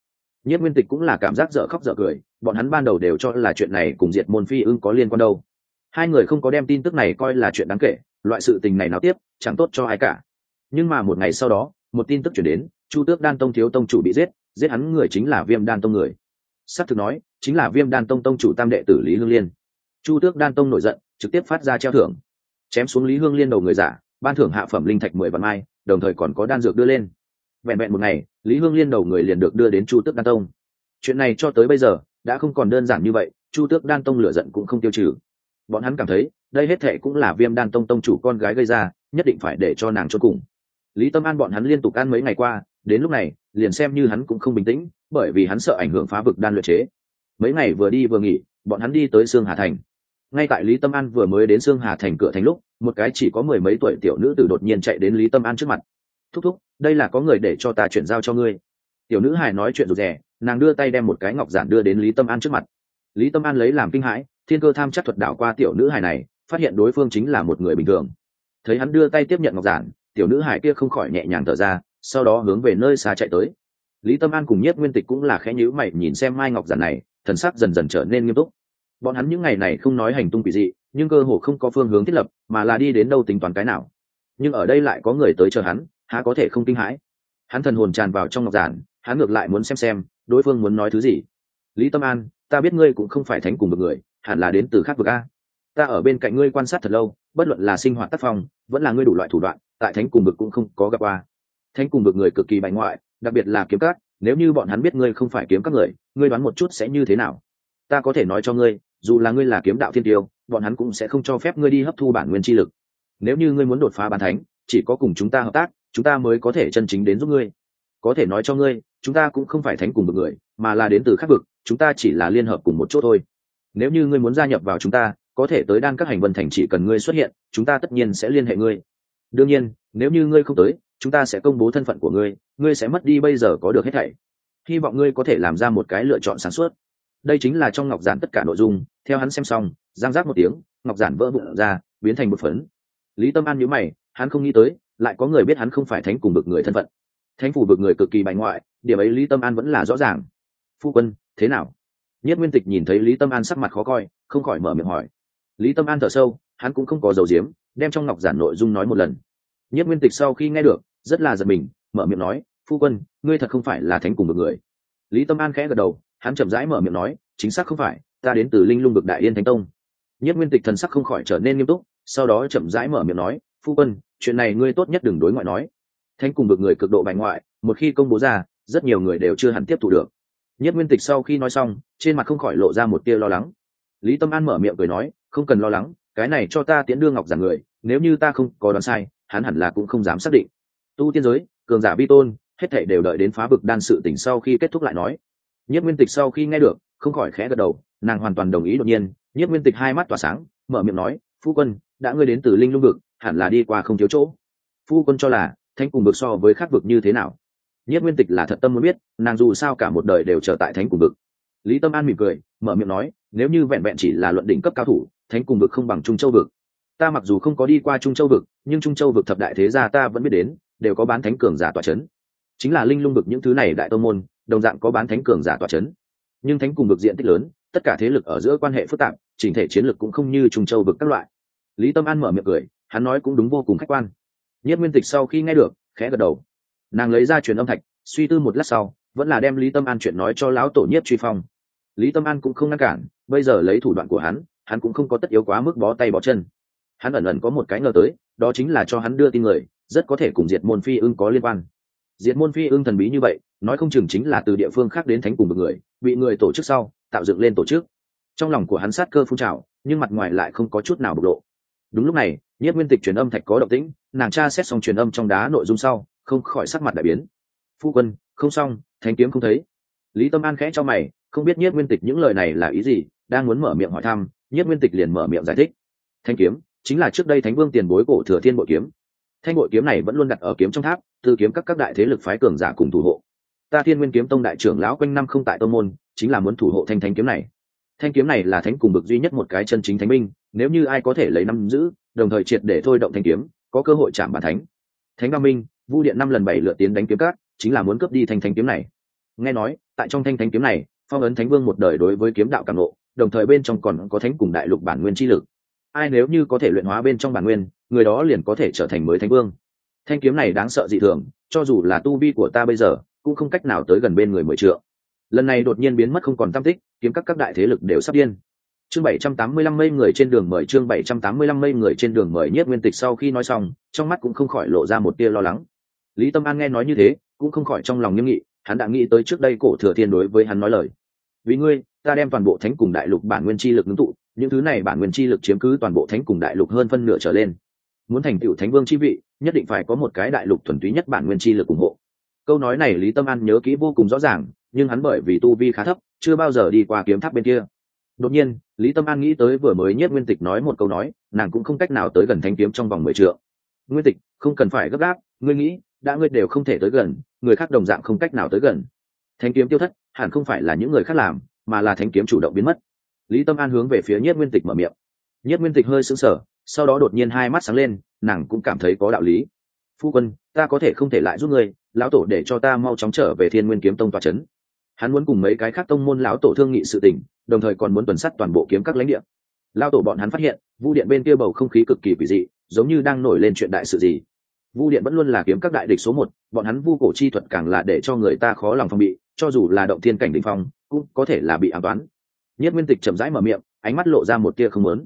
Nhất nguyên tịch cũng là cảm giác dở khóc dở cười, bọn hắn ban đầu đều cho là chuyện này cùng diệt môn phi ưng có liên quan đâu. Hai người không có đem tin tức này coi là chuyện đáng kể, loại sự tình này nào tiếp, chẳng tốt cho ai cả. Nhưng mà một ngày sau đó, một tin tức chuyển đến, chu tước đan tông thiếu tông chủ bị giết giết hắn người chính là viêm đan tông người. S c thực nói chính là viêm đan tông tông chủ tam đệ tử lý hương liên chu tước đan tông nổi giận trực tiếp phát ra treo thưởng chém xuống lý hương liên đầu người giả ban thưởng hạ phẩm linh thạch mười vạn mai đồng thời còn có đan dược đưa lên vẹn vẹn một ngày lý hương liên đầu người liền được đưa đến chu tước đan tông chuyện này cho tới bây giờ đã không còn đơn giản như vậy chu tước đan tông lửa giận cũng không tiêu trừ bọn hắn cảm thấy đây hết thệ cũng là viêm đan tông tông chủ con gái gây ra nhất định phải để cho nàng cho cùng lý tâm an bọn hắn liên tục ăn mấy ngày qua đến lúc này liền xem như hắn cũng không bình tĩnh bởi vì hắn sợ ảnh hưởng phá vực đan luyện chế mấy ngày vừa đi vừa nghỉ, bọn hắn đi tới sương hà thành. Ngay tại lý tâm an vừa mới đến sương hà thành cửa thành lúc, một cái chỉ có mười mấy tuổi tiểu nữ tử đột nhiên chạy đến lý tâm an trước mặt. Thúc thúc, đây là có người để cho ta chuyển giao cho ngươi. Tiểu nữ hài nói chuyện rụt rè, nàng đưa tay đem một cái ngọc giản đưa đến lý tâm an trước mặt. Lý tâm an lấy làm kinh hãi, thiên cơ tham chắc thuật đảo qua tiểu nữ hài này, phát hiện đối phương chính là một người bình thường. Thấy hắn đưa tay tiếp nhận ngọc giản, tiểu nữ hài kia không khỏi nhẹ nhàng thở ra, sau đó hướng về nơi xa chạy tới. Lý tâm an cùng nhất nguyên tịch cũng là khẽ nhữ mày nhìn xem mai ngọc giản này thần sắc dần dần trở nên nghiêm túc. Bọn hắn những ngày này không nói hành tung quỷ dị, nhưng cơ hồ không có phương hướng thiết lập, mà là đi đến đâu tính toán cái nào. Nhưng ở đây lại có người tới chờ hắn, há có thể không kinh hãi. Hắn thần hồn tràn vào trong ngọc giản, hắn ngược lại muốn xem xem, đối phương muốn nói thứ gì. Lý tâm an, ta biết ngươi cũng không phải thánh cùng một người, hẳn là đến từ khác vực a. Ta ở bên cạnh ngươi quan sát thật lâu, bất luận là sinh hoạt tác phong, vẫn là ngươi đủ loại thủ đoạn, tại thánh cùng vực cũng không có gặp qua. Thánh cùng vực người cực kỳ bại ngoại, đặc biệt là kiếm cát nếu như bọn hắn biết ngươi không phải kiếm các người, ngươi đoán một chút sẽ như thế nào? Ta có thể nói cho ngươi, dù là ngươi là kiếm đạo thiên tiêu, bọn hắn cũng sẽ không cho phép ngươi đi hấp thu bản nguyên chi lực. Nếu như ngươi muốn đột phá bàn thánh, chỉ có cùng chúng ta hợp tác, chúng ta mới có thể chân chính đến giúp ngươi. Có thể nói cho ngươi, chúng ta cũng không phải thánh cùng một người, mà là đến từ khác vực, chúng ta chỉ là liên hợp cùng một chỗ thôi. Nếu như ngươi muốn gia nhập vào chúng ta, có thể tới đan các hành vân thành chỉ cần ngươi xuất hiện, chúng ta tất nhiên sẽ liên hệ ngươi. Đương nhiên, nếu như ngươi không tới chúng ta sẽ công bố thân phận của ngươi ngươi sẽ mất đi bây giờ có được hết thảy. Hy vọng ngươi có thể làm ra một cái lựa chọn sáng suốt. Đây chính là trong ngọc giản tất cả nội dung, theo hắn xem xong giang giác một tiếng, ngọc giản vỡ vụn ra, biến thành một phấn. Lý tâm an nhớ mày, hắn không nghĩ tới, lại có người biết hắn không phải thánh cùng bực người thân phận. Thánh phủ bực người cực kỳ bại ngoại, điểm ấy lý tâm an vẫn là rõ ràng. Phu quân, thế nào? Nhất nguyên tịch nhìn thấy lý tâm an sắc mặt khó coi, không khỏi mở miệng hỏi. Lý tâm an thở sâu, hắn cũng không có dầu diếm, đem trong ngọc giản nội dung nói một lần nhất nguyên tịch sau khi nghe được, rất là giật mình, mở miệng nói, phu quân, ngươi thật không phải là thánh cùng một người. Lý tâm an khẽ gật đầu, hắn chậm rãi mở miệng nói, chính xác không phải, ta đến từ linh lung vực đại yên thánh tông. Nhất nguyên tịch thần sắc không khỏi trở nên nghiêm túc, sau đó chậm rãi mở miệng nói, phu quân, chuyện này ngươi tốt nhất đừng đối ngoại nói. Thánh cùng vực người cực độ bài ngoại, một khi công bố ra, rất nhiều người đều chưa hẳn tiếp thu được. Nhất nguyên tịch sau khi nói xong, trên mặt không khỏi lộ ra một tia lo lắng. Lý tâm an mở miệng cười nói, không cần lo lắng, cái này cho ta tiễn đưa ngọc giảng người, nếu như ta không có đoán sai hắn hẳn là cũng không dám xác định. Tu tiên giới, cường giả vi tôn, hết thảy đều đợi đến phá vực đan sự tỉnh sau khi kết thúc lại nói. Nhất nguyên tịch sau khi nghe được, không khỏi khẽ gật đầu, nàng hoàn toàn đồng ý đột nhiên. Nhất nguyên tịch hai mắt tỏa sáng, mở miệng nói, phu quân, đã ngươi đến từ linh lung vực, hẳn là đi qua không thiếu chỗ. Phu quân cho là, thánh cùng vực so với khác vực như thế nào? Nhất nguyên tịch là thật tâm muốn biết, nàng dù sao cả một đời đều trở tại thánh cùng vực. Lý tâm an mỉm cười, mở miệng nói, nếu như vẹn vẹn chỉ là luận đỉnh cấp cao thủ, thánh cùng vực không bằng trung châu vực ta mặc dù không có đi qua trung châu vực, nhưng trung châu vực thập đại thế gia ta vẫn biết đến, đều có bán thánh cường giả tỏa c h ấ n chính là linh lung vực những thứ này đại tô môn, đồng dạng có bán thánh cường giả tỏa c h ấ n nhưng thánh cùng vực diện tích lớn, tất cả thế lực ở giữa quan hệ phức tạp, chỉnh thể chiến lược cũng không như trung châu vực các loại. Lý tâm an mở miệng cười, hắn nói cũng đúng vô cùng khách quan. Nhất nguyên tịch sau khi nghe được, khẽ gật đầu. Nàng lấy ra truyền âm thạch, suy tư một lát sau, vẫn là đem lý tâm an chuyện nói cho lão tổ nhất truy phong. Lý tâm an cũng không ngăn cản, bây giờ lấy thủ đoạn của hắn hắn cũng không có tất yếu quá mức bó tay bó chân hắn ẩn ẩn có một cái ngờ tới, đó chính là cho hắn đưa tin người, rất có thể cùng diệt môn phi ưng có liên quan. Diệt môn phi ưng thần bí như vậy, nói không chừng chính là từ địa phương khác đến thánh cùng một người, bị người tổ chức sau, tạo dựng lên tổ chức. Trong lòng của hắn sát cơ phun trào, nhưng mặt ngoài lại không có chút nào bộc lộ. Đúng lúc này nhất nguyên tịch truyền âm thạch có động tĩnh, nàng tra xét xong truyền âm trong đá nội dung sau, không khỏi sắc mặt đại biến. Phu quân, không xong, thánh kiếm không thấy. Lý tâm an khẽ cho mày, không biết nhất nguyên tịch những lời này là ý gì, đang muốn mở miệng hỏi thăm nhất nguyên tịch liền mở miệng giải thích. Thanh kiếm chính là trước đây thánh vương tiền bối cổ thừa thiên bội kiếm. Thanh bội kiếm này vẫn luôn đặt ở kiếm trong tháp từ kiếm các các đại thế lực phái cường giả cùng thủ hộ. Ta thiên nguyên kiếm tông đại trưởng lão quanh năm không tại tông môn, chính là muốn thủ hộ thanh thanh kiếm này. Thanh kiếm này là thánh cùng bực duy nhất một cái chân chính thánh minh nếu như ai có thể lấy năm giữ, đồng thời triệt để thôi động thanh kiếm, có cơ hội chạm bàn thánh. Thánh ba minh, vu điện năm lần bảy lựa tiến đánh kiếm cát chính là muốn cướp đi thanh thanh kiếm này. Nghe nói, tại trong thanh thanh kiếm này, phong ấn thánh vương một đời đối với kiếm đạo càng lộ đồng thời bên trong còn có thánh cùng đại lục bản nguyên chi lực ai nếu như có thể luyện hóa bên trong bản nguyên, người đó liền có thể trở thành mới thánh vương. Thanh kiếm này đáng sợ dị thường, cho dù là tu vi của ta bây giờ, cũng không cách nào tới gần bên người mười trượng. Lần này đột nhiên biến mất không còn tam tích, kiếm các các đại thế lực đều sắp điên. Chương bảy trăm tám mươi lăm mây người trên đường mời, chương bảy trăm tám mươi lăm mây người trên đường mời nhất nguyên tịch sau khi nói xong, trong mắt cũng không khỏi lộ ra một tia lo lắng. Lý tâm an nghe nói như thế, cũng không khỏi trong lòng nghiêm nghị, hắn đã nghĩ tới trước đây cổ thừa thiên đối với hắn nói lời. Vì ngươi, ta đem toàn bộ thánh cùng đại lục bản nguyên chi lực ngưng tụ những thứ này bản nguyên chi lực chiếm cứ toàn bộ thánh cùng đại lục hơn phân nửa trở lên. Muốn thành tựu thánh vương chi vị, nhất định phải có một cái đại lục thuần túy nhất bản nguyên chi lực ủng hộ. Câu nói này lý tâm an nhớ kỹ vô cùng rõ ràng, nhưng hắn bởi vì tu vi khá thấp, chưa bao giờ đi qua kiếm tháp bên kia. Đột nhiên, lý tâm an nghĩ tới vừa mới nhất nguyên tịch nói một câu nói, nàng cũng không cách nào tới gần thanh kiếm trong vòng mười t nguyên tịch, không cần phải gấp gáp, ngươi nghĩ, đã ngươi đều không thể tới gần, người khác đồng dạng không cách nào tới gần. Thanh kiếm tiêu thất hẳn không phải là những người khác làm, mà là thanh kiếm chủ động biến mất lý tâm an hướng về phía nhất nguyên tịch mở miệng. Nhất nguyên tịch hơi sững sờ, sau đó đột nhiên hai mắt sáng lên, nàng cũng cảm thấy có đạo lý. Phu quân, ta có thể không thể lại giúp ngươi, lão tổ để cho ta mau chóng trở về thiên nguyên kiếm tông tòa c h ấ n hắn muốn cùng mấy cái khác tông môn lão tổ thương nghị sự tình, đồng thời còn muốn tuần sắt toàn bộ kiếm các lãnh địa. Lão tổ bọn hắn phát hiện, vu điện bên kia bầu không khí cực kỳ quỷ dị, giống như đang nổi lên chuyện đại sự gì. Vu điện vẫn luôn là kiếm các đại địch số một, bọn hắn vu cổ chi thuật càng là để cho người ta khó lòng phòng bị, cho dù là động thiên cảnh đình phong, cũng có thể là bị ám toán nhất nguyên tịch chậm rãi mở miệng, ánh mắt lộ ra một tia không lớn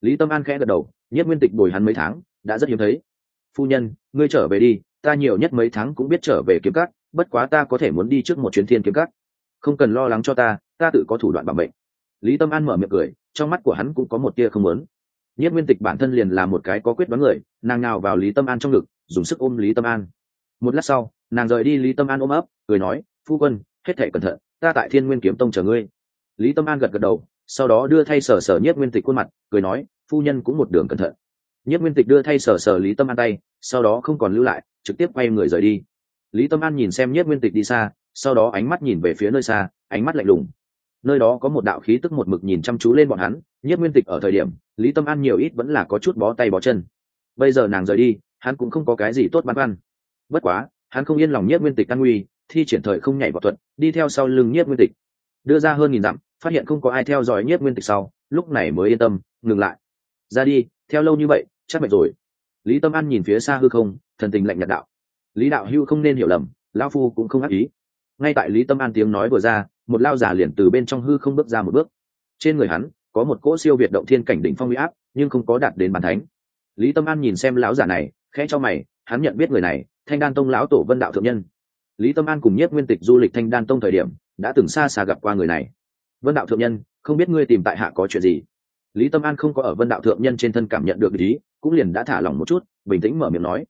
lý tâm an khẽ gật đầu, nhất nguyên tịch bồi hắn mấy tháng, đã rất hiếm thấy. Phu nhân, ngươi trở về đi, ta nhiều nhất mấy tháng cũng biết trở về kiếm cắt bất quá ta có thể muốn đi trước một chuyến thiên kiếm cắt không cần lo lắng cho ta ta tự có thủ đoạn bảo mệnh. Lý tâm an mở miệng cười, trong mắt của hắn cũng có một tia không lớn nhất nguyên tịch bản thân liền là một cái có quyết đoán người, nàng nào vào lý tâm an trong ngực, dùng sức ôm lý tâm an. Một lát sau, nàng rời đi lý tâm an ôm ấp, cười nói, phu quân, hết thể cẩn thận, ta tại thiên nguyên kiếm tông chờ ngươi lý tâm an gật gật đầu, sau đó đưa thay sở sở nhất nguyên tịch khuôn mặt, cười nói, phu nhân cũng một đường cẩn thận. Nhất nguyên tịch đưa thay sở sở lý tâm an tay, sau đó không còn lưu lại, trực tiếp quay người rời đi. Lý tâm an nhìn xem nhất nguyên tịch đi xa, sau đó ánh mắt nhìn về phía nơi xa, ánh mắt lạnh lùng. Nơi đó có một đạo khí tức một mực nhìn chăm chú lên bọn hắn nhất nguyên tịch ở thời điểm, lý tâm an nhiều ít vẫn là có chút bó tay bó chân. Bây giờ nàng rời đi, hắn cũng không có cái gì tốt băn khoăn. Bất quá, hắn không yên lòng nhất nguyên tịch căn nguy, thi triển thời không nhảy vào thuật, đi theo sau lưng nhất nguyên tịch. Đưa ra hơn nghìn dặm phát hiện không có ai theo dõi nhiếp nguyên tịch sau, lúc này mới yên tâm, ngừng lại. Ra đi, theo lâu như vậy, chắc mệt rồi. Lý tâm an nhìn phía xa hư không, thần tình lạnh nhạt đạo. Lý đạo hưu không nên hiểu lầm lao phu cũng không ác ý. Ngay tại lý tâm an tiếng nói vừa ra, một lao giả liền từ bên trong hư không bước ra một bước. Trên người hắn, có một cỗ siêu việt động thiên cảnh đỉnh phong huy áp, nhưng không có đạt đến bàn thánh. Lý tâm an nhìn xem lão giả này, khẽ cho mày, hắn nhận biết người này, thanh đan tông lão tổ vân đạo thượng nhân. Lý tâm an cùng nhất nguyên tịch du lịch thanh đan tông thời điểm, đã từng xa xa gặp qua người này vân đạo thượng nhân, không biết ngươi tìm tại hạ có chuyện gì? Lý tâm an không có ở vân đạo thượng nhân trên thân cảm nhận được ý, cũng liền đã thả lỏng một chút, bình tĩnh mở miệng nói.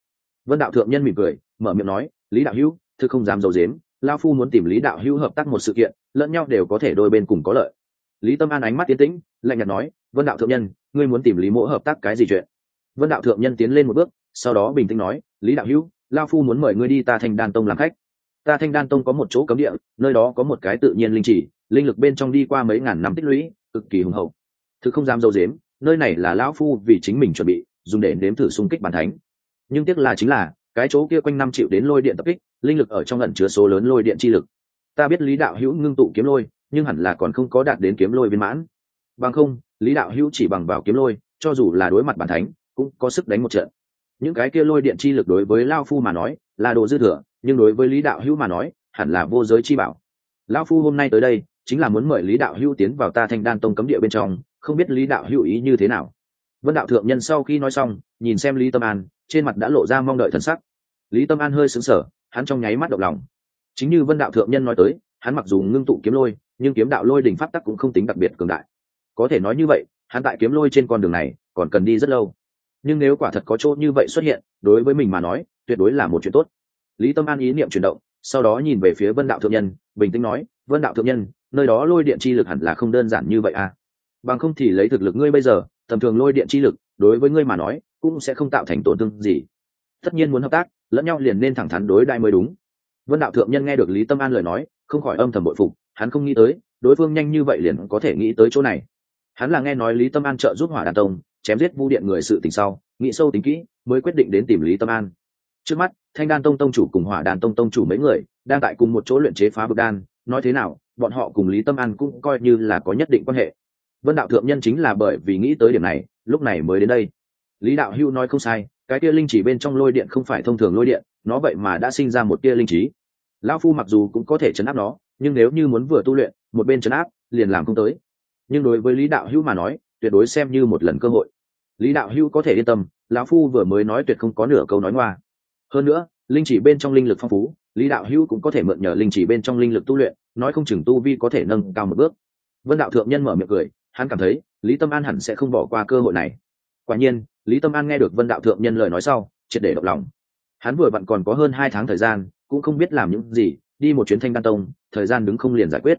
Vân đạo thượng nhân mỉm cười, mở miệng nói, lý đạo hữu, thư không dám dầu dếm lao phu muốn tìm lý đạo hữu hợp tác một sự kiện, lẫn nhau đều có thể đôi bên cùng có lợi. Lý tâm an ánh mắt tiến tĩnh, lạnh nhạt nói, vân đạo thượng nhân, ngươi muốn tìm lý mỗ hợp tác cái gì chuyện? Vân đạo thượng nhân tiến lên một bước, sau đó bình tĩnh nói, lý đạo hữu lao phu muốn mời ngươi đi ta thanh đan tông làm khách. Ta thanh đan tông có một chỗ cấm địa, nơi đó có một cái tự nhiên linh chỉ linh lực bên trong đi qua mấy ngàn năm tích lũy, cực kỳ hùng hậu. Thực không dám dâu dếm, nơi này là lão phu vì chính mình chuẩn bị, dùng để nếm thử xung kích bàn thánh. Nhưng tiếc là chính là, cái chỗ kia quanh năm chịu đến lôi điện tập kích, linh lực ở trong ẩn chứa số lớn lôi điện chi lực. Ta biết lý đạo hữu ngưng tụ kiếm lôi, nhưng hẳn là còn không có đạt đến kiếm lôi viên mãn. Bằng không, lý đạo hữu chỉ bằng vào kiếm lôi, cho dù là đối mặt bản thánh, cũng có sức đánh một trận. Những cái kia lôi điện chi lực đối với lao phu mà nói, là đồ dư thừa, nhưng đối với lý đạo hữu mà nói, hẳn là vô giới chi bảo. Lao phu hôm nay tới đây chính là muốn mời lý đạo hữu tiến vào ta thanh đan tông cấm địa bên trong, không biết lý đạo hữu ý như thế nào. Vân đạo thượng nhân sau khi nói xong, nhìn xem lý tâm an, trên mặt đã lộ ra mong đợi thần sắc. Lý tâm an hơi xứng sở hắn trong nháy mắt động lòng. Chính như vân đạo thượng nhân nói tới, hắn mặc dù ngưng tụ kiếm lôi, nhưng kiếm đạo lôi đỉnh pháp tắc cũng không tính đặc biệt cường đại. Có thể nói như vậy, hắn tại kiếm lôi trên con đường này, còn cần đi rất lâu. Nhưng nếu quả thật có chỗ như vậy xuất hiện, đối với mình mà nói, tuyệt đối là một chuyện tốt. Lý tâm an ý niệm chuyển động, sau đó nhìn về phía vân đạo thượng nhân, bình tĩnh nói, vân đạo thượng nhân nơi đó lôi điện chi lực hẳn là không đơn giản như vậy à. Bằng không thì lấy thực lực ngươi bây giờ, tầm thường lôi điện chi lực, đối với ngươi mà nói, cũng sẽ không tạo thành tổn thương gì. Tất nhiên muốn hợp tác, lẫn nhau liền nên thẳng thắn đối đại mới đúng. Vân đạo thượng nhân nghe được lý tâm an lời nói, không khỏi âm thầm bội phục, hắn không nghĩ tới, đối phương nhanh như vậy liền có thể nghĩ tới chỗ này. Hắn là nghe nói lý tâm an trợ giúp hỏa đàn tông, chém giết vu điện người sự tình sau, nghĩ sâu tính kỹ, mới quyết định đến tìm lý tâm an. Trước mắt, thanh đan tông tông chủ cùng hỏa đàn tông tông chủ mấy người, đang tại cùng một chỗ luyện chế phá vực đan nói thế nào, bọn họ cùng lý tâm an cũng coi như là có nhất định quan hệ. Vân đạo thượng nhân chính là bởi vì nghĩ tới điểm này, lúc này mới đến đây. Lý đạo hưu nói không sai, cái kia linh chỉ bên trong lôi điện không phải thông thường lôi điện, nó vậy mà đã sinh ra một tia linh trí. Lão phu mặc dù cũng có thể chấn áp nó, nhưng nếu như muốn vừa tu luyện, một bên chấn áp, liền làm không tới. Nhưng đối với lý đạo hưu mà nói, tuyệt đối xem như một lần cơ hội. Lý đạo hưu có thể yên tâm, lão phu vừa mới nói tuyệt không có nửa câu nói ngoa. Hơn nữa, linh chỉ bên trong linh lực phong phú lý đạo hưu cũng có thể mượn nhờ linh chỉ bên trong linh lực tu luyện, nói không chừng tu vi có thể nâng cao một bước. Vân đạo thượng nhân mở miệng cười, hắn cảm thấy, lý tâm an hẳn sẽ không bỏ qua cơ hội này. Quả nhiên, lý tâm an nghe được vân đạo thượng nhân lời nói sau, triệt để động lòng. Hắn vừa vặn còn có hơn hai tháng thời gian, cũng không biết làm những gì, đi một chuyến thanh đan tông, thời gian đứng không liền giải quyết.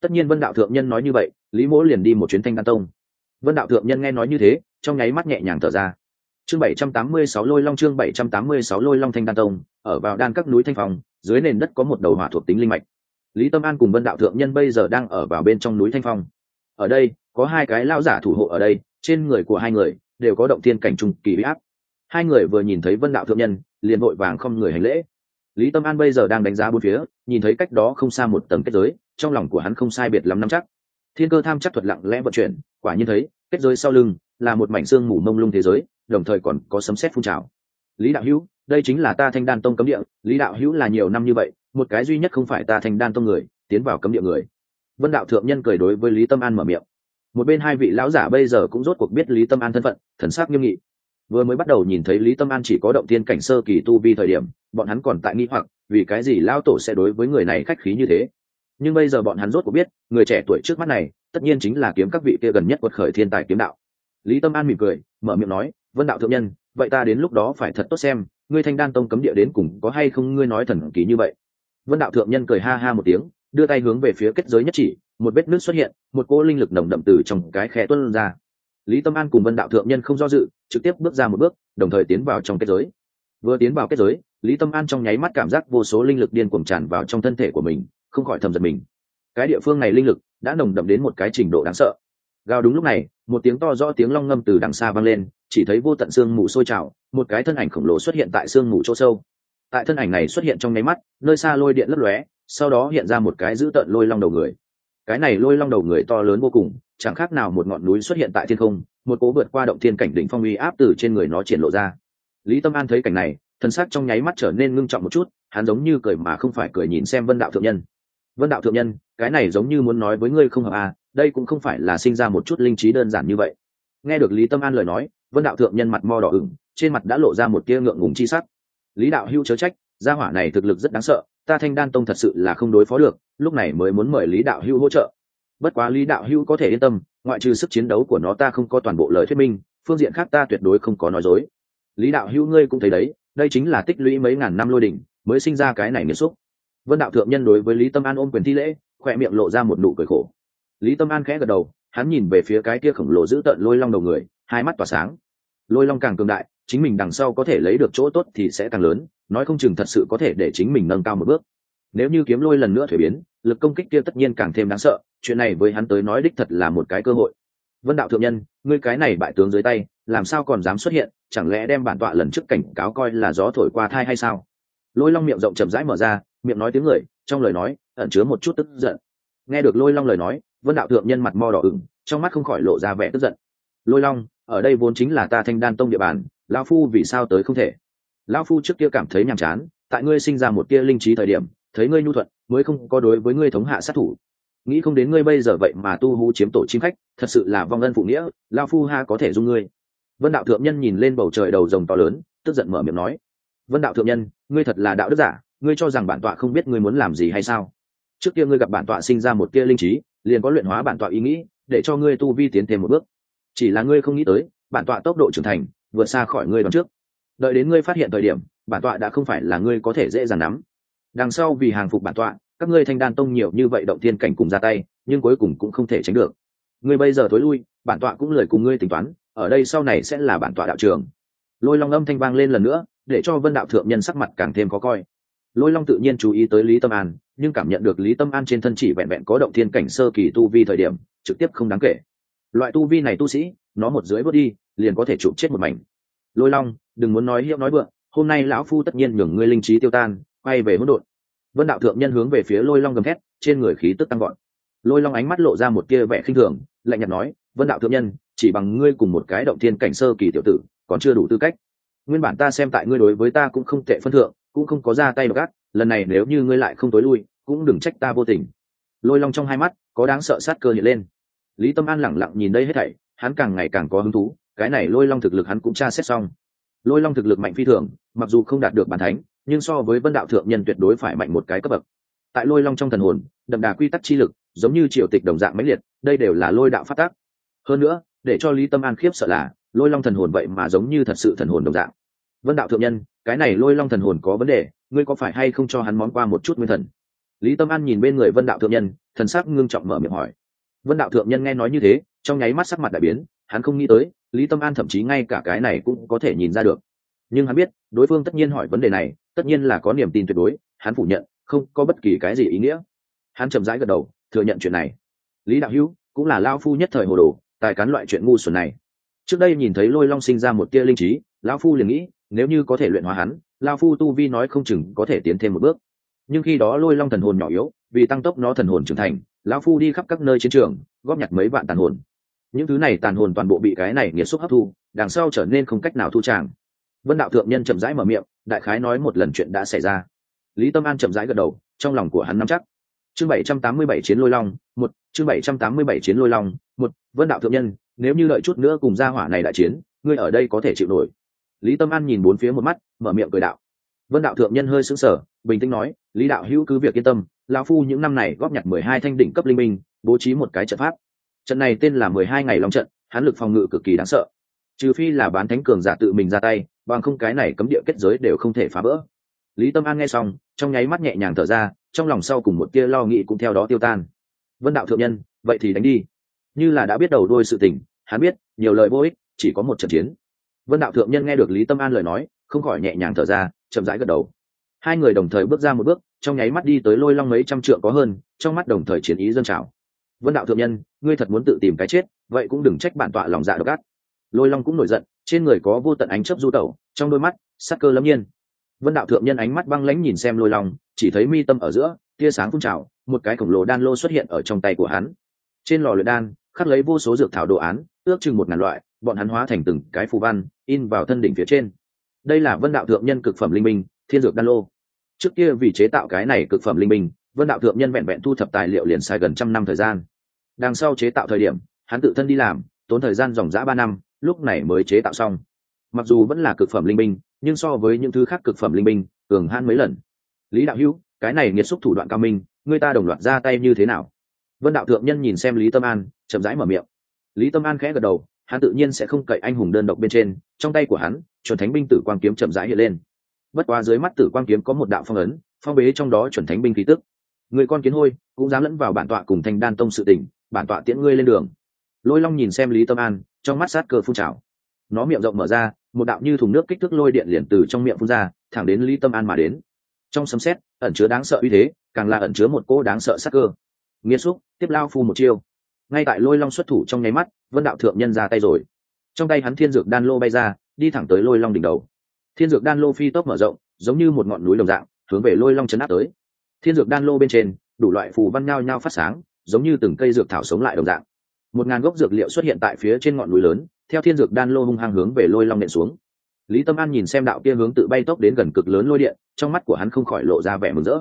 Tất nhiên vân đạo thượng nhân nói như vậy, lý mỗ liền đi một chuyến thanh đan tông. Vân đạo thượng nhân nghe nói như thế, trong nháy mắt nhẹ nhàng thở ra chương bảy trăm tám mươi sáu lôi long, chương bảy trăm tám mươi sáu lôi long thanh đan tông, ở vào đan các núi thanh phòng dưới nền đất có một đầu hỏa thuộc tính linh mạch. Lý tâm an cùng vân đạo thượng nhân bây giờ đang ở vào bên trong núi thanh phong. Ở đây, có hai cái lao giả thủ hộ ở đây, trên người của hai người đều có động thiên cảnh trung kỳ huy áp. Hai người vừa nhìn thấy vân đạo thượng nhân, liền vội vàng không người hành lễ. Lý tâm an bây giờ đang đánh giá bốn phía, nhìn thấy cách đó không xa một tầng kết giới, trong lòng của hắn không sai biệt lắm nắm chắc. Thiên cơ tham chắc thuật lặng lẽ vận chuyển, quả nhiên thấy, kết giới sau lưng là một mảnh xương mù mông lung thế giới đồng thời còn có sấm sét phun trào. Lý đạo hữu, đây chính là ta thanh đan tông cấm địa, lý đạo hữu là nhiều năm như vậy, một cái duy nhất không phải ta thanh đan tông người, tiến vào cấm địa người. Vân đạo thượng nhân cười đối với lý tâm an mở miệng. Một bên hai vị lão giả bây giờ cũng rốt cuộc biết lý tâm an thân phận, thần sắc nghiêm nghị. Vừa mới bắt đầu nhìn thấy lý tâm an chỉ có động tiên cảnh sơ kỳ tu vi thời điểm, bọn hắn còn tại nghĩ hoặc, vì cái gì lão tổ sẽ đối với người này khách khí như thế? Nhưng bây giờ bọn hắn rốt cuộc biết, người trẻ tuổi trước mắt này, tất nhiên chính là kiếm các vị kia gần nhất quật khởi thiên tài kiếm đạo. Lý tâm an mỉm cười, mở miệng nói vân đạo thượng nhân, vậy ta đến lúc đó phải thật tốt xem, ngươi thanh đan tông cấm địa đến cùng có hay không ngươi nói thần kỳ như vậy. Vân đạo thượng nhân cười ha ha một tiếng, đưa tay hướng về phía kết giới nhất chỉ, một vết nước xuất hiện, một cỗ linh lực nồng đậm từ trong cái khe tuân ra. Lý tâm an cùng vân đạo thượng nhân không do dự, trực tiếp bước ra một bước, đồng thời tiến vào trong kết giới. Vừa tiến vào kết giới, lý tâm an trong nháy mắt cảm giác vô số linh lực điên cuồng tràn vào trong thân thể của mình, không khỏi thầm giật mình. Cái địa phương này linh lực đã nồng đậm đến một cái trình độ đáng sợ. Gào đúng lúc này, một tiếng to rõ tiếng long ngâm từ đằng xa vang lên chỉ thấy vô tận xương mù sôi trào, một cái thân ảnh khổng lồ xuất hiện tại xương mù chỗ sâu. Tại thân ảnh này xuất hiện trong nháy mắt, nơi xa lôi điện lấp lóe, sau đó hiện ra một cái dữ tợn lôi long đầu người. Cái này lôi long đầu người to lớn vô cùng, chẳng khác nào một ngọn núi xuất hiện tại thiên không, một cố vượt qua động thiên cảnh đỉnh phong uy áp từ trên người nó triển lộ ra. Lý tâm an thấy cảnh này thần sắc trong nháy mắt trở nên ngưng trọng một chút, hắn giống như cười mà không phải cười nhìn xem vân đạo thượng nhân. Vân đạo thượng nhân, cái này giống như muốn nói với ngươi không hợp à đây cũng không phải là sinh ra một chút linh trí đơn giản như vậy. Nghe được lý tâm an lời nói vân đạo thượng nhân mặt mo đỏ ửng, trên mặt đã lộ ra một tia ngượng ngùng chi sắc. Lý đạo hưu chớ trách, gia hỏa này thực lực rất đáng sợ, ta thanh đan tông thật sự là không đối phó được, lúc này mới muốn mời lý đạo hưu hỗ trợ. Bất quá lý đạo hưu có thể yên tâm, ngoại trừ sức chiến đấu của nó ta không có toàn bộ lời thuyết minh, phương diện khác ta tuyệt đối không có nói dối. Lý đạo hưu ngươi cũng thấy đấy, đây chính là tích lũy mấy ngàn năm lôi đỉnh, mới sinh ra cái này nghiêm xúc. Vân đạo thượng nhân đối với lý tâm an ôm quyền thi lễ, khỏe miệng lộ ra một nụ cười khổ. Lý tâm an khẽ gật đầu, hắn nhìn về phía cái kia khổng lồ giữ tợn lôi long đầu người, hai mắt tỏa sáng lôi long càng cường đại, chính mình đằng sau có thể lấy được chỗ tốt thì sẽ càng lớn, nói không chừng thật sự có thể để chính mình nâng cao một bước. Nếu như kiếm lôi lần nữa thuế biến, lực công kích kia tất nhiên càng thêm đáng sợ, chuyện này với hắn tới nói đích thật là một cái cơ hội. Vân đạo thượng nhân, ngươi cái này bại tướng dưới tay, làm sao còn dám xuất hiện, chẳng lẽ đem bản tọa lần trước cảnh cáo coi là gió thổi qua thai hay sao? Lôi long miệng rộng chậm rãi mở ra, miệng nói tiếng người, trong lời nói, ẩn chứa một chút tức giận. Nghe được lôi long lời nói, vân đạo thượng nhân mặt mo đỏ ửng, trong mắt không khỏi lộ ra vẻ tức giận lôi long, ở đây vốn chính là ta thanh đan tông địa bàn, lão phu vì sao tới không thể? Lão phu trước kia cảm thấy nhàm chán, tại ngươi sinh ra một tia linh trí thời điểm, thấy ngươi nhu thuận, mới không có đối với ngươi thống hạ sát thủ. Nghĩ không đến ngươi bây giờ vậy mà tu hú chiếm tổ chim khách, thật sự là vong ân phụ nghĩa lao phu ha có thể dung ngươi. Vân đạo thượng nhân nhìn lên bầu trời đầu rồng to lớn, tức giận mở miệng nói, vân đạo thượng nhân, ngươi thật là đạo đức giả, ngươi cho rằng bản tọa không biết ngươi muốn làm gì hay sao? Trước kia ngươi gặp bản tọa sinh ra một kia linh trí, liền có luyện hóa bản tọa ý nghĩ, để cho ngươi tu vi tiến thêm một bước chỉ là ngươi không nghĩ tới, bản tọa tốc độ trưởng thành, vượt xa khỏi ngươi đón trước. Đợi đến ngươi phát hiện thời điểm, bản tọa đã không phải là ngươi có thể dễ dàng nắm. Đằng sau vì hàng phục bản tọa, các ngươi thanh đan tông nhiều như vậy động thiên cảnh cùng ra tay, nhưng cuối cùng cũng không thể tránh được. Ngươi bây giờ thối lui, bản tọa cũng lời cùng ngươi tính toán, ở đây sau này sẽ là bản tọa đạo trường lôi long âm thanh vang lên lần nữa, để cho vân đạo thượng nhân sắc mặt càng thêm khó coi. Lôi long tự nhiên chú ý tới lý tâm an, nhưng cảm nhận được lý tâm an trên thân chỉ vẹn vẹn có động thiên cảnh sơ kỳ tu vi thời điểm, trực tiếp không đáng kể loại tu vi này tu sĩ, nó một dưới bước đi, liền có thể chụp chết một mảnh. Lôi long, đừng muốn nói hiệu nói vượng, hôm nay lão phu tất nhiên nhường ngươi linh trí tiêu tan, quay về hỗn độn. Vân đạo thượng nhân hướng về phía lôi long gầm thét, trên người khí tức tăng gọn lôi long ánh mắt lộ ra một tia vẻ khinh thường, lạnh nhạt nói, vân đạo thượng nhân, chỉ bằng ngươi cùng một cái động thiên cảnh sơ kỳ tiểu tử, còn chưa đủ tư cách. Nguyên bản ta xem tại ngươi đối với ta cũng không tệ phân thượng, cũng không có ra tay gắt lần này nếu như ngươi lại không tối lui, cũng đừng trách ta vô tình. Lôi long trong hai mắt, có đáng sợ sát cơ hiện lên lý tâm an lẳng lặng nhìn đây hết thảy, hắn càng ngày càng có hứng thú, cái này lôi long thực lực hắn cũng tra xét xong. Lôi long thực lực mạnh phi thường, mặc dù không đạt được bàn thánh, nhưng so với vân đạo thượng nhân tuyệt đối phải mạnh một cái cấp bậc. Tại lôi long trong thần hồn, đậm đà quy tắc chi lực, giống như triều tịch đồng dạng mãnh liệt, đây đều là lôi đạo phát tác. Hơn nữa, để cho lý tâm an khiếp sợ là, lôi long thần hồn vậy mà giống như thật sự thần hồn đồng dạng. Vân đạo thượng nhân, cái này lôi long thần hồn có vấn đề, ngươi có phải hay không cho hắn món qua một chút nguyên thần? Lý tâm an nhìn bên người vân đạo thượng nhân, thần sắc ngưng trọng mở miệng hỏi vân đạo thượng nhân nghe nói như thế, trong nháy mắt sắc mặt đại biến, hắn không nghĩ tới, lý tâm an thậm chí ngay cả cái này cũng có thể nhìn ra được. Nhưng hắn biết, đối phương tất nhiên hỏi vấn đề này, tất nhiên là có niềm tin tuyệt đối, hắn phủ nhận, không có bất kỳ cái gì ý nghĩa. Hắn chậm rãi gật đầu, thừa nhận chuyện này. Lý đạo hữu, cũng là lao phu nhất thời hồ đồ, tài cán loại chuyện ngu xuẩn này. Trước đây nhìn thấy lôi long sinh ra một tia linh trí, lão phu liền nghĩ, nếu như có thể luyện hóa hắn lao phu tu vi nói không chừng có thể tiến thêm một bước. Nhưng khi đó lôi long thần hồn nhỏ yếu vì tăng tốc nó thần hồn trưởng thành, lão phu đi khắp các nơi chiến trường, góp nhặt mấy vạn tàn hồn. Những thứ này tàn hồn toàn bộ bị cái này nghiệt xúc hấp thu, đằng sau trở nên không cách nào thu tràng. Vân đạo thượng nhân chậm rãi mở miệng, đại khái nói một lần chuyện đã xảy ra. Lý tâm an chậm rãi gật đầu, trong lòng của hắn nắm chắc. Chương bảy trăm tám mươi bảy chiến lôi long, một, chương bảy trăm tám mươi bảy chiến lôi long, một, vân đạo thượng nhân, nếu như đợi chút nữa cùng gia hỏa này đại chiến, ngươi ở đây có thể chịu nổi. Lý tâm an nhìn bốn phía một mắt, mở miệng cười đạo. Vân đạo thượng nhân hơi sững sờ, bình tĩnh nói, lý đạo hữu cứ việc yên tâm lão phu những năm này góp nhặt mười hai thanh đỉnh cấp linh minh bố trí một cái trận pháp. Trận này tên là mười hai ngày long trận, hán lực phòng ngự cực kỳ đáng sợ. Trừ phi là bán thánh cường giả tự mình ra tay, bằng không cái này cấm địa kết giới đều không thể phá vỡ. Lý tâm an nghe xong, trong nháy mắt nhẹ nhàng thở ra, trong lòng sau cùng một tia lo nghĩ cũng theo đó tiêu tan. Vân đạo thượng nhân, vậy thì đánh đi. Như là đã biết đầu đôi sự tình, hắn biết, nhiều lời vô ích, chỉ có một trận chiến. Vân đạo thượng nhân nghe được lý tâm an lời nói, không khỏi nhẹ nhàng thở ra, chậm rãi gật đầu. Hai người đồng thời bước ra một bước trong nháy mắt đi tới lôi long mấy trăm trượng có hơn, trong mắt đồng thời chiến ý dân trào. Vân đạo thượng nhân, ngươi thật muốn tự tìm cái chết, vậy cũng đừng trách bản tọa lòng dạ độc ác. Lôi long cũng nổi giận, trên người có vô tận ánh chấp du tẩu, trong đôi mắt, sắc cơ lâm nhiên. Vân đạo thượng nhân ánh mắt băng lãnh nhìn xem lôi long, chỉ thấy mi tâm ở giữa, tia sáng phun trào, một cái khổng lồ đan lô xuất hiện ở trong tay của hắn. Trên lò luyện đan, khắc lấy vô số dược thảo đồ án, ước chừng một ngàn loại, bọn hắn hóa thành từng cái phù văn, in vào thân đỉnh phía trên. Đây là vân đạo thượng nhân cực phẩm linh minh, thiên dược đan lô trước kia vì chế tạo cái này cực phẩm linh minh vân đạo thượng nhân vẹn vẹn thu thập tài liệu liền sai gần trăm năm thời gian. Đằng sau chế tạo thời điểm, hắn tự thân đi làm, tốn thời gian dòng dã ba năm, lúc này mới chế tạo xong. Mặc dù vẫn là cực phẩm linh minh nhưng so với những thứ khác cực phẩm linh minh cường hãn mấy lần. Lý đạo hữu, cái này nghiệt xúc thủ đoạn cao minh, người ta đồng loạt ra tay như thế nào? Vân đạo thượng nhân nhìn xem lý tâm an, chậm rãi mở miệng. Lý tâm an khẽ gật đầu, hắn tự nhiên sẽ không cậy anh hùng đơn độc bên trên, trong tay của hắn, chuẩn thánh binh tử quang kiếm chậm rãi hiện lên bất quá dưới mắt tử quang kiếm có một đạo phong ấn, phong bế trong đó chuẩn thánh binh khí tức. Người con kiến hôi, cũng dám lẫn vào bản tọa cùng thanh đan tông sự tỉnh bản tọa tiễn ngươi lên đường. Lôi long nhìn xem lý tâm an, trong mắt sát cơ phun trào. Nó miệng rộng mở ra, một đạo như thùng nước kích thước lôi điện liền từ trong miệng phun ra, thẳng đến lý tâm an mà đến. Trong sấm xét ẩn chứa đáng sợ uy thế, càng là ẩn chứa một cô đáng sợ sát cơ. Nghiêm xúc, tiếp lao phu một chiêu. Ngay tại lôi long xuất thủ trong nháy mắt, vân đạo thượng nhân ra tay rồi. Trong tay hắn thiên dược đan lô bay ra, đi thẳng tới lôi long đỉnh đầu thiên dược đan lô phi tốc mở rộng, giống như một ngọn núi đồng dạng, hướng về lôi long chấn áp tới. Thiên dược đan lô bên trên, đủ loại phù văn nhao nhao phát sáng, giống như từng cây dược thảo sống lại đồng dạng. Một ngàn gốc dược liệu xuất hiện tại phía trên ngọn núi lớn, theo thiên dược đan lô hung hăng hướng về lôi long nện xuống. Lý tâm an nhìn xem đạo kia hướng tự bay tốc đến gần cực lớn lôi điện, trong mắt của hắn không khỏi lộ ra vẻ mừng rỡ.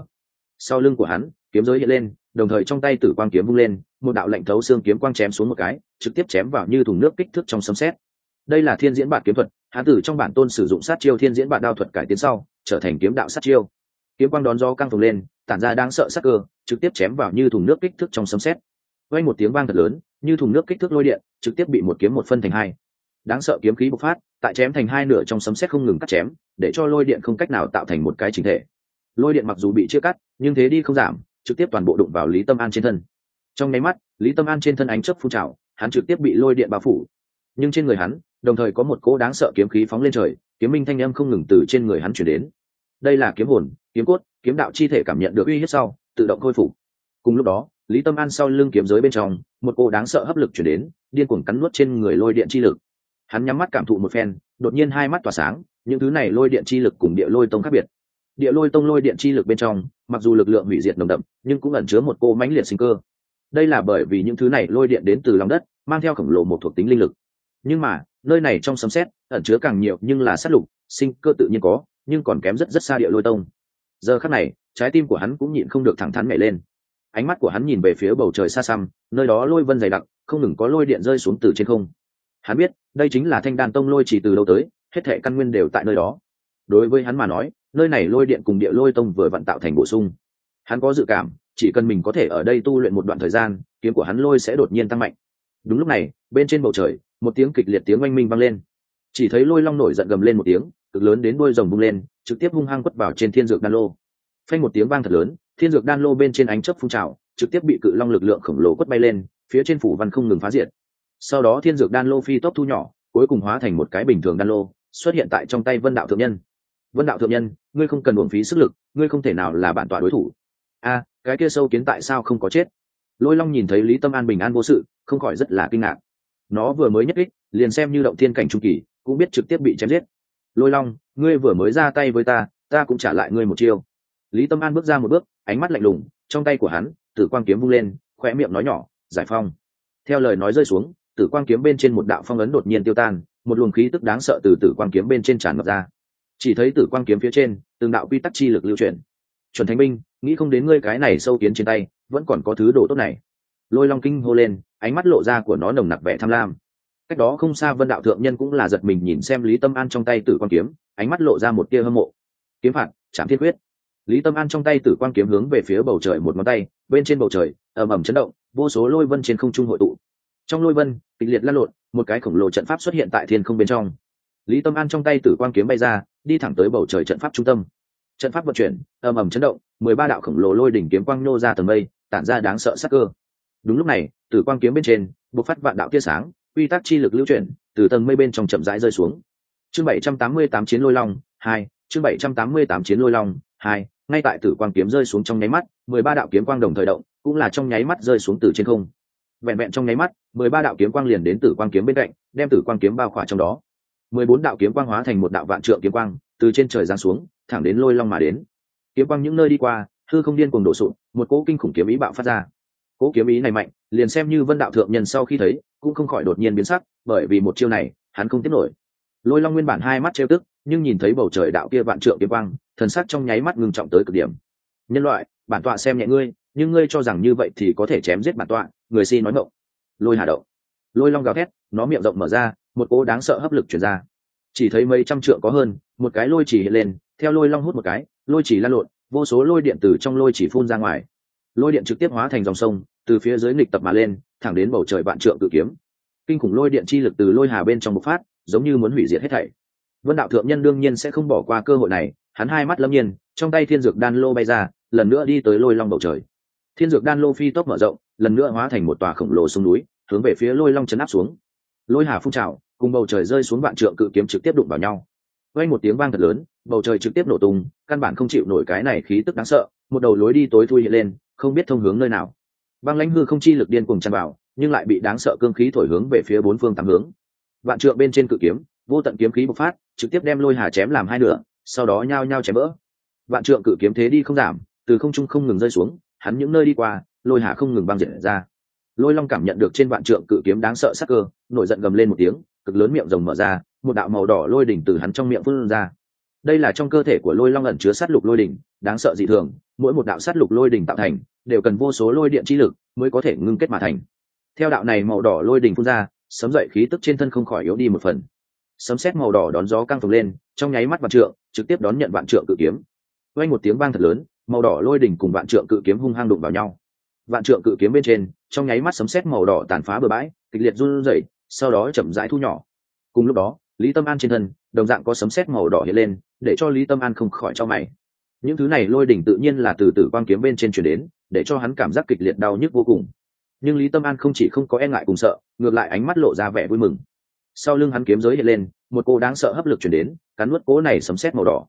Sau lưng của hắn, kiếm giới hiện lên, đồng thời trong tay tử quang kiếm vung lên, một đạo lệnh thấu xương kiếm quang chém xuống một cái, trực tiếp chém vào như thùng nước kích thước trong sấm xét đây là thiên diễn bản kiếm thuật hán tử trong bản tôn sử dụng sát chiêu thiên diễn bản đao thuật cải tiến sau, trở thành kiếm đạo sát chiêu. Kiếm quang đón gió căng phồng lên, tản ra đáng sợ sắc cơ, trực tiếp chém vào như thùng nước kích thước trong sấm xét quay một tiếng vang thật lớn, như thùng nước kích thước lôi điện, trực tiếp bị một kiếm một phân thành hai. Đáng sợ kiếm khí bộc phát, tại chém thành hai nửa trong sấm xét không ngừng cắt chém, để cho lôi điện không cách nào tạo thành một cái chính thể. Lôi điện mặc dù bị chia cắt, nhưng thế đi không giảm, trực tiếp toàn bộ đụng vào lý tâm an trên thân. Trong nháy mắt, lý tâm an trên thân ánh chớp phun trào, hắn trực tiếp bị lôi điện bao phủ. Nhưng trên người hắn đồng thời có một cỗ đáng sợ kiếm khí phóng lên trời, kiếm minh thanh âm không ngừng từ trên người hắn chuyển đến. Đây là kiếm hồn, kiếm cốt, kiếm đạo chi thể cảm nhận được uy hiếp sau, tự động khôi phục. Cùng lúc đó, lý tâm an sau lưng kiếm giới bên trong, một cô đáng sợ hấp lực chuyển đến, điên cuồng cắn nuốt trên người lôi điện chi lực. Hắn nhắm mắt cảm thụ một phen, đột nhiên hai mắt tỏa sáng, những thứ này lôi điện chi lực cùng địa lôi tông khác biệt. Địa lôi tông lôi điện chi lực bên trong, mặc dù lực lượng hủy diệt nồng đậm, nhưng cũng ẩn chứa một cô mãnh liệt sinh cơ. Đây là bởi vì những thứ này lôi điện đến từ lòng đất, mang theo khổng lồ một thuộc tính linh lực. Nhưng mà nơi này trong sấm xét ẩn chứa càng nhiều nhưng là sát lục, sinh cơ tự nhiên có, nhưng còn kém rất rất xa địa lôi tông. Giờ khắc này, trái tim của hắn cũng nhịn không được thẳng thắn nhảy lên. Ánh mắt của hắn nhìn về phía bầu trời xa xăm, nơi đó lôi vân dày đặc, không ngừng có lôi điện rơi xuống từ trên không. Hắn biết, đây chính là thanh đàn tông lôi chỉ từ lâu tới, hết thệ căn nguyên đều tại nơi đó. Đối với hắn mà nói, nơi này lôi điện cùng địa lôi tông vừa vặn tạo thành bổ sung. Hắn có dự cảm, chỉ cần mình có thể ở đây tu luyện một đoạn thời gian, kiếm của hắn lôi sẽ đột nhiên tăng mạnh đúng lúc này, bên trên bầu trời, một tiếng kịch liệt tiếng oanh minh vang lên. Chỉ thấy lôi long nổi giận gầm lên một tiếng, cực lớn đến đôi rồng bung lên, trực tiếp hung hăng quất vào trên thiên dược đan lô. Phanh một tiếng vang thật lớn, thiên dược đan lô bên trên ánh chấp phun trào, trực tiếp bị cự long lực lượng khổng lồ quất bay lên, phía trên phủ văn không ngừng phá diệt. Sau đó thiên dược đan lô phi tốc thu nhỏ, cuối cùng hóa thành một cái bình thường đan lô, xuất hiện tại trong tay vân đạo thượng nhân. Vân đạo thượng nhân, ngươi không cần uổng phí sức lực, ngươi không thể nào là bản tọa đối thủ. A, cái kia sâu kiến tại sao không có chết? Lôi long nhìn thấy lý tâm an bình an vô sự không khỏi rất là kinh ngạc. Nó vừa mới nhất kích, liền xem như động thiên cảnh trung kỳ, cũng biết trực tiếp bị chém giết. Lôi long, ngươi vừa mới ra tay với ta ta cũng trả lại ngươi một chiêu. Lý tâm an bước ra một bước, ánh mắt lạnh lùng, trong tay của hắn, tử quang kiếm vung lên khoe miệng nói nhỏ, giải phong. Theo lời nói rơi xuống, tử quang kiếm bên trên một đạo phong ấn đột nhiên tiêu tan, một luồng khí tức đáng sợ từ tử quang kiếm bên trên tràn ngập ra. Chỉ thấy tử quang kiếm phía trên, từng đạo quy tắc chi lực lưu chuyển. Chuẩn thánh binh, nghĩ không đến ngươi cái này sâu kiến trên tay, vẫn còn có thứ đồ tốt này lôi long kinh hô lên, ánh mắt lộ ra của nó nồng nặc vẻ tham lam. Cách đó không xa vân đạo thượng nhân cũng là giật mình nhìn xem lý tâm an trong tay tử quan kiếm, ánh mắt lộ ra một tia hâm mộ. Kiếm phạt chạm thiên quyết. Lý tâm an trong tay tử quan kiếm hướng về phía bầu trời một ngón tay, bên trên bầu trời, ầm ầm chấn động, vô số lôi vân trên không trung hội tụ. Trong lôi vân, kịch liệt lăn lộn, một cái khổng lồ trận pháp xuất hiện tại thiên không bên trong. Lý tâm an trong tay tử quan kiếm bay ra, đi thẳng tới bầu trời trận pháp trung tâm. Trận pháp vận chuyển, ầm ầm chấn động, mười ba đạo khổng lồ lôi đỉnh kiếm quang nô ra tầng mây, tản ra đáng sợ sắc cơ đúng lúc này tử quang kiếm bên trên, bộc phát vạn đạo tia sáng, quy tắc chi lực lưu chuyển, từ tầng mây bên trong chậm rãi rơi xuống. Chương bảy trăm tám mươi tám chiến lôi long, hai, chương bảy trăm tám mươi tám chiến lôi long, hai, ngay tại tử quang kiếm rơi xuống trong nháy mắt, mười ba đạo kiếm quang đồng thời động, cũng là trong nháy mắt rơi xuống từ trên không. Vẹn vẹn trong nháy mắt, mười ba đạo kiếm quang liền đến tử quang kiếm bên cạnh, đem tử quang kiếm bao khỏa trong đó. mười bốn đạo kiếm quang hóa thành một đạo vạn trượng kiếm quang, từ trên trời giáng xuống, thẳng đến lôi long mà đến. Kiếm quang những nơi đi qua, hư không điên cùng đổ sụt một cỗ kinh khủng kiếm ý bạo phát ra cố kiếm ý này mạnh, liền xem như vân đạo thượng nhân sau khi thấy, cũng không khỏi đột nhiên biến sắc, bởi vì một chiêu này, hắn không tiếp nổi. Lôi long nguyên bản hai mắt trêu tức, nhưng nhìn thấy bầu trời đạo kia vạn trượng kiếm quang, thần sắc trong nháy mắt ngưng trọng tới cực điểm. Nhân loại, bản tọa xem nhẹ ngươi, nhưng ngươi cho rằng như vậy thì có thể chém giết bản tọa, người si nói mộng lôi hà động lôi long gào thét, nó miệng rộng mở ra, một cỗ đáng sợ hấp lực chuyển ra. Chỉ thấy mấy trăm trượng có hơn, một cái lôi chỉ hiện lên, theo lôi long hút một cái, lôi chỉ lan lộn, vô số lôi điện từ trong lôi chỉ phun ra ngoài. Lôi điện trực tiếp hóa thành dòng sông từ phía dưới nghịch tập mà lên, thẳng đến bầu trời vạn trượng cự kiếm. Kinh khủng lôi điện chi lực từ lôi hà bên trong bộc phát, giống như muốn hủy diệt hết thảy. Vân đạo thượng nhân đương nhiên sẽ không bỏ qua cơ hội này, hắn hai mắt lâm nhiên, trong tay thiên dược đan lô bay ra, lần nữa đi tới lôi long bầu trời. Thiên dược đan lô phi tốc mở rộng, lần nữa hóa thành một tòa khổng lồ sông núi, hướng về phía lôi long chấn áp xuống. Lôi hà phun trào, cùng bầu trời rơi xuống vạn trượng cự kiếm trực tiếp đụng vào nhau. Quay một tiếng vang thật lớn, bầu trời trực tiếp nổ tung, căn bản không chịu nổi cái này khí tức đáng sợ, một đầu lối đi tối thui hiện lên, không biết thông hướng nơi nào băng lãnh hư không chi lực điên cuồng tràn vào, nhưng lại bị đáng sợ cương khí thổi hướng về phía bốn phương tám hướng. Vạn trượng bên trên cự kiếm, vô tận kiếm khí bộc phát, trực tiếp đem lôi hà chém làm hai nửa, sau đó nhao nhao chém vỡ vạn trượng cự kiếm thế đi không giảm, từ không trung không ngừng rơi xuống, hắn những nơi đi qua, lôi hà không ngừng băng diệt ra. Lôi long cảm nhận được trên vạn trượng cự kiếm đáng sợ sắc cơ, nổi giận gầm lên một tiếng, cực lớn miệng rồng mở ra, một đạo màu đỏ lôi đỉnh từ hắn trong miệng phun ra. Đây là trong cơ thể của lôi long ẩn chứa sát lục lôi đỉnh, đáng sợ dị thường, mỗi một đạo sát lục lôi đỉnh tạo thành đều cần vô số lôi điện chi lực mới có thể ngưng kết mà thành. Theo đạo này màu đỏ lôi đỉnh phun ra, sấm dậy khí tức trên thân không khỏi yếu đi một phần. Sấm sét màu đỏ đón gió căng phồng lên, trong nháy mắt vạn trượng, trực tiếp đón nhận vạn trượng cự kiếm. Quanh một tiếng vang thật lớn, màu đỏ lôi đỉnh cùng vạn trượng cự kiếm hung hăng đụng vào nhau. Vạn trượng cự kiếm bên trên, trong nháy mắt sấm sét màu đỏ tàn phá bờ bãi, kịch liệt run rẩy, sau đó chậm rãi thu nhỏ. Cùng lúc đó, lý tâm an trên thân, đồng dạng có sấm sét màu đỏ hiện lên, để cho lý tâm an không khỏi cho mày. Những thứ này lôi đỉnh tự nhiên là từ tử quang kiếm bên trên chuyển đến để cho hắn cảm giác kịch liệt đau nhức vô cùng. Nhưng lý tâm an không chỉ không có e ngại cùng sợ, ngược lại ánh mắt lộ ra vẻ vui mừng. Sau lưng hắn kiếm giới hiện lên, một cô đáng sợ hấp lực chuyển đến, cắn nuốt cố này sấm sét màu đỏ.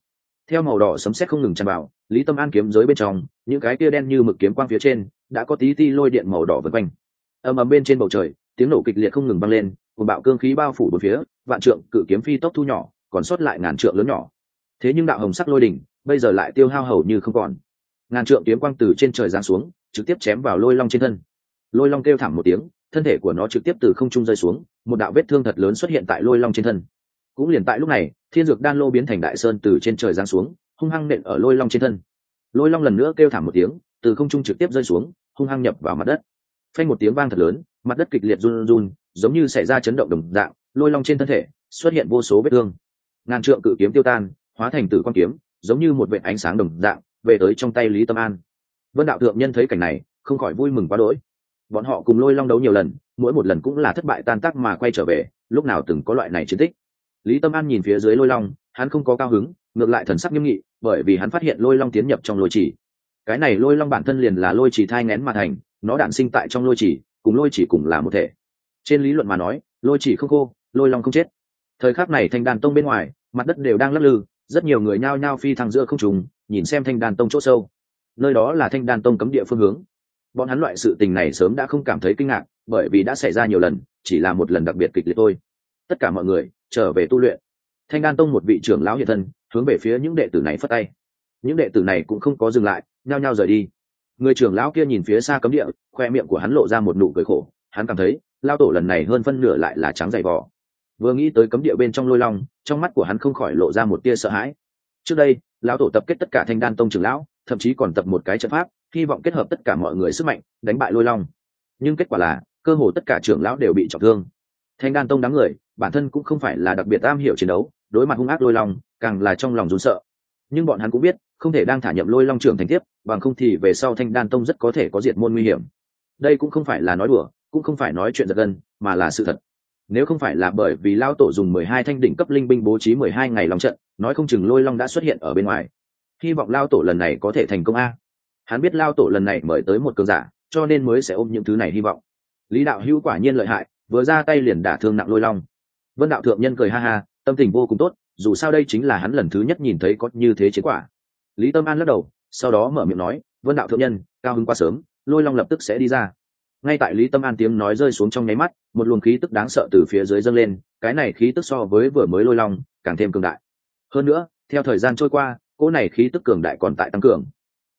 Theo màu đỏ sấm sét không ngừng tràn vào, lý tâm an kiếm giới bên trong, những cái tia đen như mực kiếm quang phía trên, đã có tí ti lôi điện màu đỏ vân quanh. Ầm ầm bên trên bầu trời, tiếng nổ kịch liệt không ngừng băng lên cùng bạo cương khí bao phủ bốn phía, vạn trượng cự kiếm phi tốc thu nhỏ, còn sót lại ngàn trượng lớn nhỏ. Thế nhưng đạo hồng sắc lôi đỉnh, bây giờ lại tiêu hao hầu như không còn ngàn trượng kiếm quang từ trên trời giáng xuống, trực tiếp chém vào lôi long trên thân. Lôi long kêu thảm một tiếng, thân thể của nó trực tiếp từ không trung rơi xuống, một đạo vết thương thật lớn xuất hiện tại lôi long trên thân. Cũng liền tại lúc này, thiên dược đan lô biến thành đại sơn từ trên trời giáng xuống, hung hăng nện ở lôi long trên thân. Lôi long lần nữa kêu thảm một tiếng, từ không trung trực tiếp rơi xuống, hung hăng nhập vào mặt đất. Phanh một tiếng vang thật lớn, mặt đất kịch liệt run run giống như xảy ra chấn động đồng dạng, lôi long trên thân thể xuất hiện vô số vết thương. Ngàn trượng cự kiếm tiêu tan, hóa thành tử quan kiếm, giống như một vệ ánh sáng đồng dạng về tới trong tay lý tâm an. Vân đạo thượng nhân thấy cảnh này, không khỏi vui mừng quá đỗi. Bọn họ cùng lôi long đấu nhiều lần, mỗi một lần cũng là thất bại tan tác mà quay trở về, lúc nào từng có loại này chiến tích. Lý tâm an nhìn phía dưới lôi long, hắn không có cao hứng, ngược lại thần sắc nghiêm nghị, bởi vì hắn phát hiện lôi long tiến nhập trong lôi chỉ cái này lôi long bản thân liền là lôi chỉ thai ngén mà thành, nó đản sinh tại trong lôi chỉ cùng lôi chỉ cùng là một thể. Trên lý luận mà nói, lôi chỉ không khô, lôi long không chết. Thời khắc này thanh đàn tông bên ngoài, mặt đất đều đang lắc lư, rất nhiều người nhao nhao phi thăng giữa không trùng nhìn xem thanh đàn tông chỗ sâu. Nơi đó là thanh đàn tông cấm địa phương hướng. Bọn hắn loại sự tình này sớm đã không cảm thấy kinh ngạc, bởi vì đã xảy ra nhiều lần, chỉ là một lần đặc biệt kịch liệt thôi. Tất cả mọi người, trở về tu luyện. Thanh đan tông một vị trưởng lão hiện thân, hướng về phía những đệ tử này phất tay. Những đệ tử này cũng không có dừng lại, nhao nhao rời đi. Người trưởng lão kia nhìn phía xa cấm địa, khoe miệng của hắn lộ ra một nụ cười khổ. Hắn cảm thấy lao tổ lần này hơn phân nửa lại là trắng dày vỏ vừa nghĩ tới cấm địa bên trong lôi long, trong mắt của hắn không khỏi lộ ra một tia sợ hãi. Trước đây lão tổ tập kết tất cả thanh đan tông trưởng lão, thậm chí còn tập một cái trận pháp, hy vọng kết hợp tất cả mọi người sức mạnh, đánh bại lôi long. Nhưng kết quả là, cơ hồ tất cả trưởng lão đều bị trọng thương. Thanh đan tông đáng người, bản thân cũng không phải là đặc biệt am hiểu chiến đấu, đối mặt hung ác lôi long, càng là trong lòng rún sợ. Nhưng bọn hắn cũng biết, không thể đang thả nhậm lôi long trưởng thành tiếp, bằng không thì về sau thanh đan tông rất có thể có diệt môn nguy hiểm. Đây cũng không phải là nói đùa, cũng không phải nói chuyện giật gân, mà là sự thật nếu không phải là bởi vì lao tổ dùng mười hai thanh đỉnh cấp linh binh bố trí mười hai ngày lòng trận, nói không chừng lôi long đã xuất hiện ở bên ngoài. Hy vọng lao tổ lần này có thể thành công a. Hắn biết lao tổ lần này mời tới một cường giả, cho nên mới sẽ ôm những thứ này hy vọng. Lý đạo hữu quả nhiên lợi hại, vừa ra tay liền đả thương nặng lôi long. Vân đạo thượng nhân cười ha ha, tâm tình vô cùng tốt, dù sao đây chính là hắn lần thứ nhất nhìn thấy có như thế chiến quả. Lý tâm an lắc đầu, sau đó mở miệng nói, vân đạo thượng nhân, cao hứng quá sớm, lôi long lập tức sẽ đi ra ngay tại lý tâm an tiếng nói rơi xuống trong nháy mắt, một luồng khí tức đáng sợ từ phía dưới dâng lên, cái này khí tức so với vừa mới lôi long, càng thêm cường đại. Hơn nữa, theo thời gian trôi qua, cỗ này khí tức cường đại còn tại tăng cường.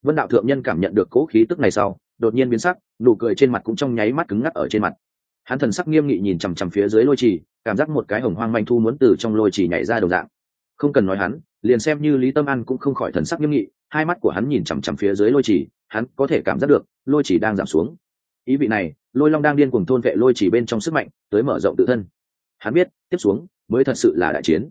Vân đạo thượng nhân cảm nhận được cỗ khí tức này sau, đột nhiên biến sắc, nụ cười trên mặt cũng trong nháy mắt cứng ngắc ở trên mặt. Hắn thần sắc nghiêm nghị nhìn chằm chằm phía dưới lôi trì, cảm giác một cái hồng hoang manh thu muốn từ trong lôi trì nhảy ra đầu dạng. Không cần nói hắn, liền xem như lý tâm an cũng không khỏi thần sắc nghiêm nghị, hai mắt của hắn nhìn chằm chằm phía dưới lôi trì, hắn có thể cảm giác được, lôi trì đang giảm xuống ý vị này, lôi long đang điên cuồng thôn vệ lôi Chỉ bên trong sức mạnh, tới mở rộng tự thân. Hắn biết, tiếp xuống, mới thật sự là đại chiến.